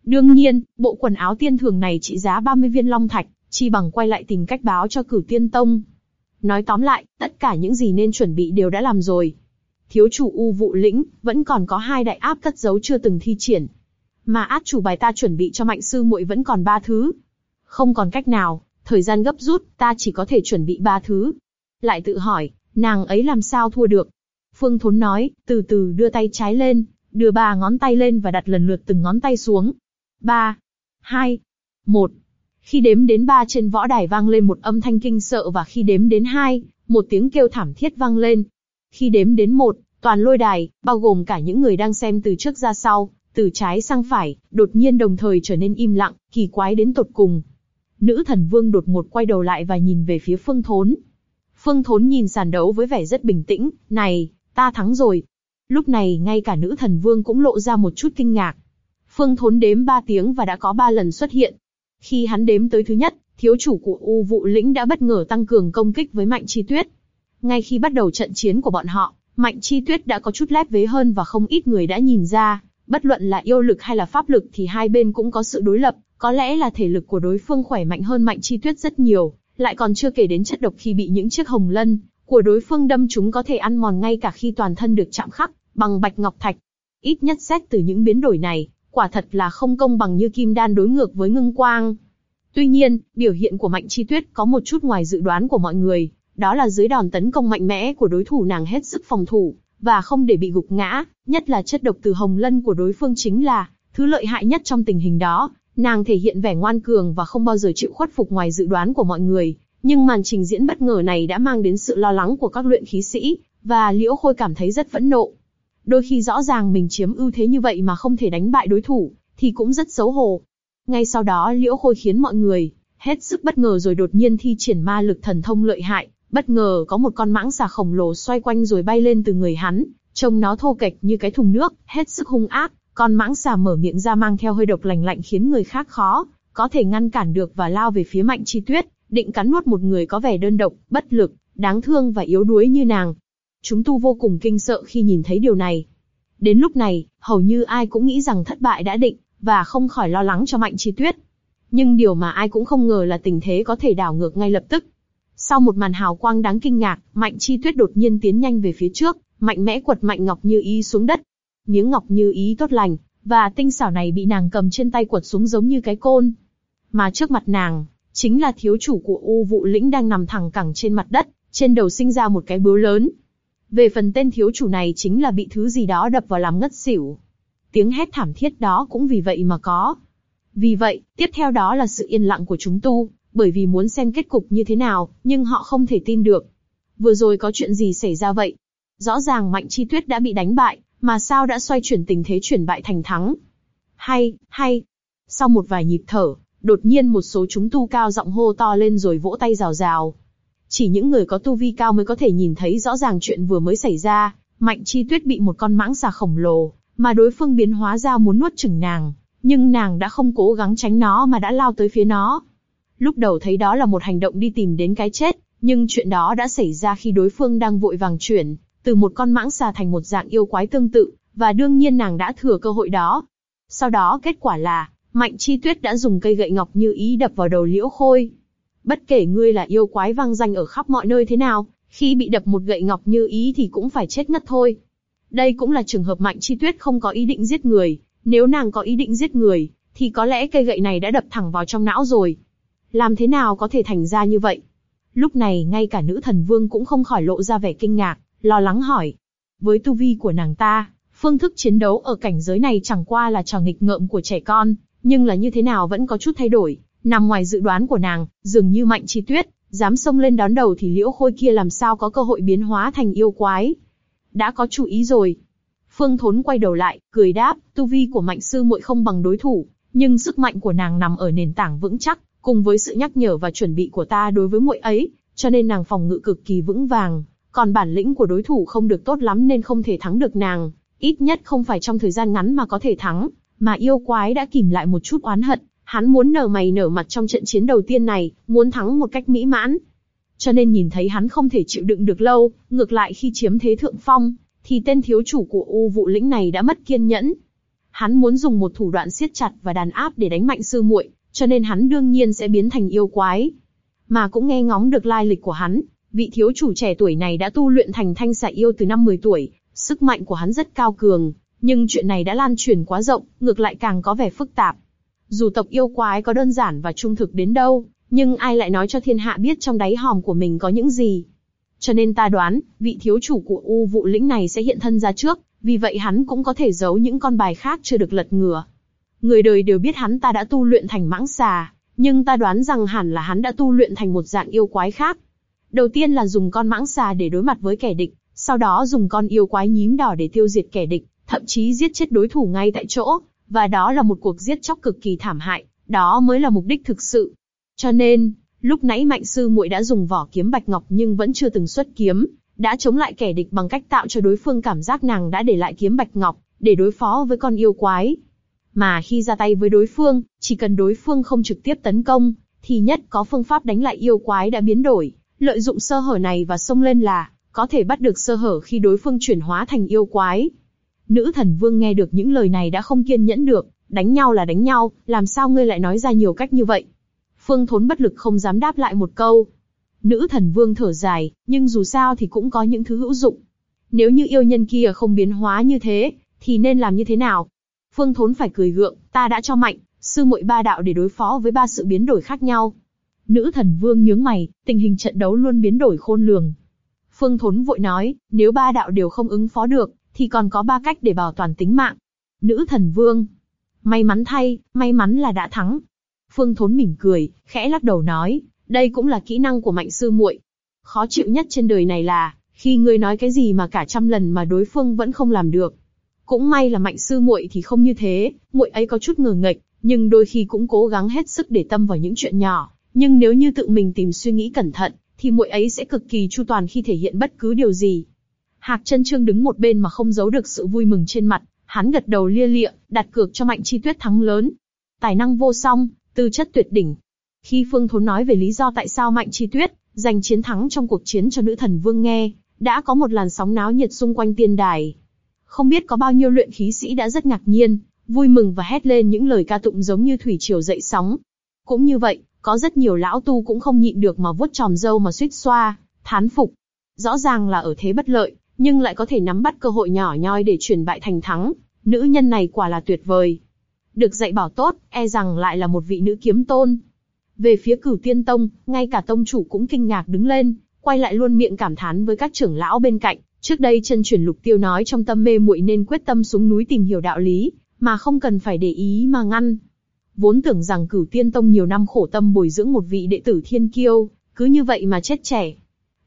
Đương nhiên, bộ quần áo tiên thường này trị giá 30 viên long thạch, chi bằng quay lại tìm cách báo cho cửu tiên tông. Nói tóm lại, tất cả những gì nên chuẩn bị đều đã làm rồi. Thiếu chủ U vụ lĩnh, vẫn còn có hai đại áp cất giấu chưa từng thi triển. Mà át chủ bài ta chuẩn bị cho mạnh sư muội vẫn còn ba thứ. Không còn cách nào, thời gian gấp rút, ta chỉ có thể chuẩn bị ba thứ. Lại tự hỏi, nàng ấy làm sao thua được? Phương Thốn nói, từ từ đưa tay trái lên, đưa ba ngón tay lên và đặt lần lượt từng ngón tay xuống. Ba, hai, một. Khi đếm đến ba trên võ đài vang lên một âm thanh kinh sợ và khi đếm đến hai, một tiếng kêu thảm thiết vang lên. Khi đếm đến một, toàn lôi đài, bao gồm cả những người đang xem từ trước ra sau, từ trái sang phải, đột nhiên đồng thời trở nên im lặng, kỳ quái đến tột cùng. Nữ thần vương đột ngột quay đầu lại và nhìn về phía phương thốn. Phương thốn nhìn sàn đấu với vẻ rất bình tĩnh, này, ta thắng rồi. Lúc này ngay cả nữ thần vương cũng lộ ra một chút kinh ngạc. Phương thốn đếm ba tiếng và đã có ba lần xuất hiện. Khi hắn đếm tới thứ nhất, thiếu chủ của U vụ lĩnh đã bất ngờ tăng cường công kích với Mạnh Chi Tuyết. Ngay khi bắt đầu trận chiến của bọn họ, Mạnh Chi Tuyết đã có chút lép vế hơn và không ít người đã nhìn ra, bất luận là yêu lực hay là pháp lực thì hai bên cũng có sự đối lập, có lẽ là thể lực của đối phương khỏe mạnh hơn Mạnh Chi Tuyết rất nhiều, lại còn chưa kể đến chất độc khi bị những chiếc hồng lân của đối phương đâm chúng có thể ăn mòn ngay cả khi toàn thân được chạm khắc bằng bạch ngọc thạch. Ít nhất xét từ những biến đổi này, quả thật là không công bằng như kim đan đối ngược với ngưng quang. Tuy nhiên, biểu hiện của Mạnh Chi Tuyết có một chút ngoài dự đoán của mọi người, đó là dưới đòn tấn công mạnh mẽ của đối thủ nàng hết sức phòng thủ, và không để bị gục ngã, nhất là chất độc từ hồng lân của đối phương chính là thứ lợi hại nhất trong tình hình đó. Nàng thể hiện vẻ ngoan cường và không bao giờ chịu khuất phục ngoài dự đoán của mọi người, nhưng màn trình diễn bất ngờ này đã mang đến sự lo lắng của các luyện khí sĩ, và Liễu Khôi cảm thấy rất phẫn nộ. Đôi khi rõ ràng mình chiếm ưu thế như vậy mà không thể đánh bại đối thủ, thì cũng rất xấu hổ. Ngay sau đó Liễu Khôi khiến mọi người hết sức bất ngờ rồi đột nhiên thi triển ma lực thần thông lợi hại, bất ngờ có một con mãng xà khổng lồ xoay quanh rồi bay lên từ người hắn, trông nó thô kệch như cái thùng nước, hết sức hung ác. Con mãng xà mở miệng ra mang theo hơi độc lành lạnh khiến người khác khó có thể ngăn cản được và lao về phía Mạnh Chi Tuyết, định cắn nuốt một người có vẻ đơn độc, bất lực, đáng thương và yếu đuối như nàng. Chúng tu vô cùng kinh sợ khi nhìn thấy điều này. Đến lúc này, hầu như ai cũng nghĩ rằng thất bại đã định, và không khỏi lo lắng cho Mạnh Chi Tuyết. Nhưng điều mà ai cũng không ngờ là tình thế có thể đảo ngược ngay lập tức. Sau một màn hào quang đáng kinh ngạc, Mạnh Chi Tuyết đột nhiên tiến nhanh về phía trước, mạnh mẽ quật Mạnh Ngọc Như Ý xuống đất. Miếng ngọc như ý tốt lành, và tinh xảo này bị nàng cầm trên tay quật xuống giống như cái côn. Mà trước mặt nàng, chính là thiếu chủ của U vụ lĩnh đang nằm thẳng cẳng trên mặt đất, trên đầu sinh ra một cái bướu lớn. Về phần tên thiếu chủ này chính là bị thứ gì đó đập vào làm ngất xỉu. Tiếng hét thảm thiết đó cũng vì vậy mà có. Vì vậy, tiếp theo đó là sự yên lặng của chúng tu, bởi vì muốn xem kết cục như thế nào, nhưng họ không thể tin được. Vừa rồi có chuyện gì xảy ra vậy? Rõ ràng Mạnh Chi Tuyết đã bị đánh bại, mà sao đã xoay chuyển tình thế chuyển bại thành thắng? Hay, hay. Sau một vài nhịp thở, đột nhiên một số chúng tu cao giọng hô to lên rồi vỗ tay rào rào. Chỉ những người có tu vi cao mới có thể nhìn thấy rõ ràng chuyện vừa mới xảy ra. Mạnh Chi Tuyết bị một con mãng xà khổng lồ, mà đối phương biến hóa ra muốn nuốt chửng nàng, nhưng nàng đã không cố gắng tránh nó mà đã lao tới phía nó. Lúc đầu thấy đó là một hành động đi tìm đến cái chết, nhưng chuyện đó đã xảy ra khi đối phương đang vội vàng chuyển từ một con mãng xà thành một dạng yêu quái tương tự, và đương nhiên nàng đã thừa cơ hội đó. Sau đó kết quả là, Mạnh Chi Tuyết đã dùng cây gậy ngọc như ý đập vào đầu Liễu Khôi. Bất kể ngươi là yêu quái vang danh ở khắp mọi nơi thế nào, khi bị đập một gậy ngọc như ý thì cũng phải chết ngất thôi. Đây cũng là trường hợp Mạnh Chi Tuyết không có ý định giết người, nếu nàng có ý định giết người, thì có lẽ cây gậy này đã đập thẳng vào trong não rồi. Làm thế nào có thể thành ra như vậy? Lúc này ngay cả nữ thần vương cũng không khỏi lộ ra vẻ kinh ngạc, lo lắng hỏi. Với tu vi của nàng ta, phương thức chiến đấu ở cảnh giới này chẳng qua là trò nghịch ngợm của trẻ con, nhưng là như thế nào vẫn có chút thay đổi, nằm ngoài dự đoán của nàng, dường như mạnh chi tuyết, dám xông lên đón đầu thì liễu khôi kia làm sao có cơ hội biến hóa thành yêu quái. Đã có chú ý rồi. Phương Thốn quay đầu lại, cười đáp, tu vi của mạnh sư muội không bằng đối thủ, nhưng sức mạnh của nàng nằm ở nền tảng vững chắc, cùng với sự nhắc nhở và chuẩn bị của ta đối với muội ấy, cho nên nàng phòng ngự cực kỳ vững vàng. Còn bản lĩnh của đối thủ không được tốt lắm nên không thể thắng được nàng, ít nhất không phải trong thời gian ngắn mà có thể thắng. Mà yêu quái đã kìm lại một chút oán hận, hắn muốn nở mày nở mặt trong trận chiến đầu tiên này, muốn thắng một cách mỹ mãn. Cho nên nhìn thấy hắn không thể chịu đựng được lâu, ngược lại khi chiếm thế thượng phong, thì tên thiếu chủ của U vụ lĩnh này đã mất kiên nhẫn. hắn muốn dùng một thủ đoạn siết chặt và đàn áp để đánh mạnh sư muội, cho nên hắn đương nhiên sẽ biến thành yêu quái. Mà cũng nghe ngóng được lai lịch của hắn, vị thiếu chủ trẻ tuổi này đã tu luyện thành thanh xà yêu từ năm 10 tuổi, sức mạnh của hắn rất cao cường, nhưng chuyện này đã lan truyền quá rộng, ngược lại càng có vẻ phức tạp. Dù tộc yêu quái có đơn giản và trung thực đến đâu, nhưng ai lại nói cho thiên hạ biết trong đáy hòm của mình có những gì. Cho nên ta đoán, vị thiếu chủ của U vụ lĩnh này sẽ hiện thân ra trước, vì vậy hắn cũng có thể giấu những con bài khác chưa được lật ngửa. Người đời đều biết hắn ta đã tu luyện thành mãng xà, nhưng ta đoán rằng hẳn là hắn đã tu luyện thành một dạng yêu quái khác. Đầu tiên là dùng con mãng xà để đối mặt với kẻ địch, sau đó dùng con yêu quái nhím đỏ để tiêu diệt kẻ địch, thậm chí giết chết đối thủ ngay tại chỗ, và đó là một cuộc giết chóc cực kỳ thảm hại, đó mới là mục đích thực sự. Cho nên, lúc nãy mạnh sư muội đã dùng vỏ kiếm bạch ngọc nhưng vẫn chưa từng xuất kiếm, đã chống lại kẻ địch bằng cách tạo cho đối phương cảm giác nàng đã để lại kiếm bạch ngọc, để đối phó với con yêu quái. Mà khi ra tay với đối phương, chỉ cần đối phương không trực tiếp tấn công, thì nhất có phương pháp đánh lại yêu quái đã biến đổi, lợi dụng sơ hở này và xông lên là, có thể bắt được sơ hở khi đối phương chuyển hóa thành yêu quái. Nữ thần vương nghe được những lời này đã không kiên nhẫn được, đánh nhau là đánh nhau, làm sao ngươi lại nói ra nhiều cách như vậy? Phương Thốn bất lực không dám đáp lại một câu. Nữ thần vương thở dài, nhưng dù sao thì cũng có những thứ hữu dụng. Nếu như yêu nhân kia không biến hóa như thế, thì nên làm như thế nào? Phương Thốn phải cười gượng, ta đã cho mạnh, sư muội ba đạo để đối phó với ba sự biến đổi khác nhau. Nữ thần vương nhướng mày, tình hình trận đấu luôn biến đổi khôn lường. Phương Thốn vội nói, nếu ba đạo đều không ứng phó được, thì còn có ba cách để bảo toàn tính mạng. Nữ thần vương, may mắn thay, may mắn là đã thắng. Phương Thốn mỉm cười, khẽ lắc đầu nói, đây cũng là kỹ năng của mạnh sư muội. Khó chịu nhất trên đời này là, khi ngươi nói cái gì mà cả trăm lần mà đối phương vẫn không làm được. Cũng may là mạnh sư muội thì không như thế, muội ấy có chút ngờ nghệch, nhưng đôi khi cũng cố gắng hết sức để tâm vào những chuyện nhỏ. Nhưng nếu như tự mình tìm suy nghĩ cẩn thận, thì muội ấy sẽ cực kỳ chu toàn khi thể hiện bất cứ điều gì. Hạc chân trương đứng một bên mà không giấu được sự vui mừng trên mặt, hắn gật đầu lia lịa, đặt cược cho mạnh chi tuyết thắng lớn. Tài năng vô song, tư chất tuyệt đỉnh. Khi Phương Thốn nói về lý do tại sao mạnh chi tuyết giành chiến thắng trong cuộc chiến cho nữ thần vương nghe, đã có một làn sóng náo nhiệt xung quanh tiên đài. Không biết có bao nhiêu luyện khí sĩ đã rất ngạc nhiên, vui mừng và hét lên những lời ca tụng giống như thủy triều dậy sóng. Cũng như vậy, có rất nhiều lão tu cũng không nhịn được mà vuốt tròm râu mà suýt xoa, thán phục. Rõ ràng là ở thế bất lợi, nhưng lại có thể nắm bắt cơ hội nhỏ nhoi để chuyển bại thành thắng. Nữ nhân này quả là tuyệt vời. Được dạy bảo tốt, e rằng lại là một vị nữ kiếm tôn. Về phía cửu tiên tông, ngay cả tông chủ cũng kinh ngạc đứng lên, quay lại luôn miệng cảm thán với các trưởng lão bên cạnh. Trước đây chân chuyển lục tiêu nói trong tâm mê muội nên quyết tâm xuống núi tìm hiểu đạo lý, mà không cần phải để ý mà ngăn. Vốn tưởng rằng cửu tiên tông nhiều năm khổ tâm bồi dưỡng một vị đệ tử thiên kiêu, cứ như vậy mà chết trẻ.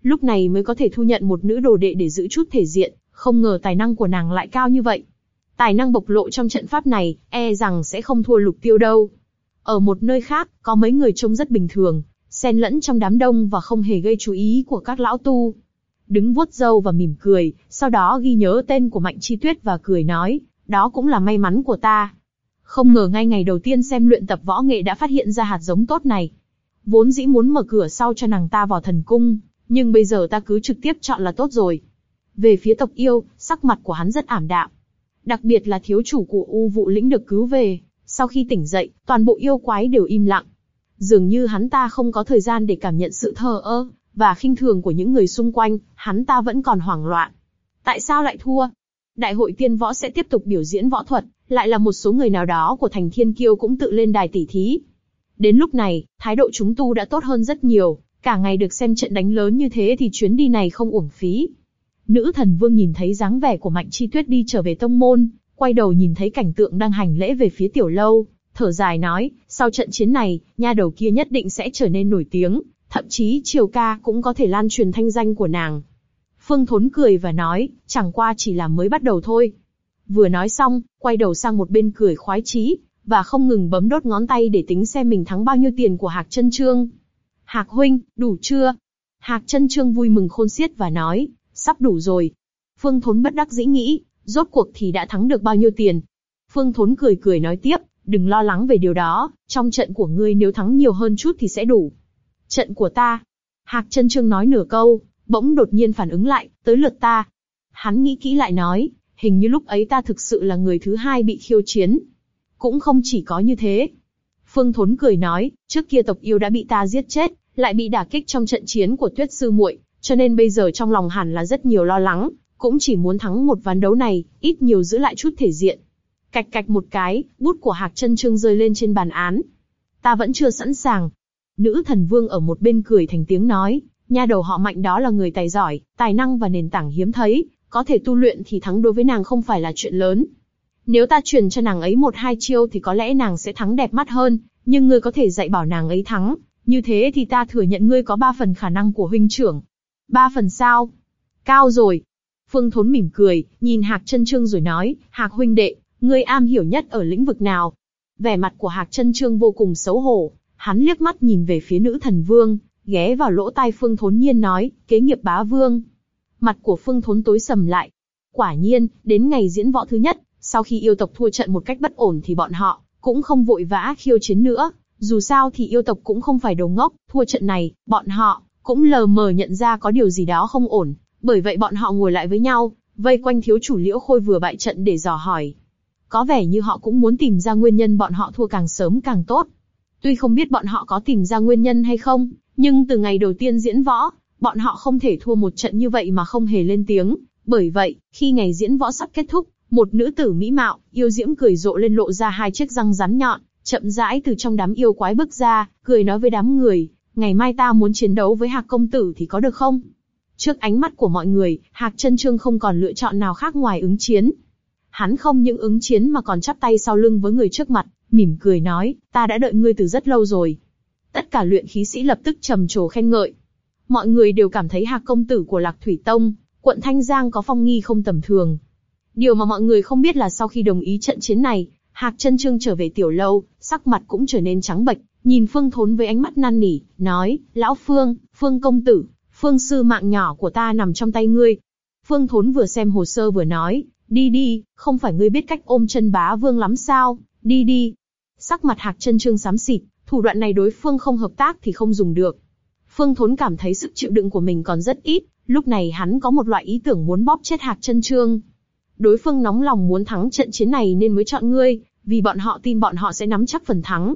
Lúc này mới có thể thu nhận một nữ đồ đệ để giữ chút thể diện, không ngờ tài năng của nàng lại cao như vậy. Tài năng bộc lộ trong trận pháp này, e rằng sẽ không thua lục tiêu đâu. Ở một nơi khác, có mấy người trông rất bình thường, xen lẫn trong đám đông và không hề gây chú ý của các lão tu. Đứng vuốt râu và mỉm cười, sau đó ghi nhớ tên của Mạnh Chi Tuyết và cười nói, đó cũng là may mắn của ta. Không ngờ ngay ngày đầu tiên xem luyện tập võ nghệ đã phát hiện ra hạt giống tốt này. Vốn dĩ muốn mở cửa sau cho nàng ta vào thần cung, nhưng bây giờ ta cứ trực tiếp chọn là tốt rồi. Về phía tộc yêu, sắc mặt của hắn rất ảm đạm. Đặc biệt là thiếu chủ của U vụ lĩnh được cứu về, sau khi tỉnh dậy, toàn bộ yêu quái đều im lặng. Dường như hắn ta không có thời gian để cảm nhận sự thờ ơ, và khinh thường của những người xung quanh, hắn ta vẫn còn hoảng loạn. Tại sao lại thua? Đại hội tiên võ sẽ tiếp tục biểu diễn võ thuật, lại là một số người nào đó của thành thiên kiêu cũng tự lên đài tỉ thí. Đến lúc này, thái độ chúng tu đã tốt hơn rất nhiều, cả ngày được xem trận đánh lớn như thế thì chuyến đi này không uổng phí. Nữ thần vương nhìn thấy dáng vẻ của Mạnh Chi Tuyết đi trở về tông môn, quay đầu nhìn thấy cảnh tượng đang hành lễ về phía tiểu lâu, thở dài nói, sau trận chiến này, nha đầu kia nhất định sẽ trở nên nổi tiếng, thậm chí triều ca cũng có thể lan truyền thanh danh của nàng. Phương Thốn cười và nói, chẳng qua chỉ là mới bắt đầu thôi. Vừa nói xong, quay đầu sang một bên cười khoái chí, và không ngừng bấm đốt ngón tay để tính xem mình thắng bao nhiêu tiền của Hạc Chân Trương. Hạc huynh, đủ chưa? Hạc Chân Trương vui mừng khôn xiết và nói, sắp đủ rồi. Phương Thốn bất đắc dĩ nghĩ, rốt cuộc thì đã thắng được bao nhiêu tiền? Phương Thốn cười cười nói tiếp, đừng lo lắng về điều đó, trong trận của ngươi nếu thắng nhiều hơn chút thì sẽ đủ. Trận của ta. Hạc chân trương nói nửa câu, bỗng đột nhiên phản ứng lại, tới lượt ta. Hắn nghĩ kỹ lại nói, hình như lúc ấy ta thực sự là người thứ hai bị khiêu chiến. Cũng không chỉ có như thế. Phương Thốn cười nói, trước kia tộc yêu đã bị ta giết chết, lại bị đả kích trong trận chiến của Tuyết Sư muội, cho nên bây giờ trong lòng hẳn là rất nhiều lo lắng, cũng chỉ muốn thắng một ván đấu này, ít nhiều giữ lại chút thể diện. Cạch cạch một cái, bút của Hạc Chân Trương rơi lên trên bàn án. Ta vẫn chưa sẵn sàng. Nữ thần vương ở một bên cười thành tiếng nói, nha đầu họ mạnh đó là người tài giỏi, tài năng và nền tảng hiếm thấy, có thể tu luyện thì thắng đối với nàng không phải là chuyện lớn. Nếu ta truyền cho nàng ấy một hai chiêu thì có lẽ nàng sẽ thắng đẹp mắt hơn, nhưng ngươi có thể dạy bảo nàng ấy thắng, như thế thì ta thừa nhận ngươi có ba phần khả năng của huynh trưởng. Ba phần sao? Cao rồi. Phương Thốn mỉm cười, nhìn Hạc Trân Trương rồi nói, Hạc huynh đệ, ngươi am hiểu nhất ở lĩnh vực nào? Vẻ mặt của Hạc Trân Trương vô cùng xấu hổ, hắn liếc mắt nhìn về phía nữ thần vương, ghé vào lỗ tai Phương Thốn nhiên nói, kế nghiệp bá vương. Mặt của Phương Thốn tối sầm lại. Quả nhiên, đến ngày diễn võ thứ nhất, sau khi yêu tộc thua trận một cách bất ổn thì bọn họ cũng không vội vã khiêu chiến nữa. Dù sao thì yêu tộc cũng không phải đồ ngốc, thua trận này, bọn họ cũng lờ mờ nhận ra có điều gì đó không ổn. Bởi vậy bọn họ ngồi lại với nhau, vây quanh thiếu chủ liễu khôi vừa bại trận để dò hỏi. Có vẻ như họ cũng muốn tìm ra nguyên nhân bọn họ thua càng sớm càng tốt. Tuy không biết bọn họ có tìm ra nguyên nhân hay không, nhưng từ ngày đầu tiên diễn võ, bọn họ không thể thua một trận như vậy mà không hề lên tiếng. Bởi vậy, khi ngày diễn võ sắp kết thúc, một nữ tử mỹ mạo, yêu diễm cười rộ lên lộ ra hai chiếc răng rắn nhọn, chậm rãi từ trong đám yêu quái bước ra, cười nói với đám người, ngày mai ta muốn chiến đấu với Hạc công tử thì có được không? Trước ánh mắt của mọi người, Hạc chân trương không còn lựa chọn nào khác ngoài ứng chiến. Hắn không những ứng chiến mà còn chắp tay sau lưng với người trước mặt, mỉm cười nói, ta đã đợi ngươi từ rất lâu rồi. Tất cả luyện khí sĩ lập tức trầm trồ khen ngợi. Mọi người đều cảm thấy Hạc công tử của Lạc Thủy Tông, quận Thanh Giang có phong nghi không tầm thường. Điều mà mọi người không biết là sau khi đồng ý trận chiến này, Hạc chân trương trở về tiểu lâu, sắc mặt cũng trở nên trắng bệch, nhìn Phương Thốn với ánh mắt năn nỉ, nói, lão Phương, Phương công tử, Phương sư mạng nhỏ của ta nằm trong tay ngươi. Phương Thốn vừa xem hồ sơ vừa nói, đi đi, không phải ngươi biết cách ôm chân bá vương lắm sao, đi đi. Sắc mặt Hạc chân trương xám xịt, thủ đoạn này đối phương không hợp tác thì không dùng được. Phương Thốn cảm thấy sức chịu đựng của mình còn rất ít, lúc này hắn có một loại ý tưởng muốn bóp chết Hạc chân trương. Đối phương nóng lòng muốn thắng trận chiến này nên mới chọn ngươi, vì bọn họ tin bọn họ sẽ nắm chắc phần thắng.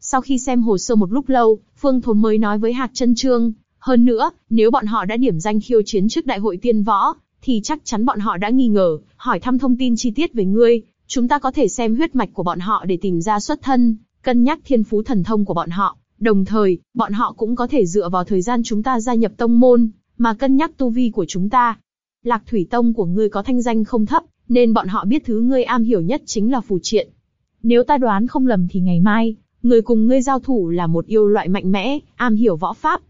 Sau khi xem hồ sơ một lúc lâu, Phương Thốn mới nói với Hạc Chân Trương, hơn nữa, nếu bọn họ đã điểm danh khiêu chiến trước đại hội tiên võ, thì chắc chắn bọn họ đã nghi ngờ, hỏi thăm thông tin chi tiết về ngươi, chúng ta có thể xem huyết mạch của bọn họ để tìm ra xuất thân, cân nhắc thiên phú thần thông của bọn họ. Đồng thời, bọn họ cũng có thể dựa vào thời gian chúng ta gia nhập tông môn, mà cân nhắc tu vi của chúng ta. Lạc Thủy Tông của ngươi có thanh danh không thấp, nên bọn họ biết thứ ngươi am hiểu nhất chính là phù triện. Nếu ta đoán không lầm thì ngày mai, người cùng ngươi giao thủ là một yêu loại mạnh mẽ, am hiểu võ pháp.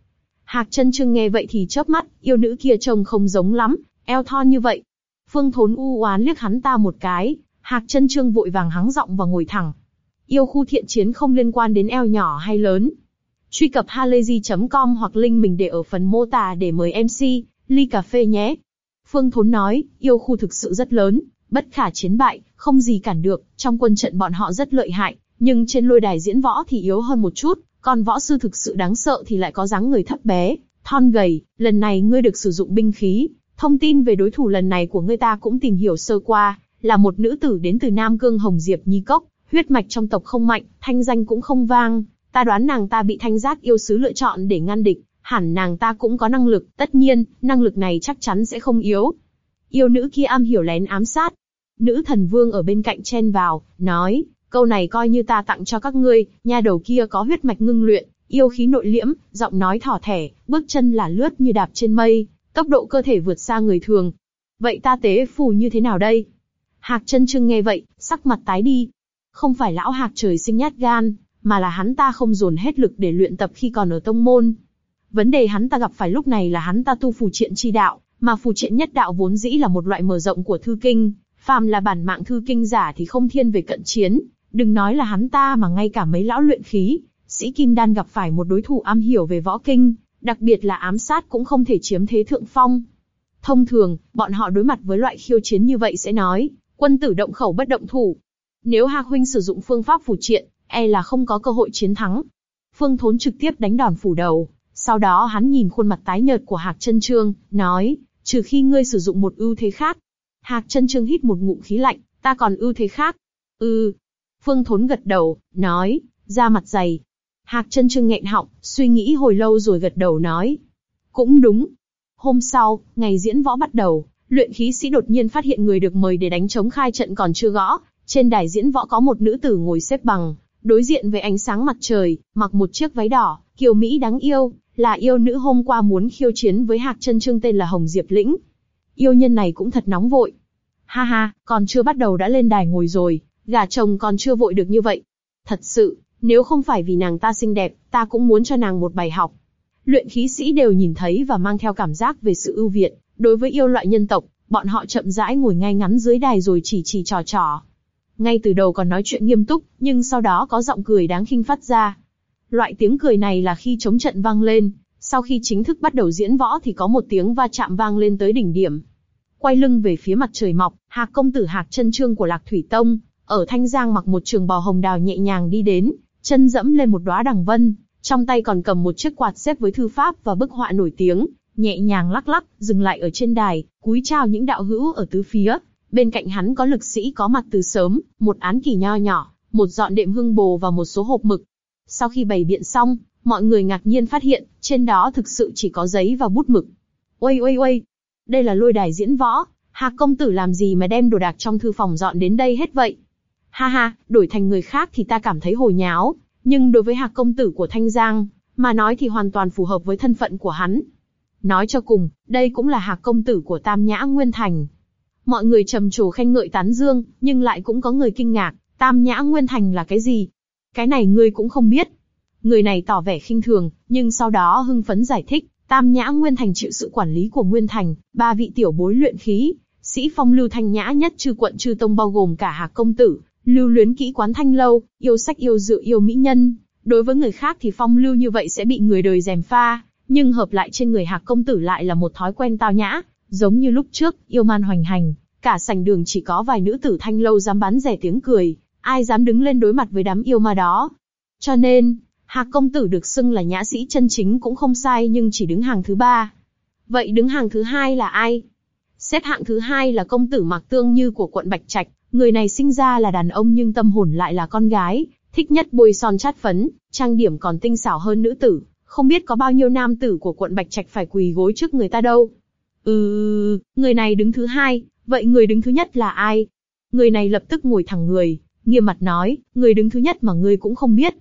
Hạc chân trương nghe vậy thì chớp mắt, yêu nữ kia trông không giống lắm, eo thon như vậy. Phương Thốn u oán liếc hắn ta một cái, Hạc chân trương vội vàng hắng giọng và ngồi thẳng. Yêu khu thiện chiến không liên quan đến eo nhỏ hay lớn. Truy cập halayzi.com hoặc link mình để ở phần mô tả để mời MC, ly cà phê nhé. Phương Thốn nói, yêu khu thực sự rất lớn, bất khả chiến bại, không gì cản được, trong quân trận bọn họ rất lợi hại, nhưng trên lôi đài diễn võ thì yếu hơn một chút, còn võ sư thực sự đáng sợ thì lại có dáng người thấp bé, thon gầy, lần này ngươi được sử dụng binh khí, thông tin về đối thủ lần này của ngươi ta cũng tìm hiểu sơ qua, là một nữ tử đến từ Nam Cương Hồng Diệp Nhi Cốc, huyết mạch trong tộc không mạnh, thanh danh cũng không vang, ta đoán nàng ta bị thanh giác yêu sứ lựa chọn để ngăn địch, hẳn nàng ta cũng có năng lực, tất nhiên, năng lực này chắc chắn sẽ không yếu. Yêu nữ kia am hiểu lén ám sát. Nữ thần vương ở bên cạnh chen vào, nói, câu này coi như ta tặng cho các ngươi, nha đầu kia có huyết mạch ngưng luyện, yêu khí nội liễm, giọng nói thỏ thẻ, bước chân là lướt như đạp trên mây, tốc độ cơ thể vượt xa người thường. Vậy ta tế phù như thế nào đây? Hạc chân trưng nghe vậy, sắc mặt tái đi. Không phải lão hạc trời sinh nhát gan, mà là hắn ta không dồn hết lực để luyện tập khi còn ở tông môn. Vấn đề hắn ta gặp phải lúc này là hắn ta tu phù triện chi đạo, mà phù triện nhất đạo vốn dĩ là một loại mở rộng của thư kinh, phàm là bản mạng thư kinh giả thì không thiên về cận chiến, đừng nói là hắn ta mà ngay cả mấy lão luyện khí, sĩ kim đan gặp phải một đối thủ am hiểu về võ kinh, đặc biệt là ám sát cũng không thể chiếm thế thượng phong. Thông thường, bọn họ đối mặt với loại khiêu chiến như vậy sẽ nói, quân tử động khẩu bất động thủ. Nếu Hạc huynh sử dụng phương pháp phù triện, e là không có cơ hội chiến thắng. Phương Thốn trực tiếp đánh đòn phủ đầu, sau đó hắn nhìn khuôn mặt tái nhợt của Hạc Chân Trương, nói, trừ khi ngươi sử dụng một ưu thế khác. Hạc chân trương hít một ngụm khí lạnh, ta còn ưu thế khác. Ừ. Phương Thốn gật đầu, nói, ra mặt dày. Hạc chân trương nghẹn họng, suy nghĩ hồi lâu rồi gật đầu nói. Cũng đúng. Hôm sau, ngày diễn võ bắt đầu, luyện khí sĩ đột nhiên phát hiện người được mời để đánh chống khai trận còn chưa gõ. Trên đài diễn võ có một nữ tử ngồi xếp bằng, đối diện với ánh sáng mặt trời, mặc một chiếc váy đỏ, kiều mỹ đáng yêu, là yêu nữ hôm qua muốn khiêu chiến với Hạc chân trương tên là Hồng Diệp Lĩnh. Yêu nhân này cũng thật nóng vội. Ha ha, còn chưa bắt đầu đã lên đài ngồi rồi, gả chồng còn chưa vội được như vậy. Thật sự, nếu không phải vì nàng ta xinh đẹp, ta cũng muốn cho nàng một bài học. Luyện khí sĩ đều nhìn thấy và mang theo cảm giác về sự ưu việt, đối với yêu loại nhân tộc, bọn họ chậm rãi ngồi ngay ngắn dưới đài rồi chỉ chỉ trò trò. Ngay từ đầu còn nói chuyện nghiêm túc, nhưng sau đó có giọng cười đáng khinh phát ra. Loại tiếng cười này là khi chống trận vang lên, sau khi chính thức bắt đầu diễn võ thì có một tiếng va chạm vang lên tới đỉnh điểm. Quay lưng về phía mặt trời mọc, Hạc công tử Hạc chân trương của Lạc Thủy Tông, ở Thanh Giang mặc một trường bào hồng đào nhẹ nhàng đi đến, chân dẫm lên một đóa đằng vân, trong tay còn cầm một chiếc quạt xếp với thư pháp và bức họa nổi tiếng, nhẹ nhàng lắc lắc, dừng lại ở trên đài, cúi chào những đạo hữu ở tứ phía. Bên cạnh hắn có lực sĩ có mặt từ sớm, một án kỳ nho nhỏ, một dọn đệm hương bồ và một số hộp mực. Sau khi bày biện xong, mọi người ngạc nhiên phát hiện, trên đó thực sự chỉ có giấy và bút mực. ôi ôi ôi đây là lôi đài diễn võ, Hạc công tử làm gì mà đem đồ đạc trong thư phòng dọn đến đây hết vậy? Ha ha, đổi thành người khác thì ta cảm thấy hồ nháo, nhưng đối với Hạc công tử của Thanh Giang, mà nói thì hoàn toàn phù hợp với thân phận của hắn. Nói cho cùng, đây cũng là Hạc công tử của Tam Nhã Nguyên Thành. Mọi người trầm trồ khen ngợi tán dương, nhưng lại cũng có người kinh ngạc, Tam Nhã Nguyên Thành là cái gì? Cái này ngươi cũng không biết. Người này tỏ vẻ khinh thường, nhưng sau đó hưng phấn giải thích, Tam Nhã Nguyên Thành chịu sự quản lý của Nguyên Thành, ba vị tiểu bối luyện khí, sĩ phong lưu thanh nhã nhất chư quận chư tông bao gồm cả Hạc công tử, lưu luyến kỹ quán thanh lâu, yêu sách yêu rượu yêu mỹ nhân. Đối với người khác thì phong lưu như vậy sẽ bị người đời dèm pha, nhưng hợp lại trên người Hạc công tử lại là một thói quen tao nhã, giống như lúc trước, yêu man hoành hành, cả sảnh đường chỉ có vài nữ tử thanh lâu dám bán rẻ tiếng cười, ai dám đứng lên đối mặt với đám yêu ma đó. Cho nên, Hạc công tử được xưng là nhã sĩ chân chính cũng không sai nhưng chỉ đứng hàng thứ ba. Vậy đứng hàng thứ hai là ai? Xếp hạng thứ hai là công tử Mạc Tương Như của quận Bạch Trạch, người này sinh ra là đàn ông nhưng tâm hồn lại là con gái, thích nhất bôi son chát phấn, trang điểm còn tinh xảo hơn nữ tử, không biết có bao nhiêu nam tử của quận Bạch Trạch phải quỳ gối trước người ta đâu. Ừ, người này đứng thứ hai, vậy người đứng thứ nhất là ai? Người này lập tức ngồi thẳng người, nghiêm mặt nói, người đứng thứ nhất mà ngươi cũng không biết.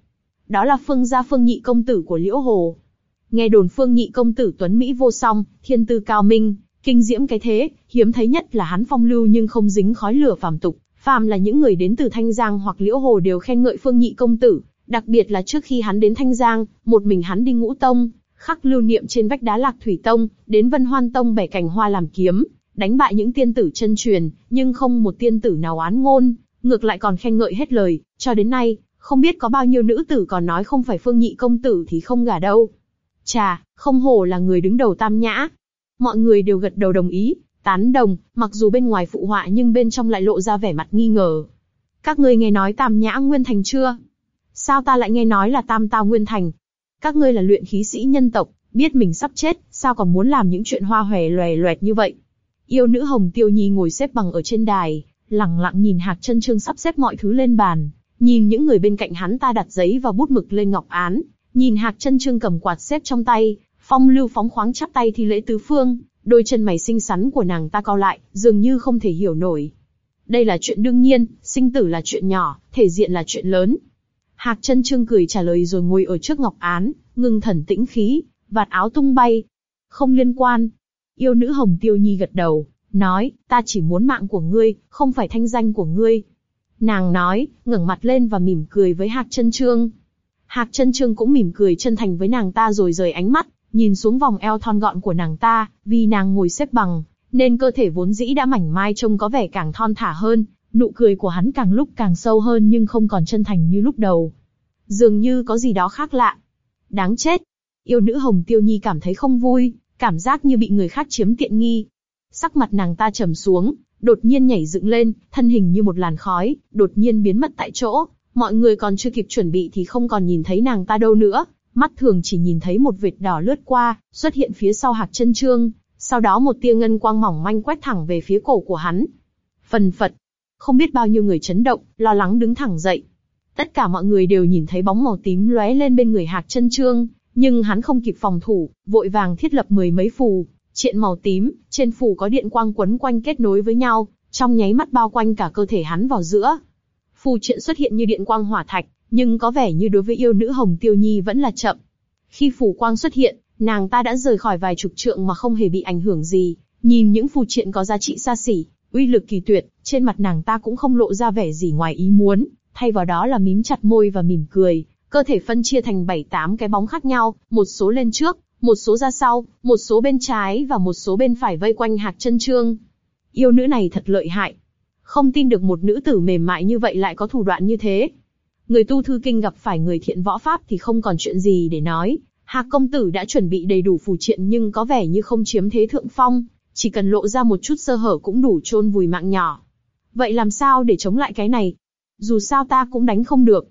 Đó là Phương gia Phương Nhị công tử của Liễu Hồ. Nghe đồn Phương Nhị công tử tuấn mỹ vô song, thiên tư cao minh, kinh diễm cái thế, hiếm thấy nhất là hắn phong lưu nhưng không dính khói lửa phàm tục. Phàm là những người đến từ Thanh Giang hoặc Liễu Hồ đều khen ngợi Phương Nhị công tử, đặc biệt là trước khi hắn đến Thanh Giang, một mình hắn đi ngũ tông, khắc lưu niệm trên vách đá Lạc Thủy Tông, đến Vân Hoan Tông bẻ cành hoa làm kiếm, đánh bại những tiên tử chân truyền, nhưng không một tiên tử nào oán ngôn, ngược lại còn khen ngợi hết lời, cho đến nay, không biết có bao nhiêu nữ tử còn nói không phải Phương Nhị công tử thì không gả đâu. Chà, không hổ là người đứng đầu tam nhã. Mọi người đều gật đầu đồng ý, tán đồng, mặc dù bên ngoài phụ họa nhưng bên trong lại lộ ra vẻ mặt nghi ngờ. Các ngươi nghe nói tam nhã nguyên thành chưa? Sao ta lại nghe nói là tam tao nguyên thành? Các ngươi là luyện khí sĩ nhân tộc, biết mình sắp chết, sao còn muốn làm những chuyện hoa hòe loè loẹt như vậy? Yêu nữ Hồng Tiêu Nhi ngồi xếp bằng ở trên đài, lặng lặng nhìn Hạc Chân Trương sắp xếp mọi thứ lên bàn, nhìn những người bên cạnh hắn ta đặt giấy và bút mực lên ngọc án, nhìn Hạc Chân Trương cầm quạt xếp trong tay, phong lưu phóng khoáng chắp tay thi lễ tứ phương, đôi chân mày xinh xắn của nàng ta co lại, dường như không thể hiểu nổi. Đây là chuyện đương nhiên, sinh tử là chuyện nhỏ, thể diện là chuyện lớn. Hạc chân trương cười trả lời rồi ngồi ở trước ngọc án, ngưng thần tĩnh khí, vạt áo tung bay. Không liên quan. Yêu nữ Hồng Tiêu Nhi gật đầu, nói, ta chỉ muốn mạng của ngươi, không phải thanh danh của ngươi. Nàng nói, ngẩng mặt lên và mỉm cười với Hạc chân trương. Hạc chân trương cũng mỉm cười chân thành với nàng ta rồi rời ánh mắt, nhìn xuống vòng eo thon gọn của nàng ta, vì nàng ngồi xếp bằng, nên cơ thể vốn dĩ đã mảnh mai trông có vẻ càng thon thả hơn, nụ cười của hắn càng lúc càng sâu hơn nhưng không còn chân thành như lúc đầu. Dường như có gì đó khác lạ. Đáng chết. Yêu nữ Hồng Tiêu Nhi cảm thấy không vui, cảm giác như bị người khác chiếm tiện nghi. Sắc mặt nàng ta trầm xuống, đột nhiên nhảy dựng lên, thân hình như một làn khói, đột nhiên biến mất tại chỗ. Mọi người còn chưa kịp chuẩn bị thì không còn nhìn thấy nàng ta đâu nữa, mắt thường chỉ nhìn thấy một vệt đỏ lướt qua, xuất hiện phía sau hạc chân trương, sau đó một tia ngân quang mỏng manh quét thẳng về phía cổ của hắn. Phần phật, không biết bao nhiêu người chấn động, lo lắng đứng thẳng dậy. Tất cả mọi người đều nhìn thấy bóng màu tím lóe lên bên người Hạc Chân Trương, nhưng hắn không kịp phòng thủ, vội vàng thiết lập mười mấy phù, triện màu tím, trên phù có điện quang quấn quanh kết nối với nhau, trong nháy mắt bao quanh cả cơ thể hắn vào giữa. Phù triện xuất hiện như điện quang hỏa thạch, nhưng có vẻ như đối với yêu nữ Hồng Tiêu Nhi vẫn là chậm. Khi phù quang xuất hiện, nàng ta đã rời khỏi vài chục trượng mà không hề bị ảnh hưởng gì. Nhìn những phù triện có giá trị xa xỉ, uy lực kỳ tuyệt, trên mặt nàng ta cũng không lộ ra vẻ gì ngoài ý muốn, thay vào đó là mím chặt môi và mỉm cười, cơ thể phân chia thành bảy tám cái bóng khác nhau, một số lên trước, một số ra sau, một số bên trái và một số bên phải vây quanh hạc chân trương. Yêu nữ này thật lợi hại. Không tin được một nữ tử mềm mại như vậy lại có thủ đoạn như thế. Người tu thư kinh gặp phải người thiện võ pháp thì không còn chuyện gì để nói. Hạc công tử đã chuẩn bị đầy đủ phù triện nhưng có vẻ như không chiếm thế thượng phong, chỉ cần lộ ra một chút sơ hở cũng đủ chôn vùi mạng nhỏ. Vậy làm sao để chống lại cái này? Dù sao ta cũng đánh không được.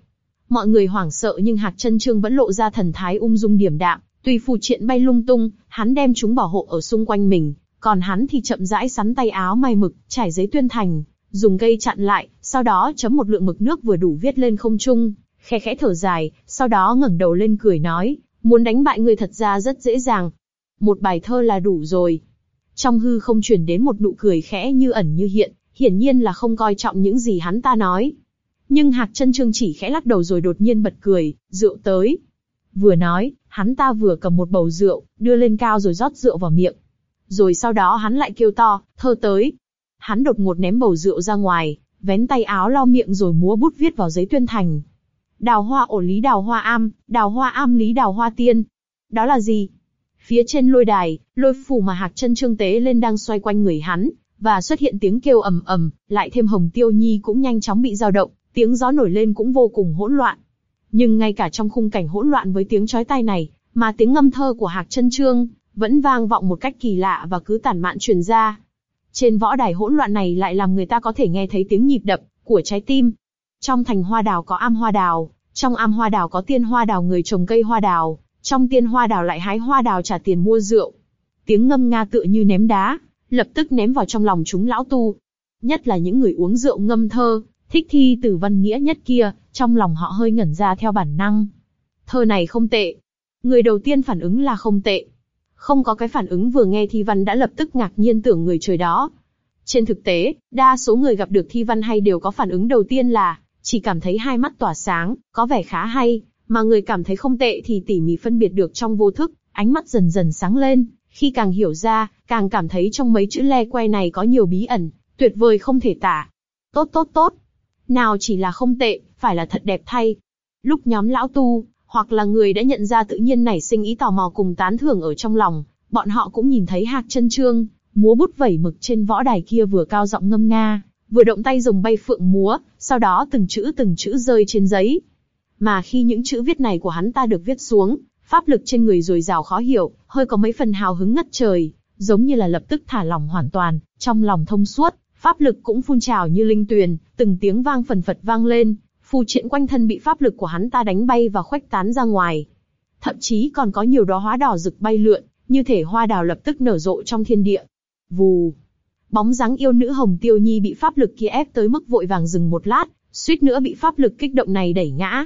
Mọi người hoảng sợ nhưng Hạc chân Trương vẫn lộ ra thần thái ung dung điểm đạm, tùy phù triện bay lung tung, hắn đem chúng bảo hộ ở xung quanh mình, còn hắn thì chậm rãi sắn tay áo may mực, trải giấy tuyên thành, dùng cây chặn lại, sau đó chấm một lượng mực nước vừa đủ viết lên không trung, khe khẽ thở dài, sau đó ngẩng đầu lên cười nói, muốn đánh bại người thật ra rất dễ dàng. Một bài thơ là đủ rồi. Trong hư không truyền đến một nụ cười khẽ như ẩn như hiện, hiển nhiên là không coi trọng những gì hắn ta nói. Nhưng Hạc chân Trương chỉ khẽ lắc đầu rồi đột nhiên bật cười, rượu tới. Vừa nói, hắn ta vừa cầm một bầu rượu, đưa lên cao rồi rót rượu vào miệng. Rồi sau đó hắn lại kêu to, thơ tới. Hắn đột ngột ném bầu rượu ra ngoài, vén tay áo lau miệng rồi múa bút viết vào giấy tuyên thành. Đào hoa ổ lý đào hoa am, đào hoa am lý đào hoa tiên. Đó là gì? Phía trên lôi đài, lôi phủ mà hạc chân trương tế lên đang xoay quanh người hắn, và xuất hiện tiếng kêu ầm ầm, lại thêm hồng tiêu nhi cũng nhanh chóng bị dao động, tiếng gió nổi lên cũng vô cùng hỗn loạn. Nhưng ngay cả trong khung cảnh hỗn loạn với tiếng chói tai này, mà tiếng ngâm thơ của Hạc Chân Trương vẫn vang vọng một cách kỳ lạ và cứ tản mạn truyền ra. Trên võ đài hỗn loạn này lại làm người ta có thể nghe thấy tiếng nhịp đập của trái tim. Trong thành hoa đào có am hoa đào, trong am hoa đào có tiên hoa đào người trồng cây hoa đào, trong tiên hoa đào lại hái hoa đào trả tiền mua rượu. Tiếng ngâm nga tựa như ném đá, lập tức ném vào trong lòng chúng lão tu. Nhất là những người uống rượu ngâm thơ, thích thi từ văn nghĩa nhất kia, trong lòng họ hơi ngẩn ra theo bản năng. Thơ này không tệ. Người đầu tiên phản ứng là không tệ. Không có cái phản ứng vừa nghe thi văn đã lập tức ngạc nhiên tưởng người trời đó. Trên thực tế, đa số người gặp được thi văn hay đều có phản ứng đầu tiên là, chỉ cảm thấy hai mắt tỏa sáng, có vẻ khá hay, mà người cảm thấy không tệ thì tỉ mỉ phân biệt được trong vô thức, ánh mắt dần dần sáng lên, khi càng hiểu ra, càng cảm thấy trong mấy chữ le que này có nhiều bí ẩn, tuyệt vời không thể tả. Tốt tốt tốt, nào chỉ là không tệ, phải là thật đẹp thay. Lúc nhóm lão tu, hoặc là người đã nhận ra tự nhiên nảy sinh ý tò mò cùng tán thưởng ở trong lòng, bọn họ cũng nhìn thấy hạc chân trương, múa bút vẩy mực trên võ đài kia vừa cao giọng ngâm nga, vừa động tay dùng bay phượng múa, sau đó từng chữ từng chữ rơi trên giấy. Mà khi những chữ viết này của hắn ta được viết xuống, pháp lực trên người dồi dào khó hiểu, hơi có mấy phần hào hứng ngất trời, giống như là lập tức thả lỏng hoàn toàn, trong lòng thông suốt, Pháp lực cũng phun trào như linh tuyền, từng tiếng vang phần phật vang lên, phù triện quanh thân bị pháp lực của hắn ta đánh bay và khuếch tán ra ngoài. Thậm chí còn có nhiều đóa hoa đỏ rực bay lượn, như thể hoa đào lập tức nở rộ trong thiên địa. Vù. Bóng dáng yêu nữ Hồng Tiêu Nhi bị pháp lực kia ép tới mức vội vàng dừng một lát, suýt nữa bị pháp lực kích động này đẩy ngã.